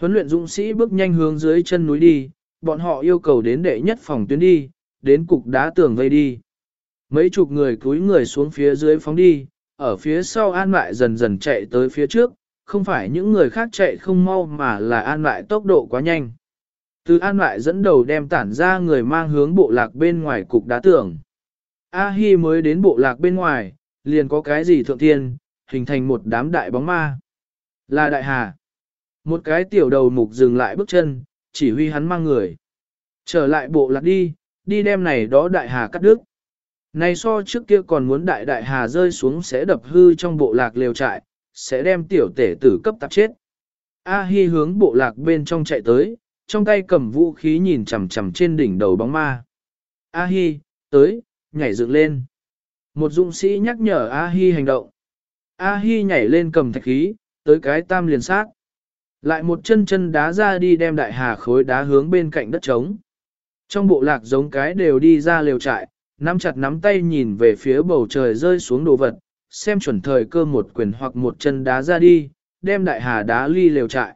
S1: Huấn luyện dũng sĩ bước nhanh hướng dưới chân núi đi, bọn họ yêu cầu đến đệ nhất phòng tuyến đi, đến cục đá tường vây đi. Mấy chục người cúi người xuống phía dưới phóng đi, ở phía sau an lại dần dần chạy tới phía trước, không phải những người khác chạy không mau mà là an lại tốc độ quá nhanh. Từ an lại dẫn đầu đem tản ra người mang hướng bộ lạc bên ngoài cục đá tường. A Hi mới đến bộ lạc bên ngoài, liền có cái gì thượng thiên, hình thành một đám đại bóng ma. Là đại hà. Một cái tiểu đầu mục dừng lại bước chân, chỉ huy hắn mang người. Trở lại bộ lạc đi, đi đem này đó đại hà cắt đứt. Này so trước kia còn muốn đại đại hà rơi xuống sẽ đập hư trong bộ lạc lều trại, sẽ đem tiểu tể tử cấp tạp chết. A Hi hướng bộ lạc bên trong chạy tới, trong tay cầm vũ khí nhìn chằm chằm trên đỉnh đầu bóng ma. A Hi, tới, nhảy dựng lên. Một dũng sĩ nhắc nhở A Hi hành động. A Hi nhảy lên cầm thạch khí, tới cái tam liền sát. Lại một chân chân đá ra đi đem đại hà khối đá hướng bên cạnh đất trống. Trong bộ lạc giống cái đều đi ra lều trại, nắm chặt nắm tay nhìn về phía bầu trời rơi xuống đồ vật, xem chuẩn thời cơ một quyền hoặc một chân đá ra đi, đem đại hà đá ly lều trại.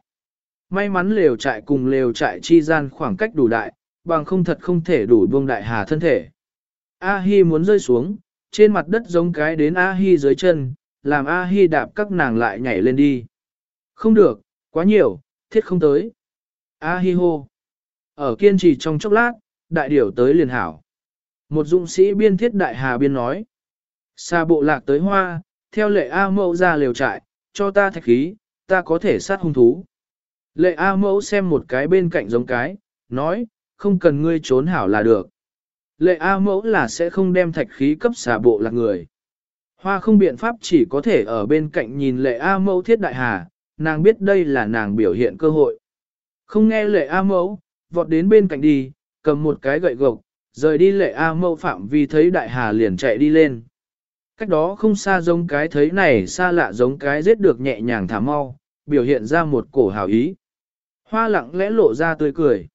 S1: May mắn lều trại cùng lều trại chi gian khoảng cách đủ đại, bằng không thật không thể đủ buông đại hà thân thể. A-hi muốn rơi xuống, trên mặt đất giống cái đến A-hi dưới chân, làm A-hi đạp các nàng lại nhảy lên đi. Không được, quá nhiều, thiết không tới. A-hi hô. Ở kiên trì trong chốc lát, đại điểu tới liền hảo. Một dũng sĩ biên thiết đại hà biên nói. Xa bộ lạc tới hoa, theo lệ A mẫu ra liều trại, cho ta thạch khí, ta có thể sát hung thú. Lệ A mẫu xem một cái bên cạnh giống cái, nói, không cần ngươi trốn hảo là được. Lệ A mẫu là sẽ không đem thạch khí cấp xà bộ lạc người. Hoa không biện pháp chỉ có thể ở bên cạnh nhìn lệ A mẫu thiết đại hà, nàng biết đây là nàng biểu hiện cơ hội. Không nghe lệ A mẫu, vọt đến bên cạnh đi, cầm một cái gậy gộc, rời đi lệ A mẫu phạm vì thấy đại hà liền chạy đi lên. Cách đó không xa giống cái thấy này xa lạ giống cái giết được nhẹ nhàng thả mau, biểu hiện ra một cổ hào ý. Hoa lặng lẽ lộ ra tươi cười.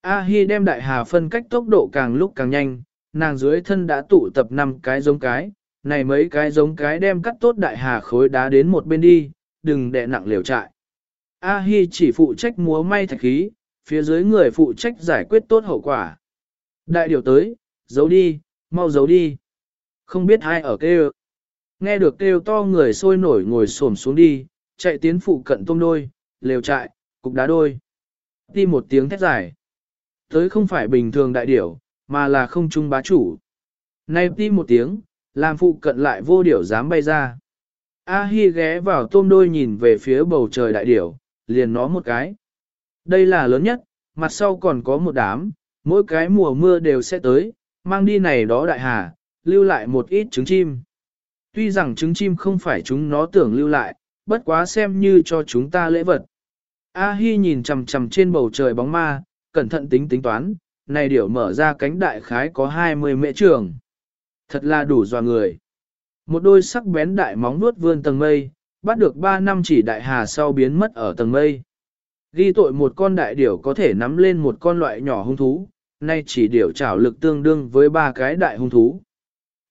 S1: A Hi đem đại hà phân cách tốc độ càng lúc càng nhanh, nàng dưới thân đã tụ tập 5 cái giống cái, này mấy cái giống cái đem cắt tốt đại hà khối đá đến một bên đi, đừng đè nặng liều trại. A Hi chỉ phụ trách múa may thạch khí, phía dưới người phụ trách giải quyết tốt hậu quả. Đại điều tới, giấu đi, mau giấu đi. Không biết ai ở kêu. Nghe được kêu to người sôi nổi ngồi xổm xuống đi, chạy tiến phụ cận tôm đôi, lều trại, cục đá đôi. Đi một tiếng thét dài. Tới không phải bình thường đại điểu, mà là không trung bá chủ. Nay đi một tiếng, làm phụ cận lại vô điểu dám bay ra. A Hi ghé vào tôm đôi nhìn về phía bầu trời đại điểu, liền nó một cái. Đây là lớn nhất, mặt sau còn có một đám, mỗi cái mùa mưa đều sẽ tới, mang đi này đó đại hà, lưu lại một ít trứng chim. Tuy rằng trứng chim không phải chúng nó tưởng lưu lại, bất quá xem như cho chúng ta lễ vật. A Hi nhìn chằm chằm trên bầu trời bóng ma, cẩn thận tính tính toán, này điểu mở ra cánh đại khái có 20 mệ trường. Thật là đủ dò người. Một đôi sắc bén đại móng nuốt vươn tầng mây, bắt được 3 năm chỉ đại hà sau biến mất ở tầng mây. Ghi tội một con đại điểu có thể nắm lên một con loại nhỏ hung thú, nay chỉ điểu trảo lực tương đương với ba cái đại hung thú.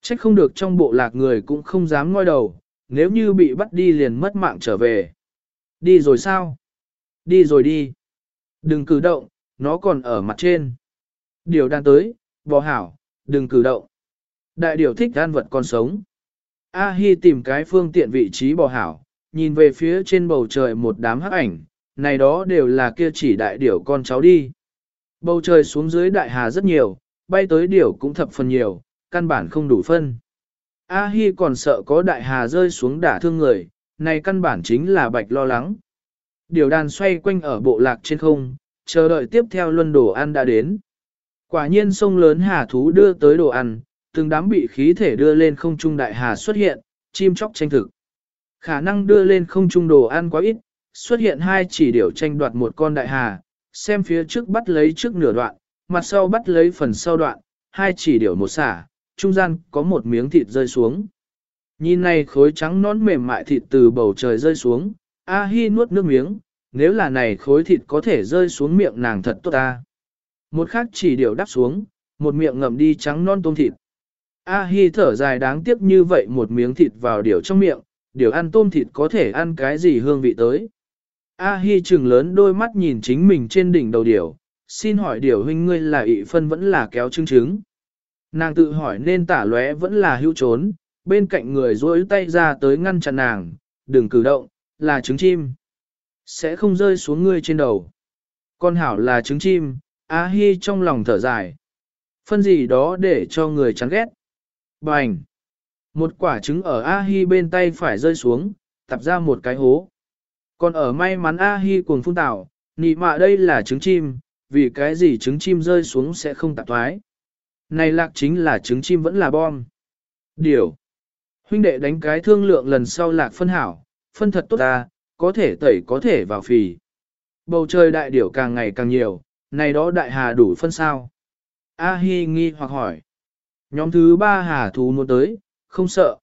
S1: Trách không được trong bộ lạc người cũng không dám ngoi đầu, nếu như bị bắt đi liền mất mạng trở về. Đi rồi sao? Đi rồi đi. Đừng cử động, nó còn ở mặt trên. Điều đang tới, bò hảo, đừng cử động. Đại điểu thích gan vật còn sống. A Hi tìm cái phương tiện vị trí bò hảo, nhìn về phía trên bầu trời một đám hắc ảnh, này đó đều là kia chỉ đại điểu con cháu đi. Bầu trời xuống dưới đại hà rất nhiều, bay tới điểu cũng thập phần nhiều, căn bản không đủ phân. A Hi còn sợ có đại hà rơi xuống đả thương người, này căn bản chính là bạch lo lắng. Điều đàn xoay quanh ở bộ lạc trên không, chờ đợi tiếp theo luân đồ ăn đã đến. Quả nhiên sông lớn hà thú đưa tới đồ ăn, từng đám bị khí thể đưa lên không trung đại hà xuất hiện, chim chóc tranh thực. Khả năng đưa lên không trung đồ ăn quá ít, xuất hiện hai chỉ điểu tranh đoạt một con đại hà, xem phía trước bắt lấy trước nửa đoạn, mặt sau bắt lấy phần sau đoạn, hai chỉ điểu một xả, trung gian có một miếng thịt rơi xuống. Nhìn này khối trắng nón mềm mại thịt từ bầu trời rơi xuống, A Hi nuốt nước miếng, nếu là này khối thịt có thể rơi xuống miệng nàng thật tốt ta. Một khác chỉ điểu đắp xuống, một miệng ngậm đi trắng non tôm thịt. A Hi thở dài đáng tiếc như vậy một miếng thịt vào điểu trong miệng, điểu ăn tôm thịt có thể ăn cái gì hương vị tới. A Hi trừng lớn đôi mắt nhìn chính mình trên đỉnh đầu điểu, xin hỏi điểu huynh ngươi là ị phân vẫn là kéo trứng trứng. Nàng tự hỏi nên tả lóe vẫn là hưu trốn, bên cạnh người duỗi tay ra tới ngăn chặn nàng, đừng cử động, là trứng chim. Sẽ không rơi xuống ngươi trên đầu. Con hảo là trứng chim, A Hi trong lòng thở dài. Phân gì đó để cho người chán ghét. Bành! Một quả trứng ở A Hi bên tay phải rơi xuống, tập ra một cái hố. Còn ở may mắn A Hi cuồng phun tạo, nị mạ đây là trứng chim, vì cái gì trứng chim rơi xuống sẽ không tạp thoái. Này lạc chính là trứng chim vẫn là bom. Điều. Huynh đệ đánh cái thương lượng lần sau lạc phân hảo, phân thật tốt ta, có thể tẩy có thể vào phì. Bầu trời đại điểu càng ngày càng nhiều, này đó đại hà đủ phân sao. A Hi nghi hoặc hỏi. Nhóm thứ ba hà thú muốn tới, không sợ.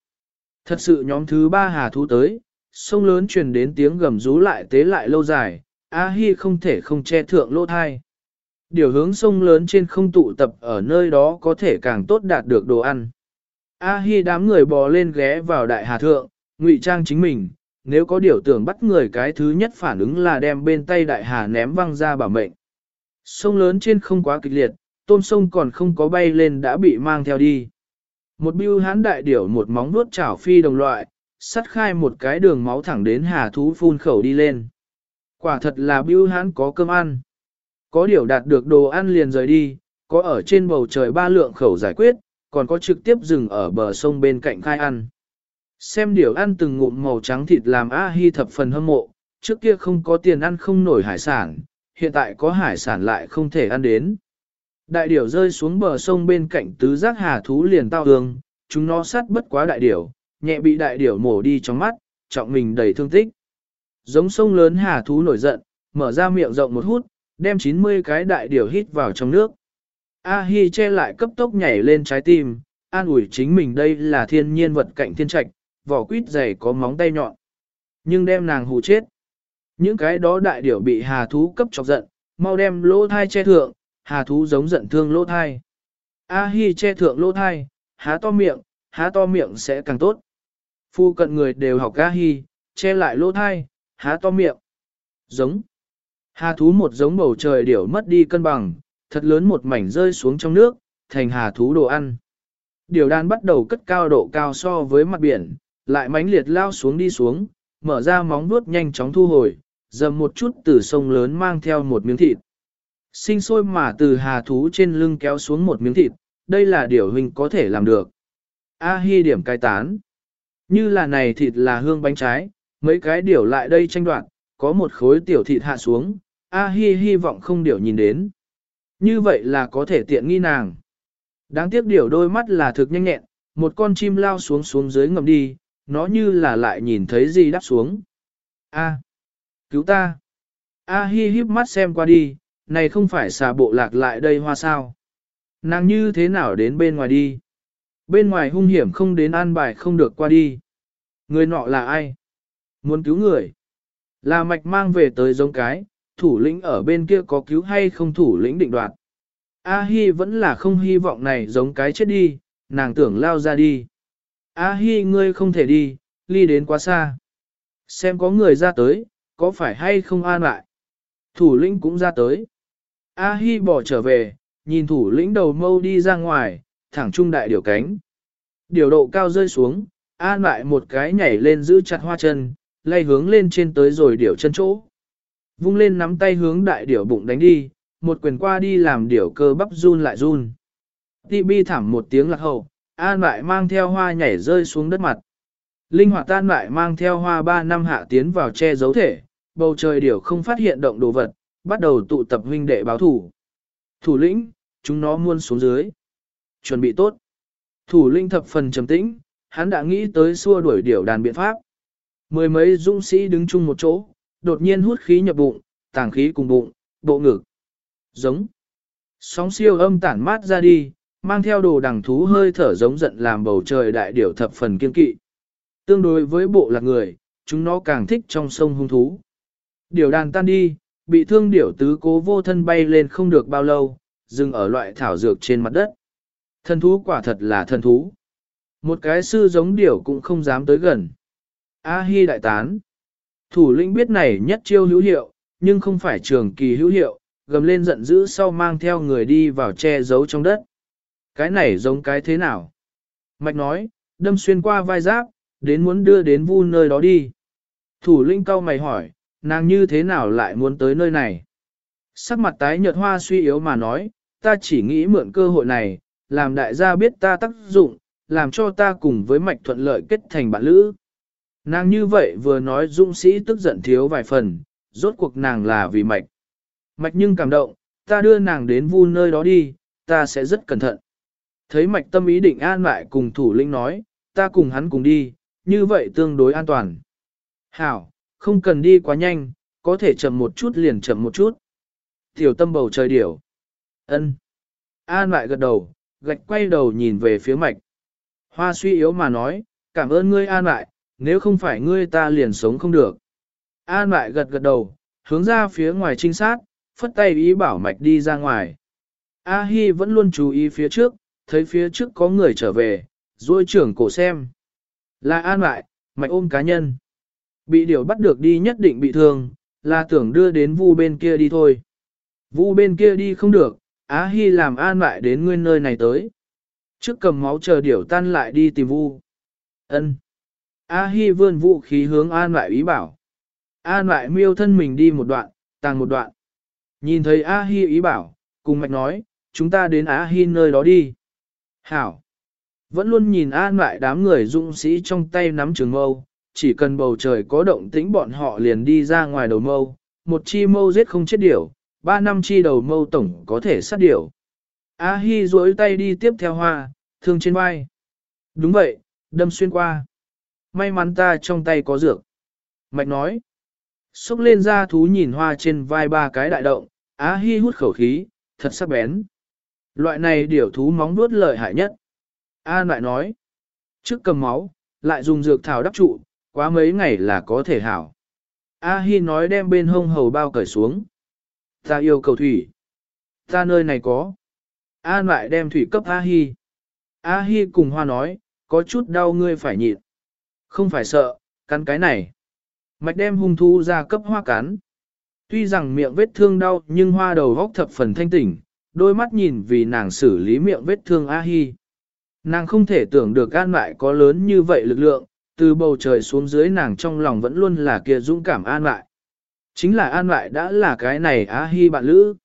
S1: Thật sự nhóm thứ ba hà thú tới, sông lớn truyền đến tiếng gầm rú lại tế lại lâu dài, A Hi không thể không che thượng lỗ thai. Điều hướng sông lớn trên không tụ tập ở nơi đó có thể càng tốt đạt được đồ ăn. A Hi đám người bò lên ghé vào đại hà thượng, ngụy trang chính mình, nếu có điều tưởng bắt người cái thứ nhất phản ứng là đem bên tay đại hà ném văng ra bảo mệnh. Sông lớn trên không quá kịch liệt, tôm sông còn không có bay lên đã bị mang theo đi. Một bưu hán đại điểu một móng vuốt chảo phi đồng loại, sắt khai một cái đường máu thẳng đến hà thú phun khẩu đi lên. Quả thật là bưu hán có cơm ăn. Có điều đạt được đồ ăn liền rời đi, có ở trên bầu trời ba lượng khẩu giải quyết, còn có trực tiếp dừng ở bờ sông bên cạnh khai ăn. Xem điều ăn từng ngụm màu trắng thịt làm A Hi thập phần hâm mộ, trước kia không có tiền ăn không nổi hải sản, hiện tại có hải sản lại không thể ăn đến. Đại điểu rơi xuống bờ sông bên cạnh tứ giác hà thú liền tao hương, chúng nó sát bất quá đại điểu, nhẹ bị đại điểu mổ đi trong mắt, trọng mình đầy thương tích. Giống sông lớn hà thú nổi giận, mở ra miệng rộng một hút, đem 90 cái đại điểu hít vào trong nước. A Hi che lại cấp tốc nhảy lên trái tim, an ủi chính mình đây là thiên nhiên vật cạnh thiên trạch, vỏ quýt dày có móng tay nhọn. Nhưng đem nàng hù chết. Những cái đó đại điểu bị hà thú cấp chọc giận, mau đem lỗ thai che thượng, hà thú giống giận thương lỗ thai. A Hi che thượng lỗ thai, há to miệng, há to miệng sẽ càng tốt. Phu cận người đều học A Hi, che lại lỗ thai, há to miệng. Giống. Hà thú một giống bầu trời điểu mất đi cân bằng, thật lớn một mảnh rơi xuống trong nước, thành hà thú đồ ăn. Điều đàn bắt đầu cất cao độ cao so với mặt biển, lại mãnh liệt lao xuống đi xuống, mở ra móng vuốt nhanh chóng thu hồi, dầm một chút từ sông lớn mang theo một miếng thịt. Sinh sôi mà từ hà thú trên lưng kéo xuống một miếng thịt, đây là điều hình có thể làm được. A hi điểm cai tán. Như là này thịt là hương bánh trái, mấy cái điều lại đây tranh đoạn, có một khối tiểu thịt hạ xuống, A hi hy vọng không điều nhìn đến. Như vậy là có thể tiện nghi nàng. Đáng tiếc điều đôi mắt là thực nhanh nhẹn, một con chim lao xuống xuống dưới ngầm đi, nó như là lại nhìn thấy gì đáp xuống. A. Cứu ta. A hi híp mắt xem qua đi, này không phải xà bộ lạc lại đây hoa sao. Nàng như thế nào đến bên ngoài đi. Bên ngoài hung hiểm không đến an bài không được qua đi. Người nọ là ai? Muốn cứu người. Là mạch mang về tới giống cái, thủ lĩnh ở bên kia có cứu hay không thủ lĩnh định đoạt. A Hi vẫn là không hy vọng này giống cái chết đi, nàng tưởng lao ra đi. A Hi ngươi không thể đi, ly đến quá xa. Xem có người ra tới, có phải hay không an lại. Thủ lĩnh cũng ra tới. A Hi bỏ trở về, nhìn thủ lĩnh đầu mâu đi ra ngoài, thẳng trung đại điều cánh. Điều độ cao rơi xuống, an lại một cái nhảy lên giữ chặt hoa chân, lay hướng lên trên tới rồi điểu chân chỗ. Vung lên nắm tay hướng đại điểu bụng đánh đi, một quyền qua đi làm điểu cơ bắp run lại run. Ti bi thảm một tiếng lạc hậu, an lại mang theo hoa nhảy rơi xuống đất mặt. Linh hoạt tan lại mang theo hoa ba năm hạ tiến vào che giấu thể, bầu trời điểu không phát hiện động đồ vật, bắt đầu tụ tập huynh đệ báo thủ. Thủ lĩnh, chúng nó muôn xuống dưới. Chuẩn bị tốt. Thủ lĩnh thập phần trầm tĩnh, hắn đã nghĩ tới xua đuổi điểu đàn biện pháp. Mười mấy dũng sĩ đứng chung một chỗ, đột nhiên hút khí nhập bụng, tàng khí cùng bụng, bộ ngực. Giống. Sóng siêu âm tản mát ra đi, mang theo đồ đằng thú hơi thở giống giận làm bầu trời đại điểu thập phần kiên kỵ. Tương đối với bộ lạc người, chúng nó càng thích trong sông hung thú. điều đàn tan đi, bị thương điểu tứ cố vô thân bay lên không được bao lâu, dừng ở loại thảo dược trên mặt đất. Thần thú quả thật là thần thú. Một cái sư giống điểu cũng không dám tới gần. A-hi đại tán. Thủ lĩnh biết này nhất chiêu hữu hiệu, nhưng không phải trường kỳ hữu hiệu, gầm lên giận dữ sau mang theo người đi vào che giấu trong đất. Cái này giống cái thế nào? Mạch nói, đâm xuyên qua vai giáp, đến muốn đưa đến vu nơi đó đi. Thủ lĩnh cao mày hỏi, nàng như thế nào lại muốn tới nơi này? Sắc mặt tái nhợt hoa suy yếu mà nói, ta chỉ nghĩ mượn cơ hội này, làm đại gia biết ta tác dụng, làm cho ta cùng với mạch thuận lợi kết thành bạn lữ. Nàng như vậy vừa nói dũng sĩ tức giận thiếu vài phần, rốt cuộc nàng là vì mạch. Mạch nhưng cảm động, ta đưa nàng đến vu nơi đó đi, ta sẽ rất cẩn thận. Thấy mạch tâm ý định an lại cùng thủ lĩnh nói, ta cùng hắn cùng đi, như vậy tương đối an toàn. Hảo, không cần đi quá nhanh, có thể chậm một chút liền chậm một chút. Tiểu tâm bầu trời điểu. ân An lại gật đầu, gạch quay đầu nhìn về phía mạch. Hoa suy yếu mà nói, cảm ơn ngươi an lại, nếu không phải ngươi ta liền sống không được. An lại gật gật đầu, hướng ra phía ngoài trinh sát, phất tay ý bảo mạch đi ra ngoài. A Hi vẫn luôn chú ý phía trước, thấy phía trước có người trở về, duỗi trưởng cổ xem. Là an lại, mạch ôm cá nhân. Bị điều bắt được đi nhất định bị thương, là tưởng đưa đến vu bên kia đi thôi. Vu bên kia đi không được, Á Hi làm an lại đến nguyên nơi này tới. Trước cầm máu chờ điểu tan lại đi tìm vu. Ân. A Hi vươn vũ khí hướng an lại ý bảo. An lại miêu thân mình đi một đoạn, tàng một đoạn. Nhìn thấy A Hi ý bảo, cùng mạch nói, chúng ta đến A Hi nơi đó đi. Hảo. Vẫn luôn nhìn an lại đám người dũng sĩ trong tay nắm trường mâu, chỉ cần bầu trời có động tĩnh bọn họ liền đi ra ngoài đầu mâu, một chi mâu giết không chết điểu, ba năm chi đầu mâu tổng có thể sát điểu. A Hi duỗi tay đi tiếp theo hoa, thương trên vai. Đúng vậy, đâm xuyên qua. May mắn ta trong tay có dược. Mạch nói. Xúc lên ra thú nhìn hoa trên vai ba cái đại động, Á Hi hút khẩu khí, thật sắc bén. Loại này điểu thú móng vuốt lợi hại nhất. a lại nói. Trước cầm máu, lại dùng dược thảo đắp trụ, quá mấy ngày là có thể hảo. A Hi nói đem bên hông hầu bao cởi xuống. Ta yêu cầu thủy. Ta nơi này có. An lại đem thủy cấp A Hi. A Hi cùng Hoa nói, có chút đau ngươi phải nhịn. Không phải sợ, cắn cái này. Mạch đem hung thú ra cấp hoa cắn. Tuy rằng miệng vết thương đau nhưng hoa đầu góc thập phần thanh tỉnh, đôi mắt nhìn vì nàng xử lý miệng vết thương A Hi. Nàng không thể tưởng được an lại có lớn như vậy lực lượng, từ bầu trời xuống dưới nàng trong lòng vẫn luôn là kia dũng cảm an lại. Chính là an lại đã là cái này á hi bạn lữ.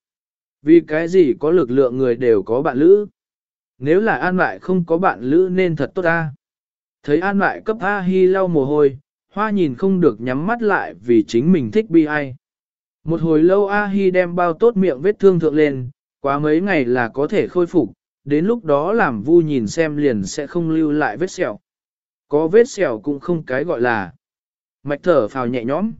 S1: Vì cái gì có lực lượng người đều có bạn lữ. Nếu là an lại không có bạn lữ nên thật tốt ta. Thấy an lại cấp a hi lau mồ hôi, hoa nhìn không được nhắm mắt lại vì chính mình thích bi ai. Một hồi lâu a hi đem bao tốt miệng vết thương thượng lên, quá mấy ngày là có thể khôi phục, đến lúc đó làm vu nhìn xem liền sẽ không lưu lại vết sẹo. Có vết sẹo cũng không cái gọi là mạch thở phào nhẹ nhõm.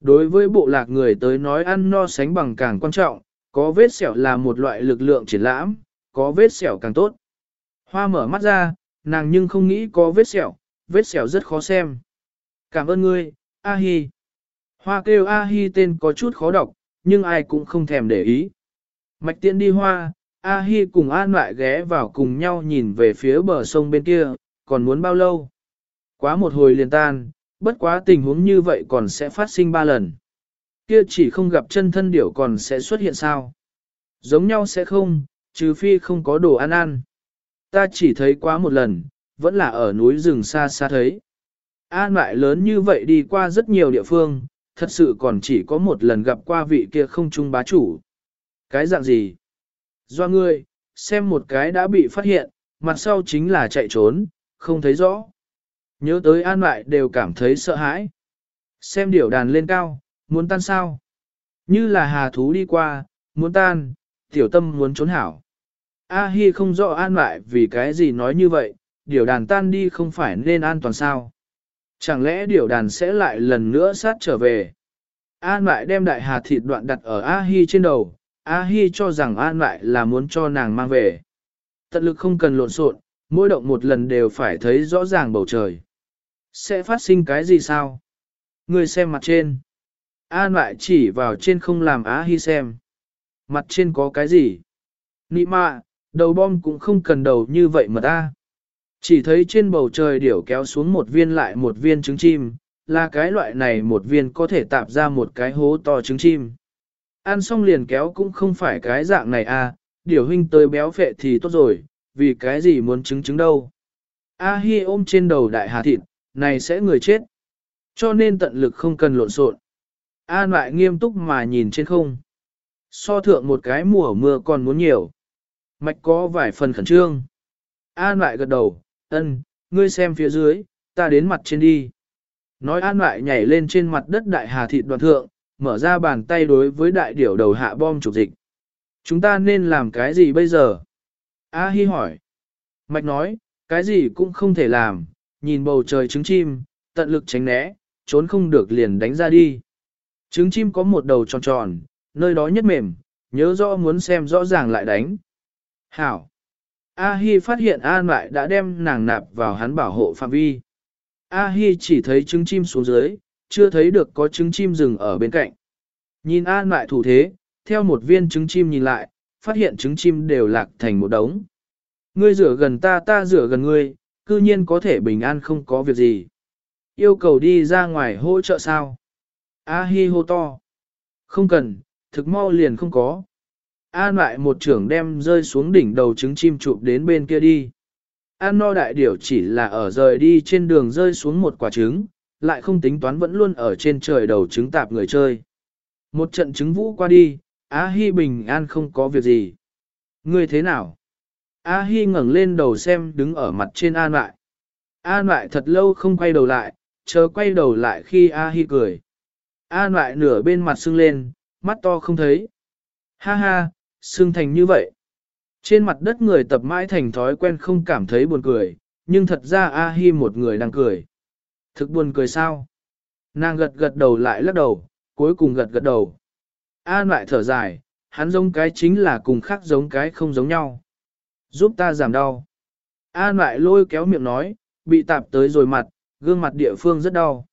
S1: Đối với bộ lạc người tới nói ăn no sánh bằng càng quan trọng, có vết sẹo là một loại lực lượng triển lãm, có vết sẹo càng tốt. Hoa mở mắt ra, nàng nhưng không nghĩ có vết sẹo, vết sẹo rất khó xem. Cảm ơn ngươi, A Hi. Hoa kêu A Hi tên có chút khó đọc, nhưng ai cũng không thèm để ý. Mạch tiện đi hoa, A Hi cùng An lại ghé vào cùng nhau nhìn về phía bờ sông bên kia, còn muốn bao lâu? Quá một hồi liền tan, bất quá tình huống như vậy còn sẽ phát sinh ba lần. Kia chỉ không gặp chân thân điểu còn sẽ xuất hiện sao? Giống nhau sẽ không, trừ phi không có đồ ăn ăn. Ta chỉ thấy quá một lần, vẫn là ở núi rừng xa xa thấy. An lại lớn như vậy đi qua rất nhiều địa phương, thật sự còn chỉ có một lần gặp qua vị kia không trung bá chủ. Cái dạng gì? Do ngươi, xem một cái đã bị phát hiện, mặt sau chính là chạy trốn, không thấy rõ. Nhớ tới an lại đều cảm thấy sợ hãi. Xem điểu đàn lên cao, muốn tan sao? Như là hà thú đi qua, muốn tan, tiểu tâm muốn trốn hảo. A Hi không rõ an lại vì cái gì nói như vậy, điểu đàn tan đi không phải nên an toàn sao. Chẳng lẽ điểu đàn sẽ lại lần nữa sát trở về? An lại đem đại hà thịt đoạn đặt ở A Hi trên đầu, A Hi cho rằng An lại là muốn cho nàng mang về. Tận lực không cần lộn xộn, mỗi động một lần đều phải thấy rõ ràng bầu trời. Sẽ phát sinh cái gì sao? Người xem mặt trên. An lại chỉ vào trên không làm á Hi xem. Mặt trên có cái gì? Nị mạ, đầu bom cũng không cần đầu như vậy mà ta. Chỉ thấy trên bầu trời điểu kéo xuống một viên lại một viên trứng chim, là cái loại này một viên có thể tạp ra một cái hố to trứng chim. Ăn xong liền kéo cũng không phải cái dạng này à, điểu huynh tới béo phệ thì tốt rồi, vì cái gì muốn trứng trứng đâu. A Hi ôm trên đầu đại hà thịt, này sẽ người chết. Cho nên tận lực không cần lộn xộn. An lại nghiêm túc mà nhìn trên không. So thượng một cái mùa mưa còn muốn nhiều. Mạch có vài phần khẩn trương. An lại gật đầu, ân, ngươi xem phía dưới, ta đến mặt trên đi. Nói an lại nhảy lên trên mặt đất đại hà thịt đoàn thượng, mở ra bàn tay đối với đại điểu đầu hạ bom trục dịch. Chúng ta nên làm cái gì bây giờ? A Hi hỏi. Mạch nói, cái gì cũng không thể làm, nhìn bầu trời trứng chim, tận lực tránh né, trốn không được liền đánh ra đi. Trứng chim có một đầu tròn tròn, nơi đó nhất mềm, nhớ rõ muốn xem rõ ràng lại đánh. Hảo. A Hi phát hiện An lại đã đem nàng nạp vào hắn bảo hộ phạm vi. A Hi chỉ thấy trứng chim xuống dưới, chưa thấy được có trứng chim rừng ở bên cạnh. Nhìn An lại thủ thế, theo một viên trứng chim nhìn lại, phát hiện trứng chim đều lạc thành một đống. Ngươi rửa gần ta ta rửa gần ngươi, cư nhiên có thể bình an không có việc gì. Yêu cầu đi ra ngoài hỗ trợ sao? A hi hô to. Không cần, thực mau liền không có. An lại một trưởng đem rơi xuống đỉnh đầu trứng chim chụp đến bên kia đi. An no đại điểu chỉ là ở rời đi trên đường rơi xuống một quả trứng, lại không tính toán vẫn luôn ở trên trời đầu trứng tạp người chơi. Một trận trứng vũ qua đi, A Hi bình an không có việc gì. Ngươi thế nào? A Hi ngẩng lên đầu xem đứng ở mặt trên An lại. An lại thật lâu không quay đầu lại, chờ quay đầu lại khi A Hi cười. An lại nửa bên mặt sưng lên, mắt to không thấy. Ha ha, sưng thành như vậy. Trên mặt đất người tập mãi thành thói quen không cảm thấy buồn cười, nhưng thật ra A Hi một người đang cười. Thực buồn cười sao? Nàng gật gật đầu lại lắc đầu, cuối cùng gật gật đầu. An lại thở dài, hắn giống cái chính là cùng khác giống cái không giống nhau. Giúp ta giảm đau. An lại lôi kéo miệng nói, bị tạp tới rồi mặt, gương mặt địa phương rất đau.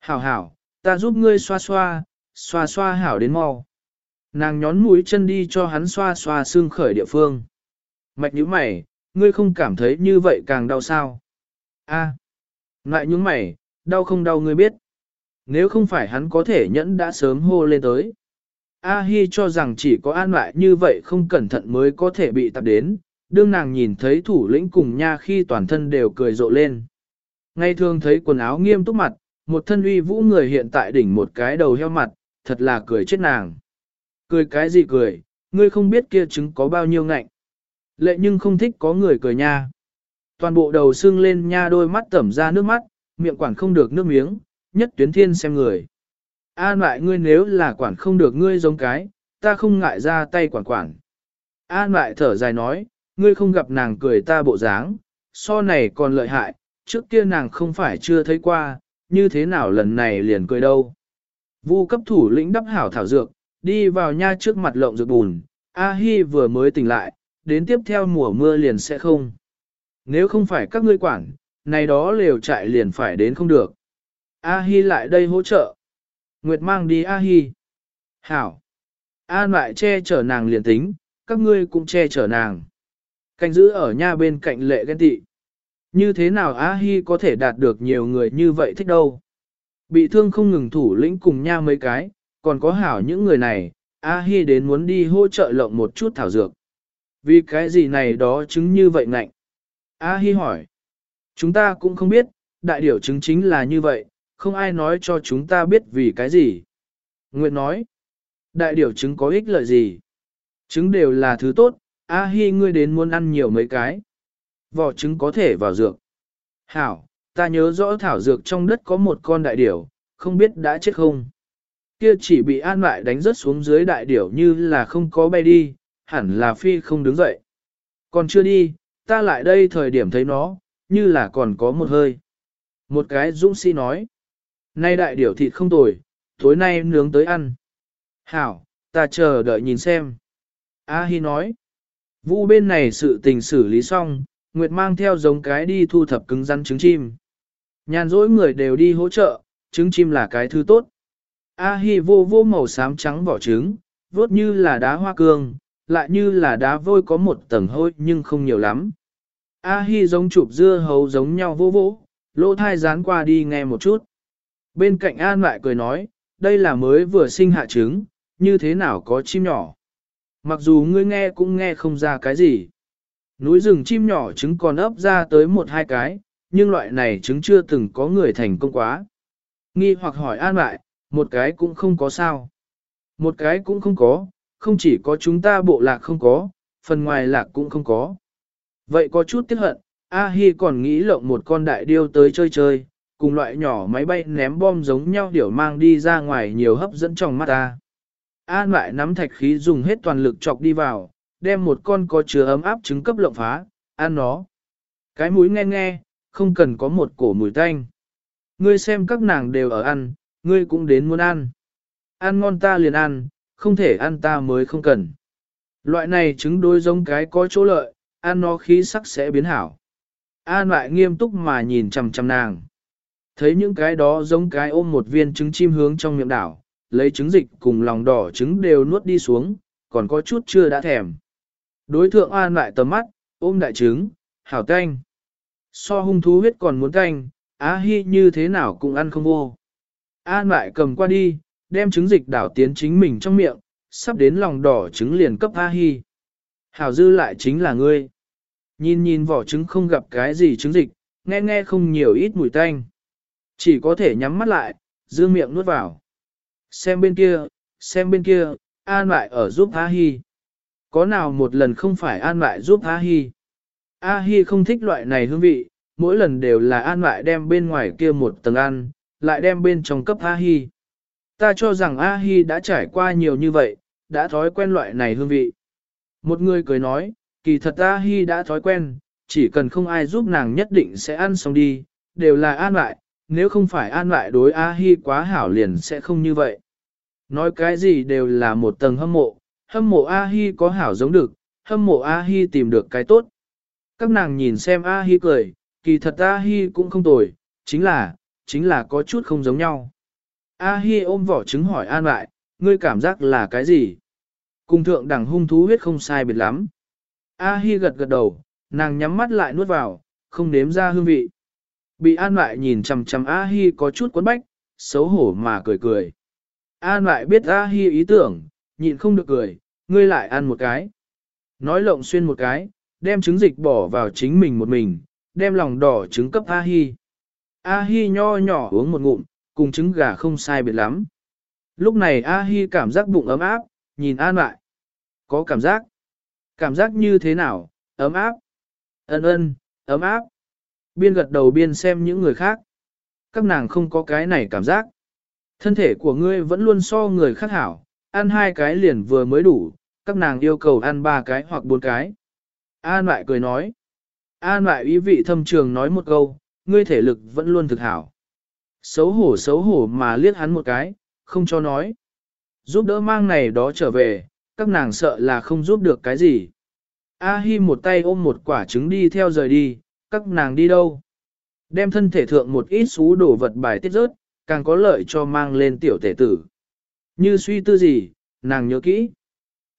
S1: Hảo hảo, ta giúp ngươi xoa xoa, xoa xoa hảo đến mau. Nàng nhón mũi chân đi cho hắn xoa xoa xương khởi địa phương. Mạch nhíu mày, ngươi không cảm thấy như vậy càng đau sao? A, à. lại những mày, đau không đau ngươi biết. Nếu không phải hắn có thể nhẫn đã sớm hô lên tới. A Hi cho rằng chỉ có an lại như vậy không cẩn thận mới có thể bị tập đến, đương nàng nhìn thấy thủ lĩnh cùng nha khi toàn thân đều cười rộ lên. Ngay thường thấy quần áo nghiêm túc mặt, một thân uy vũ người hiện tại đỉnh một cái đầu heo mặt, thật là cười chết nàng. Cười cái gì cười, ngươi không biết kia trứng có bao nhiêu ngạnh. Lệ nhưng không thích có người cười nha. Toàn bộ đầu sưng lên nha đôi mắt tẩm ra nước mắt, miệng quản không được nước miếng, nhất tuyến thiên xem người. An lại ngươi nếu là quản không được ngươi giống cái, ta không ngại ra tay quản quản. An lại thở dài nói, ngươi không gặp nàng cười ta bộ dáng, so này còn lợi hại, trước kia nàng không phải chưa thấy qua, như thế nào lần này liền cười đâu. Vu cấp thủ lĩnh đắp hảo thảo dược, đi vào nha trước mặt lộng dược bùn, A Hi vừa mới tỉnh lại, đến tiếp theo mùa mưa liền sẽ không. Nếu không phải các ngươi quản, này đó lều trại liền phải đến không được. A Hi lại đây hỗ trợ. Nguyệt mang đi A Hi. Hảo. An lại che chở nàng liền tính, các ngươi cũng che chở nàng. Canh giữ ở nha bên cạnh lệ ghen tị. Như thế nào A Hi có thể đạt được nhiều người như vậy thích đâu. Bị thương không ngừng thủ lĩnh cùng nha mấy cái, còn có hảo những người này, A Hi đến muốn đi hỗ trợ lộng một chút thảo dược. Vì cái gì này đó chứng như vậy ngạnh? A Hi hỏi. Chúng ta cũng không biết, đại điểu chứng chính là như vậy, không ai nói cho chúng ta biết vì cái gì. Nguyệt nói. Đại điểu chứng có ích lợi gì? chứng đều là thứ tốt, A Hi ngươi đến muốn ăn nhiều mấy cái. Vỏ trứng có thể vào dược. Hảo, ta nhớ rõ thảo dược trong đất có một con đại điểu, không biết đã chết không. Kia chỉ bị an lại đánh rớt xuống dưới đại điểu như là không có bay đi, hẳn là phi không đứng dậy. Còn chưa đi, ta lại đây thời điểm thấy nó, như là còn có một hơi. Một cái dũng sĩ nói, nay đại điểu thịt không tồi, tối nay nướng tới ăn. Hảo, ta chờ đợi nhìn xem. A Hi nói, Vu bên này sự tình xử lý xong, Nguyệt mang theo giống cái đi thu thập cứng rắn trứng chim. Nhàn rỗi người đều đi hỗ trợ, trứng chim là cái thứ tốt. A Hi vô vô màu xám trắng vỏ trứng, vốt như là đá hoa cương, lại như là đá vôi có một tầng hôi nhưng không nhiều lắm. A Hi giống chụp dưa hấu giống nhau vô vỗ, lỗ thai dán qua đi nghe một chút. Bên cạnh An lại cười nói, đây là mới vừa sinh hạ trứng, như thế nào có chim nhỏ. Mặc dù ngươi nghe cũng nghe không ra cái gì. Núi rừng chim nhỏ trứng còn ấp ra tới một hai cái, nhưng loại này trứng chưa từng có người thành công quá. Nghi hoặc hỏi an lại, một cái cũng không có sao. Một cái cũng không có, không chỉ có chúng ta bộ lạc không có, phần ngoài lạc cũng không có. Vậy có chút tiếc hận, A Hi còn nghĩ lộng một con đại điêu tới chơi chơi, cùng loại nhỏ máy bay ném bom giống nhau điểu mang đi ra ngoài nhiều hấp dẫn trong mắt ta. An lại nắm thạch khí dùng hết toàn lực chọc đi vào, đem một con có chứa ấm áp trứng cấp lộng phá, ăn nó. Cái mũi nghe nghe, không cần có một cổ mùi tanh. Ngươi xem các nàng đều ở ăn, ngươi cũng đến muốn ăn. Ăn ngon ta liền ăn, không thể ăn ta mới không cần. Loại này trứng đôi giống cái có chỗ lợi, ăn nó khí sắc sẽ biến hảo. An lại nghiêm túc mà nhìn chằm chằm nàng. Thấy những cái đó giống cái ôm một viên trứng chim hướng trong miệng đảo, lấy trứng dịch cùng lòng đỏ trứng đều nuốt đi xuống, còn có chút chưa đã thèm. Đối thượng an lại tầm mắt, ôm đại trứng, hảo canh. So hung thú huyết còn muốn canh, á hi như thế nào cũng ăn không vô. An lại cầm qua đi, đem trứng dịch đảo tiến chính mình trong miệng, sắp đến lòng đỏ trứng liền cấp A Hi. Hảo dư lại chính là ngươi. Nhìn nhìn vỏ trứng không gặp cái gì trứng dịch, nghe nghe không nhiều ít mùi tanh. Chỉ có thể nhắm mắt lại, dương miệng nuốt vào. Xem bên kia, xem bên kia, an lại ở giúp A Hi. Có nào một lần không phải an lại giúp A Hi. A Hi không thích loại này hương vị, mỗi lần đều là an lại đem bên ngoài kia một tầng ăn, lại đem bên trong cấp A Hi. Ta cho rằng A Hi đã trải qua nhiều như vậy, đã thói quen loại này hương vị. Một người cười nói, kỳ thật A Hi đã thói quen, chỉ cần không ai giúp nàng nhất định sẽ ăn xong đi, đều là an lại, nếu không phải an lại đối A Hi quá hảo liền sẽ không như vậy. Nói cái gì đều là một tầng hâm mộ, hâm mộ A Hi có hảo giống được, hâm mộ A Hi tìm được cái tốt. Các nàng nhìn xem A Hi cười, kỳ thật A Hi cũng không tồi, chính là, chính là có chút không giống nhau. A Hi ôm vỏ trứng hỏi an lại, ngươi cảm giác là cái gì? Cùng thượng đẳng hung thú huyết không sai biệt lắm. A Hi gật gật đầu, nàng nhắm mắt lại nuốt vào, không nếm ra hương vị. Bị an lại nhìn chằm chằm A Hi có chút quấn bách, xấu hổ mà cười cười. An lại biết A Hi ý tưởng, nhịn không được cười, ngươi lại ăn một cái. Nói lộng xuyên một cái, đem trứng dịch bỏ vào chính mình một mình, đem lòng đỏ trứng cấp A Hi. A Hi nho nhỏ uống một ngụm, cùng trứng gà không sai biệt lắm. Lúc này A Hi cảm giác bụng ấm áp, nhìn An lại. Có cảm giác. Cảm giác như thế nào, ấm áp. Ân ân, ấm áp. Biên gật đầu biên xem những người khác. Các nàng không có cái này cảm giác. Thân thể của ngươi vẫn luôn so người khác hảo, ăn hai cái liền vừa mới đủ, các nàng yêu cầu ăn ba cái hoặc bốn cái. An lại cười nói. An lại ý vị thâm trường nói một câu, ngươi thể lực vẫn luôn thực hảo. Xấu hổ xấu hổ mà liếc hắn một cái, không cho nói. Giúp đỡ mang này đó trở về, các nàng sợ là không giúp được cái gì. A Hi một tay ôm một quả trứng đi theo rời đi, các nàng đi đâu? Đem thân thể thượng một ít xú đổ vật bài tiết rớt, càng có lợi cho mang lên tiểu tể tử. Như suy tư gì, nàng nhớ kỹ.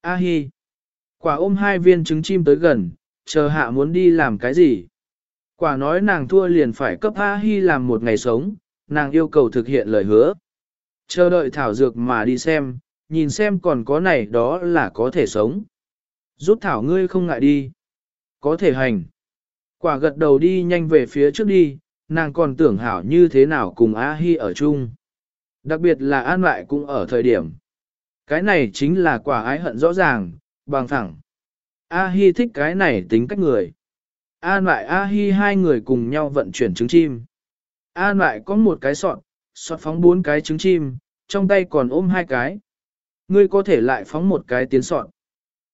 S1: A Hi. Quả ôm hai viên trứng chim tới gần, chờ hạ muốn đi làm cái gì. Quả nói nàng thua liền phải cấp A Hi làm một ngày sống, nàng yêu cầu thực hiện lời hứa. Chờ đợi thảo dược mà đi xem, nhìn xem còn có này đó là có thể sống. Rút thảo ngươi không ngại đi. Có thể hành. Quả gật đầu đi nhanh về phía trước đi, nàng còn tưởng hảo như thế nào cùng A Hi ở chung. Đặc biệt là an lại cũng ở thời điểm. Cái này chính là quả ái hận rõ ràng, bằng thẳng. A Hi thích cái này tính cách người. An lại A Hi hai người cùng nhau vận chuyển trứng chim. An lại có một cái sọt, sọt phóng bốn cái trứng chim, trong tay còn ôm hai cái. Ngươi có thể lại phóng một cái tiến sọt.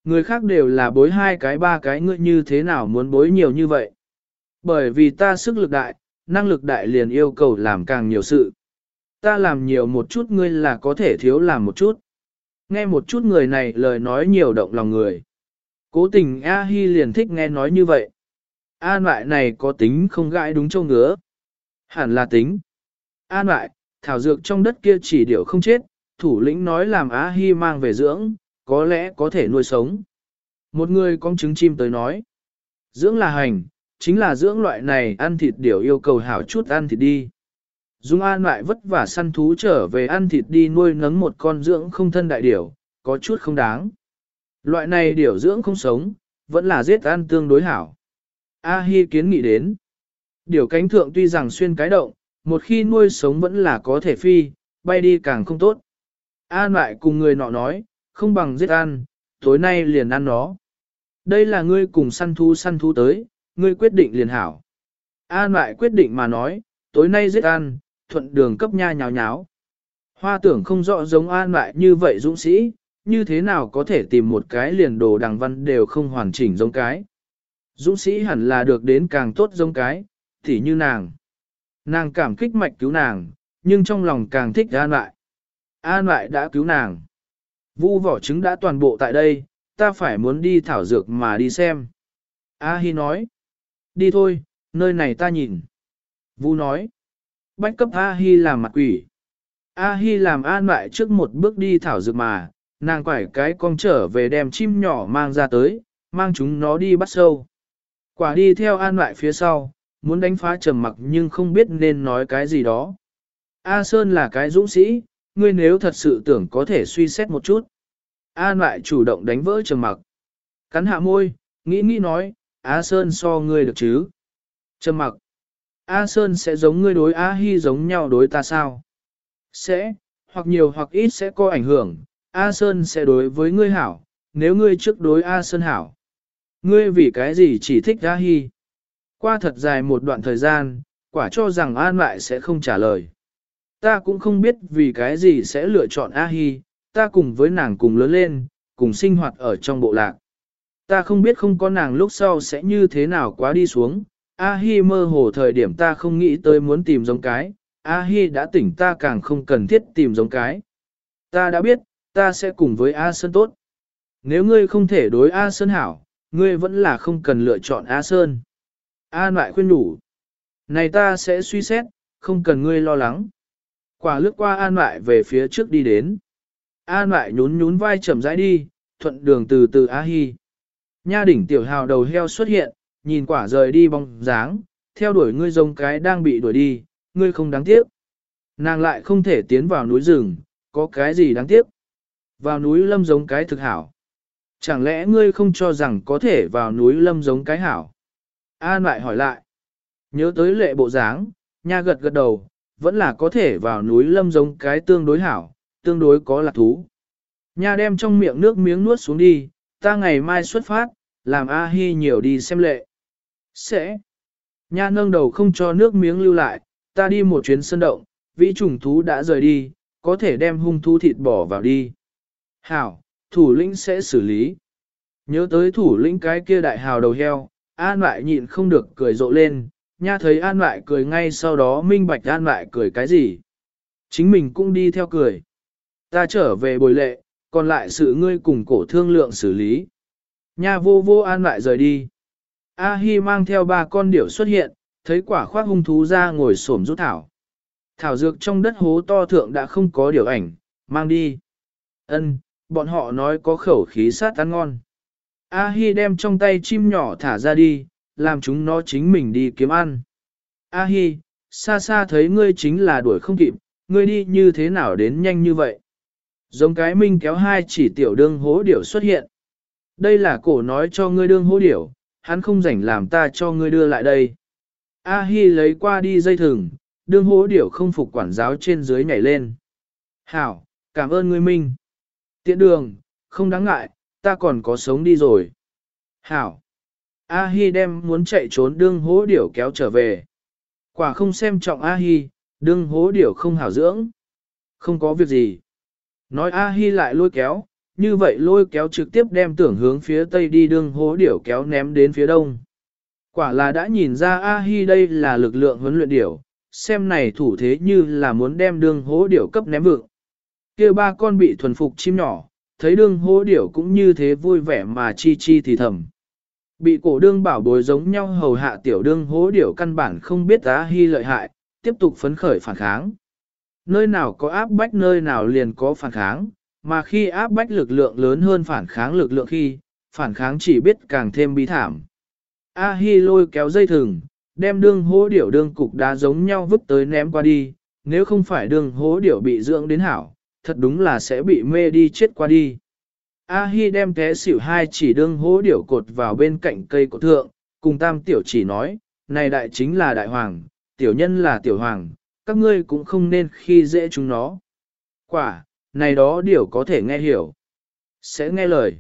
S1: Người khác đều là bối hai cái ba cái ngươi như thế nào muốn bối nhiều như vậy. Bởi vì ta sức lực đại, năng lực đại liền yêu cầu làm càng nhiều sự. Ta làm nhiều một chút ngươi là có thể thiếu làm một chút. Nghe một chút người này lời nói nhiều động lòng người. Cố tình A Hi liền thích nghe nói như vậy. An loại này có tính không gãi đúng châu ngứa. Hẳn là tính. An loại thảo dược trong đất kia chỉ điệu không chết, thủ lĩnh nói làm A Hi mang về dưỡng, có lẽ có thể nuôi sống. Một người con trứng chim tới nói. Dưỡng là hành, chính là dưỡng loại này ăn thịt điểu yêu cầu hảo chút ăn thịt đi. Dung An lại vất vả săn thú trở về ăn thịt đi nuôi nấng một con dưỡng không thân đại điểu, có chút không đáng. Loại này điểu dưỡng không sống, vẫn là giết ăn tương đối hảo. A Hi kiến nghị đến. Điểu cánh thượng tuy rằng xuyên cái động, một khi nuôi sống vẫn là có thể phi, bay đi càng không tốt. An lại cùng người nọ nói, không bằng giết ăn, tối nay liền ăn nó. Đây là ngươi cùng săn thú săn thú tới, ngươi quyết định liền hảo. An lại quyết định mà nói, tối nay giết an, thuận đường cấp nha nháo nháo. Hoa tưởng không rõ giống an lại như vậy dũng sĩ, như thế nào có thể tìm một cái liền đồ đằng văn đều không hoàn chỉnh giống cái. Dũng sĩ hẳn là được đến càng tốt giống cái, thì như nàng. Nàng cảm kích mạch cứu nàng, nhưng trong lòng càng thích an lại. An lại đã cứu nàng. Vu vỏ trứng đã toàn bộ tại đây, ta phải muốn đi thảo dược mà đi xem. A Hi nói. Đi thôi, nơi này ta nhìn. Vũ nói. Bách cấp A Hi làm mặt quỷ. A Hi làm an lại trước một bước đi thảo dược mà, nàng quải cái con trở về đem chim nhỏ mang ra tới, mang chúng nó đi bắt sâu. Quả đi theo an lại phía sau, muốn đánh phá trầm mặc nhưng không biết nên nói cái gì đó. A Sơn là cái dũng sĩ, ngươi nếu thật sự tưởng có thể suy xét một chút. An lại chủ động đánh vỡ trầm mặc. Cắn hạ môi, nghĩ nghĩ nói, A Sơn so ngươi được chứ. Trầm mặc. A Sơn sẽ giống ngươi đối A Hi giống nhau đối ta sao? Sẽ, hoặc nhiều hoặc ít sẽ có ảnh hưởng. A Sơn sẽ đối với ngươi hảo, nếu ngươi trước đối A Sơn hảo. Ngươi vì cái gì chỉ thích A Hi? Qua thật dài một đoạn thời gian, quả cho rằng An lại sẽ không trả lời. Ta cũng không biết vì cái gì sẽ lựa chọn A Hi, ta cùng với nàng cùng lớn lên, cùng sinh hoạt ở trong bộ lạc. Ta không biết không có nàng lúc sau sẽ như thế nào quá đi xuống. A Hi mơ hồ thời điểm ta không nghĩ tới muốn tìm giống cái, A Hi đã tỉnh ta càng không cần thiết tìm giống cái. Ta đã biết, ta sẽ cùng với A Sơn tốt. Nếu ngươi không thể đối A Sơn hảo, ngươi vẫn là không cần lựa chọn A Sơn. A lại khuyên đủ. Này ta sẽ suy xét, không cần ngươi lo lắng. Quả lướt qua An lại về phía trước đi đến. An lại nhún nhún vai chậm rãi đi, thuận đường từ từ A Hi. Nha đỉnh tiểu hào đầu heo xuất hiện, nhìn quả rời đi bóng dáng, theo đuổi ngươi giống cái đang bị đuổi đi, ngươi không đáng tiếc. Nàng lại không thể tiến vào núi rừng, có cái gì đáng tiếc. Vào núi lâm giống cái thực hảo. Chẳng lẽ ngươi không cho rằng có thể vào núi lâm giống cái hảo? An lại hỏi lại. Nhớ tới lệ bộ dáng, nha gật gật đầu, vẫn là có thể vào núi lâm giống cái tương đối hảo, tương đối có lạc thú. Nha đem trong miệng nước miếng nuốt xuống đi, ta ngày mai xuất phát, làm A Hi nhiều đi xem lệ. Sẽ. Nha nâng đầu không cho nước miếng lưu lại, ta đi một chuyến sân động, vĩ trùng thú đã rời đi, có thể đem hung thú thịt bỏ vào đi. Hảo, thủ lĩnh sẽ xử lý. Nhớ tới thủ lĩnh cái kia đại hào đầu heo, an lại nhịn không được cười rộ lên, nha thấy an lại cười ngay sau đó minh bạch an lại cười cái gì. Chính mình cũng đi theo cười. Ta trở về bồi lệ, còn lại sự ngươi cùng cổ thương lượng xử lý. Nha vô vô an lại rời đi. A Hi mang theo ba con điểu xuất hiện, thấy quả khoác hung thú ra ngồi xổm rút thảo. Thảo dược trong đất hố to thượng đã không có điều ảnh, mang đi. Ân, bọn họ nói có khẩu khí sát ăn ngon. A-hi đem trong tay chim nhỏ thả ra đi, làm chúng nó chính mình đi kiếm ăn. A-hi, xa xa thấy ngươi chính là đuổi không kịp, ngươi đi như thế nào đến nhanh như vậy? Giống cái minh kéo hai chỉ tiểu đương hố điểu xuất hiện. Đây là cổ nói cho ngươi đương hố điểu, hắn không rảnh làm ta cho ngươi đưa lại đây. A-hi lấy qua đi dây thừng, đương hố điểu không phục quản giáo trên dưới nhảy lên. Hảo, cảm ơn ngươi minh. Tiện đường, không đáng ngại, ta còn có sống đi rồi. Hảo. A-hi đem muốn chạy trốn đương hố điểu kéo trở về. Quả không xem trọng A-hi, đương hố điểu không hảo dưỡng. Không có việc gì. Nói A-hi lại lôi kéo, như vậy lôi kéo trực tiếp đem tưởng hướng phía tây đi đương hố điểu kéo ném đến phía đông. Quả là đã nhìn ra A-hi đây là lực lượng huấn luyện điểu, xem này thủ thế như là muốn đem đương hố điểu cấp ném vượng. kia ba con bị thuần phục chim nhỏ, thấy đương hố điểu cũng như thế vui vẻ mà chi chi thì thầm. Bị cổ đương bảo bối giống nhau hầu hạ tiểu đương hố điểu căn bản không biết A-hi lợi hại, tiếp tục phấn khởi phản kháng. Nơi nào có áp bách nơi nào liền có phản kháng, mà khi áp bách lực lượng lớn hơn phản kháng lực lượng khi, phản kháng chỉ biết càng thêm bi thảm. A Hi lôi kéo dây thừng, đem đương hố điểu đương cục đá giống nhau vứt tới ném qua đi, nếu không phải đương hố điểu bị dưỡng đến hảo, thật đúng là sẽ bị mê đi chết qua đi. A-hi đem té xỉu hai chỉ đương hố điểu cột vào bên cạnh cây cổ thượng, cùng tam tiểu chỉ nói, này đại chính là đại hoàng, tiểu nhân là tiểu hoàng, các ngươi cũng không nên khi dễ chúng nó. Quả, này đó điều có thể nghe hiểu, sẽ nghe lời.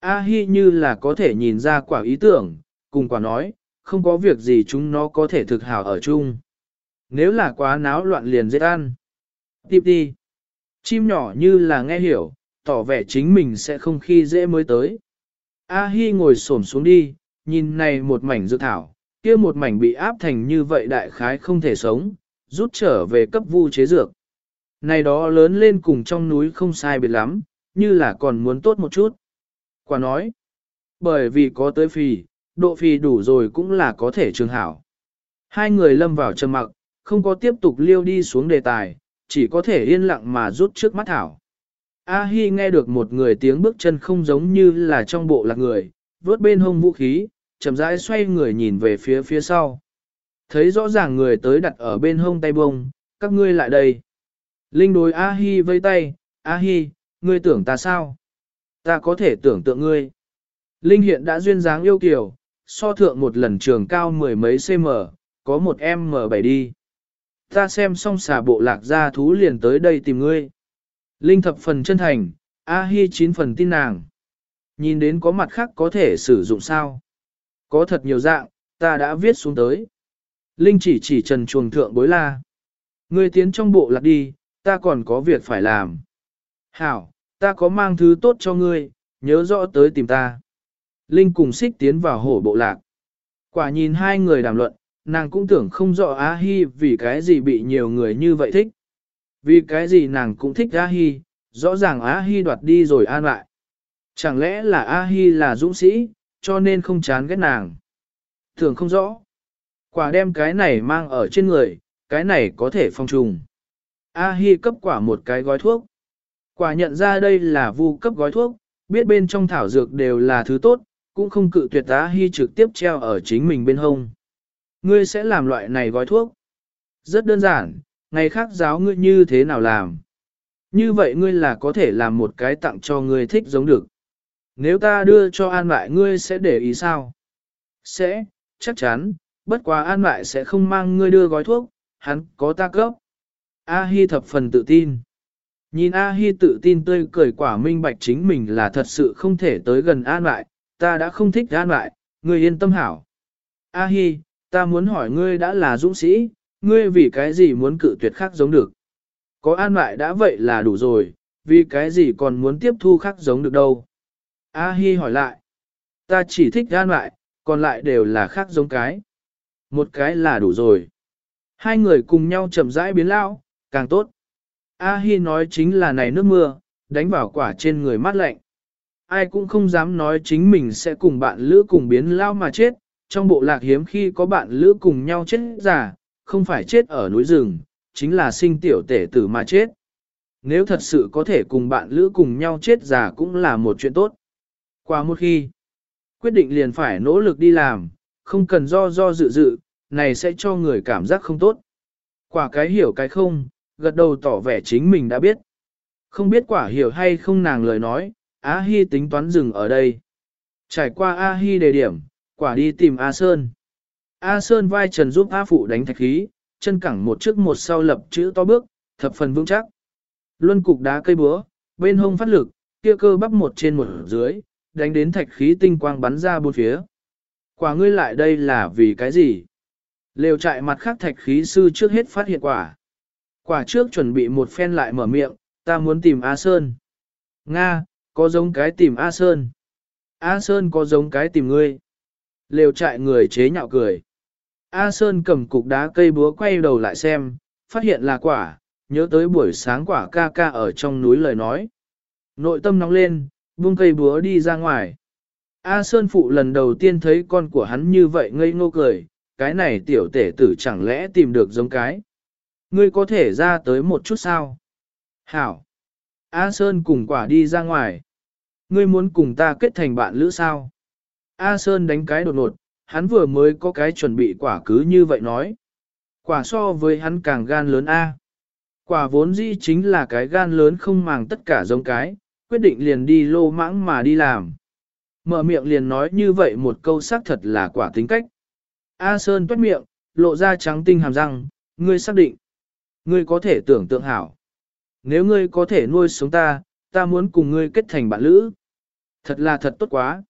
S1: A-hi như là có thể nhìn ra quả ý tưởng, cùng quả nói, không có việc gì chúng nó có thể thực hảo ở chung. Nếu là quá náo loạn liền dễ ăn. Tiếp đi. Chim nhỏ như là nghe hiểu, tỏ vẻ chính mình sẽ không khi dễ mới tới. A Hi ngồi xổm xuống đi, nhìn này một mảnh dược thảo, kia một mảnh bị áp thành như vậy đại khái không thể sống, rút trở về cấp vu chế dược. Này đó lớn lên cùng trong núi không sai biệt lắm, như là còn muốn tốt một chút. Quả nói, bởi vì có tới phì, độ phì đủ rồi cũng là có thể trường hảo. Hai người lâm vào trầm mặc, không có tiếp tục liêu đi xuống đề tài, chỉ có thể yên lặng mà rút trước mắt thảo. A Hi nghe được một người tiếng bước chân không giống như là trong bộ lạc người, vớt bên hông vũ khí, chậm rãi xoay người nhìn về phía phía sau. Thấy rõ ràng người tới đặt ở bên hông tay bông, các ngươi lại đây. Linh đối A Hi vây tay, A Hi, ngươi tưởng ta sao? Ta có thể tưởng tượng ngươi. Linh hiện đã duyên dáng yêu kiều, so thượng một lần trường cao mười mấy cm, có một em M7 đi. Ta xem xong xà bộ lạc ra thú liền tới đây tìm ngươi. Linh thập phần chân thành, A Hi chín phần tin nàng. Nhìn đến có mặt khác có thể sử dụng sao? Có thật nhiều dạng, ta đã viết xuống tới. Linh chỉ chỉ trần chuồng thượng bối la. Ngươi tiến trong bộ lạc đi, ta còn có việc phải làm. Hảo, ta có mang thứ tốt cho ngươi, nhớ rõ tới tìm ta. Linh cùng xích tiến vào hổ bộ lạc. Quả nhìn hai người đàm luận, nàng cũng tưởng không rõ A Hi vì cái gì bị nhiều người như vậy thích. Vì cái gì nàng cũng thích A Hi, rõ ràng A Hi đoạt đi rồi an lại. Chẳng lẽ là A Hi là dũng sĩ, cho nên không chán ghét nàng. Thường không rõ. Quả đem cái này mang ở trên người, cái này có thể phong trùng. A Hi cấp quả một cái gói thuốc. Quả nhận ra đây là vu cấp gói thuốc, biết bên trong thảo dược đều là thứ tốt, cũng không cự tuyệt A Hi trực tiếp treo ở chính mình bên hông. Ngươi sẽ làm loại này gói thuốc. Rất đơn giản, ngày khác giáo ngươi như thế nào làm. Như vậy ngươi là có thể làm một cái tặng cho ngươi thích giống được. Nếu ta đưa cho an lại ngươi sẽ để ý sao? Sẽ, chắc chắn, bất quá an lại sẽ không mang ngươi đưa gói thuốc, hắn có ta cấp. A-hi thập phần tự tin. Nhìn A-hi tự tin tươi cười quả minh bạch chính mình là thật sự không thể tới gần an lại, ta đã không thích an lại, ngươi yên tâm hảo. A-hi, ta muốn hỏi ngươi đã là dũng sĩ, ngươi vì cái gì muốn cự tuyệt khác giống được. Có an lại đã vậy là đủ rồi, vì cái gì còn muốn tiếp thu khác giống được đâu. A Hi hỏi lại, ta chỉ thích an lại, còn lại đều là khác giống cái. Một cái là đủ rồi. Hai người cùng nhau chậm rãi biến lao, càng tốt. A Hi nói chính là này nước mưa, đánh vào quả trên người mát lạnh. Ai cũng không dám nói chính mình sẽ cùng bạn lữ cùng biến lao mà chết, trong bộ lạc hiếm khi có bạn lữ cùng nhau chết giả, không phải chết ở núi rừng, chính là sinh tiểu tể tử mà chết. Nếu thật sự có thể cùng bạn lữ cùng nhau chết giả cũng là một chuyện tốt. Qua một khi, Quyết định liền phải nỗ lực đi làm, không cần do do dự dự, này sẽ cho người cảm giác không tốt. Quả cái hiểu cái không, gật đầu tỏ vẻ chính mình đã biết. Không biết quả hiểu hay không nàng lời nói, Á Hi tính toán dừng ở đây. Trải qua A Hi đề điểm, quả đi tìm A Sơn. A Sơn vai trần giúp A Phụ đánh thạch khí, chân cẳng một trước một sau lập chữ to bước, thập phần vững chắc. Luân cục đá cây búa, bên hông phát lực, kia cơ bắp một trên một dưới, đánh đến thạch khí tinh quang bắn ra bốn phía. Quả ngươi lại đây là vì cái gì? Lều trại mặt khác thạch khí sư trước hết phát hiện quả. Quả trước chuẩn bị một phen lại mở miệng, ta muốn tìm A Sơn. Nga, có giống cái tìm A Sơn. A Sơn có giống cái tìm ngươi. Lều trại người chế nhạo cười. A Sơn cầm cục đá cây búa quay đầu lại xem, phát hiện là quả, nhớ tới buổi sáng quả ca ca ở trong núi lời nói. Nội tâm nóng lên, buông cây búa đi ra ngoài. A Sơn Phụ lần đầu tiên thấy con của hắn như vậy ngây ngô cười, cái này tiểu tể tử chẳng lẽ tìm được giống cái. Ngươi có thể ra tới một chút sao? Hảo! A Sơn cùng quả đi ra ngoài. Ngươi muốn cùng ta kết thành bạn lữ sao? A Sơn đánh cái đột nột, hắn vừa mới có cái chuẩn bị quả cứ như vậy nói. Quả so với hắn càng gan lớn A. Quả vốn dĩ chính là cái gan lớn không màng tất cả giống cái, quyết định liền đi lô mãng mà đi làm. Mở miệng liền nói như vậy một câu xác thật là quả tính cách. A Sơn tuét miệng, lộ ra trắng tinh hàm răng, ngươi xác định. Ngươi có thể tưởng tượng hảo. Nếu ngươi có thể nuôi sống ta, ta muốn cùng ngươi kết thành bạn lữ. Thật là thật tốt quá.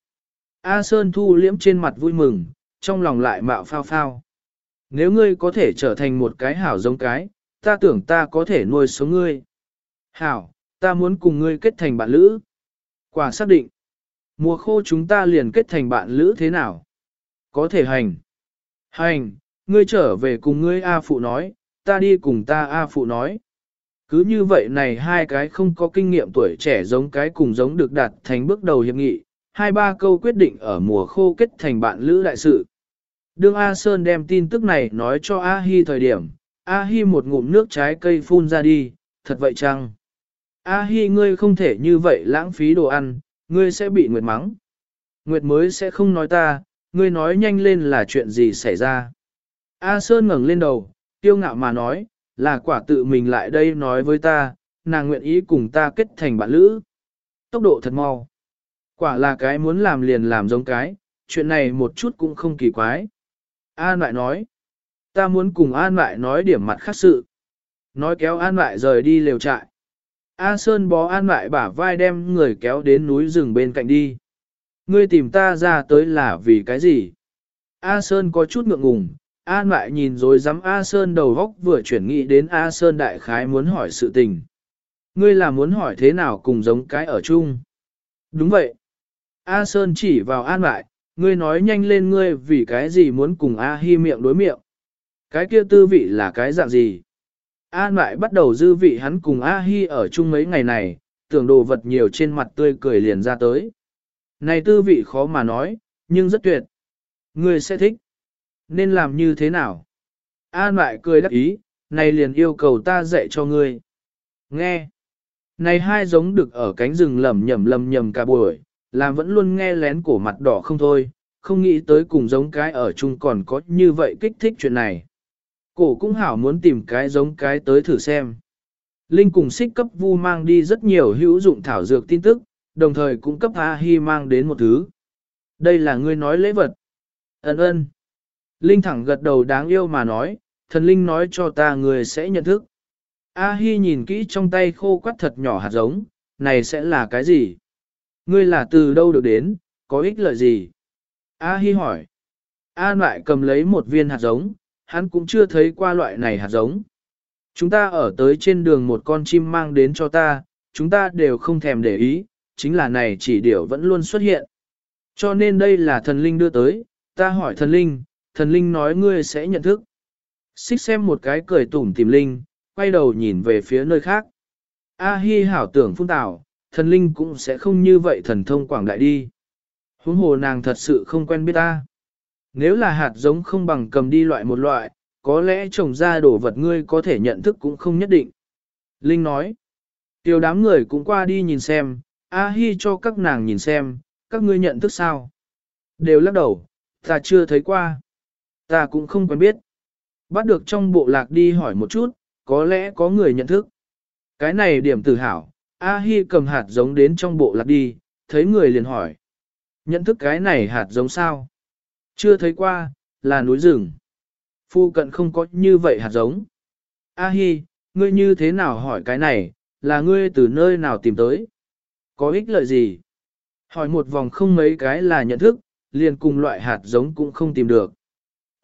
S1: A Sơn thu liễm trên mặt vui mừng, trong lòng lại mạo phao phao. Nếu ngươi có thể trở thành một cái hảo giống cái, ta tưởng ta có thể nuôi sống ngươi. Hảo, ta muốn cùng ngươi kết thành bạn lữ. Quả xác định. Mùa khô chúng ta liền kết thành bạn lữ thế nào? Có thể hành. Hành, ngươi trở về cùng ngươi A Phụ nói, ta đi cùng ta A Phụ nói. Cứ như vậy này hai cái không có kinh nghiệm tuổi trẻ giống cái cùng giống được đạt thành bước đầu hiệp nghị, hai ba câu quyết định ở mùa khô kết thành bạn lữ đại sự. Đương A Sơn đem tin tức này nói cho A Hi thời điểm, A Hi một ngụm nước trái cây phun ra đi, thật vậy chăng? A Hi ngươi không thể như vậy lãng phí đồ ăn, ngươi sẽ bị Nguyệt mắng. Nguyệt mới sẽ không nói ta, ngươi nói nhanh lên là chuyện gì xảy ra. A Sơn ngẩng lên đầu, tiêu ngạo mà nói, là quả tự mình lại đây nói với ta, nàng nguyện ý cùng ta kết thành bạn lữ. Tốc độ thật mau. Quả là cái muốn làm liền làm giống cái, chuyện này một chút cũng không kỳ quái. An lại nói, ta muốn cùng An lại nói điểm mặt khác sự. Nói kéo An lại rời đi lều trại. A Sơn bó An lại bả vai đem người kéo đến núi rừng bên cạnh đi. Ngươi tìm ta ra tới là vì cái gì? A Sơn có chút ngượng ngùng, An lại nhìn rồi dám A Sơn đầu góc vừa chuyển nghĩ đến A Sơn đại khái muốn hỏi sự tình. Ngươi là muốn hỏi thế nào cùng giống cái ở chung? Đúng vậy. A Sơn chỉ vào An lại, ngươi nói nhanh lên ngươi vì cái gì muốn cùng A Hi miệng đối miệng. Cái kia tư vị là cái dạng gì? An lại bắt đầu dư vị hắn cùng A Hi ở chung mấy ngày này, tưởng đồ vật nhiều trên mặt tươi cười liền ra tới. Này tư vị khó mà nói, nhưng rất tuyệt. Ngươi sẽ thích. Nên làm như thế nào? An lại cười đắc ý, này liền yêu cầu ta dạy cho ngươi. Nghe. Này hai giống được ở cánh rừng lầm nhầm lầm nhầm cả buổi, làm vẫn luôn nghe lén cổ mặt đỏ không thôi, không nghĩ tới cùng giống cái ở chung còn có như vậy kích thích chuyện này. Cổ cũng hảo muốn tìm cái giống cái tới thử xem. Linh cùng xích cấp vu mang đi rất nhiều hữu dụng thảo dược tin tức, đồng thời cũng cấp A-hi mang đến một thứ. Đây là ngươi nói lễ vật. Ấn ơn. Linh thẳng gật đầu đáng yêu mà nói, thần Linh nói cho ta người sẽ nhận thức. A-hi nhìn kỹ trong tay khô quắt thật nhỏ hạt giống, này sẽ là cái gì? Ngươi là từ đâu được đến, có ích lợi gì? A-hi hỏi. An lại cầm lấy một viên hạt giống, hắn cũng chưa thấy qua loại này hạt giống. Chúng ta ở tới trên đường một con chim mang đến cho ta, chúng ta đều không thèm để ý, chính là này chỉ điểu vẫn luôn xuất hiện. Cho nên đây là thần linh đưa tới, ta hỏi thần linh, thần linh nói ngươi sẽ nhận thức. Xích xem một cái cười tủm tìm linh, quay đầu nhìn về phía nơi khác. A hi hảo tưởng phun tảo, thần linh cũng sẽ không như vậy thần thông quảng đại đi. Huống hồ nàng thật sự không quen biết ta. Nếu là hạt giống không bằng cầm đi loại một loại, có lẽ trồng ra đồ vật ngươi có thể nhận thức cũng không nhất định. Linh nói, tiểu đám người cũng qua đi nhìn xem, A Hi cho các nàng nhìn xem, các ngươi nhận thức sao. Đều lắc đầu, ta chưa thấy qua. Ta cũng không quen biết. Bắt được trong bộ lạc đi hỏi một chút, có lẽ có người nhận thức. Cái này điểm tự hào, A-hi cầm hạt giống đến trong bộ lạc đi, thấy người liền hỏi. Nhận thức cái này hạt giống sao? Chưa thấy qua, là núi rừng. Phu cận không có như vậy hạt giống. A-hi, ngươi như thế nào hỏi cái này, là ngươi từ nơi nào tìm tới? Có ích lợi gì? Hỏi một vòng không mấy cái là nhận thức, liền cùng loại hạt giống cũng không tìm được.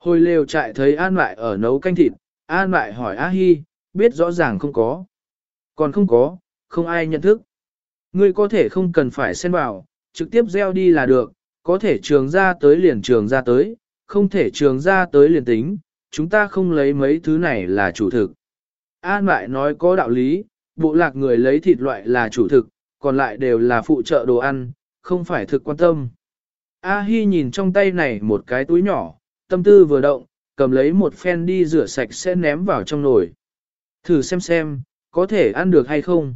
S1: Hồi lều trại thấy An lại ở nấu canh thịt, An lại hỏi A Hi, biết rõ ràng không có. Còn không có, không ai nhận thức. Ngươi có thể không cần phải xen vào, trực tiếp gieo đi là được, có thể trường ra tới liền trường ra tới, không thể trường ra tới liền tính, chúng ta không lấy mấy thứ này là chủ thực. An lại nói có đạo lý, bộ lạc người lấy thịt loại là chủ thực, còn lại đều là phụ trợ đồ ăn, không phải thực quan tâm. A Hi nhìn trong tay này một cái túi nhỏ, tâm tư vừa động, cầm lấy một phen đi rửa sạch sẽ ném vào trong nồi. Thử xem xem, có thể ăn được hay không.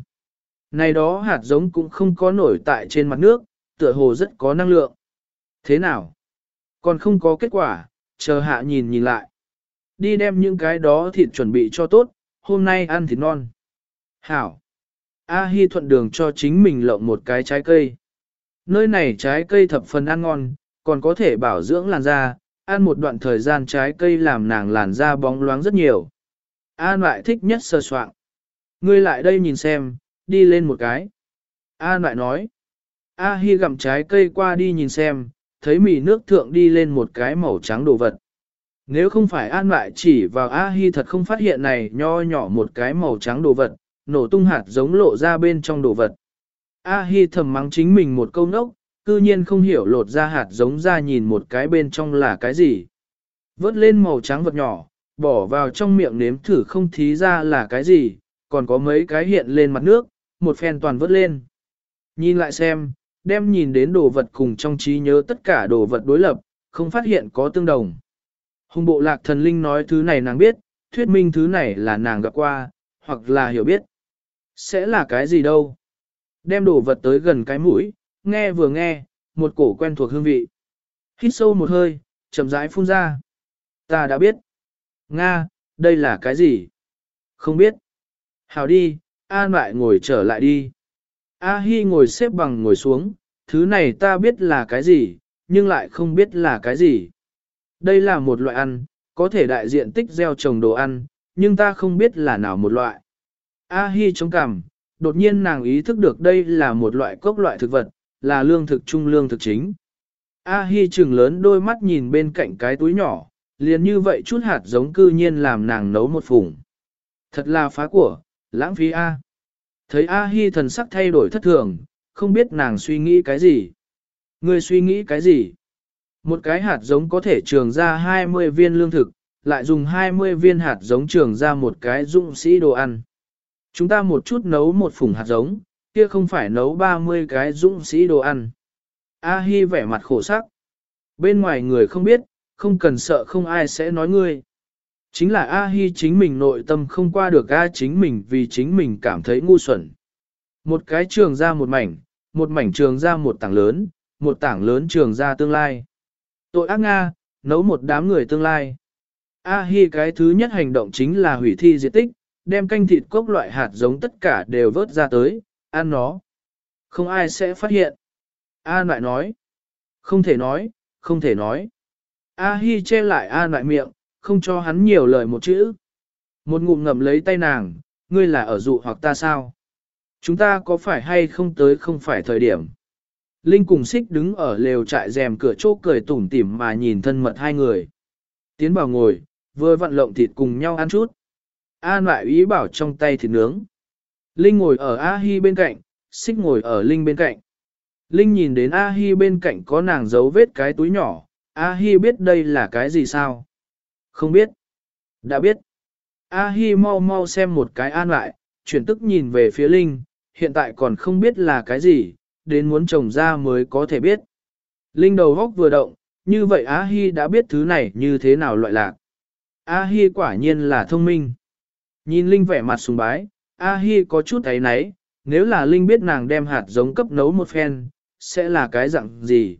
S1: Này đó hạt giống cũng không có nổi tại trên mặt nước, tựa hồ rất có năng lượng. Thế nào? Còn không có kết quả, chờ hạ nhìn nhìn lại. Đi đem những cái đó thịt chuẩn bị cho tốt, hôm nay ăn thịt non. Hảo. A Hi thuận đường cho chính mình lộng một cái trái cây. Nơi này trái cây thập phần ăn ngon, còn có thể bảo dưỡng làn da, ăn một đoạn thời gian trái cây làm nàng làn da bóng loáng rất nhiều. An lại thích nhất sơ soạn. Ngươi lại đây nhìn xem, đi lên một cái. An lại nói. A Hi gặm trái cây qua đi nhìn xem, thấy mì nước thượng đi lên một cái màu trắng đồ vật. Nếu không phải An lại chỉ vào A Hi thật không phát hiện này nho nhỏ một cái màu trắng đồ vật, nổ tung hạt giống lộ ra bên trong đồ vật. A Hi thầm mắng chính mình một câu nốc, cư nhiên không hiểu lột ra hạt giống ra nhìn một cái bên trong là cái gì. Vớt lên màu trắng vật nhỏ, bỏ vào trong miệng nếm thử không thí ra là cái gì, còn có mấy cái hiện lên mặt nước, một phen toàn vớt lên. Nhìn lại xem, đem nhìn đến đồ vật cùng trong trí nhớ tất cả đồ vật đối lập, không phát hiện có tương đồng. Hùng bộ lạc thần linh nói thứ này nàng biết, thuyết minh thứ này là nàng gặp qua, hoặc là hiểu biết. Sẽ là cái gì đâu? Đem đồ vật tới gần cái mũi, nghe vừa nghe, một cổ quen thuộc hương vị. Hít sâu một hơi, chậm rãi phun ra. Ta đã biết. Nga, đây là cái gì? Không biết. Hào đi, An lại ngồi trở lại đi. A Hi ngồi xếp bằng ngồi xuống, thứ này ta biết là cái gì, nhưng lại không biết là cái gì. Đây là một loại ăn, có thể đại diện tích gieo trồng đồ ăn, nhưng ta không biết là nào một loại. A Hi chống cằm, đột nhiên nàng ý thức được đây là một loại cốc loại thực vật, là lương thực trung lương thực chính. A Hi trừng lớn đôi mắt nhìn bên cạnh cái túi nhỏ, liền như vậy chút hạt giống cư nhiên làm nàng nấu một phùng. Thật là phá của, lãng phí A. Thấy A Hi thần sắc thay đổi thất thường, không biết nàng suy nghĩ cái gì. Người suy nghĩ cái gì? Một cái hạt giống có thể trường ra 20 viên lương thực, lại dùng 20 viên hạt giống trường ra một cái dụng sĩ đồ ăn. Chúng ta một chút nấu một phùng hạt giống, kia không phải nấu 30 cái dũng sĩ đồ ăn. A Hi vẻ mặt khổ sắc. Bên ngoài người không biết, không cần sợ không ai sẽ nói ngươi. Chính là A Hi chính mình nội tâm không qua được A chính mình vì chính mình cảm thấy ngu xuẩn. Một cái trường ra một mảnh, một mảnh trường ra một tảng lớn, một tảng lớn trường ra tương lai. Tội ác Nga, nấu một đám người tương lai. A Hi cái thứ nhất hành động chính là hủy thi diệt tích, đem canh thịt cốc loại hạt giống tất cả đều vớt ra tới, ăn nó. Không ai sẽ phát hiện. An lại nói. Không thể nói, không thể nói. A Hi che lại An lại miệng, không cho hắn nhiều lời một chữ. Một ngụm ngậm lấy tay nàng, ngươi là ở dụ hoặc ta sao? Chúng ta có phải hay không tới không phải thời điểm? Linh cùng xích đứng ở lều trại rèm cửa chỗ cười tủm tỉm mà nhìn thân mật hai người. Tiến vào ngồi, vừa vặn lộng thịt cùng nhau ăn chút. An lại ý bảo trong tay thịt nướng. Linh ngồi ở A-hi bên cạnh, xích ngồi ở Linh bên cạnh. Linh nhìn đến A-hi bên cạnh có nàng giấu vết cái túi nhỏ, A-hi biết đây là cái gì sao? Không biết. Đã biết. A-hi mau mau xem một cái an lại, chuyển tức nhìn về phía Linh, hiện tại còn không biết là cái gì, đến muốn trồng ra mới có thể biết. Linh đầu góc vừa động, như vậy A-hi đã biết thứ này như thế nào loại lạc. A-hi quả nhiên là thông minh. Nhìn Linh vẻ mặt sùng bái, A-hi có chút thấy nấy, nếu là Linh biết nàng đem hạt giống cấp nấu một phen, sẽ là cái dạng gì?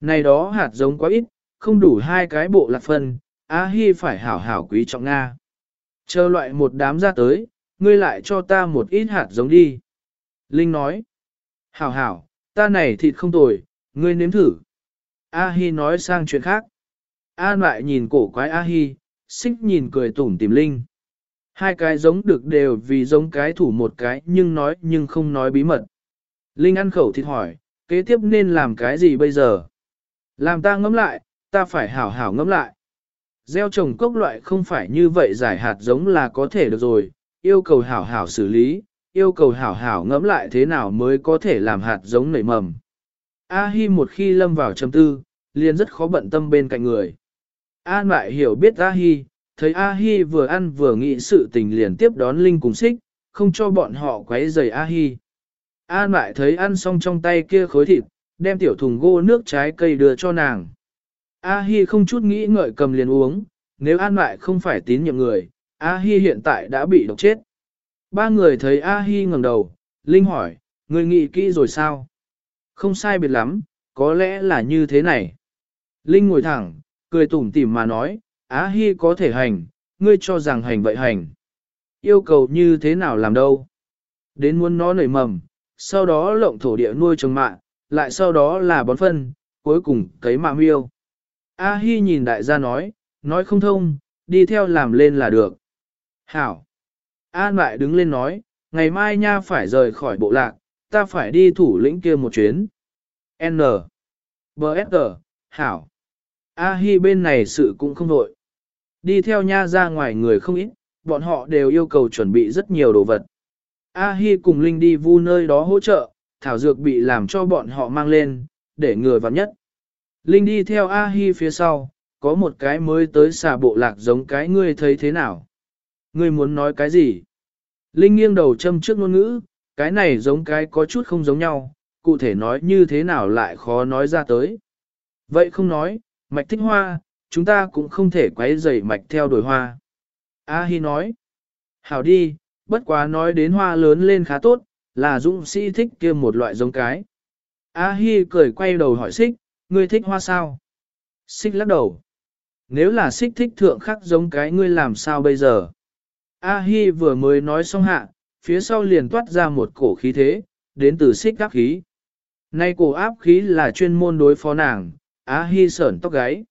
S1: Này đó hạt giống quá ít, không đủ hai cái bộ lạc phân, A-hi phải hảo hảo quý trọng Nga. Chờ loại một đám ra tới, ngươi lại cho ta một ít hạt giống đi. Linh nói, hảo hảo, ta này thịt không tồi, ngươi nếm thử. A-hi nói sang chuyện khác. An lại nhìn cổ quái A-hi, xích nhìn cười tủm tìm Linh. Hai cái giống được đều vì giống cái thủ một cái nhưng nói nhưng không nói bí mật. Linh ăn khẩu thịt hỏi, kế tiếp nên làm cái gì bây giờ? Làm ta ngẫm lại, ta phải hảo hảo ngẫm lại. Gieo trồng cốc loại không phải như vậy giải hạt giống là có thể được rồi, yêu cầu hảo hảo xử lý, yêu cầu hảo hảo ngẫm lại thế nào mới có thể làm hạt giống nảy mầm. A-hi một khi lâm vào trầm tư, liền rất khó bận tâm bên cạnh người. An lại hiểu biết A-hi, thấy A-hi vừa ăn vừa nghĩ sự tình liền tiếp đón Linh cùng xích, không cho bọn họ quấy rầy A-hi. An lại thấy ăn xong trong tay kia khối thịt, đem tiểu thùng gỗ nước trái cây đưa cho nàng. A-hi không chút nghĩ ngợi cầm liền uống, nếu An lại không phải tín nhiệm người, A-hi hiện tại đã bị độc chết. Ba người thấy A-hi ngẩng đầu, Linh hỏi, người nghĩ kỹ rồi sao? Không sai biệt lắm, có lẽ là như thế này. Linh ngồi thẳng, cười tủm tỉm mà nói, Á Hi có thể hành, ngươi cho rằng hành vậy hành. Yêu cầu như thế nào làm đâu? Đến muốn nó nảy mầm, sau đó lộng thổ địa nuôi trồng mạ, lại sau đó là bón phân, cuối cùng cấy mạ miêu. A Hi nhìn đại gia nói, nói không thông, đi theo làm lên là được. Hảo. An lại đứng lên nói, ngày mai nha phải rời khỏi bộ lạc, ta phải đi thủ lĩnh kia một chuyến. N. B. S. Hảo. A Hi bên này sự cũng không đội. Đi theo nha ra ngoài người không ít, bọn họ đều yêu cầu chuẩn bị rất nhiều đồ vật. A Hi cùng Linh đi vu nơi đó hỗ trợ, thảo dược bị làm cho bọn họ mang lên, để ngừa vặn nhất. Linh đi theo A Hi phía sau, có một cái mới tới xà bộ lạc giống cái ngươi thấy thế nào? Ngươi muốn nói cái gì? Linh nghiêng đầu châm trước ngôn ngữ, cái này giống cái có chút không giống nhau, cụ thể nói như thế nào lại khó nói ra tới. Vậy không nói, mạch thích hoa, chúng ta cũng không thể quấy rầy mạch theo đuổi hoa. A Hi nói, hảo đi, bất quá nói đến hoa lớn lên khá tốt, là dũng sĩ thích kia một loại giống cái. A Hi cười quay đầu hỏi xích, ngươi thích hoa sao? Xích lắc đầu. Nếu là xích thích thượng khắc giống cái ngươi làm sao bây giờ? A Hi vừa mới nói xong hạ, phía sau liền toát ra một cổ khí thế, đến từ xích áp khí. Nay cổ áp khí là chuyên môn đối phó nàng, A Hi sởn tóc gáy.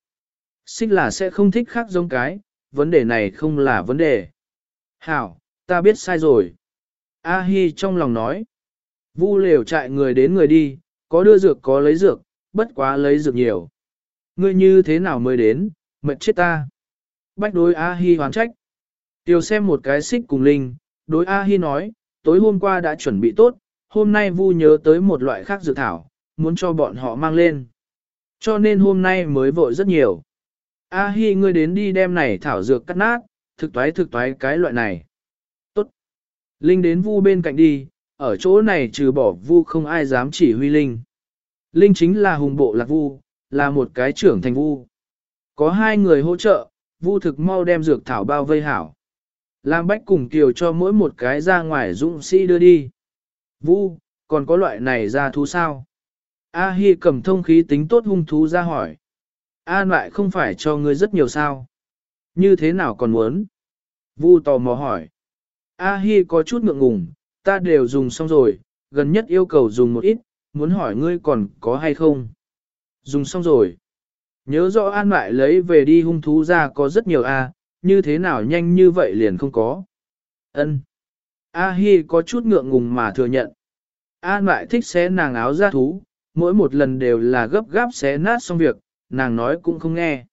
S1: Xích là sẽ không thích khác giống cái, vấn đề này không là vấn đề. Hảo, ta biết sai rồi. A Hi trong lòng nói. Vu lều chạy người đến người đi, có đưa dược có lấy dược, bất quá lấy dược nhiều. Ngươi như thế nào mới đến, mệt chết ta. Bách đối A Hi hoán trách. Tiểu xem một cái xích cùng linh, đối A Hi nói, tối hôm qua đã chuẩn bị tốt, hôm nay Vu nhớ tới một loại khác dược thảo, muốn cho bọn họ mang lên. Cho nên hôm nay mới vội rất nhiều. A Hi ngươi đến đi đem này thảo dược cắt nát, thực toái thực toái cái loại này. Tốt. Linh đến Vu bên cạnh đi, ở chỗ này trừ bỏ Vu không ai dám chỉ huy Linh. Linh chính là hùng bộ lạc Vu, là một cái trưởng thành Vu. Có hai người hỗ trợ, Vu thực mau đem dược thảo bao vây hảo. Lam Bách cùng Kiều cho mỗi một cái ra ngoài dũng sĩ đưa đi. Vu, còn có loại này ra thú sao? A Hi cầm thông khí tính tốt hung thú ra hỏi. An lại không phải cho ngươi rất nhiều sao? Như thế nào còn muốn? Vu tò mò hỏi. A Hi có chút ngượng ngùng, ta đều dùng xong rồi, gần nhất yêu cầu dùng một ít, muốn hỏi ngươi còn có hay không? Dùng xong rồi. Nhớ rõ an lại lấy về đi hung thú ra có rất nhiều A, như thế nào nhanh như vậy liền không có. Ân. A Hi có chút ngượng ngùng mà thừa nhận. An lại thích xé nàng áo ra thú, mỗi một lần đều là gấp gáp xé nát xong việc, nàng nói cũng không nghe.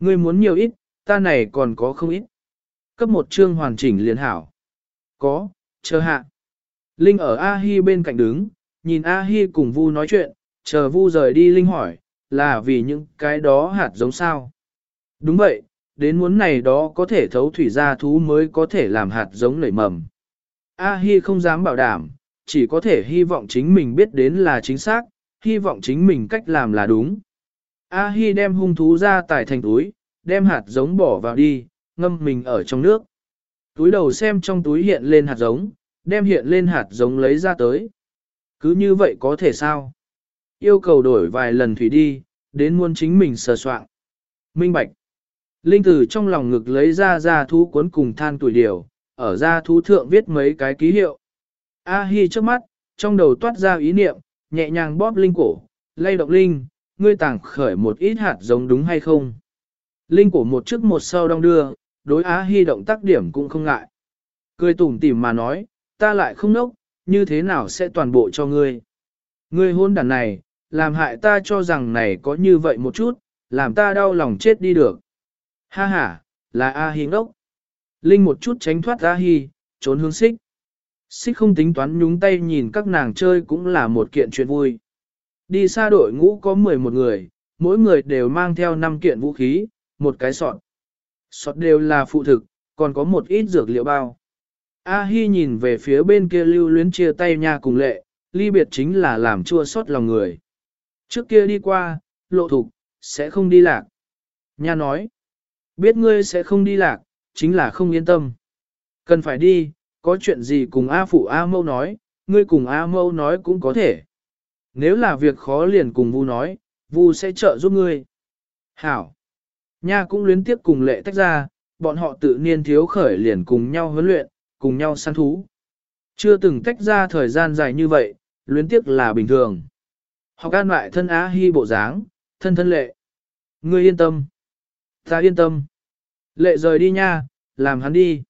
S1: Ngươi muốn nhiều ít, ta này còn có không ít. Cấp một chương hoàn chỉnh liền hảo. Có, chờ hạ. Linh ở A-hi bên cạnh đứng, nhìn A-hi cùng Vu nói chuyện, chờ Vu rời đi Linh hỏi, là vì những cái đó hạt giống sao. Đúng vậy, đến muốn này đó có thể thấu thủy ra thú mới có thể làm hạt giống nảy mầm. A-hi không dám bảo đảm, chỉ có thể hy vọng chính mình biết đến là chính xác, hy vọng chính mình cách làm là đúng. A-hi đem hung thú ra tải thành túi, đem hạt giống bỏ vào đi, ngâm mình ở trong nước. Túi đầu xem trong túi hiện lên hạt giống, đem hiện lên hạt giống lấy ra tới. Cứ như vậy có thể sao? Yêu cầu đổi vài lần thủy đi, đến muôn chính mình sờ soạn. Minh Bạch. Linh tử trong lòng ngực lấy ra ra thú cuốn cùng than tuổi điều, ở ra thú thượng viết mấy cái ký hiệu. A Hi trước mắt, trong đầu toát ra ý niệm, nhẹ nhàng bóp linh cổ, lay động linh, ngươi tàng khởi một ít hạt giống đúng hay không. Linh cổ một trước một sau đong đưa, đối Á Hi động tác điểm cũng không ngại. Cười tủm tỉm mà nói, ta lại không nốc, như thế nào sẽ toàn bộ cho ngươi. Ngươi hôn đàn này, làm hại ta cho rằng này có như vậy một chút, làm ta đau lòng chết đi được. Ha ha, là A Hi ngốc. Linh một chút tránh thoát A Hi, trốn hướng xích. Xích không tính toán nhúng tay nhìn các nàng chơi cũng là một kiện chuyện vui. Đi xa đội ngũ có 11 người, mỗi người đều mang theo 5 kiện vũ khí, một cái sọt. Sọt đều là phụ thực, còn có một ít dược liệu bao. A Hi nhìn về phía bên kia lưu luyến chia tay nha cùng lệ, ly biệt chính là làm chua xót lòng người. Trước kia đi qua, lộ thục, sẽ không đi lạc. Nha nói, biết ngươi sẽ không đi lạc, chính là không yên tâm. Cần phải đi, có chuyện gì cùng A Phụ A Mâu nói, ngươi cùng A Mâu nói cũng có thể. Nếu là việc khó liền cùng Vu nói, Vu sẽ trợ giúp ngươi. Hảo. Nha cũng luyến tiếp cùng lệ tách ra, bọn họ tự nhiên thiếu khởi liền cùng nhau huấn luyện, cùng nhau săn thú. Chưa từng tách ra thời gian dài như vậy, luyến tiếc là bình thường. Học an lại thân á hy bộ dáng, thân thân lệ. Ngươi yên tâm. Ta yên tâm. Lệ rời đi nha, làm hắn đi.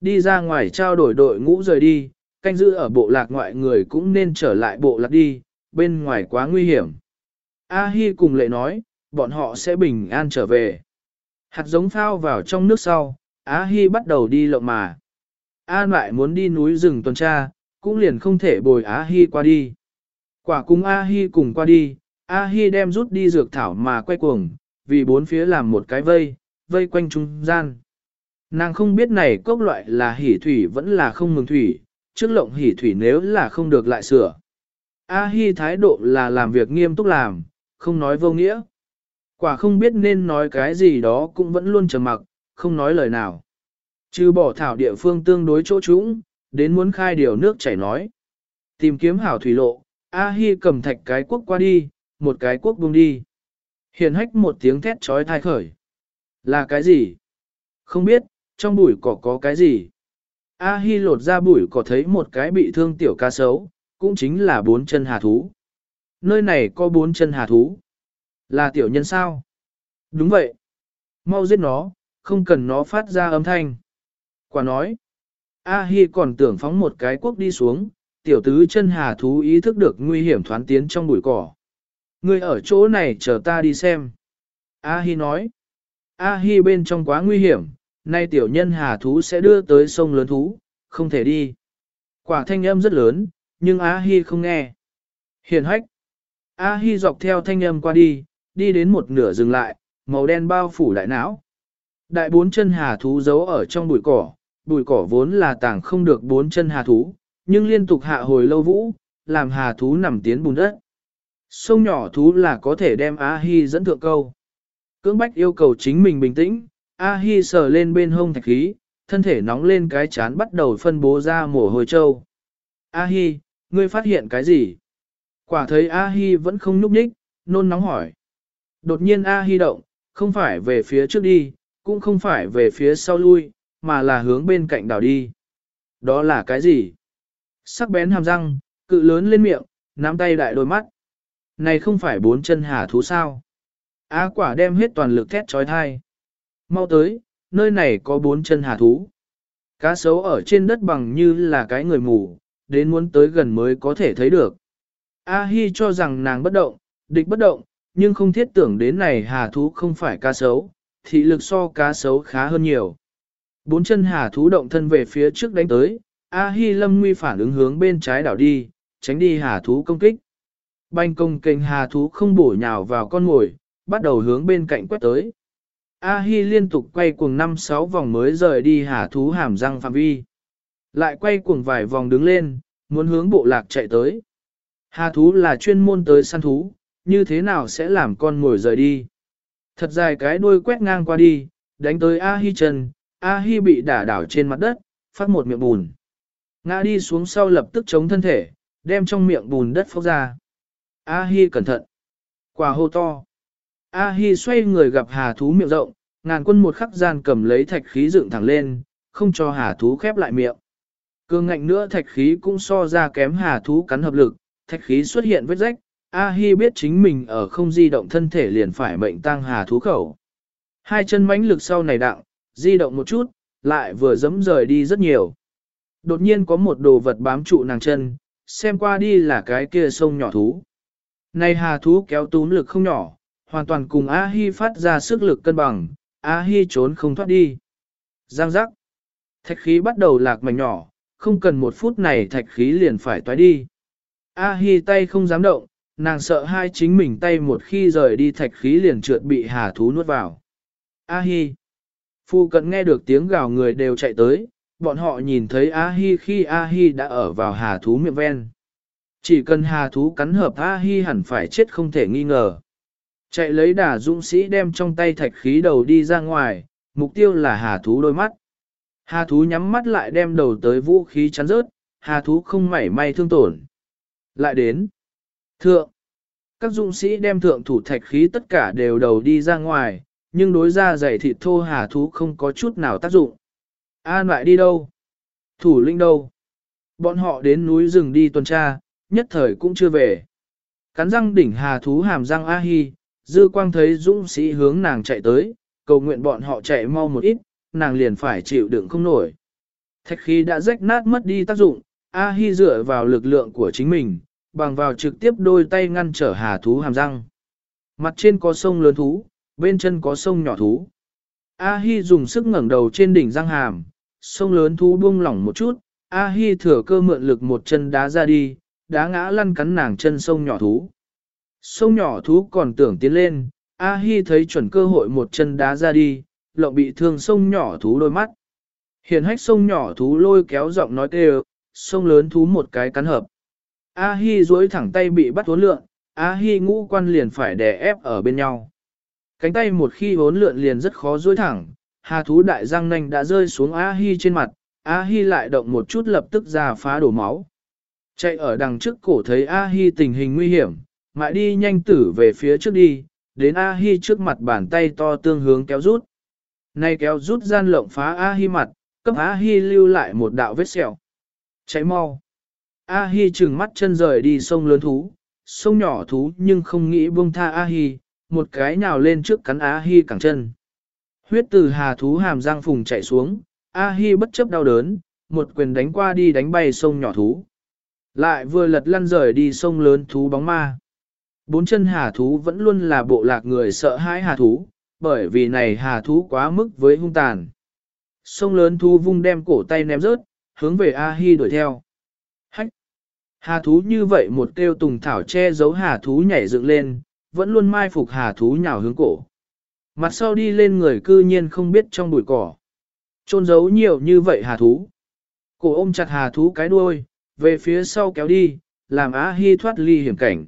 S1: Đi ra ngoài trao đổi đội ngũ rời đi, canh giữ ở bộ lạc ngoại người cũng nên trở lại bộ lạc đi, bên ngoài quá nguy hiểm. A Hi cùng lệ nói, bọn họ sẽ bình an trở về. Hạt giống phao vào trong nước sau, A Hi bắt đầu đi lộng mà. An lại muốn đi núi rừng tuần tra, cũng liền không thể bồi A Hi qua đi. Quả cùng A Hi cùng qua đi, A Hi đem rút đi dược thảo mà quay cuồng, vì bốn phía làm một cái vây, vây quanh trung gian. Nàng không biết này cốc loại là hỉ thủy vẫn là không mừng thủy, trước lộng hỉ thủy nếu là không được lại sửa. A Hi thái độ là làm việc nghiêm túc làm, không nói vô nghĩa. Quả không biết nên nói cái gì đó cũng vẫn luôn trầm mặc, không nói lời nào. Trừ bỏ thảo địa phương tương đối chỗ trũng, đến muốn khai điều nước chảy nói. Tìm kiếm hảo thủy lộ, A Hi cầm thạch cái quốc qua đi, một cái quốc buông đi. Hiền hách một tiếng thét trói thai khởi. Là cái gì? Không biết, trong bụi cỏ có cái gì? A Hi lột ra bụi cỏ thấy một cái bị thương tiểu ca sấu, cũng chính là bốn chân hà thú. Nơi này có bốn chân hà thú. Là tiểu nhân sao? Đúng vậy. Mau giết nó, không cần nó phát ra âm thanh. Quả nói. A Hi còn tưởng phóng một cái quốc đi xuống, tiểu tứ chân hà thú ý thức được nguy hiểm thoán tiến trong bụi cỏ. Ngươi ở chỗ này chờ ta đi xem. A Hi nói. A Hi bên trong quá nguy hiểm, nay tiểu nhân hà thú sẽ đưa tới sông lớn thú, không thể đi. Quả thanh âm rất lớn, nhưng A Hi không nghe. Hiền hách. A Hi dọc theo thanh âm qua đi, đi đến một nửa dừng lại, màu đen bao phủ đại não. Đại bốn chân hà thú giấu ở trong bụi cỏ, bụi cỏ vốn là tảng không được bốn chân hà thú, nhưng liên tục hạ hồi lâu vũ, làm hà thú nằm tiến bùn đất. Sông nhỏ thú là có thể đem A Hi dẫn thượng câu. Cưỡng bách yêu cầu chính mình bình tĩnh, A Hi sờ lên bên hông thạch khí, thân thể nóng lên cái chán bắt đầu phân bố ra mồ hôi trâu. A Hi, ngươi phát hiện cái gì? Quả thấy A Hi vẫn không nhúc nhích, nôn nóng hỏi. Đột nhiên A Hi động, không phải về phía trước đi, cũng không phải về phía sau lui, mà là hướng bên cạnh đảo đi. Đó là cái gì? Sắc bén hàm răng, cự lớn lên miệng, nắm tay đại đôi mắt. Này không phải bốn chân hà thú sao? A quả đem hết toàn lực thét trói thai. Mau tới, nơi này có bốn chân hà thú. Cá sấu ở trên đất bằng như là cái người mù, đến muốn tới gần mới có thể thấy được. A Hi cho rằng nàng bất động, địch bất động, nhưng không thiết tưởng đến này hà thú không phải cá sấu, thị lực so cá sấu khá hơn nhiều. Bốn chân hà thú động thân về phía trước đánh tới, A Hi lâm nguy phản ứng hướng bên trái đảo đi, tránh đi hà thú công kích. Banh công kênh hà thú không bổ nhào vào con ngồi, bắt đầu hướng bên cạnh quét tới. A Hi liên tục quay cuồng 5-6 vòng mới rời đi hà thú hàm răng phạm vi. Lại quay cuồng vài vòng đứng lên, muốn hướng bộ lạc chạy tới. Hà thú là chuyên môn tới săn thú, như thế nào sẽ làm con ngồi rời đi. Thật dài cái đuôi quét ngang qua đi, đánh tới A Hi chân, A Hi bị đả đảo trên mặt đất, phát một miệng bùn. Ngã đi xuống sau lập tức chống thân thể, đem trong miệng bùn đất phốc ra. A Hi cẩn thận. Quả hô to. A-hi xoay người gặp hà thú miệng rộng, ngàn quân một khắc gian cầm lấy thạch khí dựng thẳng lên, không cho hà thú khép lại miệng. Cương ngạnh nữa thạch khí cũng so ra kém hà thú cắn hợp lực, thạch khí xuất hiện vết rách, A-hi biết chính mình ở không di động thân thể liền phải mệnh tăng hà thú khẩu. Hai chân mãnh lực sau này đặng, di động một chút, lại vừa dẫm rời đi rất nhiều. Đột nhiên có một đồ vật bám trụ nàng chân, xem qua đi là cái kia sông nhỏ thú. Này hà thú kéo túm lực không nhỏ, hoàn toàn cùng A-hi phát ra sức lực cân bằng, A-hi trốn không thoát đi. Giang giác. Thạch khí bắt đầu lạc mảnh nhỏ, không cần một phút này thạch khí liền phải toái đi. A-hi tay không dám động, nàng sợ hai chính mình tay một khi rời đi thạch khí liền trượt bị hà thú nuốt vào. A-hi. Phu cận nghe được tiếng gào người đều chạy tới, bọn họ nhìn thấy A-hi khi A-hi đã ở vào hà thú miệng ven. Chỉ cần hà thú cắn hợp A-hi hẳn phải chết không thể nghi ngờ. Chạy lấy đà dũng sĩ đem trong tay thạch khí đầu đi ra ngoài, mục tiêu là hà thú đôi mắt. Hà thú nhắm mắt lại đem đầu tới vũ khí chắn rớt, hà thú không mảy may thương tổn. Lại đến. Thượng. Các dũng sĩ đem thượng thủ thạch khí tất cả đều đầu đi ra ngoài, nhưng đối ra giày thịt thô hà thú không có chút nào tác dụng. An lại đi đâu? Thủ linh đâu? Bọn họ đến núi rừng đi tuần tra, nhất thời cũng chưa về. Cắn răng đỉnh hà thú hàm răng A-hi, dư quang thấy dũng sĩ hướng nàng chạy tới, cầu nguyện bọn họ chạy mau một ít, nàng liền phải chịu đựng không nổi. Thạch khí đã rách nát mất đi tác dụng, A-hi dựa vào lực lượng của chính mình, bằng vào trực tiếp đôi tay ngăn trở hà thú hàm răng. Mặt trên có sông lớn thú, bên chân có sông nhỏ thú. A-hi dùng sức ngẩng đầu trên đỉnh răng hàm, sông lớn thú buông lỏng một chút, A-hi thừa cơ mượn lực một chân đá ra đi, đá ngã lăn cắn nàng chân sông nhỏ thú. Sông nhỏ thú còn tưởng tiến lên, A-hi thấy chuẩn cơ hội một chân đá ra đi, lộng bị thương sông nhỏ thú đôi mắt. Hiển hách sông nhỏ thú lôi kéo giọng nói kêu, sông lớn thú một cái cắn hợp. A-hi duỗi thẳng tay bị bắt uốn lượn, A-hi ngũ quan liền phải đè ép ở bên nhau. Cánh tay một khi uốn lượn liền rất khó duỗi thẳng, hà thú đại răng nanh đã rơi xuống A-hi trên mặt, A-hi lại động một chút lập tức ra phá đổ máu. Chạy ở đằng trước cổ thấy A-hi tình hình nguy hiểm, mãi đi nhanh tử về phía trước đi, đến A-hi trước mặt bàn tay to tương hướng kéo rút. Nay kéo rút gian lộng phá A-hi mặt, cấp A-hi lưu lại một đạo vết sẹo. Cháy mau. A-hi trừng mắt chân rời đi sông lớn thú, sông nhỏ thú nhưng không nghĩ buông tha A-hi, một cái nhào lên trước cắn A-hi cẳng chân. Huyết từ hà thú hàm răng phùng chạy xuống, A-hi bất chấp đau đớn, một quyền đánh qua đi đánh bay sông nhỏ thú. Lại vừa lật lăn rời đi sông lớn thú bóng ma. Bốn chân hà thú vẫn luôn là bộ lạc người sợ hãi hà thú, bởi vì này hà thú quá mức với hung tàn. Sông lớn thú vung đem cổ tay ném rớt, hướng về A-hi đuổi theo. Hách! Hà thú như vậy một kêu tùng thảo che giấu hà thú nhảy dựng lên, vẫn luôn mai phục hà thú nhào hướng cổ. Mặt sau đi lên người cư nhiên không biết trong bụi cỏ. Trôn giấu nhiều như vậy hà thú. Cổ ôm chặt hà thú cái đuôi, về phía sau kéo đi, làm A-hi thoát ly hiểm cảnh.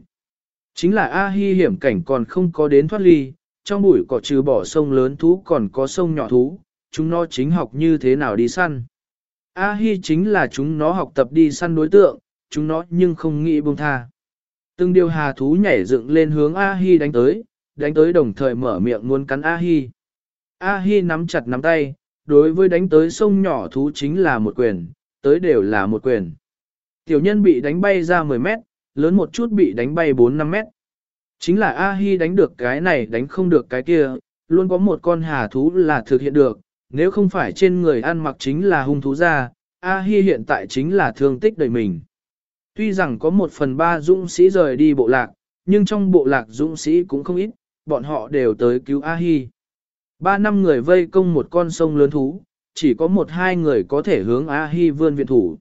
S1: Chính là A-hi hiểm cảnh còn không có đến thoát ly, trong bụi cỏ trừ bỏ sông lớn thú còn có sông nhỏ thú, chúng nó chính học như thế nào đi săn. A-hi chính là chúng nó học tập đi săn đối tượng, chúng nó nhưng không nghĩ buông tha. Từng điều hà thú nhảy dựng lên hướng A-hi đánh tới, đánh tới đồng thời mở miệng muốn cắn A-hi. A-hi nắm chặt nắm tay, đối với đánh tới sông nhỏ thú chính là một quyền, tới đều là một quyền. Tiểu nhân bị đánh bay ra 10 mét, lớn một chút bị đánh bay 4-5 mét. Chính là A-hi đánh được cái này đánh không được cái kia, luôn có một con hà thú là thực hiện được, nếu không phải trên người ăn mặc chính là hung thú ra, A-hi hiện tại chính là thương tích đời mình. Tuy rằng có một phần ba dũng sĩ rời đi bộ lạc, nhưng trong bộ lạc dũng sĩ cũng không ít, bọn họ đều tới cứu A-hi. Ba năm người vây công một con sông lớn thú, chỉ có một hai người có thể hướng A-hi vươn viện thủ.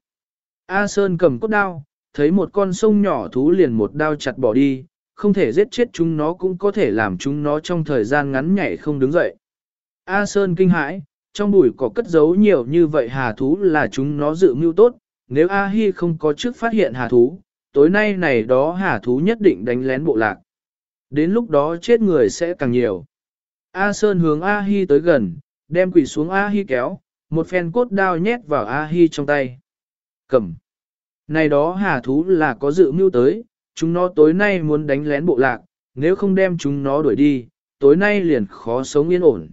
S1: A Sơn cầm cốt đao, thấy một con sông nhỏ thú liền một đao chặt bỏ đi, không thể giết chết chúng nó cũng có thể làm chúng nó trong thời gian ngắn nhảy không đứng dậy. A Sơn kinh hãi, trong bụi có cất giấu nhiều như vậy hà thú là chúng nó dự mưu tốt, nếu A Hi không có trước phát hiện hà thú, tối nay này đó hà thú nhất định đánh lén bộ lạc. Đến lúc đó chết người sẽ càng nhiều. A Sơn hướng A Hi tới gần, đem quỷ xuống A Hi kéo, một phen cốt đao nhét vào A Hi trong tay. Cầm. Này đó hà thú là có dự mưu tới, chúng nó tối nay muốn đánh lén bộ lạc, nếu không đem chúng nó đuổi đi, tối nay liền khó sống yên ổn.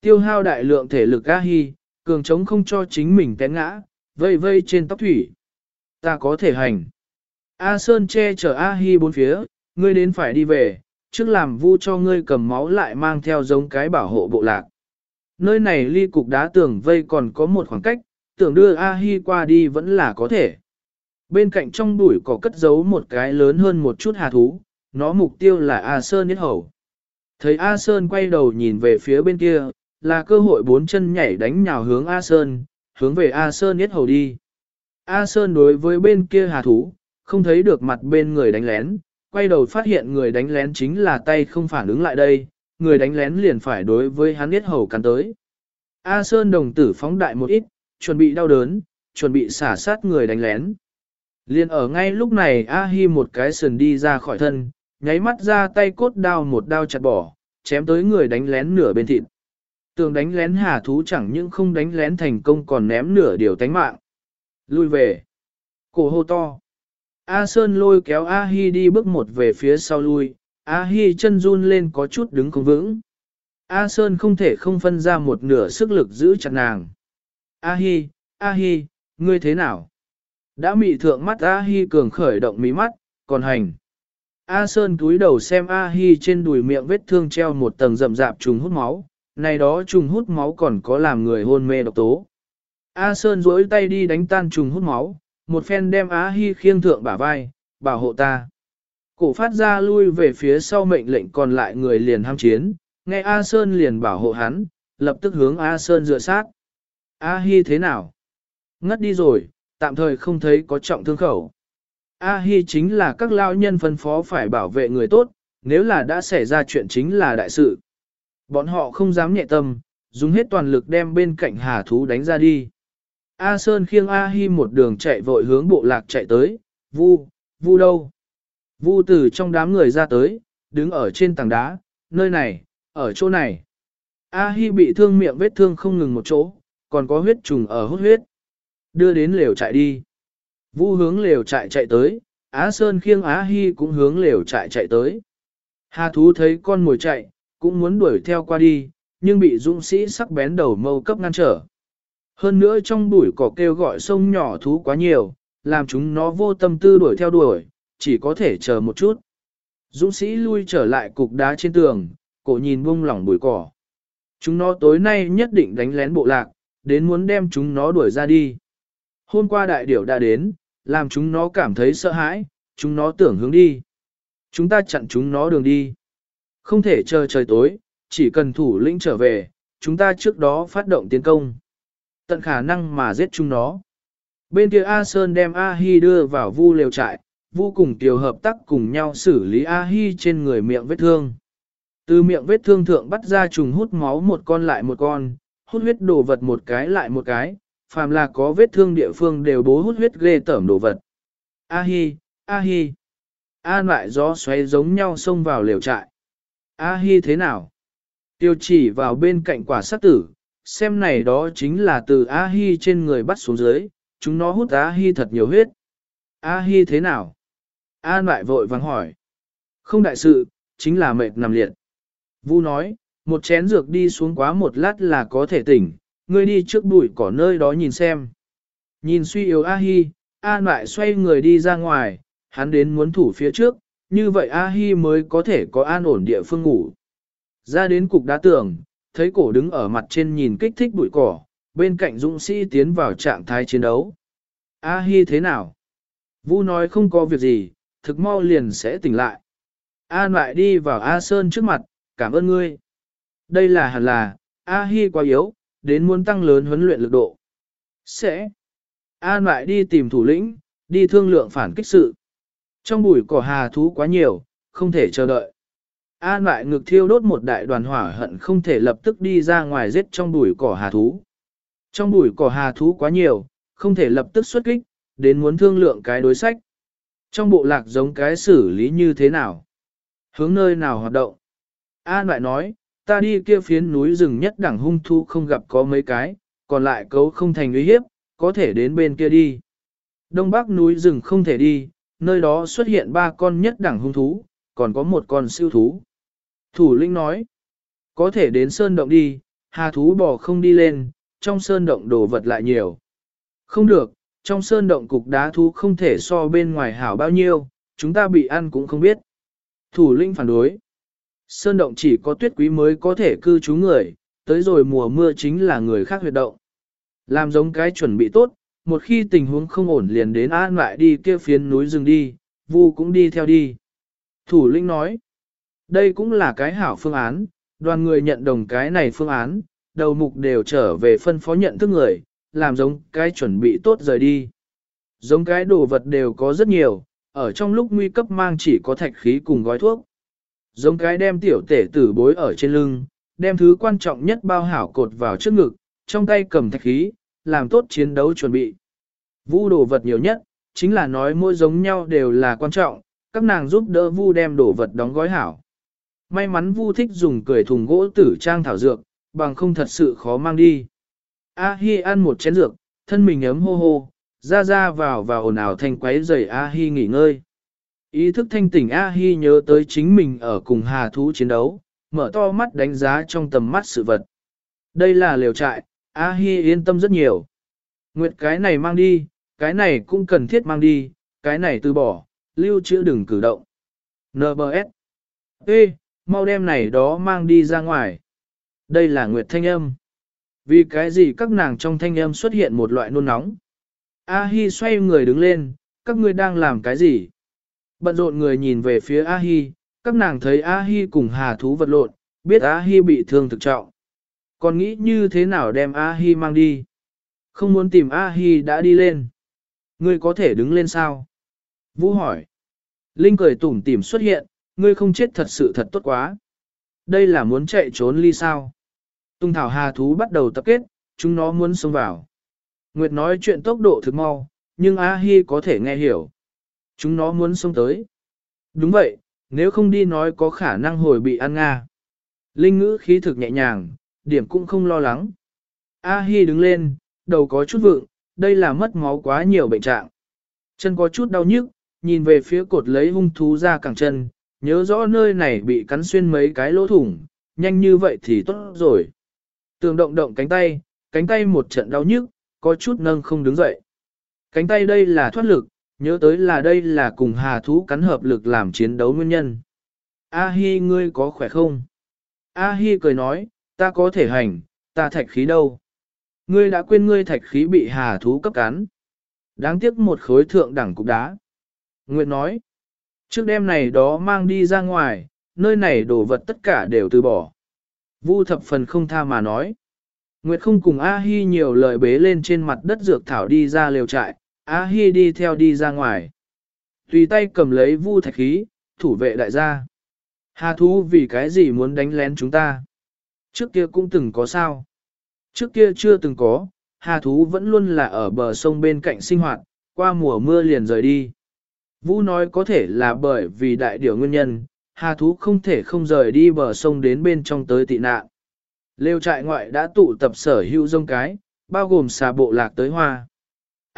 S1: Tiêu hao đại lượng thể lực A-hi, cường chống không cho chính mình té ngã, vây vây trên tóc thủy. Ta có thể hành. A Sơn che chở A-hi bốn phía, ngươi đến phải đi về, trước làm vu cho ngươi cầm máu lại mang theo giống cái bảo hộ bộ lạc. Nơi này ly cục đá tường vây còn có một khoảng cách, tưởng đưa A-hi qua đi vẫn là có thể. Bên cạnh trong bụi có cất giấu một cái lớn hơn một chút hà thú, nó mục tiêu là A Sơn nhất hầu. Thấy A Sơn quay đầu nhìn về phía bên kia, là cơ hội bốn chân nhảy đánh nhào hướng A Sơn, hướng về A Sơn nhất hầu đi. A Sơn đối với bên kia hà thú, không thấy được mặt bên người đánh lén, quay đầu phát hiện người đánh lén chính là tay không phản ứng lại đây, người đánh lén liền phải đối với hắn nhất hầu cắn tới. A Sơn đồng tử phóng đại một ít, chuẩn bị đau đớn, chuẩn bị xả sát người đánh lén. Liên ở ngay lúc này A Hi một cái sườn đi ra khỏi thân, nháy mắt ra tay cốt đao một đao chặt bỏ, chém tới người đánh lén nửa bên thịt. Tường đánh lén hà thú chẳng những không đánh lén thành công còn ném nửa điều tánh mạng. Lui về. Cổ hô to. A Sơn lôi kéo A Hi đi bước một về phía sau lui, A Hi chân run lên có chút đứng không vững. A Sơn không thể không phân ra một nửa sức lực giữ chặt nàng. A Hi, A Hi, ngươi thế nào? Đã mị thượng mắt A Hi cường khởi động mí mắt, còn hành. A Sơn túi đầu xem A Hi trên đùi miệng vết thương treo một tầng rậm rạp trùng hút máu, này đó trùng hút máu còn có làm người hôn mê độc tố. A Sơn duỗi tay đi đánh tan trùng hút máu, một phen đem A Hi khiêng thượng bả vai, bảo hộ ta. Cổ phát ra lui về phía sau mệnh lệnh còn lại người liền ham chiến, nghe A Sơn liền bảo hộ hắn, lập tức hướng A Sơn dựa sát. A Hi thế nào? Ngất đi rồi, tạm thời không thấy có trọng thương khẩu. A Hi chính là các lao nhân phân phó phải bảo vệ người tốt, nếu là đã xảy ra chuyện chính là đại sự. Bọn họ không dám nhẹ tâm, dùng hết toàn lực đem bên cạnh hà thú đánh ra đi. A Sơn khiêng A Hi một đường chạy vội hướng bộ lạc chạy tới, vu, vu đâu? Vu từ trong đám người ra tới, đứng ở trên tảng đá, nơi này, ở chỗ này. A Hi bị thương miệng vết thương không ngừng một chỗ, còn có huyết trùng ở hút huyết. Đưa đến lều chạy đi. Vu hướng lều chạy chạy tới, Á Sơn khiêng Á Hi cũng hướng lều chạy chạy tới. Hà thú thấy con mồi chạy, cũng muốn đuổi theo qua đi, nhưng bị dũng sĩ sắc bén đầu mâu cấp ngăn trở. Hơn nữa trong bụi cỏ kêu gọi sông nhỏ thú quá nhiều, làm chúng nó vô tâm tư đuổi theo đuổi, chỉ có thể chờ một chút. Dũng sĩ lui trở lại cục đá trên tường, cổ nhìn bông lỏng bụi cỏ. Chúng nó tối nay nhất định đánh lén bộ lạc, đến muốn đem chúng nó đuổi ra đi. Hôm qua đại điểu đã đến, làm chúng nó cảm thấy sợ hãi, chúng nó tưởng hướng đi. Chúng ta chặn chúng nó đường đi. Không thể chờ trời tối, chỉ cần thủ lĩnh trở về, chúng ta trước đó phát động tiến công. Tận khả năng mà giết chúng nó. Bên kia A Sơn đem A Hi đưa vào vu lều trại, vu cùng tiểu hợp tác cùng nhau xử lý A Hi trên người miệng vết thương. Từ miệng vết thương thượng bắt ra trùng hút máu một con lại một con, hút huyết đồ vật một cái lại một cái, phàm là có vết thương địa phương đều bố hút huyết ghê tởm đồ vật. A hi, a hi. An lại gió xoáy giống nhau xông vào lều trại. A hi thế nào? Tiêu chỉ vào bên cạnh quả sát tử, xem này đó chính là từ A hi trên người bắt xuống dưới, chúng nó hút A hi thật nhiều huyết. A hi thế nào? An lại vội vàng hỏi. Không đại sự, chính là mệt nằm liệt. Vu nói, một chén dược đi xuống quá một lát là có thể tỉnh, ngươi đi trước bụi cỏ nơi đó nhìn xem. Nhìn suy yếu A-hi, An lại xoay người đi ra ngoài, hắn đến muốn thủ phía trước, như vậy A-hi mới có thể có an ổn địa phương ngủ. Ra đến cục đá tường, thấy cổ đứng ở mặt trên nhìn kích thích bụi cỏ, bên cạnh dũng sĩ tiến vào trạng thái chiến đấu. A-hi thế nào? Vu nói không có việc gì, thực mau liền sẽ tỉnh lại. An lại đi vào A Sơn trước mặt, cảm ơn ngươi. Đây là hẳn là, A-hi quá yếu, đến muốn tăng lớn huấn luyện lực độ. Sẽ. An lại đi tìm thủ lĩnh, đi thương lượng phản kích sự. Trong bụi cỏ hà thú quá nhiều, không thể chờ đợi. An lại ngực thiêu đốt một đại đoàn hỏa hận không thể lập tức đi ra ngoài giết trong bụi cỏ hà thú. Trong bụi cỏ hà thú quá nhiều, không thể lập tức xuất kích, đến muốn thương lượng cái đối sách. Trong bộ lạc giống cái xử lý như thế nào? Hướng nơi nào hoạt động? An lại nói, ta đi kia phiến núi rừng nhất đẳng hung thu không gặp có mấy cái, còn lại cấu không thành uy hiếp, có thể đến bên kia đi. Đông bắc núi rừng không thể đi, nơi đó xuất hiện ba con nhất đẳng hung thú, còn có một con siêu thú. Thủ lĩnh nói, có thể đến sơn động đi, hà thú bò không đi lên, trong sơn động đồ vật lại nhiều. Không được, trong sơn động cục đá thú không thể so bên ngoài hảo bao nhiêu, chúng ta bị ăn cũng không biết. Thủ lĩnh phản đối. Sơn động chỉ có tuyết quý mới có thể cư trú người, tới rồi mùa mưa chính là người khác huyệt động. Làm giống cái chuẩn bị tốt, một khi tình huống không ổn liền đến an lại đi kia phiến núi rừng đi, vu cũng đi theo đi. Thủ lĩnh nói, đây cũng là cái hảo phương án, đoàn người nhận đồng cái này phương án, đầu mục đều trở về phân phó nhận thức người, làm giống cái chuẩn bị tốt rời đi. Giống cái đồ vật đều có rất nhiều, ở trong lúc nguy cấp mang chỉ có thạch khí cùng gói thuốc. Giống cái đem tiểu tể tử bối ở trên lưng, đem thứ quan trọng nhất bao hảo cột vào trước ngực, trong tay cầm thạch khí, làm tốt chiến đấu chuẩn bị. Vu đồ vật nhiều nhất, chính là nói mỗi giống nhau đều là quan trọng, các nàng giúp đỡ Vu đem đồ vật đóng gói hảo. May mắn Vu thích dùng cười thùng gỗ tử trang thảo dược, bằng không thật sự khó mang đi. A Hi ăn một chén dược, thân mình ấm hô hô, ra ra vào vào ồn ào thành quấy rầy A Hi nghỉ ngơi. Ý thức thanh tỉnh A Hi nhớ tới chính mình ở cùng hà thú chiến đấu, mở to mắt đánh giá trong tầm mắt sự vật. Đây là liều trại, A Hi yên tâm rất nhiều. Nguyệt cái này mang đi, cái này cũng cần thiết mang đi, cái này từ bỏ, lưu trữ đừng cử động. NBS. Ê, mau đem này đó mang đi ra ngoài. Đây là Nguyệt thanh âm. Vì cái gì các nàng trong thanh âm xuất hiện một loại nôn nóng. A Hi xoay người đứng lên, các ngươi đang làm cái gì? Bận rộn người nhìn về phía A Hi, các nàng thấy A Hi cùng hà thú vật lộn, biết A Hi bị thương thực trọng. Còn nghĩ như thế nào đem A Hi mang đi? Không muốn tìm A Hi đã đi lên. Ngươi có thể đứng lên sao? Vũ hỏi. Linh cười tủm tỉm xuất hiện, ngươi không chết thật sự thật tốt quá. Đây là muốn chạy trốn ly sao? Tung thảo hà thú bắt đầu tập kết, chúng nó muốn xông vào. Nguyệt nói chuyện tốc độ thực mau, nhưng A Hi có thể nghe hiểu. Chúng nó muốn xông tới. Đúng vậy, nếu không đi nói có khả năng hồi bị ăn nga. Linh ngữ khí thực nhẹ nhàng, điểm cũng không lo lắng. A Hi đứng lên, đầu có chút vượng, đây là mất máu quá nhiều bệnh trạng. Chân có chút đau nhức, nhìn về phía cột lấy hung thú ra cẳng chân, nhớ rõ nơi này bị cắn xuyên mấy cái lỗ thủng, nhanh như vậy thì tốt rồi. Tường động động cánh tay, cánh tay một trận đau nhức, có chút nâng không đứng dậy. Cánh tay đây là thoát lực, nhớ tới là đây là cùng hà thú cắn hợp lực làm chiến đấu nguyên nhân. A Hi ngươi có khỏe không? A Hi cười nói, ta có thể hành, ta thạch khí đâu? Ngươi đã quên ngươi thạch khí bị hà thú cấp cắn. Đáng tiếc một khối thượng đẳng cục đá. Nguyệt nói, trước đêm này đó mang đi ra ngoài, nơi này đồ vật tất cả đều từ bỏ. Vu thập phần không tha mà nói. Nguyệt không cùng A-hi nhiều lời bế lên trên mặt đất dược thảo đi ra lều trại, A-hi đi theo đi ra ngoài. Tùy tay cầm lấy vu thạch khí, thủ vệ đại gia. Hà thú vì cái gì muốn đánh lén chúng ta? Trước kia cũng từng có sao? Trước kia chưa từng có, hà thú vẫn luôn là ở bờ sông bên cạnh sinh hoạt, qua mùa mưa liền rời đi. Vũ nói có thể là bởi vì đại điều nguyên nhân, hà thú không thể không rời đi bờ sông đến bên trong tới tị nạn. Lêu trại ngoại đã tụ tập sở hữu rông cái, bao gồm xà bộ lạc tới hoa.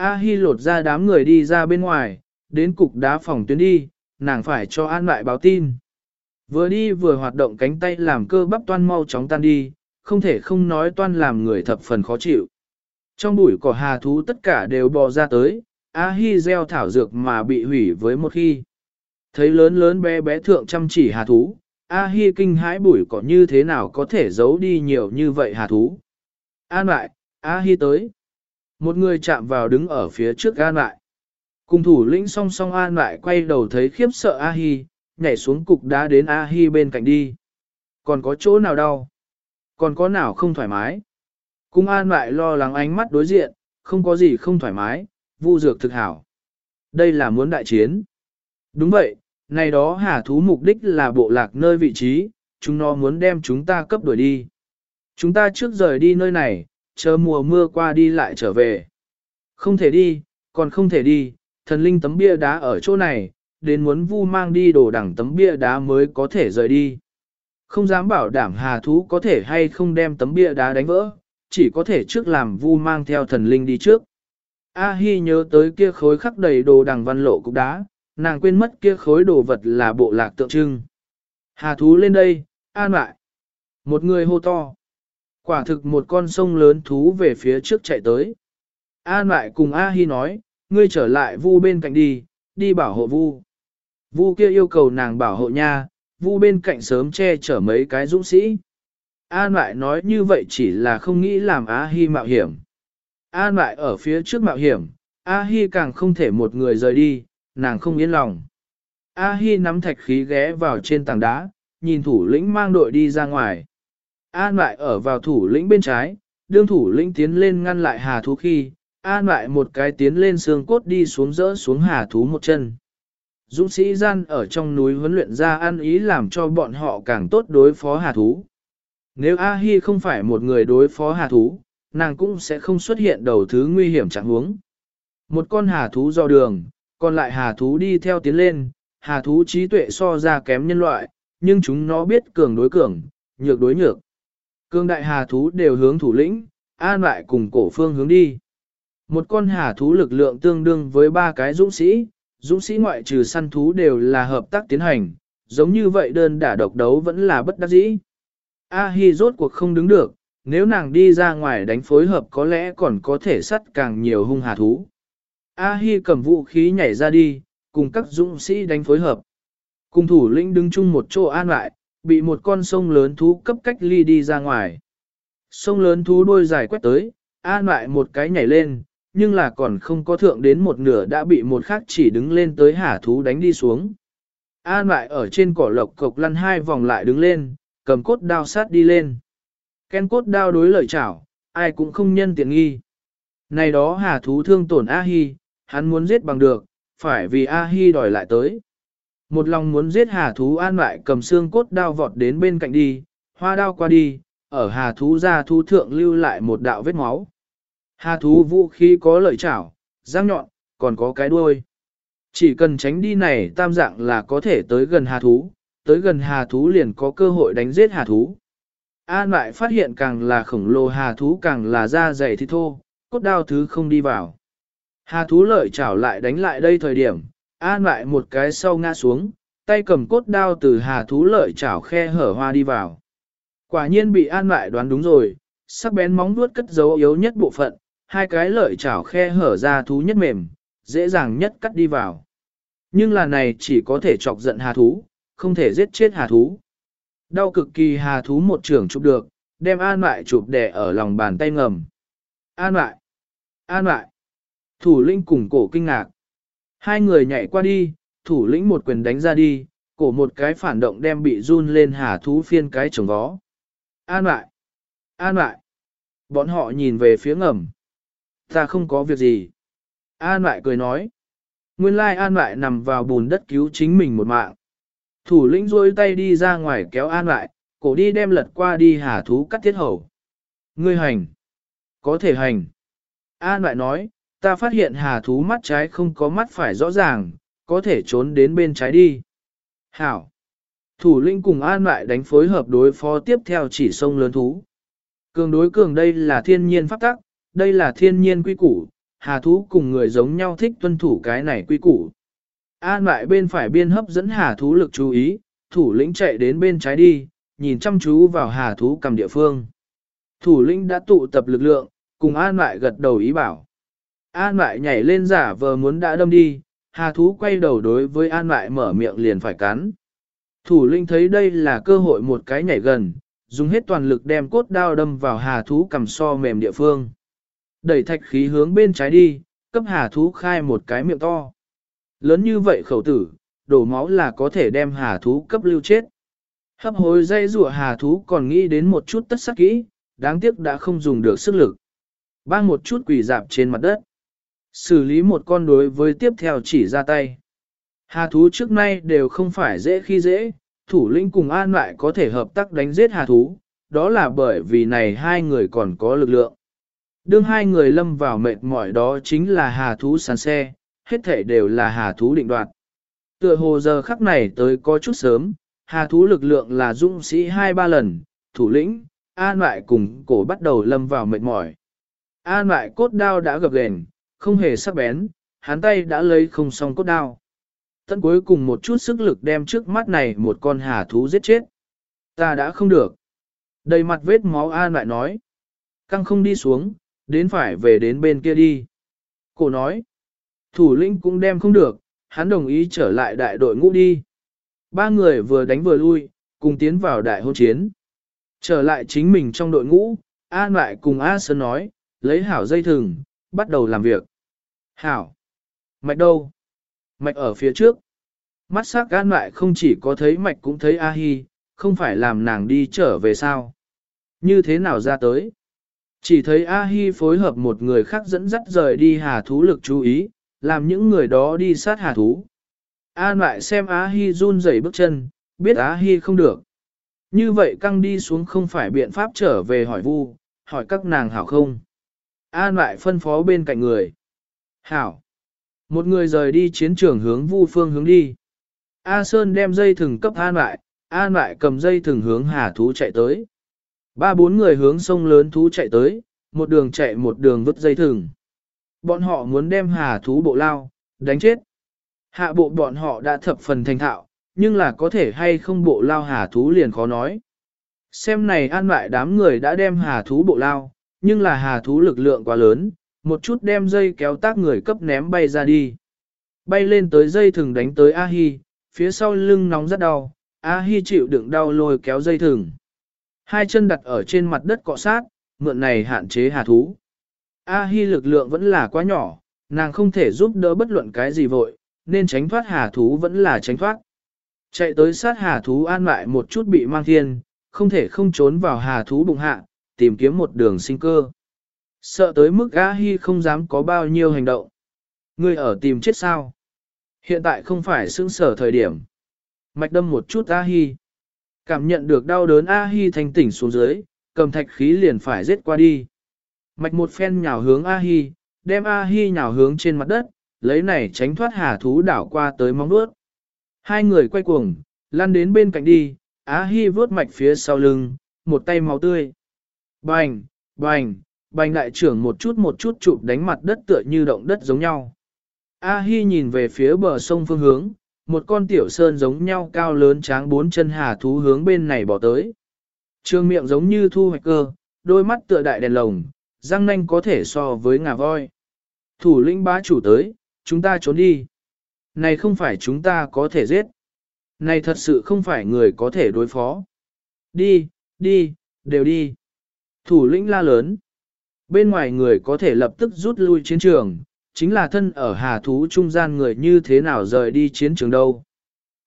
S1: A Hi lột ra đám người đi ra bên ngoài, đến cục đá phòng tuyến đi, nàng phải cho an lại báo tin. Vừa đi vừa hoạt động cánh tay làm cơ bắp toan mau chóng tan đi, không thể không nói toan làm người thập phần khó chịu. Trong bụi cỏ hà thú tất cả đều bò ra tới, A Hi gieo thảo dược mà bị hủy với một khi. Thấy lớn lớn bé bé thượng chăm chỉ hà thú, A Hi kinh hãi bụi cỏ như thế nào có thể giấu đi nhiều như vậy hà thú. An lại, A Hi tới. Một người chạm vào đứng ở phía trước An lại. Cùng thủ lĩnh song song An lại quay đầu thấy khiếp sợ A Hi, nhảy xuống cục đá đến A Hi bên cạnh đi. Còn có chỗ nào đau? Còn có nào không thoải mái? Cung An lại lo lắng ánh mắt đối diện, không có gì không thoải mái, vu dược thực hảo. Đây là muốn đại chiến. Đúng vậy, này đó hà thú mục đích là bộ lạc nơi vị trí, chúng nó muốn đem chúng ta cấp đuổi đi. Chúng ta trước rời đi nơi này, chờ mùa mưa qua đi lại trở về. Không thể đi, còn không thể đi, thần linh tấm bia đá ở chỗ này, đến muốn vu mang đi đồ đẳng tấm bia đá mới có thể rời đi. Không dám bảo đảm hà thú có thể hay không đem tấm bia đá đánh vỡ, chỉ có thể trước làm vu mang theo thần linh đi trước. A Hi nhớ tới kia khối khắc đầy đồ đằng văn lộ cục đá, nàng quên mất kia khối đồ vật là bộ lạc tượng trưng. Hà thú lên đây, an lại. Một người hô to. Quả thực một con sông lớn thú về phía trước chạy tới. An lại cùng A Hi nói, ngươi trở lại vu bên cạnh đi, đi bảo hộ vu. Vu kia yêu cầu nàng bảo hộ nha, vu bên cạnh sớm che chở mấy cái dũng sĩ. An lại nói như vậy chỉ là không nghĩ làm A Hi mạo hiểm. An lại ở phía trước mạo hiểm, A Hi càng không thể một người rời đi, nàng không yên lòng. A Hi nắm thạch khí ghé vào trên tảng đá, nhìn thủ lĩnh mang đội đi ra ngoài. An lại ở vào thủ lĩnh bên trái, đương thủ lĩnh tiến lên ngăn lại hà thú khi, an lại một cái tiến lên xương cốt đi xuống rỡ xuống hà thú một chân. Dũng sĩ gian ở trong núi huấn luyện ra ăn ý làm cho bọn họ càng tốt đối phó hà thú. Nếu A Hi không phải một người đối phó hà thú, nàng cũng sẽ không xuất hiện đầu thứ nguy hiểm trạng huống. Một con hà thú do đường, còn lại hà thú đi theo tiến lên, hà thú trí tuệ so ra kém nhân loại, nhưng chúng nó biết cường đối cường, nhược đối nhược. Cương đại hà thú đều hướng thủ lĩnh, an lại cùng cổ phương hướng đi. Một con hà thú lực lượng tương đương với ba cái dũng sĩ, dũng sĩ ngoại trừ săn thú đều là hợp tác tiến hành, giống như vậy đơn đả độc đấu vẫn là bất đắc dĩ. A Hi rốt cuộc không đứng được, nếu nàng đi ra ngoài đánh phối hợp có lẽ còn có thể sắt càng nhiều hung hà thú. A Hi cầm vũ khí nhảy ra đi, cùng các dũng sĩ đánh phối hợp. Cùng thủ lĩnh đứng chung một chỗ an lại, bị một con sông lớn thú cấp cách ly đi ra ngoài. Sông lớn thú đôi dài quét tới, an lại một cái nhảy lên, nhưng là còn không có thượng đến một nửa đã bị một khác chỉ đứng lên tới hả thú đánh đi xuống. An lại ở trên cỏ lộc cộc lăn hai vòng lại đứng lên, cầm cốt đao sát đi lên. Ken cốt đao đối lợi chảo, ai cũng không nhân tiện nghi. Này đó hà thú thương tổn A-hi, hắn muốn giết bằng được, phải vì A-hi đòi lại tới. Một lòng muốn giết hà thú an lại cầm xương cốt đao vọt đến bên cạnh đi, hoa đao qua đi, ở hà thú ra thú thượng lưu lại một đạo vết máu. Hà thú vũ khí có lợi chảo, răng nhọn, còn có cái đuôi. Chỉ cần tránh đi này tam dạng là có thể tới gần hà thú, tới gần hà thú liền có cơ hội đánh giết hà thú. An lại phát hiện càng là khổng lồ hà thú càng là da dày thì thô, cốt đao thứ không đi vào. Hà thú lợi chảo lại đánh lại đây thời điểm, an lại một cái sau ngã xuống, tay cầm cốt đao từ hà thú lợi chảo khe hở hoa đi vào. Quả nhiên bị an lại đoán đúng rồi, sắc bén móng vuốt cất dấu yếu nhất bộ phận, hai cái lợi chảo khe hở ra thú nhất mềm, dễ dàng nhất cắt đi vào. Nhưng là này chỉ có thể chọc giận hà thú, không thể giết chết hà thú. Đau cực kỳ hà thú một trưởng chụp được, đem an lại chụp đè ở lòng bàn tay ngầm. An lại! An lại! Thủ linh cùng cổ kinh ngạc. Hai người nhảy qua đi, thủ lĩnh một quyền đánh ra đi, cổ một cái phản động đem bị run lên hà thú phiên cái trồng vó. An lại! An lại! Bọn họ nhìn về phía ngầm. Ta không có việc gì. An lại cười nói. Nguyên lai an lại nằm vào bùn đất cứu chính mình một mạng. Thủ lĩnh rôi tay đi ra ngoài kéo an lại, cổ đi đem lật qua đi hà thú cắt thiết hầu. Ngươi hành. Có thể hành. An lại nói, ta phát hiện hà thú mắt trái không có mắt phải rõ ràng, có thể trốn đến bên trái đi. Hảo. Thủ lĩnh cùng an lại đánh phối hợp đối phó tiếp theo chỉ sông lớn thú. Cường đối cường đây là thiên nhiên pháp tắc, đây là thiên nhiên quy củ, hà thú cùng người giống nhau thích tuân thủ cái này quy củ. An lại bên phải biên hấp dẫn hà thú lực chú ý, thủ lĩnh chạy đến bên trái đi, nhìn chăm chú vào hà thú cầm địa phương. Thủ lĩnh đã tụ tập lực lượng, cùng an lại gật đầu ý bảo. An lại nhảy lên giả vờ muốn đã đâm đi, hà thú quay đầu đối với an lại mở miệng liền phải cắn. Thủ linh thấy đây là cơ hội một cái nhảy gần, dùng hết toàn lực đem cốt đao đâm vào hà thú cầm so mềm địa phương. Đẩy thạch khí hướng bên trái đi, cấp hà thú khai một cái miệng to. Lớn như vậy khẩu tử, đổ máu là có thể đem hà thú cấp lưu chết. Hấp hối dây rùa hà thú còn nghĩ đến một chút tất sắc kỹ, đáng tiếc đã không dùng được sức lực. Bang một chút quỷ dạp trên mặt đất. Xử lý một con đối với tiếp theo chỉ ra tay. Hà thú trước nay đều không phải dễ khi dễ, thủ lĩnh cùng an lại có thể hợp tác đánh giết hà thú, đó là bởi vì này hai người còn có lực lượng. Đương hai người lâm vào mệt mỏi đó chính là hà thú sàn xe, hết thể đều là hà thú định đoạt. Tựa hồ giờ khắc này tới có chút sớm, hà thú lực lượng là dũng sĩ hai ba lần, thủ lĩnh, an lại cùng cổ bắt đầu lâm vào mệt mỏi. An lại cốt đao đã gập gền, không hề sắc bén, hắn tay đã lấy không xong cốt đao. Tận cuối cùng một chút sức lực đem trước mắt này một con hà thú giết chết. Ta đã không được. Đầy mặt vết máu An lại nói. Căng không đi xuống, đến phải về đến bên kia đi. Cổ nói. Thủ lĩnh cũng đem không được, hắn đồng ý trở lại đại đội ngũ đi. Ba người vừa đánh vừa lui, cùng tiến vào đại hôn chiến. Trở lại chính mình trong đội ngũ, An lại cùng A Sơn nói, lấy hảo dây thừng, bắt đầu làm việc. Hảo. Mạch đâu? Mạch ở phía trước. Mắt sắc gan lại không chỉ có thấy mạch cũng thấy A Hi, không phải làm nàng đi trở về sao. Như thế nào ra tới? Chỉ thấy A Hi phối hợp một người khác dẫn dắt rời đi hà thú lực chú ý, làm những người đó đi sát hà thú. An lại xem A Hi run rẩy bước chân, biết A Hi không được. Như vậy căng đi xuống không phải biện pháp trở về hỏi vu, hỏi các nàng hảo không. An lại phân phó bên cạnh người. Hảo. Một người rời đi chiến trường hướng vu phương hướng đi. A Sơn đem dây thừng cấp An lại, An lại cầm dây thừng hướng hà thú chạy tới. Ba bốn người hướng sông lớn thú chạy tới, một đường chạy một đường vứt dây thừng. Bọn họ muốn đem hà thú bộ lao, đánh chết. Hạ bộ bọn họ đã thập phần thành thạo, nhưng là có thể hay không bộ lao hà thú liền khó nói. Xem này an lại đám người đã đem hà thú bộ lao, nhưng là hà thú lực lượng quá lớn, một chút đem dây kéo tác người cấp ném bay ra đi. Bay lên tới dây thừng đánh tới A-hi, phía sau lưng nóng rất đau, A-hi chịu đựng đau lôi kéo dây thừng. Hai chân đặt ở trên mặt đất cọ sát, mượn này hạn chế hà thú. A-hi lực lượng vẫn là quá nhỏ, nàng không thể giúp đỡ bất luận cái gì vội, nên tránh thoát hà thú vẫn là tránh thoát. Chạy tới sát hà thú an lại một chút bị mang thiên, không thể không trốn vào hà thú bụng hạ, tìm kiếm một đường sinh cơ. Sợ tới mức A-hi không dám có bao nhiêu hành động. Ngươi ở tìm chết sao? Hiện tại không phải xứng sở thời điểm. Mạch đâm một chút A-hi. Cảm nhận được đau đớn A-hi thành tỉnh xuống dưới, cầm thạch khí liền phải giết qua đi. Mạch một phen nhào hướng A-hi, đem A-hi nhào hướng trên mặt đất, lấy này tránh thoát hà thú đảo qua tới móng nuốt. Hai người quay cuồng, lăn đến bên cạnh đi, A-hi vớt mạch phía sau lưng, một tay máu tươi. Bành, bành, bành đại trưởng một chút một chút chụp đánh mặt đất tựa như động đất giống nhau. A-hi nhìn về phía bờ sông phương hướng, một con tiểu sơn giống nhau cao lớn tráng bốn chân hà thú hướng bên này bỏ tới. Trương miệng giống như thu hoạch cơ, đôi mắt tựa đại đèn lồng, răng nanh có thể so với ngà voi. Thủ lĩnh bá chủ tới, chúng ta trốn đi. Này không phải chúng ta có thể giết. Này thật sự không phải người có thể đối phó. Đi, đi, đều đi. Thủ lĩnh la lớn. Bên ngoài người có thể lập tức rút lui chiến trường, chính là thân ở hà thú trung gian người như thế nào rời đi chiến trường đâu.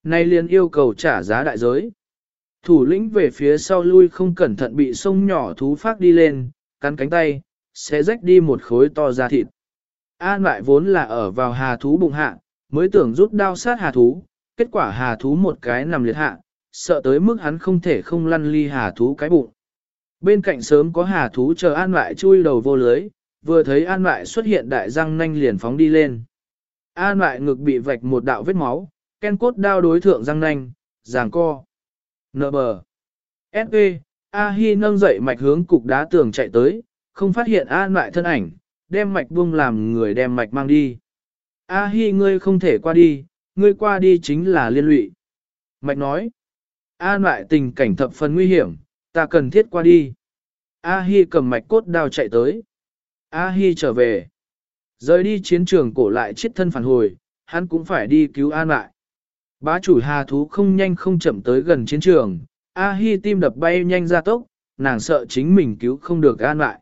S1: Nay liền yêu cầu trả giá đại giới. Thủ lĩnh về phía sau lui không cẩn thận bị sông nhỏ thú phát đi lên, cắn cánh tay, sẽ rách đi một khối to ra thịt. An lại vốn là ở vào hà thú bụng hạ, mới tưởng rút đao sát hà thú, kết quả hà thú một cái nằm liệt hạ, sợ tới mức hắn không thể không lăn ly hà thú cái bụng. Bên cạnh sớm có hà thú chờ an lại chui đầu vô lưới, vừa thấy an lại xuất hiện đại răng nanh liền phóng đi lên. An lại ngực bị vạch một đạo vết máu, ken cốt đao đối thượng răng nanh, giàng co. Nợ bờ. S.E. A-hi nâng dậy mạch hướng cục đá tường chạy tới, không phát hiện an lại thân ảnh, đem mạch buông làm người đem mạch mang đi. A-hi ngươi không thể qua đi, ngươi qua đi chính là liên lụy. Mạch nói. An lại tình cảnh thập phần nguy hiểm, ta cần thiết qua đi. A-hi cầm mạch cốt đao chạy tới. A-hi trở về. Rời đi chiến trường cổ lại chết thân phản hồi, hắn cũng phải đi cứu an lại. Bá chủ hà thú không nhanh không chậm tới gần chiến trường, A-hi tim đập bay nhanh ra tốc, nàng sợ chính mình cứu không được an lại.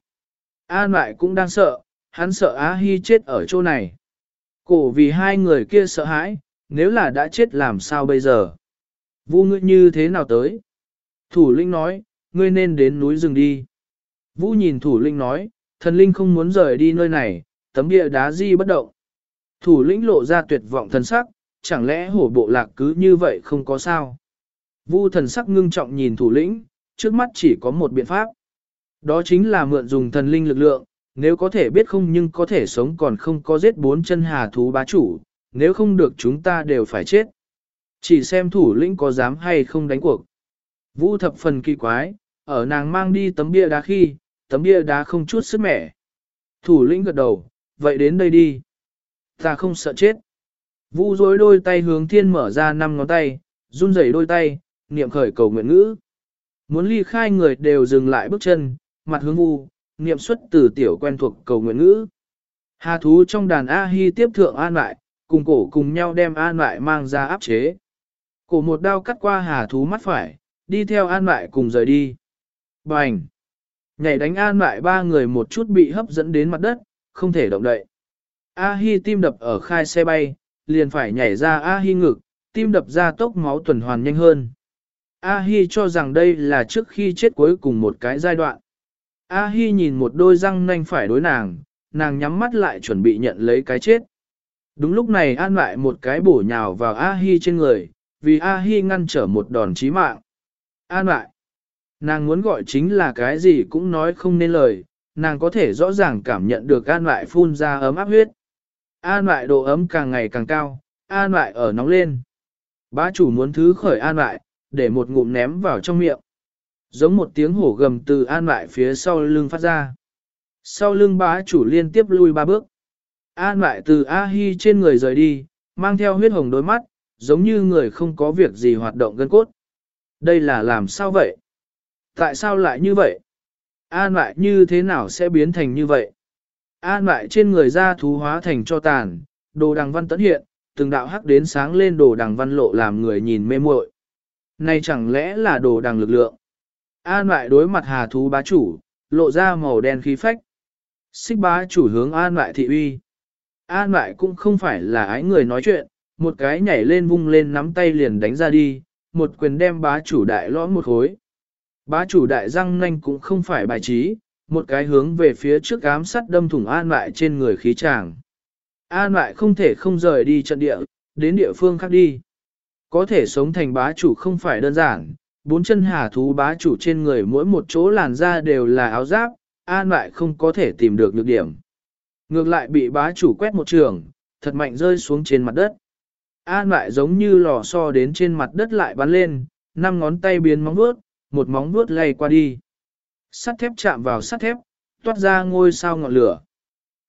S1: An lại cũng đang sợ, hắn sợ A-hi chết ở chỗ này. Cổ vì hai người kia sợ hãi, nếu là đã chết làm sao bây giờ? Vu ngươi như thế nào tới? Thủ linh nói, ngươi nên đến núi rừng đi. Vũ nhìn thủ linh nói, thần linh không muốn rời đi nơi này, tấm bia đá di bất động. Thủ lĩnh lộ ra tuyệt vọng thần sắc, chẳng lẽ hổ bộ lạc cứ như vậy không có sao? Vu thần sắc ngưng trọng nhìn thủ lĩnh, trước mắt chỉ có một biện pháp. Đó chính là mượn dùng thần linh lực lượng, nếu có thể biết không nhưng có thể sống còn không có giết bốn chân hà thú bá chủ, nếu không được chúng ta đều phải chết. Chỉ xem thủ lĩnh có dám hay không đánh cuộc. Vũ thập phần kỳ quái, ở nàng mang đi tấm bia đá khi, tấm bia đá không chút sức mẻ. Thủ lĩnh gật đầu, vậy đến đây đi. Ta không sợ chết. Vũ dối đôi tay hướng thiên mở ra năm ngón tay, run rẩy đôi tay, niệm khởi cầu nguyện ngữ. Muốn ly khai người đều dừng lại bước chân, mặt hướng vu, niệm xuất từ tiểu quen thuộc cầu nguyện ngữ. Hà thú trong đàn A-hi tiếp thượng an lại, cùng cổ cùng nhau đem an lại mang ra áp chế. Cổ một đao cắt qua hà thú mắt phải, đi theo an lại cùng rời đi. Bành! Nhảy đánh an lại ba người một chút bị hấp dẫn đến mặt đất, không thể động đậy. A-hi tim đập ở khai xe bay, liền phải nhảy ra A-hi ngực, tim đập ra tốc máu tuần hoàn nhanh hơn. A-hi cho rằng đây là trước khi chết cuối cùng một cái giai đoạn. A-hi nhìn một đôi răng nanh phải đối nàng, nàng nhắm mắt lại chuẩn bị nhận lấy cái chết. Đúng lúc này an lại một cái bổ nhào vào A-hi trên người, vì A-hi ngăn trở một đòn chí mạng. An lại, nàng muốn gọi chính là cái gì cũng nói không nên lời, nàng có thể rõ ràng cảm nhận được an lại phun ra ấm áp huyết. An lại độ ấm càng ngày càng cao, an lại ở nóng lên. Bá chủ muốn thứ khởi an lại, để một ngụm ném vào trong miệng. Giống một tiếng hổ gầm từ an lại phía sau lưng phát ra. Sau lưng bá chủ liên tiếp lui ba bước. An lại từ A-hi trên người rời đi, mang theo huyết hồng đôi mắt, giống như người không có việc gì hoạt động gân cốt. Đây là làm sao vậy? Tại sao lại như vậy? An lại như thế nào sẽ biến thành như vậy? An lại trên người ra thú hóa thành cho tàn, đồ đằng văn tấn hiện, từng đạo hắc đến sáng lên đồ đằng văn lộ làm người nhìn mê muội. Này chẳng lẽ là đồ đằng lực lượng? An lại đối mặt hà thú bá chủ, lộ ra màu đen khí phách. Xích bá chủ hướng an lại thị uy. An lại cũng không phải là ái người nói chuyện, một cái nhảy lên vung lên nắm tay liền đánh ra đi, một quyền đem bá chủ đại lõm một khối. Bá chủ đại răng nanh cũng không phải bài trí, một cái hướng về phía trước ám sắt đâm thủng an lại trên người khí tràng. An lại không thể không rời đi trận địa, đến địa phương khác đi. Có thể sống thành bá chủ không phải đơn giản, bốn chân hà thú bá chủ trên người mỗi một chỗ làn da đều là áo giáp, an lại không có thể tìm được nhược điểm. Ngược lại bị bá chủ quét một trường, thật mạnh rơi xuống trên mặt đất. An lại giống như lò xo đến trên mặt đất lại bắn lên, năm ngón tay biến móng vuốt, một móng vuốt lay qua đi. Sắt thép chạm vào sắt thép, toát ra ngôi sao ngọn lửa.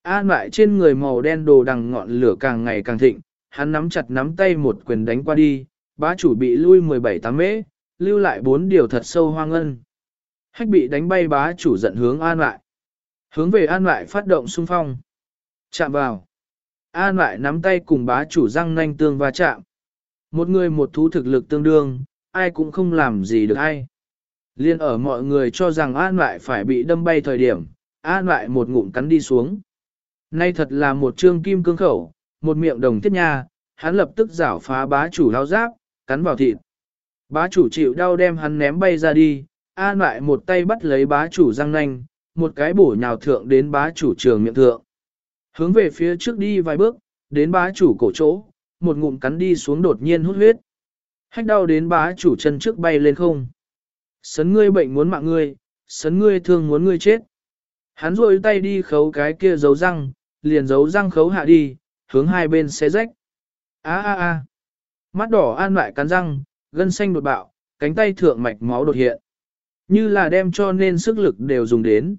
S1: An lại trên người màu đen đồ đằng ngọn lửa càng ngày càng thịnh, hắn nắm chặt nắm tay một quyền đánh qua đi, bá chủ bị lui 17 tám mễ, lưu lại bốn điều thật sâu hoang ân. Hách bị đánh bay bá chủ giận hướng an lại. Hướng về an lại phát động xung phong. Chạm vào. An lại nắm tay cùng bá chủ răng nanh tương va chạm. Một người một thú thực lực tương đương, ai cũng không làm gì được ai. Liên ở mọi người cho rằng an lại phải bị đâm bay thời điểm, an lại một ngụm cắn đi xuống. Nay thật là một trương kim cương khẩu, một miệng đồng thiết nha, hắn lập tức giảo phá bá chủ lao giáp, cắn vào thịt. Bá chủ chịu đau đem hắn ném bay ra đi, an lại một tay bắt lấy bá chủ răng nanh, một cái bổ nhào thượng đến bá chủ trường miệng thượng. Hướng về phía trước đi vài bước, đến bá chủ cổ chỗ, một ngụm cắn đi xuống đột nhiên hút huyết. Hách đau đến bá chủ chân trước bay lên không. Sấn ngươi bệnh muốn mạng ngươi, sấn ngươi thương muốn ngươi chết. Hắn rôi tay đi khấu cái kia dấu răng, liền dấu răng khấu hạ đi, hướng hai bên xé rách. Á á á, Mắt đỏ an lại cắn răng, gân xanh đột bạo, cánh tay thượng mạch máu đột hiện. Như là đem cho nên sức lực đều dùng đến.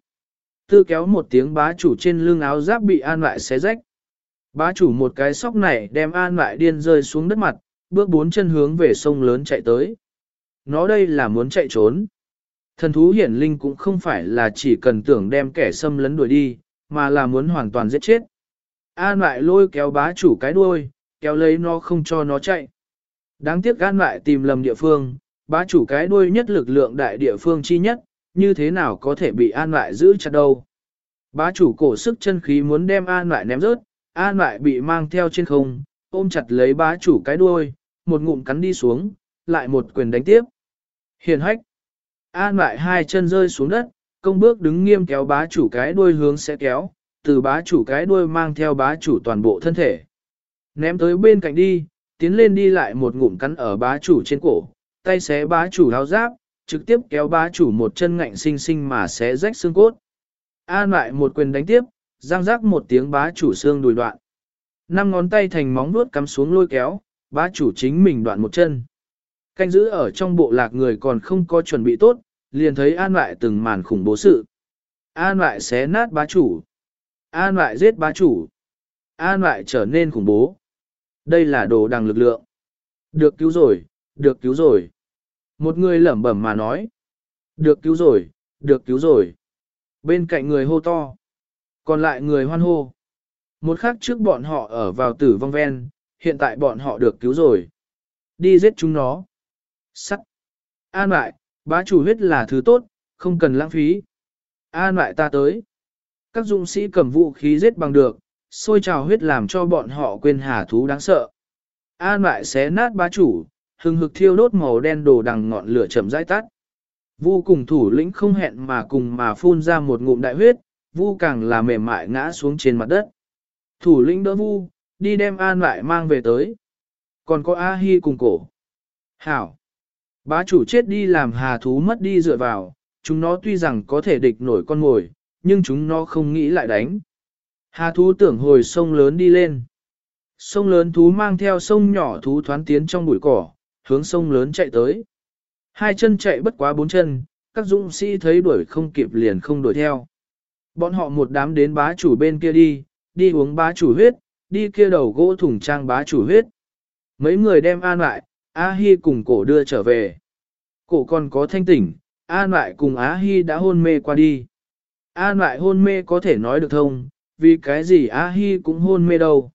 S1: Tư kéo một tiếng bá chủ trên lưng áo giáp bị an lại xé rách. Bá chủ một cái sóc này đem an lại điên rơi xuống đất mặt, bước bốn chân hướng về sông lớn chạy tới. Nó đây là muốn chạy trốn. Thần thú hiển linh cũng không phải là chỉ cần tưởng đem kẻ xâm lấn đuổi đi, mà là muốn hoàn toàn giết chết. An lại lôi kéo bá chủ cái đuôi, kéo lấy nó không cho nó chạy. Đáng tiếc an lại tìm lầm địa phương, bá chủ cái đuôi nhất lực lượng đại địa phương chi nhất, như thế nào có thể bị an lại giữ chặt đâu. Bá chủ cổ sức chân khí muốn đem an lại ném rớt, an lại bị mang theo trên không, ôm chặt lấy bá chủ cái đuôi, một ngụm cắn đi xuống, lại một quyền đánh tiếp. Hiền hách. An lại hai chân rơi xuống đất, công bước đứng nghiêm kéo bá chủ cái đuôi hướng sẽ kéo, từ bá chủ cái đuôi mang theo bá chủ toàn bộ thân thể. Ném tới bên cạnh đi, tiến lên đi lại một ngụm cắn ở bá chủ trên cổ, tay xé bá chủ áo giáp, trực tiếp kéo bá chủ một chân ngạnh sinh sinh mà xé rách xương cốt. An lại một quyền đánh tiếp, răng rác một tiếng bá chủ xương đùi đoạn. Năm ngón tay thành móng vuốt cắm xuống lôi kéo, bá chủ chính mình đoạn một chân. Canh giữ ở trong bộ lạc người còn không có chuẩn bị tốt, liền thấy An lại từng màn khủng bố sự. An lại xé nát bá chủ. An lại giết bá chủ. An lại trở nên khủng bố. Đây là đồ đằng lực lượng. Được cứu rồi, được cứu rồi. Một người lẩm bẩm mà nói. Được cứu rồi, được cứu rồi. Bên cạnh người hô to. Còn lại người hoan hô. Một khắc trước bọn họ ở vào tử vong ven, hiện tại bọn họ được cứu rồi. Đi giết chúng nó. Sắt. An lại, bá chủ huyết là thứ tốt, không cần lãng phí. An lại ta tới. Các dũng sĩ cầm vũ khí giết bằng được, sôi trào huyết làm cho bọn họ quên hà thú đáng sợ. An lại xé nát bá chủ, hừng hực thiêu đốt màu đen đồ đằng ngọn lửa chậm rãi tắt. Vu cùng thủ lĩnh không hẹn mà cùng mà phun ra một ngụm đại huyết, Vu càng là mềm mại ngã xuống trên mặt đất. Thủ lĩnh đỡ Vu, đi đem An lại mang về tới. Còn có A Hi cùng cổ. Hảo. Bá chủ chết đi làm hà thú mất đi dựa vào, chúng nó tuy rằng có thể địch nổi con mồi, nhưng chúng nó không nghĩ lại đánh. Hà thú tưởng hồi sông lớn đi lên. Sông lớn thú mang theo sông nhỏ thú thoán tiến trong bụi cỏ, hướng sông lớn chạy tới. Hai chân chạy bất quá bốn chân, các dũng sĩ thấy đuổi không kịp liền không đuổi theo. Bọn họ một đám đến bá chủ bên kia đi, đi uống bá chủ huyết, đi kia đầu gỗ thùng trang bá chủ huyết. Mấy người đem an lại, A Hi cùng cổ đưa trở về. Cổ còn có thanh tỉnh, an lại cùng Á Hi đã hôn mê qua đi. An lại hôn mê có thể nói được thông, vì cái gì A Hi cũng hôn mê đâu.